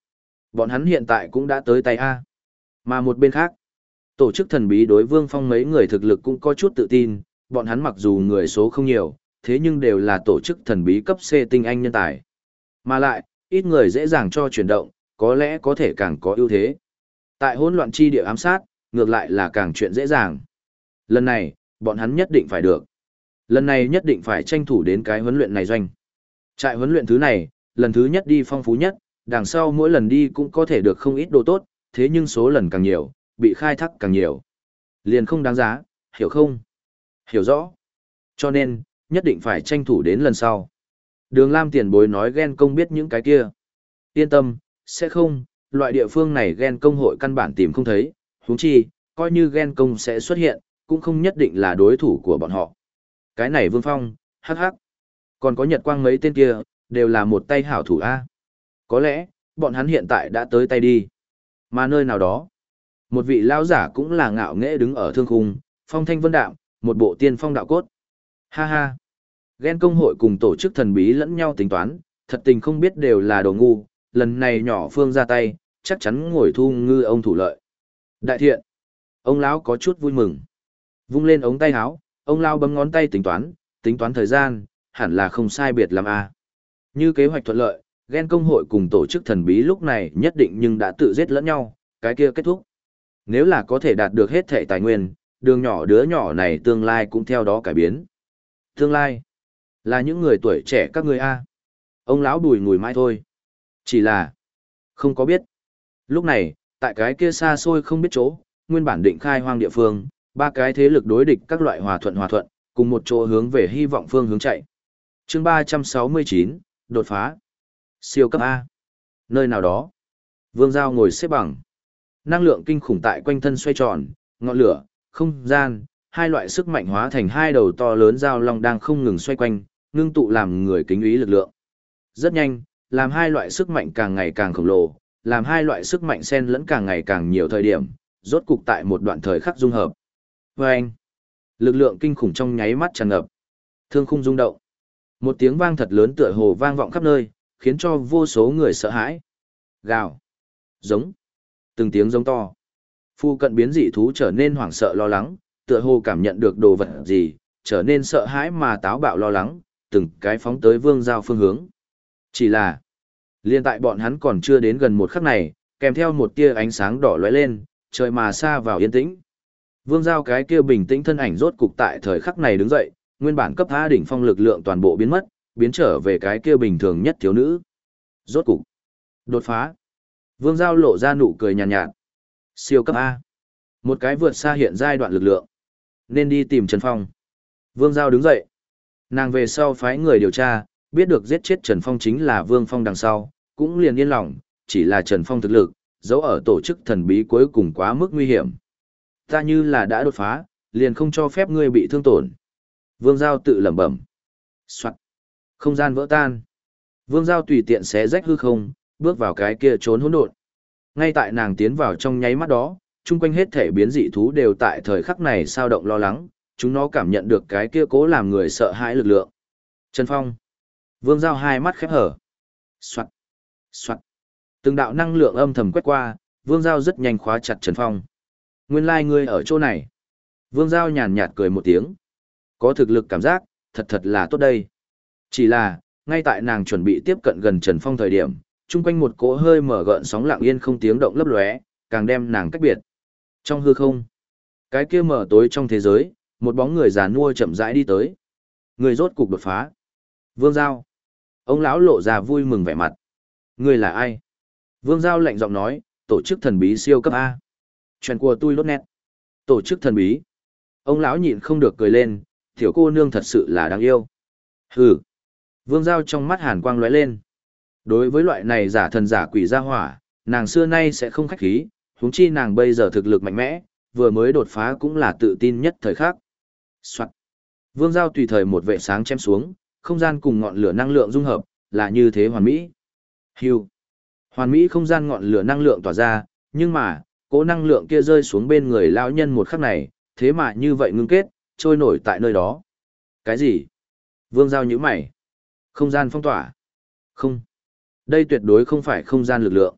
Bọn hắn hiện tại cũng đã tới tay A. Mà một bên khác, tổ chức thần bí đối vương phong mấy người thực lực cũng có chút tự tin, bọn hắn mặc dù người số không nhiều, thế nhưng đều là tổ chức thần bí cấp C tinh anh nhân tài. Mà lại, ít người dễ dàng cho chuyển động, có lẽ có thể càng có ưu thế. Tại hỗn loạn chi địa ám sát, ngược lại là càng chuyện dễ dàng. Lần này, bọn hắn nhất định phải được. Lần này nhất định phải tranh thủ đến cái huấn luyện này doanh. Trại huấn luyện thứ này, lần thứ nhất đi phong phú nhất, đằng sau mỗi lần đi cũng có thể được không ít đồ tốt, thế nhưng số lần càng nhiều, bị khai thác càng nhiều. Liền không đáng giá, hiểu không? Hiểu rõ. Cho nên, nhất định phải tranh thủ đến lần sau. Đường Lam tiền bối nói ghen công biết những cái kia. Yên tâm, sẽ không, loại địa phương này ghen công hội căn bản tìm không thấy, huống chi, coi như ghen công sẽ xuất hiện, cũng không nhất định là đối thủ của bọn họ. Cái này Vương Phong, hắc hắc. Còn có Nhật Quang mấy tên kia, đều là một tay hảo thủ A. Có lẽ, bọn hắn hiện tại đã tới tay đi. Mà nơi nào đó, một vị lao giả cũng là ngạo nghễ đứng ở thương khung, phong thanh vân đạo, một bộ tiên phong đạo cốt. Ha ha. Ghen công hội cùng tổ chức thần bí lẫn nhau tính toán, thật tình không biết đều là đồ ngu, lần này nhỏ phương ra tay, chắc chắn ngồi thu ngư ông thủ lợi. Đại thiện. Ông lão có chút vui mừng. Vung lên ống tay áo, ông lão bấm ngón tay tính toán, tính toán thời gian, hẳn là không sai biệt lắm a. Như kế hoạch thuận lợi, ghen công hội cùng tổ chức thần bí lúc này nhất định nhưng đã tự giết lẫn nhau, cái kia kết thúc. Nếu là có thể đạt được hết thể tài nguyên, đường nhỏ đứa nhỏ này tương lai cũng theo đó cải biến. Tương lai là những người tuổi trẻ các người a. Ông lão bùi ngùi mãi thôi. Chỉ là không có biết. Lúc này, tại cái kia xa xôi không biết chỗ, nguyên bản định khai hoang địa phương, ba cái thế lực đối địch các loại hòa thuận hòa thuận, cùng một chỗ hướng về hy vọng phương hướng chạy. Chương 369, đột phá. Siêu cấp A. Nơi nào đó, Vương Giao ngồi xếp bằng. Năng lượng kinh khủng tại quanh thân xoay tròn, ngọn lửa, không gian, hai loại sức mạnh hóa thành hai đầu to lớn dao long đang không ngừng xoay quanh, ngưng tụ làm người kính ý lực lượng. Rất nhanh, làm hai loại sức mạnh càng ngày càng khổng lồ, làm hai loại sức mạnh xen lẫn càng ngày càng nhiều thời điểm, rốt cục tại một đoạn thời khắc dung hợp. Vâng! anh, lực lượng kinh khủng trong nháy mắt tràn ngập. Thương khung rung động. Một tiếng vang thật lớn tựa hồ vang vọng khắp nơi, khiến cho vô số người sợ hãi. Gào. Giống. Từng tiếng giống to. Phu cận biến dị thú trở nên hoảng sợ lo lắng, tựa hồ cảm nhận được đồ vật gì, trở nên sợ hãi mà táo bạo lo lắng, từng cái phóng tới vương giao phương hướng. Chỉ là, liên tại bọn hắn còn chưa đến gần một khắc này, kèm theo một tia ánh sáng đỏ lóe lên, trời mà xa vào yên tĩnh. Vương giao cái kia bình tĩnh thân ảnh rốt cục tại thời khắc này đứng dậy, nguyên bản cấp A đỉnh phong lực lượng toàn bộ biến mất, biến trở về cái kia bình thường nhất thiếu nữ. Rốt cục, đột phá. Vương giao lộ ra nụ cười nhàn nhạt, nhạt. Siêu cấp A. Một cái vượt xa hiện giai đoạn lực lượng. Nên đi tìm Trần Phong. Vương Giao đứng dậy. Nàng về sau phái người điều tra, biết được giết chết Trần Phong chính là Vương Phong đằng sau, cũng liền yên lòng, chỉ là Trần Phong thực lực, giấu ở tổ chức thần bí cuối cùng quá mức nguy hiểm. Ta như là đã đột phá, liền không cho phép ngươi bị thương tổn. Vương Giao tự lẩm bẩm. Soạn. Không gian vỡ tan. Vương Giao tùy tiện xé rách hư không, bước vào cái kia trốn hỗn độn. Ngay tại nàng tiến vào trong nháy mắt đó, chung quanh hết thể biến dị thú đều tại thời khắc này sao động lo lắng, chúng nó cảm nhận được cái kia cố làm người sợ hãi lực lượng. Trần Phong. Vương Giao hai mắt khép hở. Soạn. Soạn. Từng đạo năng lượng âm thầm quét qua, Vương Giao rất nhanh khóa chặt Trần Phong. Nguyên lai like ngươi ở chỗ này. Vương Giao nhàn nhạt cười một tiếng. Có thực lực cảm giác, thật thật là tốt đây. Chỉ là, ngay tại nàng chuẩn bị tiếp cận gần Trần Phong thời điểm, chung quanh một cỗ hơi mở gợn sóng lặng yên không tiếng động lấp lóe, càng đem nàng cách biệt. Trong hư không, cái kia mở tối trong thế giới, một bóng người già nua chậm rãi đi tới. Người rốt cục đột phá. Vương Giao. Ông lão lộ ra vui mừng vẻ mặt. Người là ai? Vương Giao lạnh giọng nói, tổ chức thần bí siêu cấp A. Chuyện của tôi lốt nét. Tổ chức thần bí. Ông lão nhịn không được cười lên, tiểu cô nương thật sự là đáng yêu. Hừ. Vương Giao trong mắt hàn quang lóe lên. Đối với loại này giả thần giả quỷ gia hỏa, nàng xưa nay sẽ không khách khí, huống chi nàng bây giờ thực lực mạnh mẽ, vừa mới đột phá cũng là tự tin nhất thời khắc. Soạn. Vương Giao tùy thời một vệ sáng chém xuống, không gian cùng ngọn lửa năng lượng dung hợp, là như thế hoàn mỹ. Hưu. Hoàn mỹ không gian ngọn lửa năng lượng tỏa ra, nhưng mà, cố năng lượng kia rơi xuống bên người lão nhân một khắc này, thế mà như vậy ngưng kết, trôi nổi tại nơi đó. Cái gì? Vương Giao nhíu mày. Không gian phong tỏa. Không. Đây tuyệt đối không phải không gian lực lượng.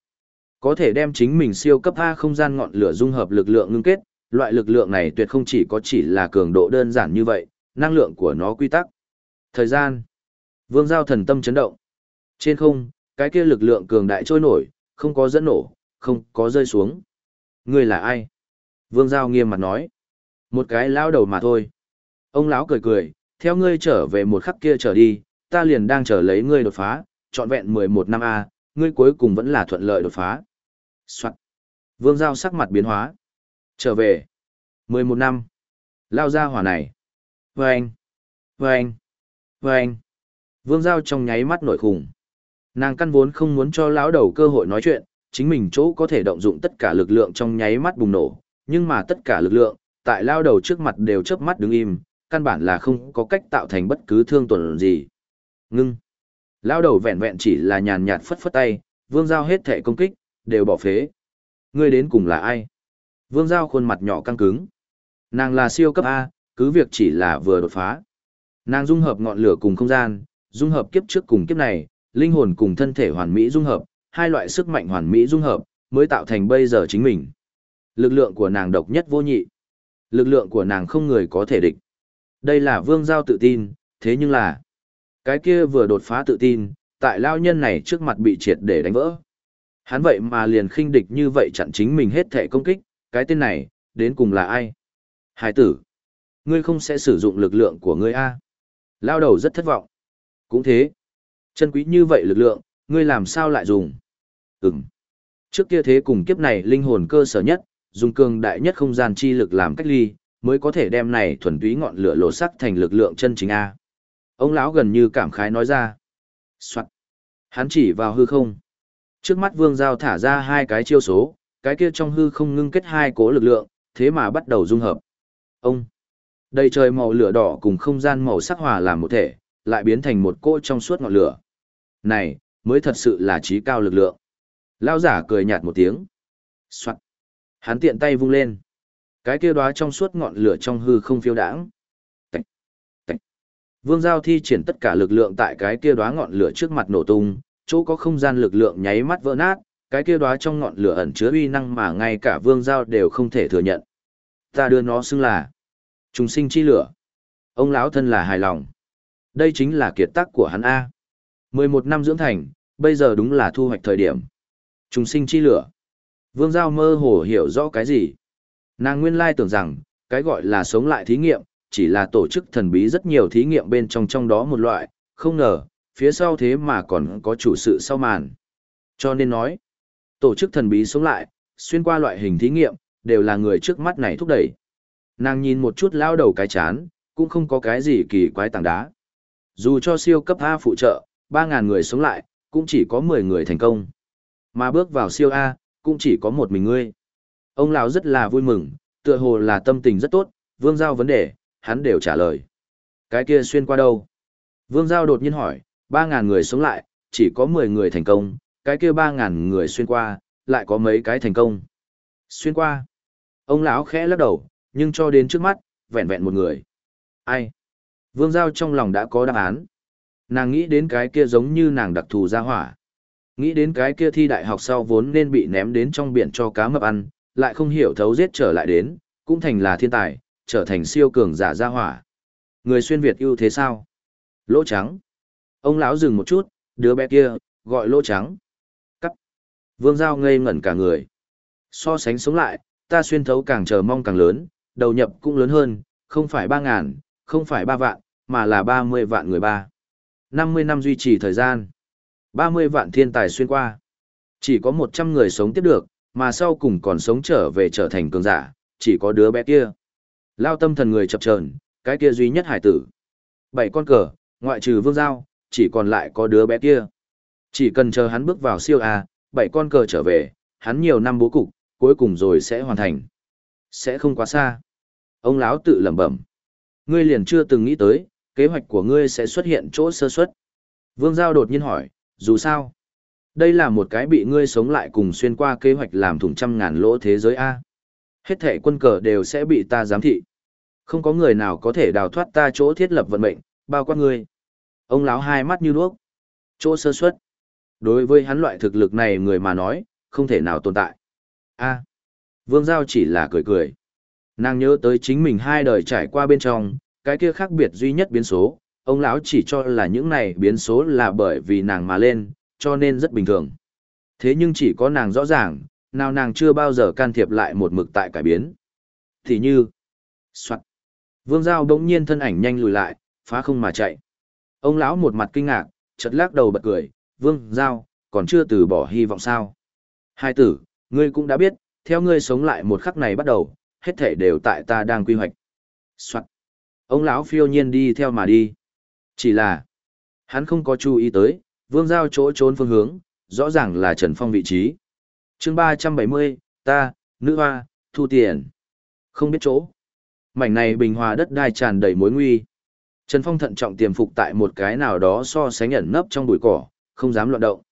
Có thể đem chính mình siêu cấp A không gian ngọn lửa dung hợp lực lượng ngưng kết, loại lực lượng này tuyệt không chỉ có chỉ là cường độ đơn giản như vậy, năng lượng của nó quy tắc. Thời gian. Vương giao thần tâm chấn động. Trên không, cái kia lực lượng cường đại trôi nổi, không có dẫn nổ, không có rơi xuống. Ngươi là ai? Vương giao nghiêm mặt nói. Một cái lão đầu mà thôi. Ông lão cười cười, theo ngươi trở về một khắc kia trở đi, ta liền đang chờ lấy ngươi đột phá, trọn vẹn 11 năm A, ngươi cuối cùng vẫn là thuận lợi đột phá. Soạn. Vương Giao sắc mặt biến hóa. Trở về. 11 năm. Lao ra hỏa này. Vâng. Vâng. Vâng. Vương Giao trong nháy mắt nổi khủng. Nàng căn vốn không muốn cho lão đầu cơ hội nói chuyện, chính mình chỗ có thể động dụng tất cả lực lượng trong nháy mắt bùng nổ, nhưng mà tất cả lực lượng, tại lao đầu trước mặt đều chớp mắt đứng im, căn bản là không có cách tạo thành bất cứ thương tổn gì. Ngưng. Lao đầu vẹn vẹn chỉ là nhàn nhạt phất phất tay, vương giao hết thể công kích, đều bỏ phế. Ngươi đến cùng là ai? Vương giao khuôn mặt nhỏ căng cứng. Nàng là siêu cấp A, cứ việc chỉ là vừa đột phá. Nàng dung hợp ngọn lửa cùng không gian, dung hợp kiếp trước cùng kiếp này, linh hồn cùng thân thể hoàn mỹ dung hợp, hai loại sức mạnh hoàn mỹ dung hợp, mới tạo thành bây giờ chính mình. Lực lượng của nàng độc nhất vô nhị. Lực lượng của nàng không người có thể địch. Đây là vương giao tự tin, thế nhưng là cái kia vừa đột phá tự tin, tại lao nhân này trước mặt bị triệt để đánh vỡ. Hắn vậy mà liền khinh địch như vậy chặn chính mình hết thể công kích, cái tên này, đến cùng là ai? Hải tử, ngươi không sẽ sử dụng lực lượng của ngươi A. Lao đầu rất thất vọng. Cũng thế. Chân quý như vậy lực lượng, ngươi làm sao lại dùng? Ừm. Trước kia thế cùng kiếp này linh hồn cơ sở nhất, dùng cường đại nhất không gian chi lực làm cách ly, mới có thể đem này thuần túy ngọn lửa lộ sắc thành lực lượng chân chính A. Ông lão gần như cảm khái nói ra. Soạn. Hắn chỉ vào hư không. Trước mắt vương giao thả ra hai cái chiêu số, cái kia trong hư không ngưng kết hai cố lực lượng, thế mà bắt đầu dung hợp. Ông. Đầy trời màu lửa đỏ cùng không gian màu sắc hòa làm một thể, lại biến thành một cỗ trong suốt ngọn lửa. Này, mới thật sự là trí cao lực lượng. Lao giả cười nhạt một tiếng. Soạn. Hắn tiện tay vung lên. Cái kia đóa trong suốt ngọn lửa trong hư không phiêu đãng. Tạch. Tạch. Vương Giao thi triển tất cả lực lượng tại cái kia đóa ngọn lửa trước mặt nổ tung, chỗ có không gian lực lượng nháy mắt vỡ nát, cái kia đóa trong ngọn lửa ẩn chứa uy năng mà ngay cả Vương Giao đều không thể thừa nhận. Ta đưa nó xưng là trùng sinh chi lửa. Ông lão thân là hài lòng. Đây chính là kiệt tác của hắn A. 11 năm dưỡng thành, bây giờ đúng là thu hoạch thời điểm. Trùng sinh chi lửa. Vương Giao mơ hồ hiểu rõ cái gì. Nàng nguyên lai tưởng rằng, cái gọi là sống lại thí nghiệm, chỉ là tổ chức thần bí rất nhiều thí nghiệm bên trong trong đó một loại, không ngờ, phía sau thế mà còn có chủ sự sau màn. Cho nên nói, tổ chức thần bí sống lại, xuyên qua loại hình thí nghiệm, đều là người trước mắt này thúc đẩy. Nàng nhìn một chút lao đầu cái chán, cũng không có cái gì kỳ quái tảng đá. Dù cho siêu cấp A phụ trợ, 3.000 người sống lại, cũng chỉ có 10 người thành công. Mà bước vào siêu A, cũng chỉ có một mình ngươi. Ông lão rất là vui mừng, tựa hồ là tâm tình rất tốt, vương giao vấn đề, hắn đều trả lời. Cái kia xuyên qua đâu? Vương giao đột nhiên hỏi, 3.000 người sống lại, chỉ có 10 người thành công, cái kia 3.000 người xuyên qua, lại có mấy cái thành công. Xuyên qua. Ông lão khẽ lắc đầu, nhưng cho đến trước mắt, vẹn vẹn một người. Ai? Vương Giao trong lòng đã có đáp án. Nàng nghĩ đến cái kia giống như nàng đặc thù ra hỏa. Nghĩ đến cái kia thi đại học sau vốn nên bị ném đến trong biển cho cá mập ăn, lại không hiểu thấu giết trở lại đến, cũng thành là thiên tài, trở thành siêu cường giả ra hỏa. Người xuyên Việt ưu thế sao? Lỗ trắng. Ông lão dừng một chút, đứa bé kia, gọi lỗ trắng. Cắt. Vương Giao ngây ngẩn cả người. So sánh sống lại, ta xuyên thấu càng chờ mong càng lớn, đầu nhập cũng lớn hơn, không phải ba ngàn, không phải ba vạn, mà là ba mươi vạn người ba. năm mươi năm duy trì thời gian. ba mươi vạn thiên tài xuyên qua. Chỉ có một trăm người sống tiếp được, mà sau cùng còn sống trở về trở thành cường giả, chỉ có đứa bé kia. Lao tâm thần người chập chờn, cái kia duy nhất hải tử. Bảy con cờ, ngoại trừ vương giao, chỉ còn lại có đứa bé kia. Chỉ cần chờ hắn bước vào siêu A, bảy con cờ trở về, hắn nhiều năm bố cục, cuối cùng rồi sẽ hoàn thành. Sẽ không quá xa. Ông lão tự lẩm bẩm. Ngươi liền chưa từng nghĩ tới, kế hoạch của ngươi sẽ xuất hiện chỗ sơ suất. Vương Giao đột nhiên hỏi, dù sao? Đây là một cái bị ngươi sống lại cùng xuyên qua kế hoạch làm thủng trăm ngàn lỗ thế giới A. Hết thể quân cờ đều sẽ bị ta giám thị. Không có người nào có thể đào thoát ta chỗ thiết lập vận mệnh, bao quát ngươi. Ông lão hai mắt như đuốc. Chỗ sơ suất. Đối với hắn loại thực lực này người mà nói, không thể nào tồn tại. A. Vương Giao chỉ là cười cười. Nàng nhớ tới chính mình hai đời trải qua bên trong, cái kia khác biệt duy nhất biến số, ông lão chỉ cho là những này biến số là bởi vì nàng mà lên, cho nên rất bình thường. Thế nhưng chỉ có nàng rõ ràng, nào nàng chưa bao giờ can thiệp lại một mực tại cải biến. Thì như, soạn. Vương Giao đống nhiên thân ảnh nhanh lùi lại, phá không mà chạy. Ông lão một mặt kinh ngạc, chật lắc đầu bật cười, Vương Giao, còn chưa từ bỏ hy vọng sao. Hai tử, ngươi cũng đã biết, theo ngươi sống lại một khắc này bắt đầu, hết thể đều tại ta đang quy hoạch. Soạn. Ông lão phiêu nhiên đi theo mà đi. Chỉ là, hắn không có chú ý tới, vương giao chỗ trốn phương hướng, rõ ràng là Trần Phong vị trí. chương ba trăm bảy mươi ta, nữ hoa, thu tiền. Không biết chỗ. Mảnh này bình hòa đất đai tràn đầy mối nguy. Trần Phong thận trọng tiềm phục tại một cái nào đó so sánh ẩn nấp trong bụi cỏ, không dám loạn động.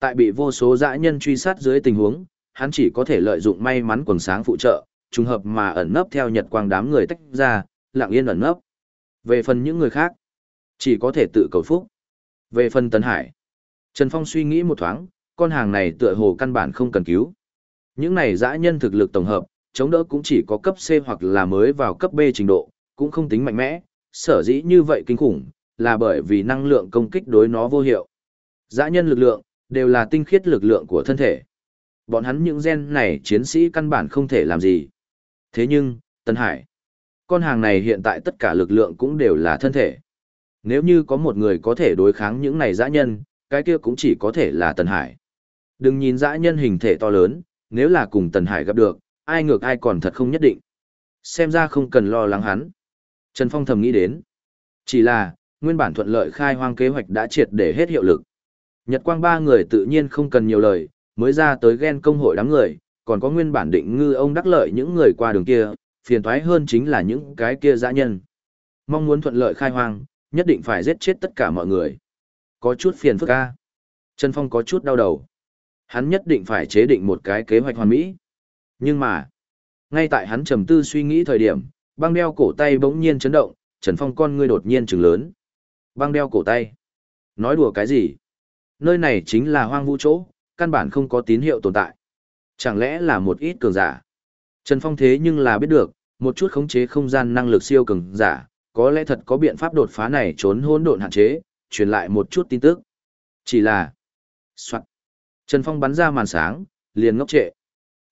Tại bị vô số dã nhân truy sát dưới tình huống, hắn chỉ có thể lợi dụng may mắn quần sáng phụ trợ, trùng hợp mà ẩn nấp theo nhật quang đám người tách ra, lặng yên ẩn nấp. Về phần những người khác, chỉ có thể tự cầu phúc. Về phần Tấn Hải, Trần Phong suy nghĩ một thoáng, con hàng này tựa hồ căn bản không cần cứu. Những này dã nhân thực lực tổng hợp, chống đỡ cũng chỉ có cấp C hoặc là mới vào cấp B trình độ, cũng không tính mạnh mẽ, sở dĩ như vậy kinh khủng, là bởi vì năng lượng công kích đối nó vô hiệu. Dã nhân lực lượng, đều là tinh khiết lực lượng của thân thể. Bọn hắn những gen này chiến sĩ căn bản không thể làm gì. Thế nhưng, Tân Hải, con hàng này hiện tại tất cả lực lượng cũng đều là thân thể. Nếu như có một người có thể đối kháng những này dã nhân, cái kia cũng chỉ có thể là Tần Hải. Đừng nhìn dã nhân hình thể to lớn, nếu là cùng Tần Hải gặp được, ai ngược ai còn thật không nhất định. Xem ra không cần lo lắng hắn. Trần Phong thầm nghĩ đến. Chỉ là, nguyên bản thuận lợi khai hoang kế hoạch đã triệt để hết hiệu lực. Nhật quang ba người tự nhiên không cần nhiều lời, mới ra tới ghen công hội đám người, còn có nguyên bản định ngư ông đắc lợi những người qua đường kia, phiền thoái hơn chính là những cái kia dã nhân. Mong muốn thuận lợi khai hoang, nhất định phải giết chết tất cả mọi người. Có chút phiền phức ca. Trần Phong có chút đau đầu. Hắn nhất định phải chế định một cái kế hoạch hoàn mỹ. Nhưng mà, ngay tại hắn trầm tư suy nghĩ thời điểm, băng đeo cổ tay bỗng nhiên chấn động, Trần Phong con ngươi đột nhiên trừng lớn. Băng đeo cổ tay. Nói đùa cái gì? Nơi này chính là hoang vu chỗ, căn bản không có tín hiệu tồn tại. Chẳng lẽ là một ít cường giả? Trần Phong thế nhưng là biết được, một chút khống chế không gian năng lực siêu cường giả, có lẽ thật có biện pháp đột phá này trốn hỗn độn hạn chế, truyền lại một chút tin tức. Chỉ là... Soạn. Trần Phong bắn ra màn sáng, liền ngốc trệ.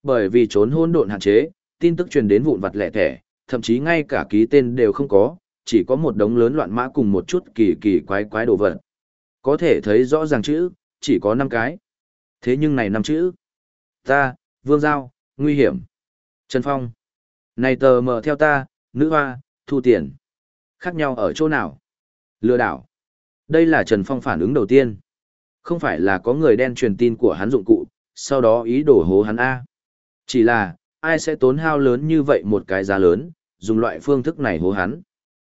Bởi vì trốn hỗn độn hạn chế, tin tức truyền đến vụn vặt lẻ thẻ, thậm chí ngay cả ký tên đều không có, chỉ có một đống lớn loạn mã cùng một chút kỳ kỳ quái quái đồ vật. Có thể thấy rõ ràng chữ, chỉ có 5 cái. Thế nhưng này năm chữ. Ta, Vương Giao, nguy hiểm. Trần Phong. Này tờ mở theo ta, nữ hoa, thu tiền. Khác nhau ở chỗ nào? Lừa đảo. Đây là Trần Phong phản ứng đầu tiên. Không phải là có người đen truyền tin của hắn dụng cụ, sau đó ý đồ hố hắn A. Chỉ là, ai sẽ tốn hao lớn như vậy một cái giá lớn, dùng loại phương thức này hố hắn.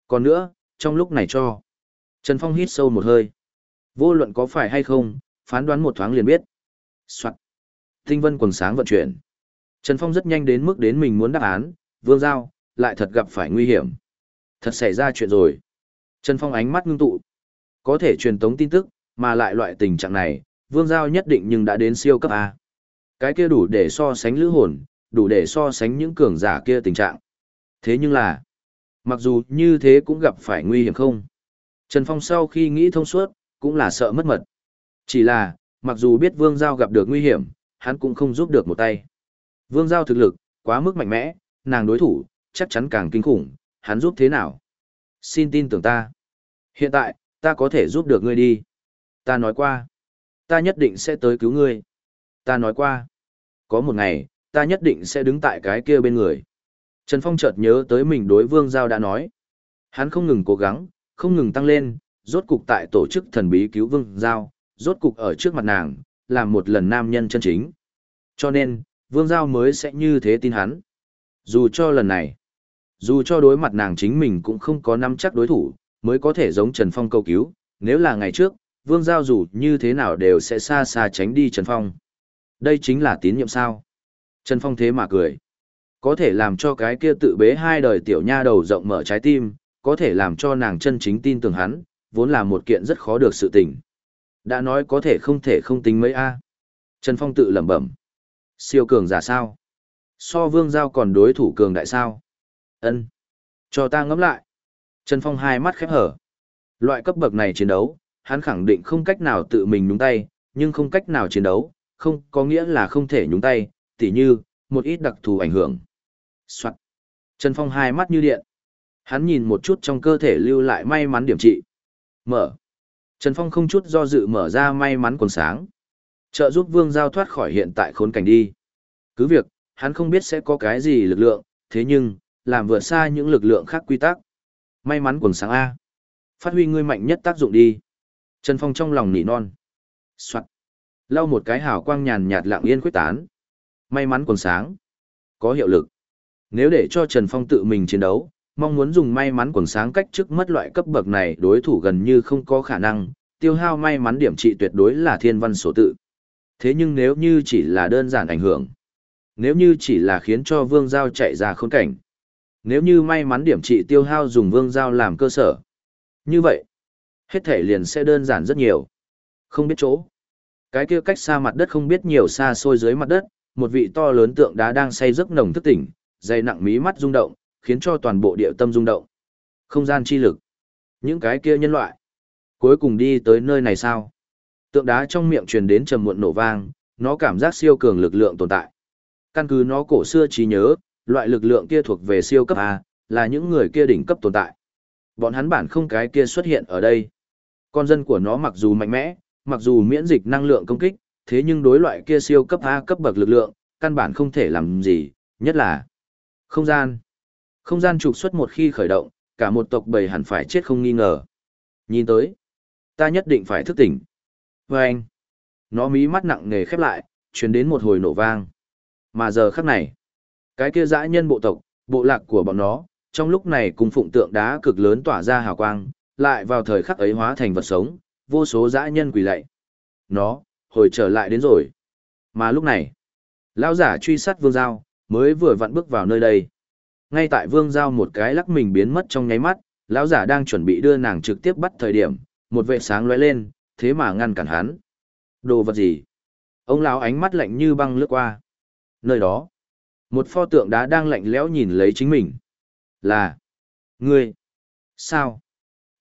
Còn nữa, trong lúc này cho. Trần Phong hít sâu một hơi. Vô luận có phải hay không, phán đoán một thoáng liền biết. Soạn. Tinh vân quần sáng vận chuyển. Trần Phong rất nhanh đến mức đến mình muốn đáp án, vương giao, lại thật gặp phải nguy hiểm. Thật xảy ra chuyện rồi. Trần Phong ánh mắt ngưng tụ. Có thể truyền tống tin tức, mà lại loại tình trạng này, vương giao nhất định nhưng đã đến siêu cấp A. Cái kia đủ để so sánh lữ hồn, đủ để so sánh những cường giả kia tình trạng. Thế nhưng là, mặc dù như thế cũng gặp phải nguy hiểm không? Trần Phong sau khi nghĩ thông suốt, cũng là sợ mất mật. Chỉ là, mặc dù biết Vương Giao gặp được nguy hiểm, hắn cũng không giúp được một tay. Vương Giao thực lực, quá mức mạnh mẽ, nàng đối thủ, chắc chắn càng kinh khủng, hắn giúp thế nào? Xin tin tưởng ta. Hiện tại, ta có thể giúp được ngươi đi. Ta nói qua. Ta nhất định sẽ tới cứu ngươi. Ta nói qua. Có một ngày, ta nhất định sẽ đứng tại cái kia bên người. Trần Phong chợt nhớ tới mình đối Vương Giao đã nói. Hắn không ngừng cố gắng, không ngừng tăng lên, rốt cục tại tổ chức thần bí cứu Vương Giao, rốt cục ở trước mặt nàng, làm một lần nam nhân chân chính. Cho nên, Vương Giao mới sẽ như thế tin hắn. Dù cho lần này, dù cho đối mặt nàng chính mình cũng không có nắm chắc đối thủ, mới có thể giống Trần Phong cầu cứu, nếu là ngày trước, Vương Giao dù như thế nào đều sẽ xa xa tránh đi Trần Phong. Đây chính là tín nhiệm sao. Trần Phong thế mà cười. Có thể làm cho cái kia tự bế hai đời tiểu nha đầu rộng mở trái tim, có thể làm cho nàng chân chính tin tưởng hắn, vốn là một kiện rất khó được sự tình. Đã nói có thể không thể không tính mấy A. Trần Phong tự lẩm bẩm. Siêu cường giả sao? So vương giao còn đối thủ cường đại sao? ân Cho ta ngẫm lại. Trần Phong hai mắt khép hở. Loại cấp bậc này chiến đấu, hắn khẳng định không cách nào tự mình nhúng tay, nhưng không cách nào chiến đấu, không có nghĩa là không thể nhúng tay, tỉ như, một ít đặc thù ảnh hưởng. Soạn. Trần Phong hai mắt như điện. Hắn nhìn một chút trong cơ thể lưu lại may mắn điểm trị. Mở. Trần Phong không chút do dự mở ra may mắn quần sáng. Trợ giúp Vương Giao thoát khỏi hiện tại khốn cảnh đi. Cứ việc, hắn không biết sẽ có cái gì lực lượng, thế nhưng, làm vượt xa những lực lượng khác quy tắc. May mắn quần sáng A. Phát huy ngươi mạnh nhất tác dụng đi. Trần Phong trong lòng nỉ non. Soạn. Lau một cái hào quang nhàn nhạt lặng yên khuyết tán. May mắn quần sáng. Có hiệu lực. Nếu để cho Trần Phong tự mình chiến đấu, mong muốn dùng may mắn quần sáng cách trước mất loại cấp bậc này đối thủ gần như không có khả năng, tiêu hao may mắn điểm trị tuyệt đối là thiên văn số tự. Thế nhưng nếu như chỉ là đơn giản ảnh hưởng, nếu như chỉ là khiến cho vương giao chạy ra khốn cảnh, nếu như may mắn điểm trị tiêu hao dùng vương giao làm cơ sở, như vậy, hết thể liền sẽ đơn giản rất nhiều. Không biết chỗ. Cái kia cách xa mặt đất không biết nhiều xa xôi dưới mặt đất, một vị to lớn tượng đá đang say giấc nồng thức tỉnh, dày nặng mí mắt rung động, khiến cho toàn bộ địa tâm rung động. Không gian chi lực. Những cái kia nhân loại. Cuối cùng đi tới nơi này sao? Tượng đá trong miệng truyền đến trầm muộn nổ vang, nó cảm giác siêu cường lực lượng tồn tại. Căn cứ nó cổ xưa trí nhớ, loại lực lượng kia thuộc về siêu cấp A, là những người kia đỉnh cấp tồn tại. Bọn hắn bản không cái kia xuất hiện ở đây. Con dân của nó mặc dù mạnh mẽ, mặc dù miễn dịch năng lượng công kích, thế nhưng đối loại kia siêu cấp A cấp bậc lực lượng, căn bản không thể làm gì, nhất là không gian. Không gian trục xuất một khi khởi động, cả một tộc bầy hẳn phải chết không nghi ngờ. Nhìn tới, ta nhất định phải thức tỉnh. Và anh, nó mí mắt nặng nề khép lại, chuyển đến một hồi nổ vang. Mà giờ khắc này, cái kia dã nhân bộ tộc, bộ lạc của bọn nó, trong lúc này cùng phụng tượng đá cực lớn tỏa ra hào quang, lại vào thời khắc ấy hóa thành vật sống, vô số dã nhân quỳ lạy. Nó, hồi trở lại đến rồi. Mà lúc này, lão giả truy sát Vương Giao, mới vừa vặn bước vào nơi đây. Ngay tại Vương Giao một cái lắc mình biến mất trong nháy mắt, lão giả đang chuẩn bị đưa nàng trực tiếp bắt thời điểm, một vệ sáng lóe lên, thế mà ngăn cản hắn. Đồ vật gì? Ông lão ánh mắt lạnh như băng lướt qua. Nơi đó, một pho tượng đá đang lạnh lẽo nhìn lấy chính mình. Là, ngươi, sao?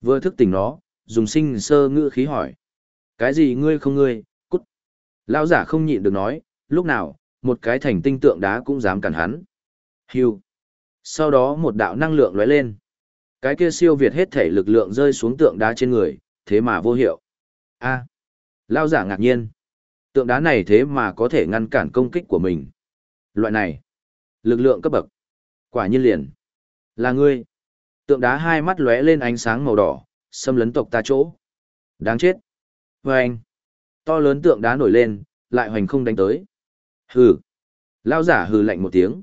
Vừa thức tỉnh nó, dùng sinh sơ ngữ khí hỏi. Cái gì ngươi không ngươi, cút. Lão giả không nhịn được nói, lúc nào, một cái thành tinh tượng đá cũng dám cản hắn. Hưu. Sau đó một đạo năng lượng lóe lên. Cái kia siêu việt hết thể lực lượng rơi xuống tượng đá trên người, thế mà vô hiệu. A. Lao giả ngạc nhiên. Tượng đá này thế mà có thể ngăn cản công kích của mình. Loại này. Lực lượng cấp bậc. Quả nhiên liền. Là ngươi. Tượng đá hai mắt lóe lên ánh sáng màu đỏ, xâm lấn tộc ta chỗ. Đáng chết. Vâng. To lớn tượng đá nổi lên, lại hoành không đánh tới. Hừ. Lao giả hừ lạnh một tiếng.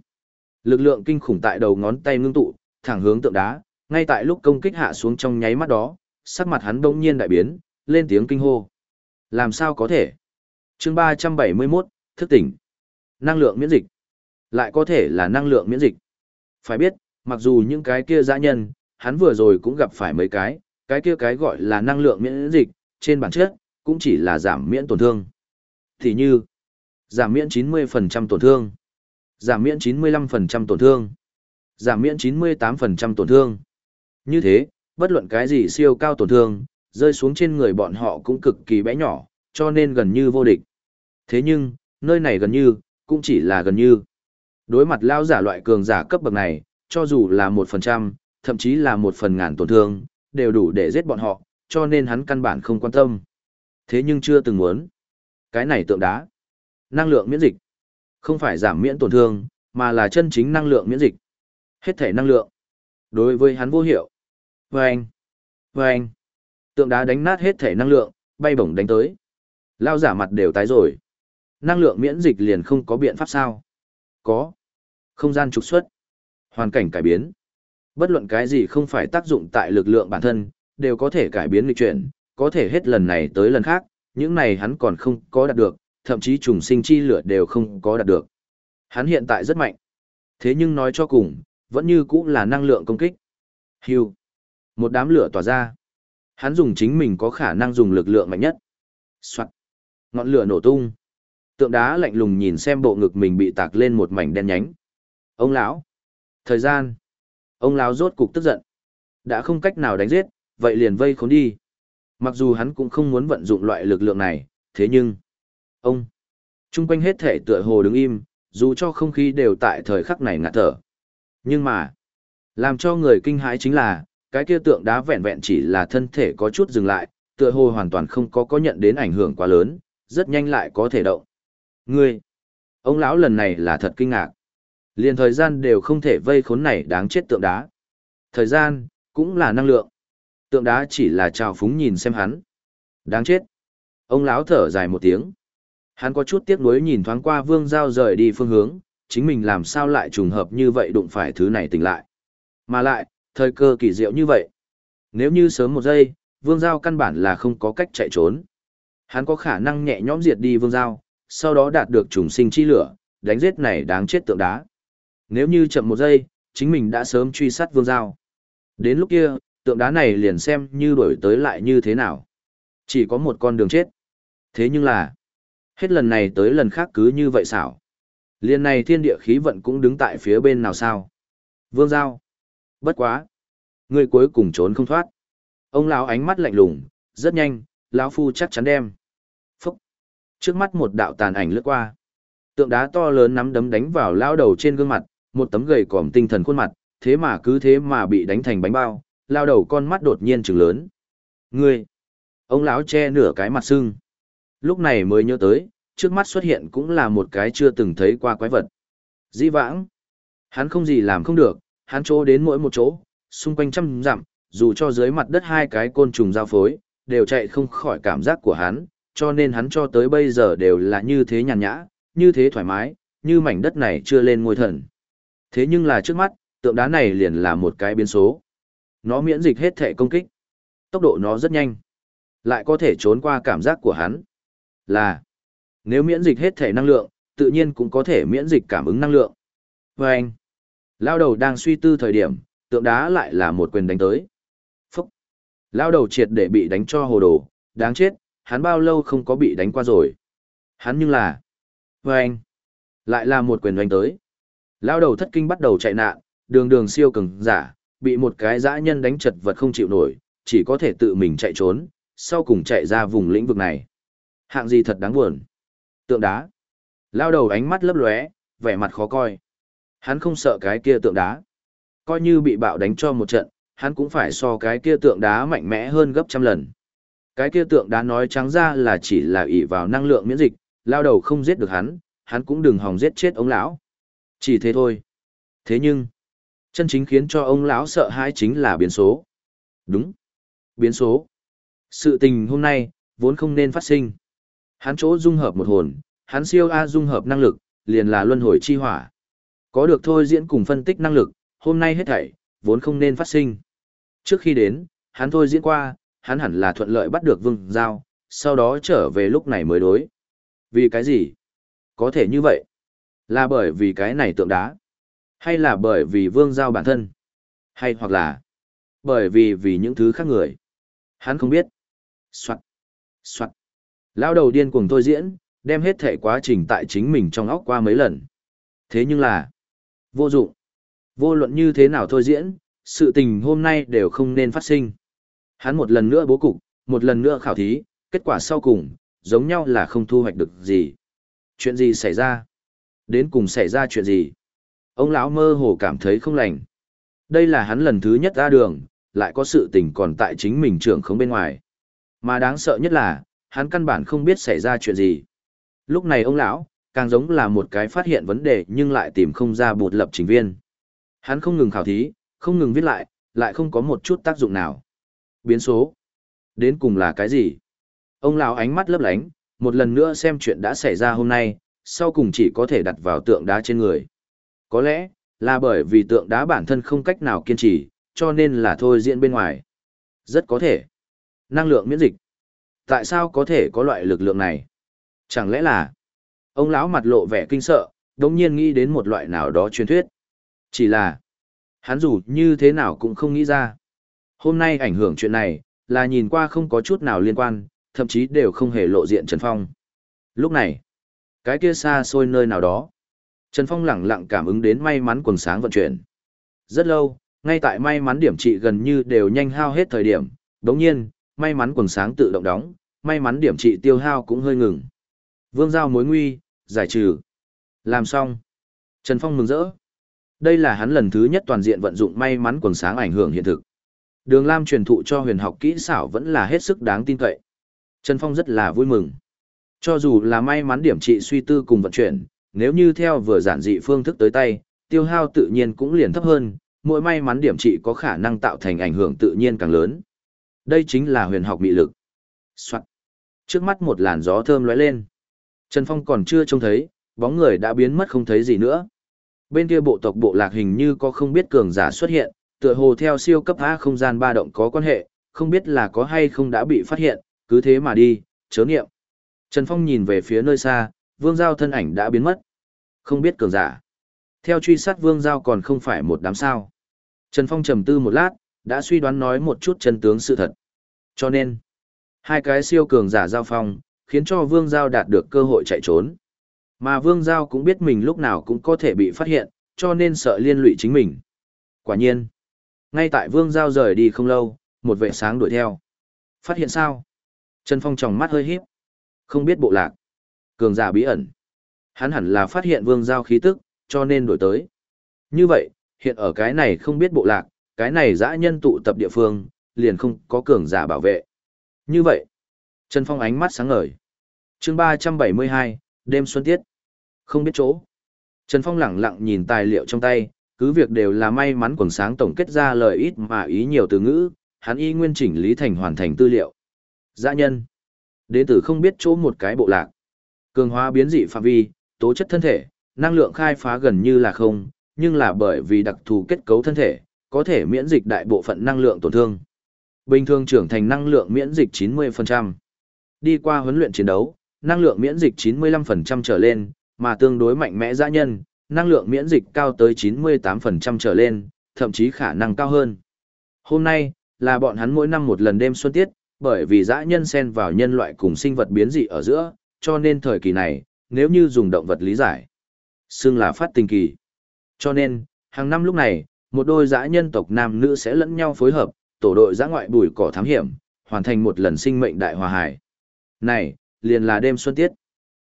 Lực lượng kinh khủng tại đầu ngón tay ngưng tụ, thẳng hướng tượng đá, ngay tại lúc công kích hạ xuống trong nháy mắt đó, sắc mặt hắn bỗng nhiên đại biến, lên tiếng kinh hô. Làm sao có thể? chương 371, thức tỉnh. Năng lượng miễn dịch. Lại có thể là năng lượng miễn dịch. Phải biết, mặc dù những cái kia dã nhân, hắn vừa rồi cũng gặp phải mấy cái, cái kia cái gọi là năng lượng miễn dịch, trên bản chất, cũng chỉ là giảm miễn tổn thương. Thì như, giảm miễn 90% tổn thương, giảm miễn 95% tổn thương, giảm miễn 98% tổn thương. Như thế, bất luận cái gì siêu cao tổn thương, rơi xuống trên người bọn họ cũng cực kỳ bé nhỏ, cho nên gần như vô địch. Thế nhưng, nơi này gần như, cũng chỉ là gần như. Đối mặt lao giả loại cường giả cấp bậc này, cho dù là 1%, thậm chí là một phần ngàn tổn thương, đều đủ để giết bọn họ, cho nên hắn căn bản không quan tâm. Thế nhưng chưa từng muốn. Cái này tượng đá. Năng lượng miễn dịch. Không phải giảm miễn tổn thương, mà là chân chính năng lượng miễn dịch. Hết thể năng lượng. Đối với hắn vô hiệu. Vâng. Vâng. Tượng đá đánh nát hết thể năng lượng, bay bổng đánh tới. Lao giả mặt đều tái rồi. Năng lượng miễn dịch liền không có biện pháp sao? Có. Không gian trục xuất. Hoàn cảnh cải biến. Bất luận cái gì không phải tác dụng tại lực lượng bản thân, đều có thể cải biến lịch chuyển, có thể hết lần này tới lần khác, những này hắn còn không có đạt được, thậm chí trùng sinh chi lửa đều không có đạt được. Hắn hiện tại rất mạnh. Thế nhưng nói cho cùng, vẫn như cũng là năng lượng công kích. Hưu. Một đám lửa tỏa ra. Hắn dùng chính mình có khả năng dùng lực lượng mạnh nhất. Soạn. Ngọn lửa nổ tung. Tượng đá lạnh lùng nhìn xem bộ ngực mình bị tạc lên một mảnh đen nhánh. Ông lão. Thời gian. Ông lão rốt cục tức giận. Đã không cách nào đánh giết, vậy liền vây khốn đi. Mặc dù hắn cũng không muốn vận dụng loại lực lượng này, thế nhưng... Ông! Trung quanh hết thể tựa hồ đứng im, dù cho không khí đều tại thời khắc này ngạt thở. Nhưng mà, làm cho người kinh hãi chính là, cái kia tượng đá vẹn vẹn chỉ là thân thể có chút dừng lại, tựa hồ hoàn toàn không có có nhận đến ảnh hưởng quá lớn, rất nhanh lại có thể động. Ngươi! Ông lão lần này là thật kinh ngạc. Liền thời gian đều không thể vây khốn này đáng chết tượng đá. Thời gian, cũng là năng lượng. Tượng đá chỉ là trào phúng nhìn xem hắn. Đáng chết. Ông lão thở dài một tiếng. Hắn có chút tiếc nuối nhìn thoáng qua vương giao rời đi phương hướng, chính mình làm sao lại trùng hợp như vậy đụng phải thứ này tỉnh lại. Mà lại, thời cơ kỳ diệu như vậy. Nếu như sớm một giây, vương giao căn bản là không có cách chạy trốn. Hắn có khả năng nhẹ nhõm diệt đi vương giao, sau đó đạt được trùng sinh chi lửa, đánh giết này đáng chết tượng đá. Nếu như chậm một giây, chính mình đã sớm truy sát vương giao. Đến lúc kia, tượng đá này liền xem như đổi tới lại như thế nào. Chỉ có một con đường chết. Thế nhưng là, hết lần này tới lần khác cứ như vậy xảo. Liên này thiên địa khí vận cũng đứng tại phía bên nào sao. Vương Giao. Bất quá. Người cuối cùng trốn không thoát. Ông lão ánh mắt lạnh lùng, rất nhanh, lão phu chắc chắn đem. Phúc. Trước mắt một đạo tàn ảnh lướt qua. Tượng đá to lớn nắm đấm đánh vào lão đầu trên gương mặt, một tấm gầy còm tinh thần khuôn mặt, thế mà cứ thế mà bị đánh thành bánh bao, lao đầu con mắt đột nhiên trừng lớn. Ngươi! Ông lão che nửa cái mặt sưng. Lúc này mới nhớ tới, trước mắt xuất hiện cũng là một cái chưa từng thấy qua quái vật. Dĩ vãng! Hắn không gì làm không được, hắn chỗ đến mỗi một chỗ, xung quanh trăm dặm, dù cho dưới mặt đất hai cái côn trùng giao phối, đều chạy không khỏi cảm giác của hắn, cho nên hắn cho tới bây giờ đều là như thế nhàn nhã, như thế thoải mái, như mảnh đất này chưa lên ngôi thần. Thế nhưng là trước mắt, tượng đá này liền là một cái biến số. Nó miễn dịch hết thể công kích. Tốc độ nó rất nhanh. Lại có thể trốn qua cảm giác của hắn. Là. Nếu miễn dịch hết thể năng lượng, tự nhiên cũng có thể miễn dịch cảm ứng năng lượng. Và anh, lao đầu đang suy tư thời điểm, tượng đá lại là một quyền đánh tới. Phúc! Lao đầu triệt để bị đánh cho hồ đồ, đáng chết, hắn bao lâu không có bị đánh qua rồi. Hắn nhưng là... Và anh, lại là một quyền đánh tới. Lao đầu thất kinh bắt đầu chạy nạn, đường đường siêu cường giả, bị một cái dã nhân đánh chật vật không chịu nổi, chỉ có thể tự mình chạy trốn, sau cùng chạy ra vùng lĩnh vực này. Hạng gì thật đáng buồn. Tượng đá. Lao đầu ánh mắt lấp lóe, vẻ mặt khó coi. Hắn không sợ cái kia tượng đá. Coi như bị bạo đánh cho một trận, hắn cũng phải so cái kia tượng đá mạnh mẽ hơn gấp trăm lần. Cái kia tượng đá nói trắng ra là chỉ là ỷ vào năng lượng miễn dịch, lao đầu không giết được hắn, hắn cũng đừng hòng giết chết ông lão. Chỉ thế thôi. Thế nhưng, chân chính khiến cho ông lão sợ hãi chính là biến số. Đúng. Biến số. Sự tình hôm nay, vốn không nên phát sinh. Hắn chỗ dung hợp một hồn, hắn siêu A dung hợp năng lực, liền là luân hồi chi hỏa. Có được thôi diễn cùng phân tích năng lực, hôm nay hết thảy, vốn không nên phát sinh. Trước khi đến, hắn thôi diễn qua, hắn hẳn là thuận lợi bắt được vương giao, sau đó trở về lúc này mới đối. Vì cái gì? Có thể như vậy. Là bởi vì cái này tượng đá. Hay là bởi vì vương giao bản thân. Hay hoặc là bởi vì vì những thứ khác người. Hắn không biết. Soạn. Soạn. Lao đầu điên cuồng thôi diễn, đem hết thể quá trình tại chính mình trong óc qua mấy lần. Thế nhưng là, vô dụng. Vô luận như thế nào thôi diễn, sự tình hôm nay đều không nên phát sinh. Hắn một lần nữa bố cục, một lần nữa khảo thí, kết quả sau cùng, giống nhau là không thu hoạch được gì. Chuyện gì xảy ra? Đến cùng xảy ra chuyện gì? Ông lão mơ hồ cảm thấy không lành. Đây là hắn lần thứ nhất ra đường, lại có sự tình còn tại chính mình trưởng không bên ngoài. Mà đáng sợ nhất là, hắn căn bản không biết xảy ra chuyện gì. Lúc này ông lão, càng giống là một cái phát hiện vấn đề nhưng lại tìm không ra bột lập trình viên. Hắn không ngừng khảo thí, không ngừng viết lại, lại không có một chút tác dụng nào. Biến số. Đến cùng là cái gì? Ông lão ánh mắt lấp lánh, một lần nữa xem chuyện đã xảy ra hôm nay, sau cùng chỉ có thể đặt vào tượng đá trên người. Có lẽ, là bởi vì tượng đá bản thân không cách nào kiên trì, cho nên là thôi diễn bên ngoài. Rất có thể. Năng lượng miễn dịch. Tại sao có thể có loại lực lượng này? Chẳng lẽ là... Ông lão mặt lộ vẻ kinh sợ, đống nhiên nghĩ đến một loại nào đó truyền thuyết. Chỉ là... Hắn dù như thế nào cũng không nghĩ ra. Hôm nay ảnh hưởng chuyện này, là nhìn qua không có chút nào liên quan, thậm chí đều không hề lộ diện Trần Phong. Lúc này, cái kia xa xôi nơi nào đó, Trần Phong lẳng lặng cảm ứng đến may mắn quần sáng vận chuyển. Rất lâu, ngay tại may mắn điểm trị gần như đều nhanh hao hết thời điểm, đống nhiên, may mắn quần sáng tự động đóng, may mắn điểm trị tiêu hao cũng hơi ngừng. Vương giao mối nguy, giải trừ. Làm xong. Trần Phong mừng rỡ. Đây là hắn lần thứ nhất toàn diện vận dụng may mắn quần sáng ảnh hưởng hiện thực. Đường Lam truyền thụ cho huyền học kỹ xảo vẫn là hết sức đáng tin cậy. Trần Phong rất là vui mừng. Cho dù là may mắn điểm trị suy tư cùng vận chuyển, nếu như theo vừa giản dị phương thức tới tay, tiêu hao tự nhiên cũng liền thấp hơn, mỗi may mắn điểm trị có khả năng tạo thành ảnh hưởng tự nhiên càng lớn. Đây chính là huyền học mị lực. Soạn. Trước mắt một làn gió thơm lóe lên. Trần Phong còn chưa trông thấy, bóng người đã biến mất không thấy gì nữa. Bên kia bộ tộc bộ lạc hình như có không biết cường giả xuất hiện, tựa hồ theo siêu cấp A không gian ba động có quan hệ, không biết là có hay không đã bị phát hiện, cứ thế mà đi, chớ niệm. Trần Phong nhìn về phía nơi xa, vương giao thân ảnh đã biến mất. Không biết cường giả. Theo truy sát vương giao còn không phải một đám sao. Trần Phong trầm tư một lát, đã suy đoán nói một chút chân tướng sự thật. Cho nên, hai cái siêu cường giả giao phong, khiến cho vương giao đạt được cơ hội chạy trốn. Mà vương giao cũng biết mình lúc nào cũng có thể bị phát hiện, cho nên sợ liên lụy chính mình. Quả nhiên, ngay tại vương giao rời đi không lâu, một vệ sáng đuổi theo. Phát hiện sao? Trần Phong tròng mắt hơi híp. Không biết bộ lạc. Cường giả bí ẩn. Hắn hẳn là phát hiện vương giao khí tức, cho nên đổi tới. Như vậy, hiện ở cái này không biết bộ lạc, cái này dã nhân tụ tập địa phương, liền không có cường giả bảo vệ. Như vậy, Trần Phong ánh mắt sáng ngời. chương 372, đêm xuân tiết. Không biết chỗ. Trần Phong lẳng lặng nhìn tài liệu trong tay, cứ việc đều là may mắn quần sáng tổng kết ra lời ít mà ý nhiều từ ngữ, hắn y nguyên chỉnh lý thành hoàn thành tư liệu. Dã nhân. Đến từ không biết chỗ một cái bộ lạc. Cường hóa biến dị phạm vi, tố chất thân thể, năng lượng khai phá gần như là không, nhưng là bởi vì đặc thù kết cấu thân thể, có thể miễn dịch đại bộ phận năng lượng tổn thương. Bình thường trưởng thành năng lượng miễn dịch 90%. Đi qua huấn luyện chiến đấu, năng lượng miễn dịch 95% trở lên, mà tương đối mạnh mẽ dã nhân, năng lượng miễn dịch cao tới 98% trở lên, thậm chí khả năng cao hơn. Hôm nay, là bọn hắn mỗi năm một lần đêm xuân tiết, bởi vì dã nhân xen vào nhân loại cùng sinh vật biến dị ở giữa, cho nên thời kỳ này, nếu như dùng động vật lý giải, xương là phát tình kỳ. Cho nên, hàng năm lúc này, một đôi dã nhân tộc nam nữ sẽ lẫn nhau phối hợp, tổ đội dã ngoại bùi cỏ thám hiểm, hoàn thành một lần sinh mệnh đại hòa hải. Này, liền là đêm xuân tiết.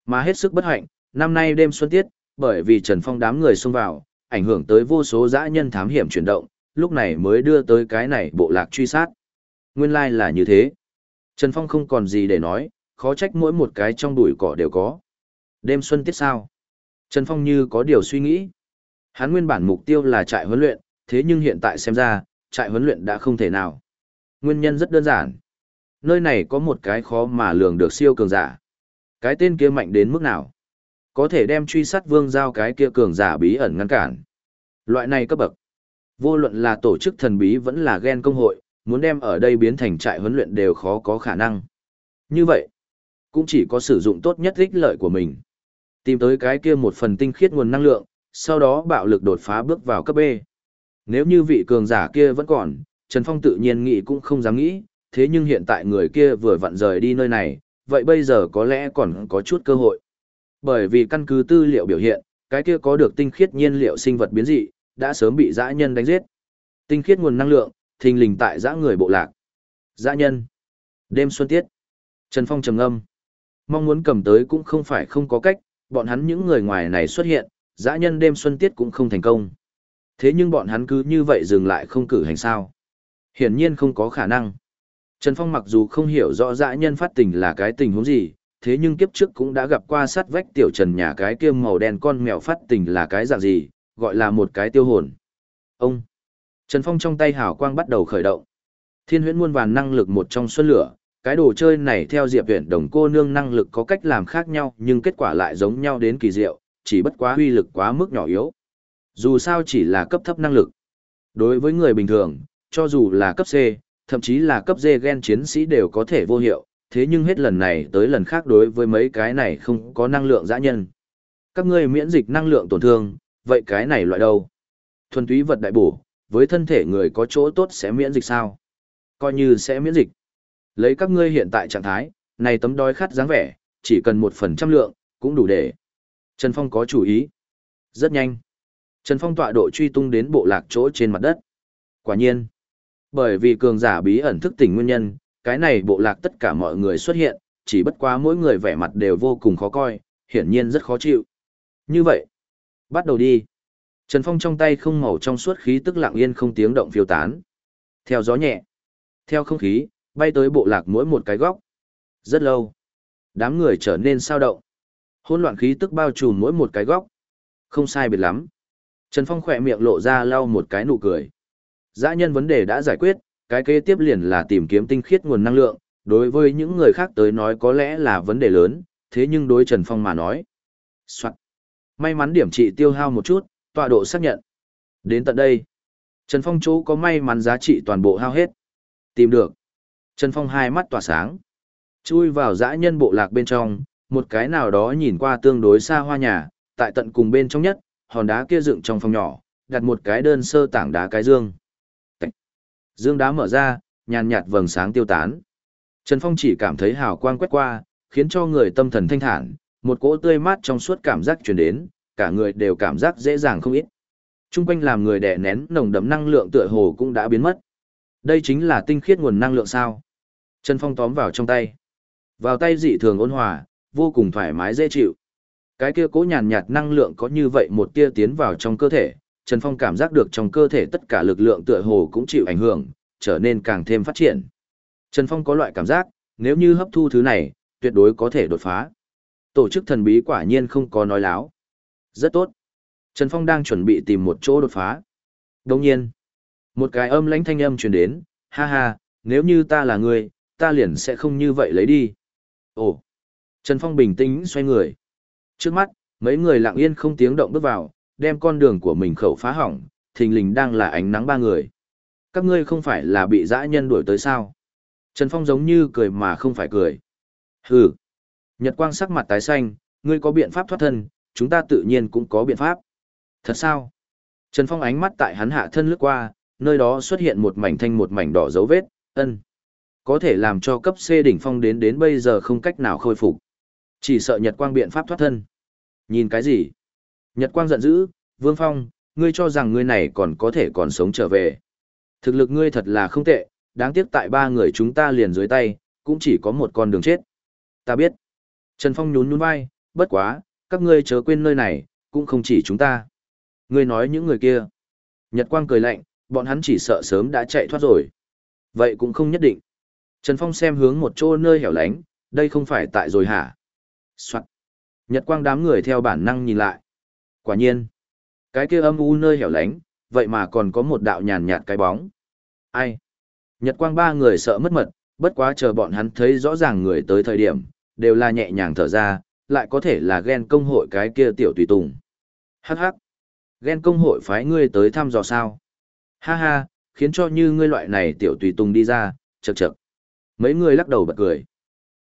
Mà hết sức bất hạnh, năm nay đêm xuân tiết, bởi vì Trần Phong đám người xông vào, ảnh hưởng tới vô số dã nhân thám hiểm chuyển động, lúc này mới đưa tới cái này bộ lạc truy sát. Nguyên lai like là như thế. Trần Phong không còn gì để nói, khó trách mỗi một cái trong bụi cỏ đều có. Đêm xuân tiết sao? Trần Phong như có điều suy nghĩ. Hắn nguyên bản mục tiêu là trại huấn luyện, thế nhưng hiện tại xem ra, trại huấn luyện đã không thể nào. Nguyên nhân rất đơn giản. Nơi này có một cái khó mà lường được siêu cường giả. Cái tên kia mạnh đến mức nào? Có thể đem truy sát vương giao cái kia cường giả bí ẩn ngăn cản. Loại này cấp bậc. Vô luận là tổ chức thần bí vẫn là ghen công hội, muốn đem ở đây biến thành trại huấn luyện đều khó có khả năng. Như vậy, cũng chỉ có sử dụng tốt nhất ích lợi của mình. Tìm tới cái kia một phần tinh khiết nguồn năng lượng, sau đó bạo lực đột phá bước vào cấp B. Nếu như vị cường giả kia vẫn còn, Trần Phong tự nhiên nghĩ cũng không dám nghĩ, thế nhưng hiện tại người kia vừa vặn rời đi nơi này, vậy bây giờ có lẽ còn có chút cơ hội. Bởi vì căn cứ tư liệu biểu hiện, cái kia có được tinh khiết nhiên liệu sinh vật biến dị, đã sớm bị dã nhân đánh giết. Tinh khiết nguồn năng lượng, thình lình tại dã người bộ lạc. Dã nhân. Đêm xuân tiết. Trần Phong trầm ngâm. Mong muốn cầm tới cũng không phải không có cách, bọn hắn những người ngoài này xuất hiện, dã nhân đêm xuân tiết cũng không thành công. Thế nhưng bọn hắn cứ như vậy dừng lại không cử hành sao. Hiển nhiên không có khả năng. Trần Phong mặc dù không hiểu rõ dã nhân phát tình là cái tình huống gì, thế nhưng kiếp trước cũng đã gặp qua sát vách tiểu trần nhà cái kia màu đen con mèo phát tình là cái dạng gì, gọi là một cái tiêu hồn. Ông! Trần Phong trong tay hào quang bắt đầu khởi động. Thiên huyễn muôn vàn năng lực một trong xuân lửa, cái đồ chơi này theo Diệp Viễn đồng cô nương năng lực có cách làm khác nhau nhưng kết quả lại giống nhau đến kỳ diệu, chỉ bất quá uy lực quá mức nhỏ yếu. Dù sao chỉ là cấp thấp năng lực. Đối với người bình thường, cho dù là cấp C, thậm chí là cấp D gen chiến sĩ đều có thể vô hiệu, thế nhưng hết lần này tới lần khác đối với mấy cái này không có năng lượng dã nhân. Các ngươi miễn dịch năng lượng tổn thương, vậy cái này loại đâu? Thuần túy vật đại bổ, với thân thể người có chỗ tốt sẽ miễn dịch sao? Coi như sẽ miễn dịch. Lấy các ngươi hiện tại trạng thái, này tấm đói khát dáng vẻ, chỉ cần một phần trăm lượng, cũng đủ để. Trần Phong có chủ ý. Rất nhanh. Trần Phong tọa độ truy tung đến bộ lạc chỗ trên mặt đất. Quả nhiên. Bởi vì cường giả bí ẩn thức tỉnh nguyên nhân, cái này bộ lạc tất cả mọi người xuất hiện, chỉ bất quá mỗi người vẻ mặt đều vô cùng khó coi, hiển nhiên rất khó chịu. Như vậy, bắt đầu đi. Trần Phong trong tay không màu trong suốt khí tức lặng yên không tiếng động phiêu tán. Theo gió nhẹ, theo không khí, bay tới bộ lạc mỗi một cái góc. Rất lâu, đám người trở nên sao động. Hỗn loạn khí tức bao trùm mỗi một cái góc. Không sai biệt lắm. Trần Phong khỏe miệng lộ ra lau một cái nụ cười. Dã nhân vấn đề đã giải quyết, cái kế tiếp liền là tìm kiếm tinh khiết nguồn năng lượng, đối với những người khác tới nói có lẽ là vấn đề lớn, thế nhưng đối Trần Phong mà nói. Soạn. May mắn điểm trị tiêu hao một chút, tọa độ xác nhận. Đến tận đây, Trần Phong chỗ có may mắn giá trị toàn bộ hao hết. Tìm được. Trần Phong hai mắt tỏa sáng. Chui vào dã nhân bộ lạc bên trong, một cái nào đó nhìn qua tương đối xa hoa nhà, tại tận cùng bên trong nhất, hòn đá kia dựng trong phòng nhỏ, đặt một cái đơn sơ tảng đá cái dương. Dương đá mở ra, nhàn nhạt vầng sáng tiêu tán. Trần Phong chỉ cảm thấy hào quang quét qua, khiến cho người tâm thần thanh thản, một cỗ tươi mát trong suốt cảm giác truyền đến, cả người đều cảm giác dễ dàng không ít. Trung quanh làm người đè nén nồng đậm năng lượng tựa hồ cũng đã biến mất. Đây chính là tinh khiết nguồn năng lượng sao? Trần Phong tóm vào trong tay. Vào tay dị thường ôn hòa, vô cùng thoải mái dễ chịu. Cái kia cố nhàn nhạt năng lượng có như vậy một tia tiến vào trong cơ thể, Trần Phong cảm giác được trong cơ thể tất cả lực lượng tựa hồ cũng chịu ảnh hưởng, trở nên càng thêm phát triển. Trần Phong có loại cảm giác, nếu như hấp thu thứ này, tuyệt đối có thể đột phá. Tổ chức thần bí quả nhiên không có nói láo. Rất tốt. Trần Phong đang chuẩn bị tìm một chỗ đột phá. Đồng nhiên, một cái âm lãnh thanh âm truyền đến, ha ha, nếu như ta là người, ta liền sẽ không như vậy lấy đi. Ồ. Trần Phong bình tĩnh xoay người. Trước mắt, mấy người lặng yên không tiếng động bước vào, đem con đường của mình khẩu phá hỏng, thình lình đang là ánh nắng ba người. Các ngươi không phải là bị dã nhân đuổi tới sao? Trần Phong giống như cười mà không phải cười. Hừ. Nhật Quang sắc mặt tái xanh, ngươi có biện pháp thoát thân, chúng ta tự nhiên cũng có biện pháp. Thật sao? Trần Phong ánh mắt tại hắn hạ thân lướt qua, nơi đó xuất hiện một mảnh thanh một mảnh đỏ dấu vết, ân. Có thể làm cho cấp C đỉnh phong đến đến bây giờ không cách nào khôi phục. Chỉ sợ Nhật Quang biện pháp thoát thân. Nhìn cái gì? Nhật Quang giận dữ, Vương Phong, ngươi cho rằng ngươi này còn có thể còn sống trở về. Thực lực ngươi thật là không tệ, đáng tiếc tại ba người chúng ta liền dưới tay, cũng chỉ có một con đường chết. Ta biết. Trần Phong nhún nhún vai, bất quá, các ngươi chớ quên nơi này, cũng không chỉ chúng ta. Ngươi nói những người kia. Nhật Quang cười lạnh, bọn hắn chỉ sợ sớm đã chạy thoát rồi. Vậy cũng không nhất định. Trần Phong xem hướng một chỗ nơi hẻo lánh, đây không phải tại rồi hả? Soạn. Nhật Quang đám người theo bản năng nhìn lại. Quả nhiên. Cái kia âm u nơi hẻo lánh, vậy mà còn có một đạo nhàn nhạt cái bóng. Ai? Nhật Quang ba người sợ mất mật, bất quá chờ bọn hắn thấy rõ ràng người tới thời điểm, đều là nhẹ nhàng thở ra, lại có thể là ghen công hội cái kia tiểu tùy tùng. Hắc hắc. Ghen công hội phái ngươi tới thăm dò sao. Ha ha, khiến cho như ngươi loại này tiểu tùy tùng đi ra, chậc chậc. Mấy người lắc đầu bật cười.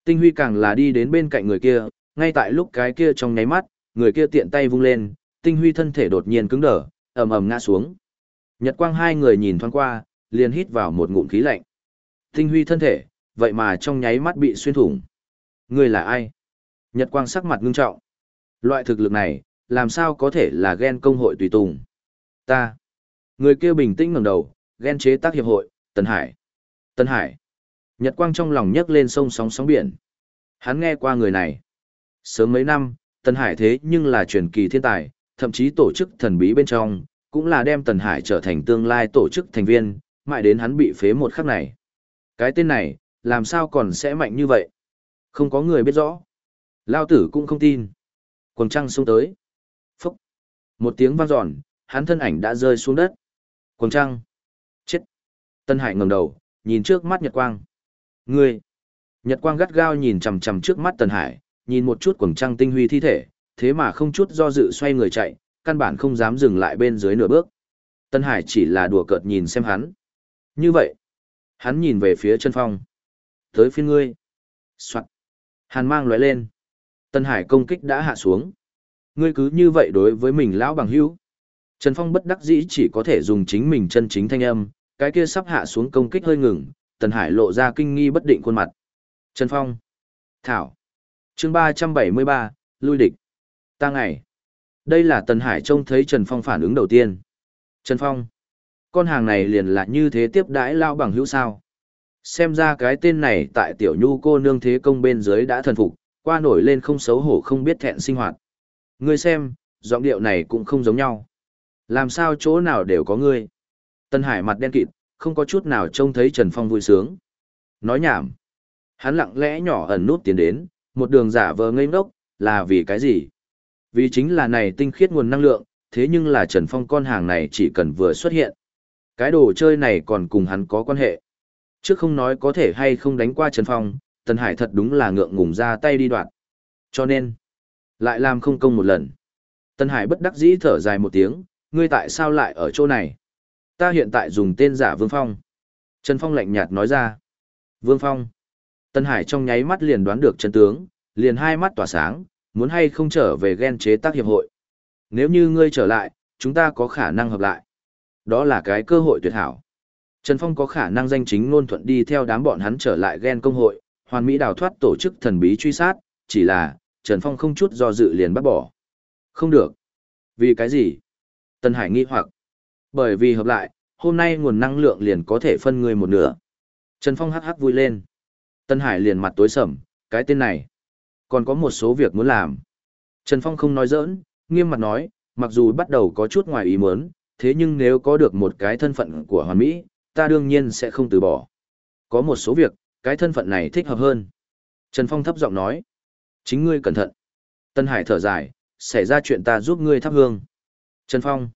Tinh huy càng là đi đến bên cạnh người kia, ngay tại lúc cái kia trong nháy mắt, người kia tiện tay vung lên, tinh huy thân thể đột nhiên cứng đờ, ầm ầm ngã xuống. Nhật quang hai người nhìn thoáng qua, liền hít vào một ngụm khí lạnh. Tinh huy thân thể, vậy mà trong nháy mắt bị xuyên thủng. Người là ai? Nhật quang sắc mặt ngưng trọng. Loại thực lực này, làm sao có thể là ghen công hội tùy tùng? Ta. Người kia bình tĩnh ngẩng đầu, ghen chế tác hiệp hội, Tần Hải. Tần Hải. Nhật quang trong lòng nhấc lên sông sóng sóng biển. Hắn nghe qua người này. Sớm mấy năm, Tần Hải thế nhưng là truyền kỳ thiên tài, thậm chí tổ chức thần bí bên trong, cũng là đem Tần Hải trở thành tương lai tổ chức thành viên, mãi đến hắn bị phế một khắc này. Cái tên này, làm sao còn sẽ mạnh như vậy? Không có người biết rõ. Lao tử cũng không tin. Quần trăng xuống tới. Phúc. Một tiếng vang giòn, hắn thân ảnh đã rơi xuống đất. Quần trăng. Chết. Tân Hải ngẩng đầu, nhìn trước mắt Nhật Quang. Ngươi. Nhật Quang gắt gao nhìn chằm chằm trước mắt Tần Hải, nhìn một chút quầng trăng tinh huy thi thể, thế mà không chút do dự xoay người chạy, căn bản không dám dừng lại bên dưới nửa bước. Tân Hải chỉ là đùa cợt nhìn xem hắn. Như vậy, hắn nhìn về phía chân phong. Tới phiên ngươi. Soạn. Hàn mang lóe lên. Tân Hải công kích đã hạ xuống. Ngươi cứ như vậy đối với mình lão bằng hữu. Trần Phong bất đắc dĩ chỉ có thể dùng chính mình chân chính thanh âm, cái kia sắp hạ xuống công kích hơi ngừng, Tần Hải lộ ra kinh nghi bất định khuôn mặt. Trần Phong. Thảo chương ba trăm bảy mươi ba, lui địch. Ta ngày. Đây là Tần Hải trông thấy Trần Phong phản ứng đầu tiên. Trần Phong. Con hàng này liền là như thế tiếp đãi lao bằng hữu sao. Xem ra cái tên này tại tiểu nhu cô nương thế công bên dưới đã thần phục, qua nổi lên không xấu hổ không biết thẹn sinh hoạt. Ngươi xem, giọng điệu này cũng không giống nhau. Làm sao chỗ nào đều có ngươi. Tân Hải mặt đen kịt, không có chút nào trông thấy Trần Phong vui sướng. Nói nhảm. Hắn lặng lẽ nhỏ ẩn nút tiến đến, một đường giả vờ ngây ngốc, là vì cái gì? Vì chính là này tinh khiết nguồn năng lượng, thế nhưng là Trần Phong con hàng này chỉ cần vừa xuất hiện. Cái đồ chơi này còn cùng hắn có quan hệ. Trước không nói có thể hay không đánh qua Trần Phong, Tần Hải thật đúng là ngượng ngùng ra tay đi đoạn. Cho nên, lại làm không công một lần. Tần Hải bất đắc dĩ thở dài một tiếng, ngươi tại sao lại ở chỗ này? Ta hiện tại dùng tên giả Vương Phong. Trần Phong lạnh nhạt nói ra. Vương Phong. Tân Hải trong nháy mắt liền đoán được chân tướng, liền hai mắt tỏa sáng, muốn hay không trở về ghen chế tác hiệp hội. Nếu như ngươi trở lại, chúng ta có khả năng hợp lại. Đó là cái cơ hội tuyệt hảo. Trần Phong có khả năng danh chính ngôn thuận đi theo đám bọn hắn trở lại ghen công hội, hoàn mỹ đào thoát tổ chức thần bí truy sát, chỉ là, Trần Phong không chút do dự liền bắt bỏ. Không được. Vì cái gì? Tân Hải nghi hoặc. Bởi vì hợp lại, hôm nay nguồn năng lượng liền có thể phân người một nửa. Trần Phong hắc hắc vui lên. Tân Hải liền mặt tối sầm, cái tên này. Còn có một số việc muốn làm. Trần Phong không nói giỡn, nghiêm mặt nói, mặc dù bắt đầu có chút ngoài ý muốn, thế nhưng nếu có được một cái thân phận của hoàn mỹ, ta đương nhiên sẽ không từ bỏ. Có một số việc, cái thân phận này thích hợp hơn. Trần Phong thấp giọng nói, chính ngươi cẩn thận. Tân Hải thở dài, xảy ra chuyện ta giúp ngươi thắp hương. Trần Phong,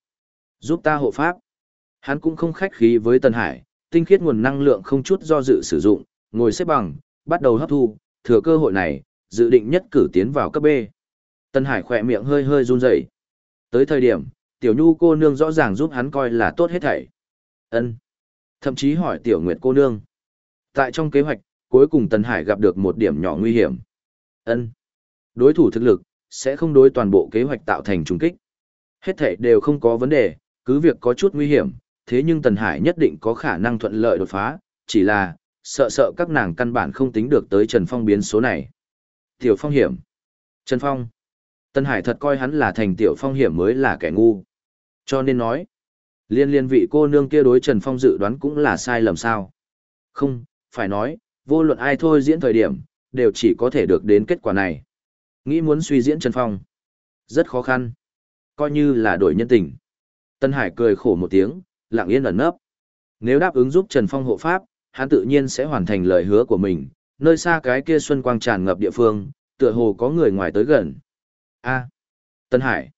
giúp ta hộ pháp. Hắn cũng không khách khí với Tân Hải, tinh khiết nguồn năng lượng không chút do dự sử dụng, ngồi xếp bằng, bắt đầu hấp thu, thừa cơ hội này, dự định nhất cử tiến vào cấp B. Tân Hải khỏe miệng hơi hơi run rẩy. Tới thời điểm, Tiểu Nhu cô nương rõ ràng giúp hắn coi là tốt hết thảy. Ân. Thậm chí hỏi Tiểu Nguyệt cô nương. Tại trong kế hoạch, cuối cùng Tân Hải gặp được một điểm nhỏ nguy hiểm. Ân. đối thủ thực lực, sẽ không đối toàn bộ kế hoạch tạo thành trùng kích. Hết thảy đều không có vấn đề, cứ việc có chút nguy hiểm, thế nhưng Tần Hải nhất định có khả năng thuận lợi đột phá, chỉ là, sợ sợ các nàng căn bản không tính được tới Trần Phong biến số này. Tiểu Phong hiểm. Trần Phong. Tân Hải thật coi hắn là thành Tiểu Phong hiểm mới là kẻ ngu. Cho nên nói, liên liên vị cô nương kia đối Trần Phong dự đoán cũng là sai lầm sao. Không, phải nói, vô luận ai thôi diễn thời điểm, đều chỉ có thể được đến kết quả này. Nghĩ muốn suy diễn Trần Phong. Rất khó khăn. Coi như là đổi nhân tình. Tân Hải cười khổ một tiếng, lặng yên ẩn nấp. Nếu đáp ứng giúp Trần Phong hộ pháp, hắn tự nhiên sẽ hoàn thành lời hứa của mình, nơi xa cái kia xuân quang tràn ngập địa phương, tựa hồ có người ngoài tới gần. A. Tân Hải.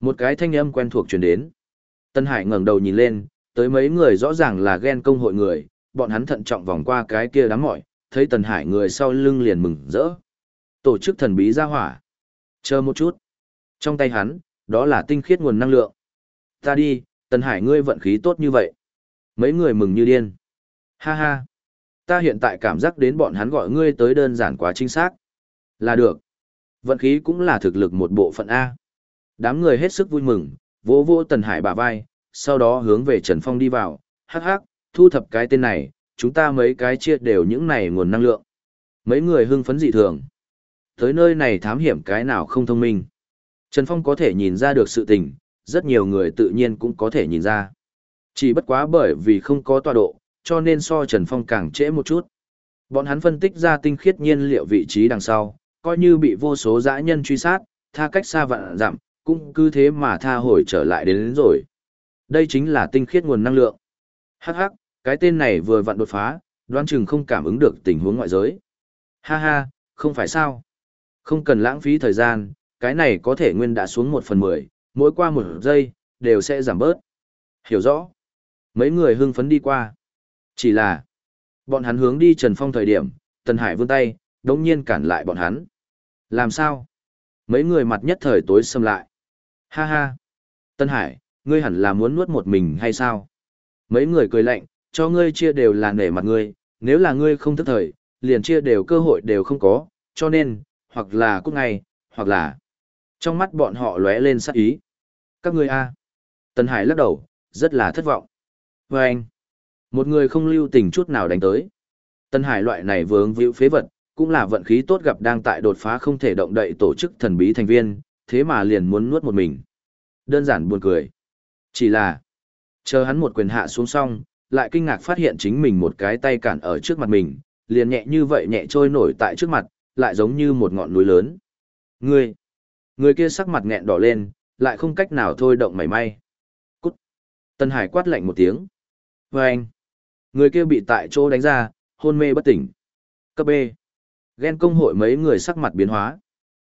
Một cái thanh âm quen thuộc truyền đến. Tân Hải ngẩng đầu nhìn lên, tới mấy người rõ ràng là ghen công hội người, bọn hắn thận trọng vòng qua cái kia đám mỏi, thấy Tân Hải người sau lưng liền mừng rỡ. Tổ chức thần bí ra hỏa. Chờ một chút. Trong tay hắn, đó là tinh khiết nguồn năng lượng. Ta đi, Tân Hải ngươi vận khí tốt như vậy. Mấy người mừng như điên. Ha ha. Ta hiện tại cảm giác đến bọn hắn gọi ngươi tới đơn giản quá chính xác. Là được. Vận khí cũng là thực lực một bộ phận A. Đám người hết sức vui mừng, vỗ vỗ Tần Hải bả vai, sau đó hướng về Trần Phong đi vào, hắc hắc, thu thập cái tên này, chúng ta mấy cái chia đều những này nguồn năng lượng. Mấy người hưng phấn dị thường. Tới nơi này thám hiểm cái nào không thông minh. Trần Phong có thể nhìn ra được sự tình, rất nhiều người tự nhiên cũng có thể nhìn ra. Chỉ bất quá bởi vì không có tọa độ, cho nên so Trần Phong càng trễ một chút. Bọn hắn phân tích ra tinh khiết nhiên liệu vị trí đằng sau, coi như bị vô số dã nhân truy sát, tha cách xa vạn dặm, cũng cứ thế mà tha hồi trở lại đến, đến rồi. Đây chính là tinh khiết nguồn năng lượng. Hắc hắc, cái tên này vừa vặn đột phá, đoán chừng không cảm ứng được tình huống ngoại giới. Ha ha, không phải sao. Không cần lãng phí thời gian, cái này có thể nguyên đã xuống một phần mười, mỗi qua một giây, đều sẽ giảm bớt. Hiểu rõ. Mấy người hưng phấn đi qua. Chỉ là, bọn hắn hướng đi Trần Phong thời điểm, Tần Hải vươn tay, đống nhiên cản lại bọn hắn. Làm sao? Mấy người mặt nhất thời tối xâm lại. Ha ha. Tân Hải, ngươi hẳn là muốn nuốt một mình hay sao? Mấy người cười lạnh, cho ngươi chia đều là nể mặt ngươi, nếu là ngươi không thức thời, liền chia đều cơ hội đều không có, cho nên, hoặc là cút ngay, hoặc là... Trong mắt bọn họ lóe lên sắc ý. Các ngươi a Tân Hải lắc đầu, rất là thất vọng. Và anh, một người không lưu tình chút nào đánh tới. Tân Hải loại này vướng víu phế vật, cũng là vận khí tốt gặp đang tại đột phá không thể động đậy tổ chức thần bí thành viên, thế mà liền muốn nuốt một mình. Đơn giản buồn cười. Chỉ là, chờ hắn một quyền hạ xuống xong, lại kinh ngạc phát hiện chính mình một cái tay cản ở trước mặt mình, liền nhẹ như vậy nhẹ trôi nổi tại trước mặt, lại giống như một ngọn núi lớn. Người, người kia sắc mặt nghẹn đỏ lên, lại không cách nào thôi động mảy may. Cút. Tân Hải quát lạnh một tiếng. Và anh, người kia bị tại chỗ đánh ra, hôn mê bất tỉnh. Cấp B. Ghen công hội mấy người sắc mặt biến hóa.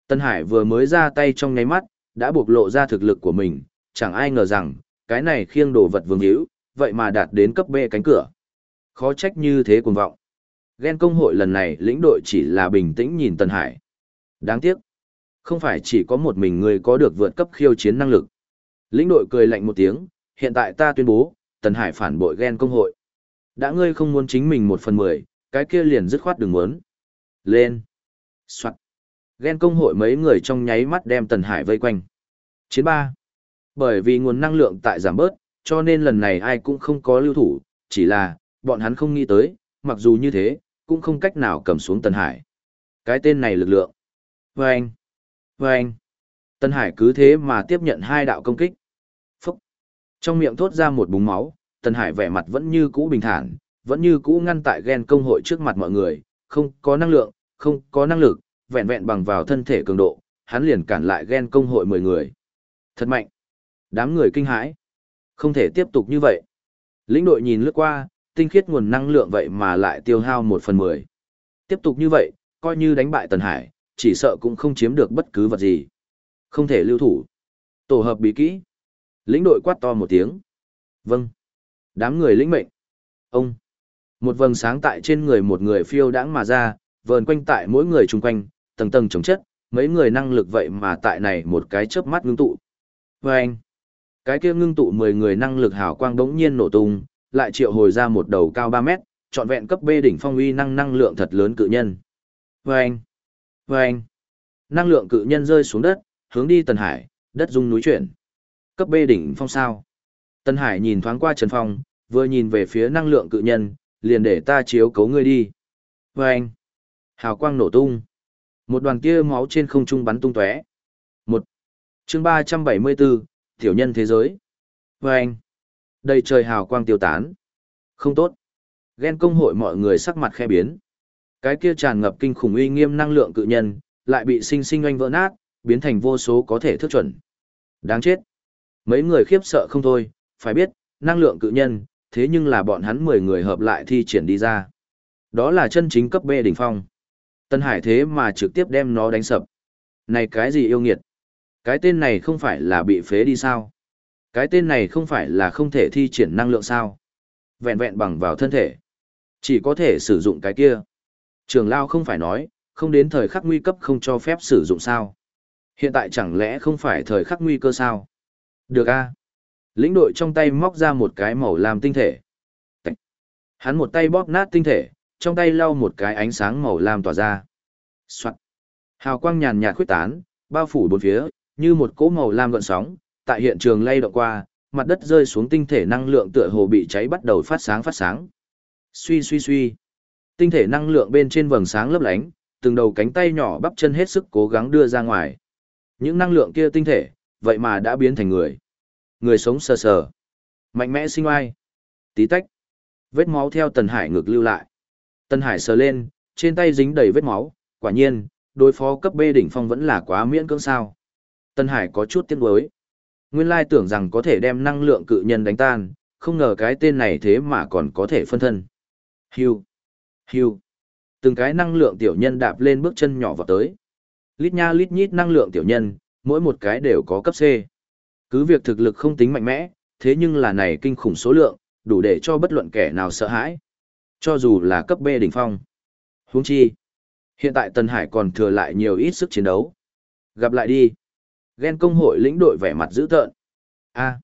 Tân Hải vừa mới ra tay trong nháy mắt, đã bộc lộ ra thực lực của mình, chẳng ai ngờ rằng, cái này khiêng đồ vật vương hữu, vậy mà đạt đến cấp B cánh cửa. Khó trách như thế cuồng vọng. Ghen công hội lần này lĩnh đội chỉ là bình tĩnh nhìn Tân Hải. Đáng tiếc, không phải chỉ có một mình người có được vượt cấp khiêu chiến năng lực. Lĩnh đội cười lạnh một tiếng, hiện tại ta tuyên bố, Tần Hải phản bội ghen công hội. Đã ngươi không muốn chính mình một phần mười, cái kia liền dứt khoát đừng muốn. Lên. Soạn. Ghen công hội mấy người trong nháy mắt đem Tần Hải vây quanh. Chiến ba. Bởi vì nguồn năng lượng tại giảm bớt, cho nên lần này ai cũng không có lưu thủ, chỉ là, bọn hắn không nghĩ tới, mặc dù như thế, cũng không cách nào cầm xuống Tần Hải. Cái tên này lực lượng. Vâng. Vâng. Tần Hải cứ thế mà tiếp nhận hai đạo công kích. Phúc. Trong miệng thốt ra một búng máu, Tần Hải vẻ mặt vẫn như cũ bình thản, vẫn như cũ ngăn tại ghen công hội trước mặt mọi người, không có năng lượng, không có năng lực, vẹn vẹn bằng vào thân thể cường độ, hắn liền cản lại ghen công hội 10 người. Thật mạnh. Đám người kinh hãi. Không thể tiếp tục như vậy. Lĩnh đội nhìn lướt qua, tinh khiết nguồn năng lượng vậy mà lại tiêu hao 1 phần 10. Tiếp tục như vậy, coi như đánh bại Tần Hải, chỉ sợ cũng không chiếm được bất cứ vật gì. Không thể lưu thủ. Tổ hợp bí kỹ. Lĩnh đội quát to một tiếng. Vâng. Đám người lĩnh mệnh. Ông. Một vầng sáng tại trên người một người phiêu đãng mà ra, vờn quanh tại mỗi người chung quanh, tầng tầng chống chất, mấy người năng lực vậy mà tại này một cái chớp mắt ngưng tụ. Và anh, cái kia ngưng tụ 10 người năng lực hào quang đống nhiên nổ tung, lại triệu hồi ra một đầu cao 3 mét, trọn vẹn cấp B đỉnh phong uy năng năng lượng thật lớn cự nhân. Và anh, và anh, Năng lượng cự nhân rơi xuống đất, hướng đi Tần Hải, đất rung núi chuyển. Cấp B đỉnh phong sao. Tân Hải nhìn thoáng qua Trần Phong, vừa nhìn về phía năng lượng cự nhân, liền để ta chiếu cấu ngươi đi. Và anh, hào quang nổ tung. Một đoàn kia máu trên không trung bắn tung tóe. Một, chương ba trăm bảy mươi 374, tiểu nhân thế giới. Và anh, đầy trời hào quang tiêu tán. Không tốt. Ghen công hội mọi người sắc mặt khe biến. Cái kia tràn ngập kinh khủng uy nghiêm năng lượng cự nhân, lại bị sinh sinh oanh vỡ nát, biến thành vô số có thể thức chuẩn. Đáng chết. Mấy người khiếp sợ không thôi, phải biết, năng lượng cự nhân, thế nhưng là bọn hắn 10 người hợp lại thi triển đi ra. Đó là chân chính cấp B đỉnh phong. Tân Hải thế mà trực tiếp đem nó đánh sập. Này cái gì yêu nghiệt? Cái tên này không phải là bị phế đi sao? Cái tên này không phải là không thể thi triển năng lượng sao? Vẹn vẹn bằng vào thân thể. Chỉ có thể sử dụng cái kia. Trường Lao không phải nói, không đến thời khắc nguy cấp không cho phép sử dụng sao? Hiện tại chẳng lẽ không phải thời khắc nguy cơ sao? Được a. Lĩnh đội trong tay móc ra một cái màu lam tinh thể. Hắn một tay bóp nát tinh thể, trong tay lau một cái ánh sáng màu lam tỏa ra. Soạn. Hào quang nhàn nhạt khuyết tán, bao phủ bốn phía, như một cỗ màu lam gợn sóng, tại hiện trường lay động qua, mặt đất rơi xuống tinh thể năng lượng tựa hồ bị cháy bắt đầu phát sáng phát sáng. Suy suy suy. Tinh thể năng lượng bên trên vầng sáng lấp lánh, từng đầu cánh tay nhỏ bắp chân hết sức cố gắng đưa ra ngoài. Những năng lượng kia tinh thể, vậy mà đã biến thành người. Người sống sờ sờ. Mạnh mẽ sinh oai. Tí tách. Vết máu theo Tần Hải ngược lưu lại. Tần Hải sờ lên, trên tay dính đầy vết máu, quả nhiên, đối phó cấp B đỉnh phong vẫn là quá miễn cưỡng sao. Tần Hải có chút tiếc nuối. Nguyên lai tưởng rằng có thể đem năng lượng cự nhân đánh tan, không ngờ cái tên này thế mà còn có thể phân thân. Hưu. Hưu. Từng cái năng lượng tiểu nhân đạp lên bước chân nhỏ vào tới. Lít nha lít nhít năng lượng tiểu nhân, mỗi một cái đều có cấp C. Cứ việc thực lực không tính mạnh mẽ, thế nhưng là này kinh khủng số lượng, đủ để cho bất luận kẻ nào sợ hãi. Cho dù là cấp B đỉnh phong. Huống chi. Hiện tại Tân Hải còn thừa lại nhiều ít sức chiến đấu. Gặp lại đi. Ghen công hội lĩnh đội vẻ mặt dữ tợn. a à,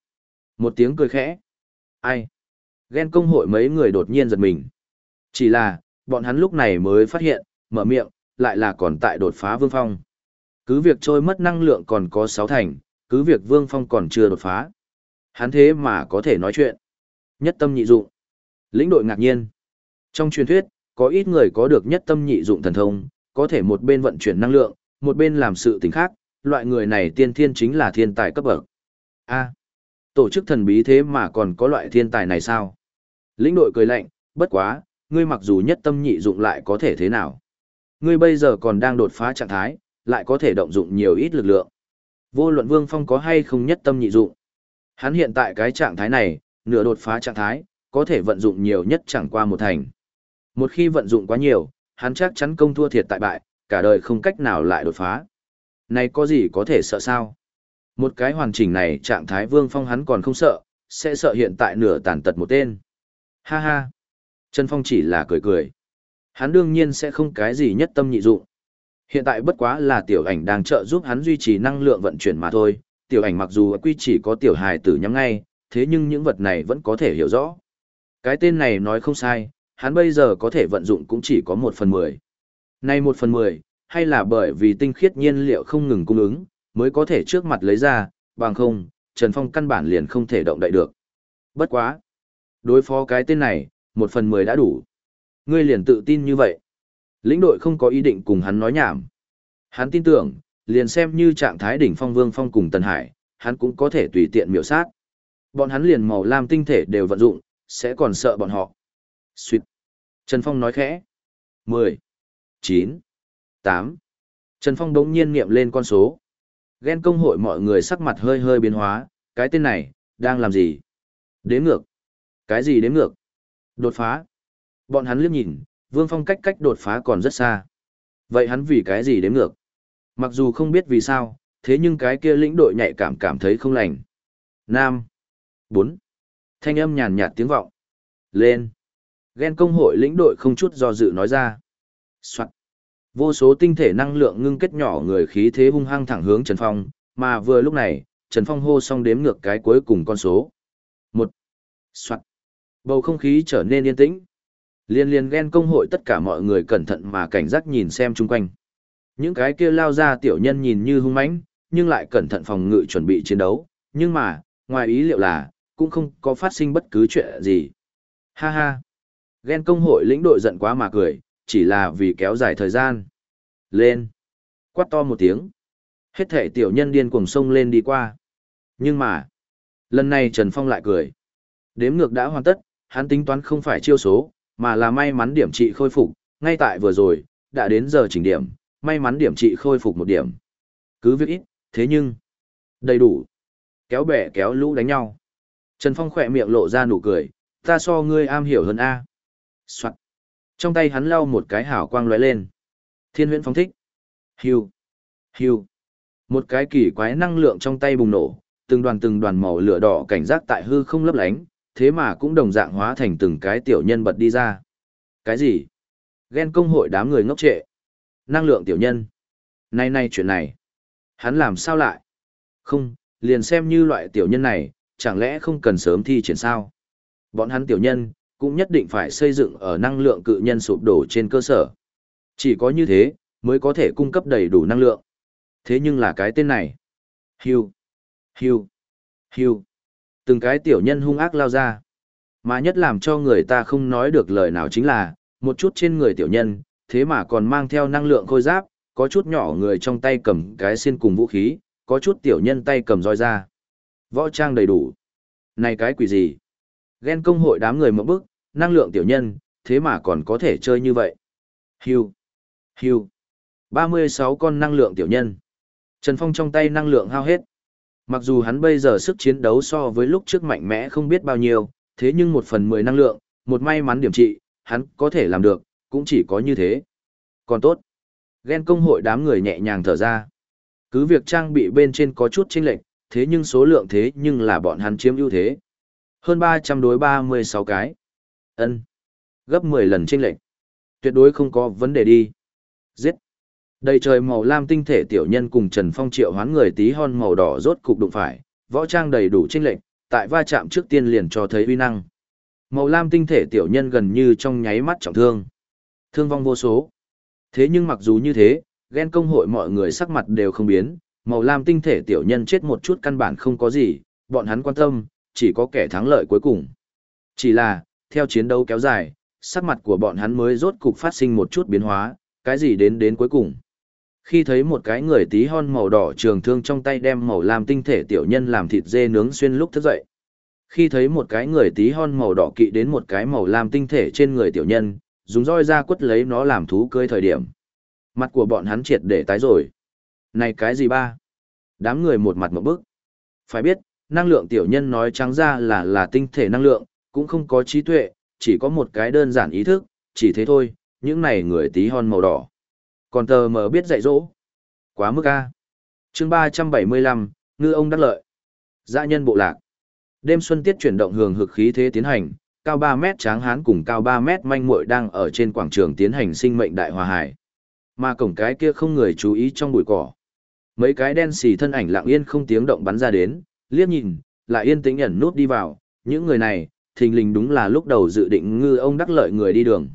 Một tiếng cười khẽ. Ai? Ghen công hội mấy người đột nhiên giật mình. Chỉ là, bọn hắn lúc này mới phát hiện, mở miệng, lại là còn tại đột phá vương phong. Cứ việc trôi mất năng lượng còn có sáu thành, cứ việc vương phong còn chưa đột phá. Hắn thế mà có thể nói chuyện. Nhất tâm nhị dụng. Lĩnh đội ngạc nhiên. Trong truyền thuyết, có ít người có được nhất tâm nhị dụng thần thông, có thể một bên vận chuyển năng lượng, một bên làm sự tình khác, loại người này tiên thiên chính là thiên tài cấp bậc. A, tổ chức thần bí thế mà còn có loại thiên tài này sao? Lĩnh đội cười lạnh, bất quá, ngươi mặc dù nhất tâm nhị dụng lại có thể thế nào? Ngươi bây giờ còn đang đột phá trạng thái, lại có thể động dụng nhiều ít lực lượng. Vô luận Vương Phong có hay không nhất tâm nhị dụng. Hắn hiện tại cái trạng thái này, nửa đột phá trạng thái, có thể vận dụng nhiều nhất chẳng qua một thành. Một khi vận dụng quá nhiều, hắn chắc chắn công thua thiệt tại bại, cả đời không cách nào lại đột phá. Này có gì có thể sợ sao? Một cái hoàn chỉnh này trạng thái Vương Phong hắn còn không sợ, sẽ sợ hiện tại nửa tàn tật một tên. Ha ha. Trần Phong chỉ là cười cười. Hắn đương nhiên sẽ không cái gì nhất tâm nhị dụng. Hiện tại bất quá là tiểu ảnh đang trợ giúp hắn duy trì năng lượng vận chuyển mà thôi. Tiểu ảnh mặc dù quy chỉ có tiểu hài tử nhắm ngay, thế nhưng những vật này vẫn có thể hiểu rõ. Cái tên này nói không sai, hắn bây giờ có thể vận dụng cũng chỉ có một phần mười. Nay một phần mười, hay là bởi vì tinh khiết nhiên liệu không ngừng cung ứng, mới có thể trước mặt lấy ra, bằng không, Trần Phong căn bản liền không thể động đậy được. Bất quá. Đối phó cái tên này, một phần mười đã đủ. Ngươi liền tự tin như vậy. Lĩnh đội không có ý định cùng hắn nói nhảm. Hắn tin tưởng, liền xem như trạng thái đỉnh phong vương phong cùng Tần Hải, hắn cũng có thể tùy tiện miểu sát. Bọn hắn liền màu lam tinh thể đều vận dụng, sẽ còn sợ bọn họ. Xuyệt. Trần Phong nói khẽ. mười, chín, tám. Trần Phong đống nhiên nghiệm lên con số. Ghen công hội mọi người sắc mặt hơi hơi biến hóa, cái tên này, đang làm gì? Đếm ngược. Cái gì đếm ngược? Đột phá. Bọn hắn liếc nhìn, Vương Phong cách cách đột phá còn rất xa. Vậy hắn vì cái gì đếm ngược? Mặc dù không biết vì sao, thế nhưng cái kia lĩnh đội nhạy cảm cảm thấy không lành. Nam. bốn Thanh âm nhàn nhạt tiếng vọng. Lên. Ghen công hội lĩnh đội không chút do dự nói ra. Soạn. Vô số tinh thể năng lượng ngưng kết nhỏ người khí thế hung hăng thẳng hướng Trần Phong, mà vừa lúc này, Trần Phong hô xong đếm ngược cái cuối cùng con số. Một. Soạn. Bầu không khí trở nên yên tĩnh. Liên liên ghen công hội tất cả mọi người cẩn thận mà cảnh giác nhìn xem chung quanh. Những cái kia lao ra tiểu nhân nhìn như hung mãnh, nhưng lại cẩn thận phòng ngự chuẩn bị chiến đấu, nhưng mà, ngoài ý liệu là, cũng không có phát sinh bất cứ chuyện gì. Ha ha! Ghen công hội lĩnh đội giận quá mà cười, chỉ là vì kéo dài thời gian. Lên! Quát to một tiếng. Hết thể tiểu nhân điên cuồng sông lên đi qua. Nhưng mà, lần này Trần Phong lại cười. Đếm ngược đã hoàn tất, hắn tính toán không phải chiêu số, mà là may mắn điểm trị khôi phục, ngay tại vừa rồi, đã đến giờ chỉnh điểm, may mắn điểm trị khôi phục một điểm. Cứ việc ít, thế nhưng, đầy đủ. Kéo bẻ kéo lũ đánh nhau. Trần Phong khỏe miệng lộ ra nụ cười, ta so ngươi am hiểu hơn A. Soạn. Trong tay hắn lau một cái hảo quang lóe lên. Thiên huyễn phong thích. Hiu. Hiu. Một cái kỳ quái năng lượng trong tay bùng nổ, từng đoàn từng đoàn màu lửa đỏ cảnh giác tại hư không lấp lánh, thế mà cũng đồng dạng hóa thành từng cái tiểu nhân bật đi ra. Cái gì? Ghen công hội đám người ngốc trệ. Năng lượng tiểu nhân. nay nay chuyện này. Hắn làm sao lại? Không, liền xem như loại tiểu nhân này, chẳng lẽ không cần sớm thi triển sao? Bọn hắn tiểu nhân, cũng nhất định phải xây dựng ở năng lượng cự nhân sụp đổ trên cơ sở. Chỉ có như thế, mới có thể cung cấp đầy đủ năng lượng. Thế nhưng là cái tên này. Hưu. Hưu. Hưu. Từng cái tiểu nhân hung ác lao ra. Mà nhất làm cho người ta không nói được lời nào chính là, một chút trên người tiểu nhân, thế mà còn mang theo năng lượng khôi giáp, có chút nhỏ người trong tay cầm cái xiên cùng vũ khí, có chút tiểu nhân tay cầm roi ra. Võ trang đầy đủ. Này cái quỷ gì? Ghen công hội đám người một bức, năng lượng tiểu nhân, thế mà còn có thể chơi như vậy. Hiu. Hiu. 36 con năng lượng tiểu nhân. Trần Phong trong tay năng lượng hao hết. Mặc dù hắn bây giờ sức chiến đấu so với lúc trước mạnh mẽ không biết bao nhiêu, thế nhưng một phần mười năng lượng, một may mắn điểm trị, hắn có thể làm được, cũng chỉ có như thế. Còn tốt. Ghen công hội đám người nhẹ nhàng thở ra. Cứ việc trang bị bên trên có chút chênh lệch, thế nhưng số lượng thế nhưng là bọn hắn chiếm ưu thế. Hơn 300 đối 36 cái. ân Gấp 10 lần chênh lệch. Tuyệt đối không có vấn đề đi. Giết. Đầy trời màu lam tinh thể tiểu nhân cùng Trần Phong triệu hoán người tí hon màu đỏ rốt cục đụng phải, võ trang đầy đủ chênh lệnh tại va chạm trước tiên liền cho thấy uy năng. Màu lam tinh thể tiểu nhân gần như trong nháy mắt trọng thương. Thương vong vô số. Thế nhưng mặc dù như thế, ghen công hội mọi người sắc mặt đều không biến, màu lam tinh thể tiểu nhân chết một chút căn bản không có gì, bọn hắn quan tâm, chỉ có kẻ thắng lợi cuối cùng. Chỉ là, theo chiến đấu kéo dài, sắc mặt của bọn hắn mới rốt cục phát sinh một chút biến hóa, cái gì đến đến cuối cùng. Khi thấy một cái người tí hon màu đỏ trường thương trong tay đem màu lam tinh thể tiểu nhân làm thịt dê nướng xuyên lúc thức dậy. Khi thấy một cái người tí hon màu đỏ kỵ đến một cái màu lam tinh thể trên người tiểu nhân, dùng roi ra quất lấy nó làm thú cơi thời điểm. Mặt của bọn hắn triệt để tái rồi. Này cái gì ba? Đám người một mặt một bức. Phải biết, năng lượng tiểu nhân nói trắng ra là là tinh thể năng lượng, cũng không có trí tuệ, chỉ có một cái đơn giản ý thức, chỉ thế thôi, những này người tí hon màu đỏ. Còn tờ mờ biết dạy dỗ. Quá mức a. Chương ba trăm bảy mươi lăm ngư ông đắc lợi. Dã nhân bộ lạc. Đêm xuân tiết chuyển động hường hực khí thế tiến hành, cao ba mét tráng hán cùng cao ba mét manh muội đang ở trên quảng trường tiến hành sinh mệnh đại hòa hải. Mà cổng cái kia không người chú ý trong bụi cỏ. Mấy cái đen xì thân ảnh lặng yên không tiếng động bắn ra đến, liếc nhìn, lại yên tĩnh ẩn nút đi vào, những người này, thình lình đúng là lúc đầu dự định ngư ông đắc lợi người đi đường.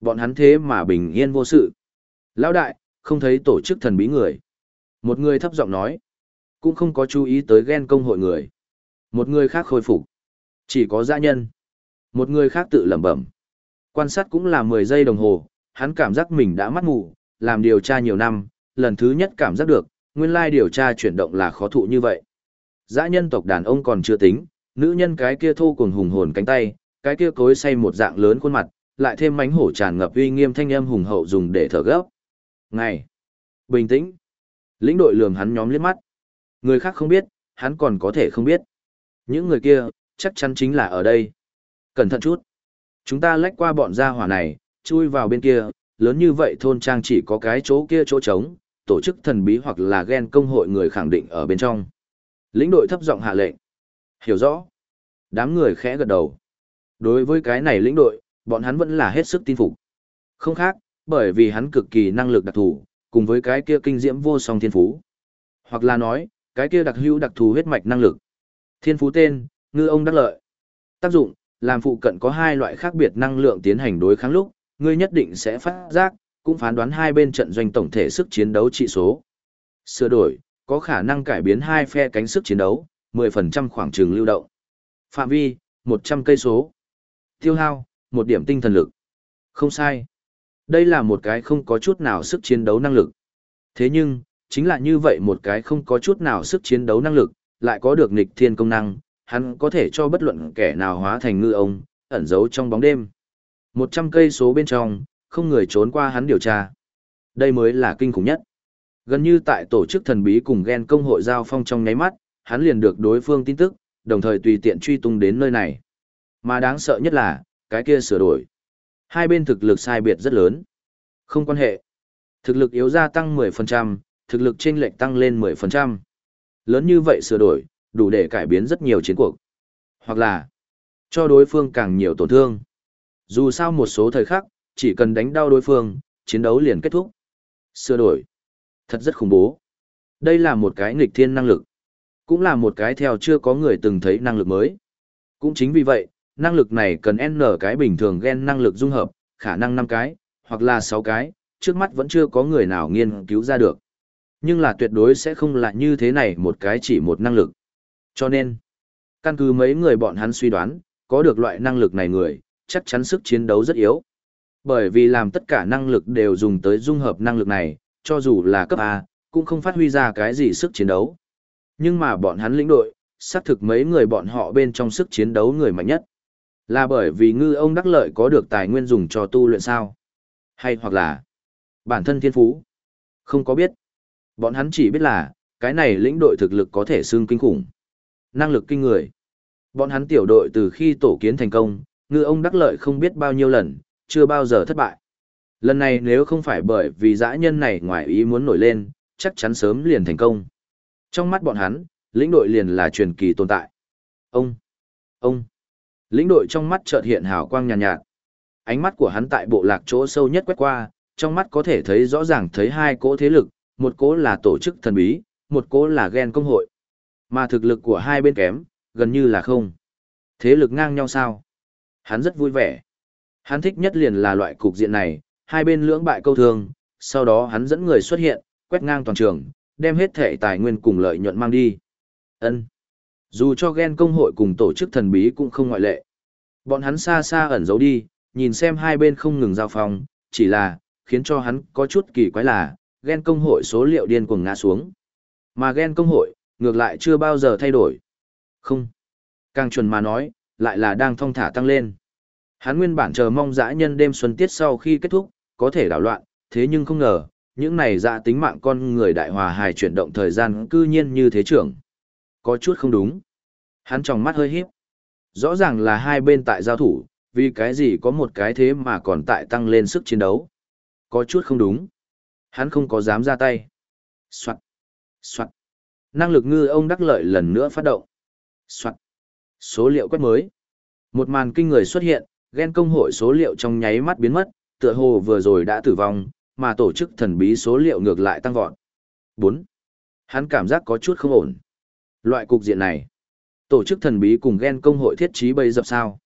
Bọn hắn thế mà bình yên vô sự. Lão đại, không thấy tổ chức thần bí người. Một người thấp giọng nói, cũng không có chú ý tới ghen công hội người. Một người khác khôi phục. Chỉ có dã nhân. Một người khác tự lẩm bẩm. Quan sát cũng là 10 giây đồng hồ, hắn cảm giác mình đã mắt mù, làm điều tra nhiều năm, lần thứ nhất cảm giác được, nguyên lai điều tra chuyển động là khó thụ như vậy. Dã nhân tộc đàn ông còn chưa tính, nữ nhân cái kia thô cùng hùng hồn cánh tay, cái kia cối say một dạng lớn khuôn mặt, lại thêm mánh hổ tràn ngập uy nghiêm thanh âm hùng hậu dùng để thở gấp. Ngày. Bình tĩnh. Lĩnh đội lườm hắn nhóm liếc mắt. Người khác không biết, hắn còn có thể không biết. Những người kia, chắc chắn chính là ở đây. Cẩn thận chút. Chúng ta lách qua bọn gia hỏa này, chui vào bên kia, lớn như vậy thôn trang chỉ có cái chỗ kia chỗ trống, tổ chức thần bí hoặc là ghen công hội người khẳng định ở bên trong. Lĩnh đội thấp giọng hạ lệnh. Hiểu rõ. Đám người khẽ gật đầu. Đối với cái này lĩnh đội, bọn hắn vẫn là hết sức tin phục. Không khác, bởi vì hắn cực kỳ năng lực đặc thù, cùng với cái kia kinh diễm vô song thiên phú. Hoặc là nói, cái kia đặc hữu đặc thù huyết mạch năng lực. Thiên phú tên, ngư ông đắc lợi. Tác dụng, làm phụ cận có hai loại khác biệt năng lượng tiến hành đối kháng lúc, ngươi nhất định sẽ phát giác, cũng phán đoán hai bên trận doanh tổng thể sức chiến đấu trị số. Sửa đổi, có khả năng cải biến hai phe cánh sức chiến đấu, 10% khoảng trường lưu động. Phạm vi, 100 cây số. Tiêu hao, một điểm tinh thần lực. Không sai. Đây là một cái không có chút nào sức chiến đấu năng lực. Thế nhưng, chính là như vậy một cái không có chút nào sức chiến đấu năng lực, lại có được nghịch thiên công năng, hắn có thể cho bất luận kẻ nào hóa thành ngư ông, ẩn giấu trong bóng đêm. 100 cây số bên trong, không người trốn qua hắn điều tra. Đây mới là kinh khủng nhất. Gần như tại tổ chức thần bí cùng ghen công hội giao phong trong nháy mắt, hắn liền được đối phương tin tức, đồng thời tùy tiện truy tung đến nơi này. Mà đáng sợ nhất là, cái kia sửa đổi. Hai bên thực lực sai biệt rất lớn. Không quan hệ. Thực lực yếu gia tăng 10%, thực lực chênh lệch tăng lên 10%. Lớn như vậy sửa đổi, đủ để cải biến rất nhiều chiến cuộc. Hoặc là, cho đối phương càng nhiều tổn thương. Dù sao một số thời khắc, chỉ cần đánh đau đối phương, chiến đấu liền kết thúc. Sửa đổi. Thật rất khủng bố. Đây là một cái nghịch thiên năng lực. Cũng là một cái theo chưa có người từng thấy năng lực mới. Cũng chính vì vậy, năng lực này cần N cái bình thường gen năng lực dung hợp, khả năng 5 cái, hoặc là 6 cái, trước mắt vẫn chưa có người nào nghiên cứu ra được. Nhưng là tuyệt đối sẽ không là như thế này một cái chỉ một năng lực. Cho nên, căn cứ mấy người bọn hắn suy đoán, có được loại năng lực này người, chắc chắn sức chiến đấu rất yếu. Bởi vì làm tất cả năng lực đều dùng tới dung hợp năng lực này, cho dù là cấp A, cũng không phát huy ra cái gì sức chiến đấu. Nhưng mà bọn hắn lĩnh đội, xác thực mấy người bọn họ bên trong sức chiến đấu người mạnh nhất. Là bởi vì ngư ông đắc lợi có được tài nguyên dùng cho tu luyện sao? Hay hoặc là bản thân thiên phú? Không có biết. Bọn hắn chỉ biết là, cái này lĩnh đội thực lực có thể xương kinh khủng. Năng lực kinh người. Bọn hắn tiểu đội từ khi tổ kiến thành công, ngư ông đắc lợi không biết bao nhiêu lần, chưa bao giờ thất bại. Lần này nếu không phải bởi vì dã nhân này ngoài ý muốn nổi lên, chắc chắn sớm liền thành công. Trong mắt bọn hắn, lĩnh đội liền là truyền kỳ tồn tại. Ông, ông, lĩnh đội trong mắt chợt hiện hào quang nhàn nhạt, nhạt. Ánh mắt của hắn tại bộ lạc chỗ sâu nhất quét qua, trong mắt có thể thấy rõ ràng thấy hai cỗ thế lực, một cỗ là tổ chức thần bí, một cỗ là ghen công hội. Mà thực lực của hai bên kém, gần như là không. Thế lực ngang nhau sao? Hắn rất vui vẻ. Hắn thích nhất liền là loại cục diện này, hai bên lưỡng bại câu thương, sau đó hắn dẫn người xuất hiện, quét ngang toàn trường, đem hết thể tài nguyên cùng lợi nhuận mang đi. Ân. Dù cho ghen công hội cùng tổ chức thần bí cũng không ngoại lệ. Bọn hắn xa xa ẩn giấu đi, nhìn xem hai bên không ngừng giao phong, chỉ là, khiến cho hắn có chút kỳ quái là, ghen công hội số liệu điên cuồng ngã xuống. Mà ghen công hội, ngược lại chưa bao giờ thay đổi. Không. Càng chuẩn mà nói, lại là đang thong thả tăng lên. Hắn nguyên bản chờ mong dã nhân đêm xuân tiết sau khi kết thúc, có thể đảo loạn, thế nhưng không ngờ, những này dạ tính mạng con người đại hòa hài chuyển động thời gian cư nhiên như thế trưởng. Có chút không đúng. Hắn tròng mắt hơi híp. Rõ ràng là hai bên tại giao thủ, vì cái gì có một cái thế mà còn tại tăng lên sức chiến đấu. Có chút không đúng. Hắn không có dám ra tay. Soạn. Soạn. Năng lực ngư ông đắc lợi lần nữa phát động. Soạn. Số liệu quét mới. Một màn kinh người xuất hiện, ghen công hội số liệu trong nháy mắt biến mất, tựa hồ vừa rồi đã tử vong, mà tổ chức thần bí số liệu ngược lại tăng vọt. 4. Hắn cảm giác có chút không ổn. Loại cục diện này, tổ chức thần bí cùng ghen công hội thiết trí bây dập sao.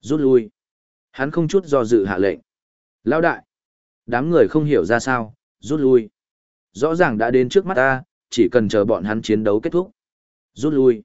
Rút lui. Hắn không chút do dự hạ lệnh. Lão đại. Đám người không hiểu ra sao, rút lui. Rõ ràng đã đến trước mắt ta, chỉ cần chờ bọn hắn chiến đấu kết thúc. Rút lui.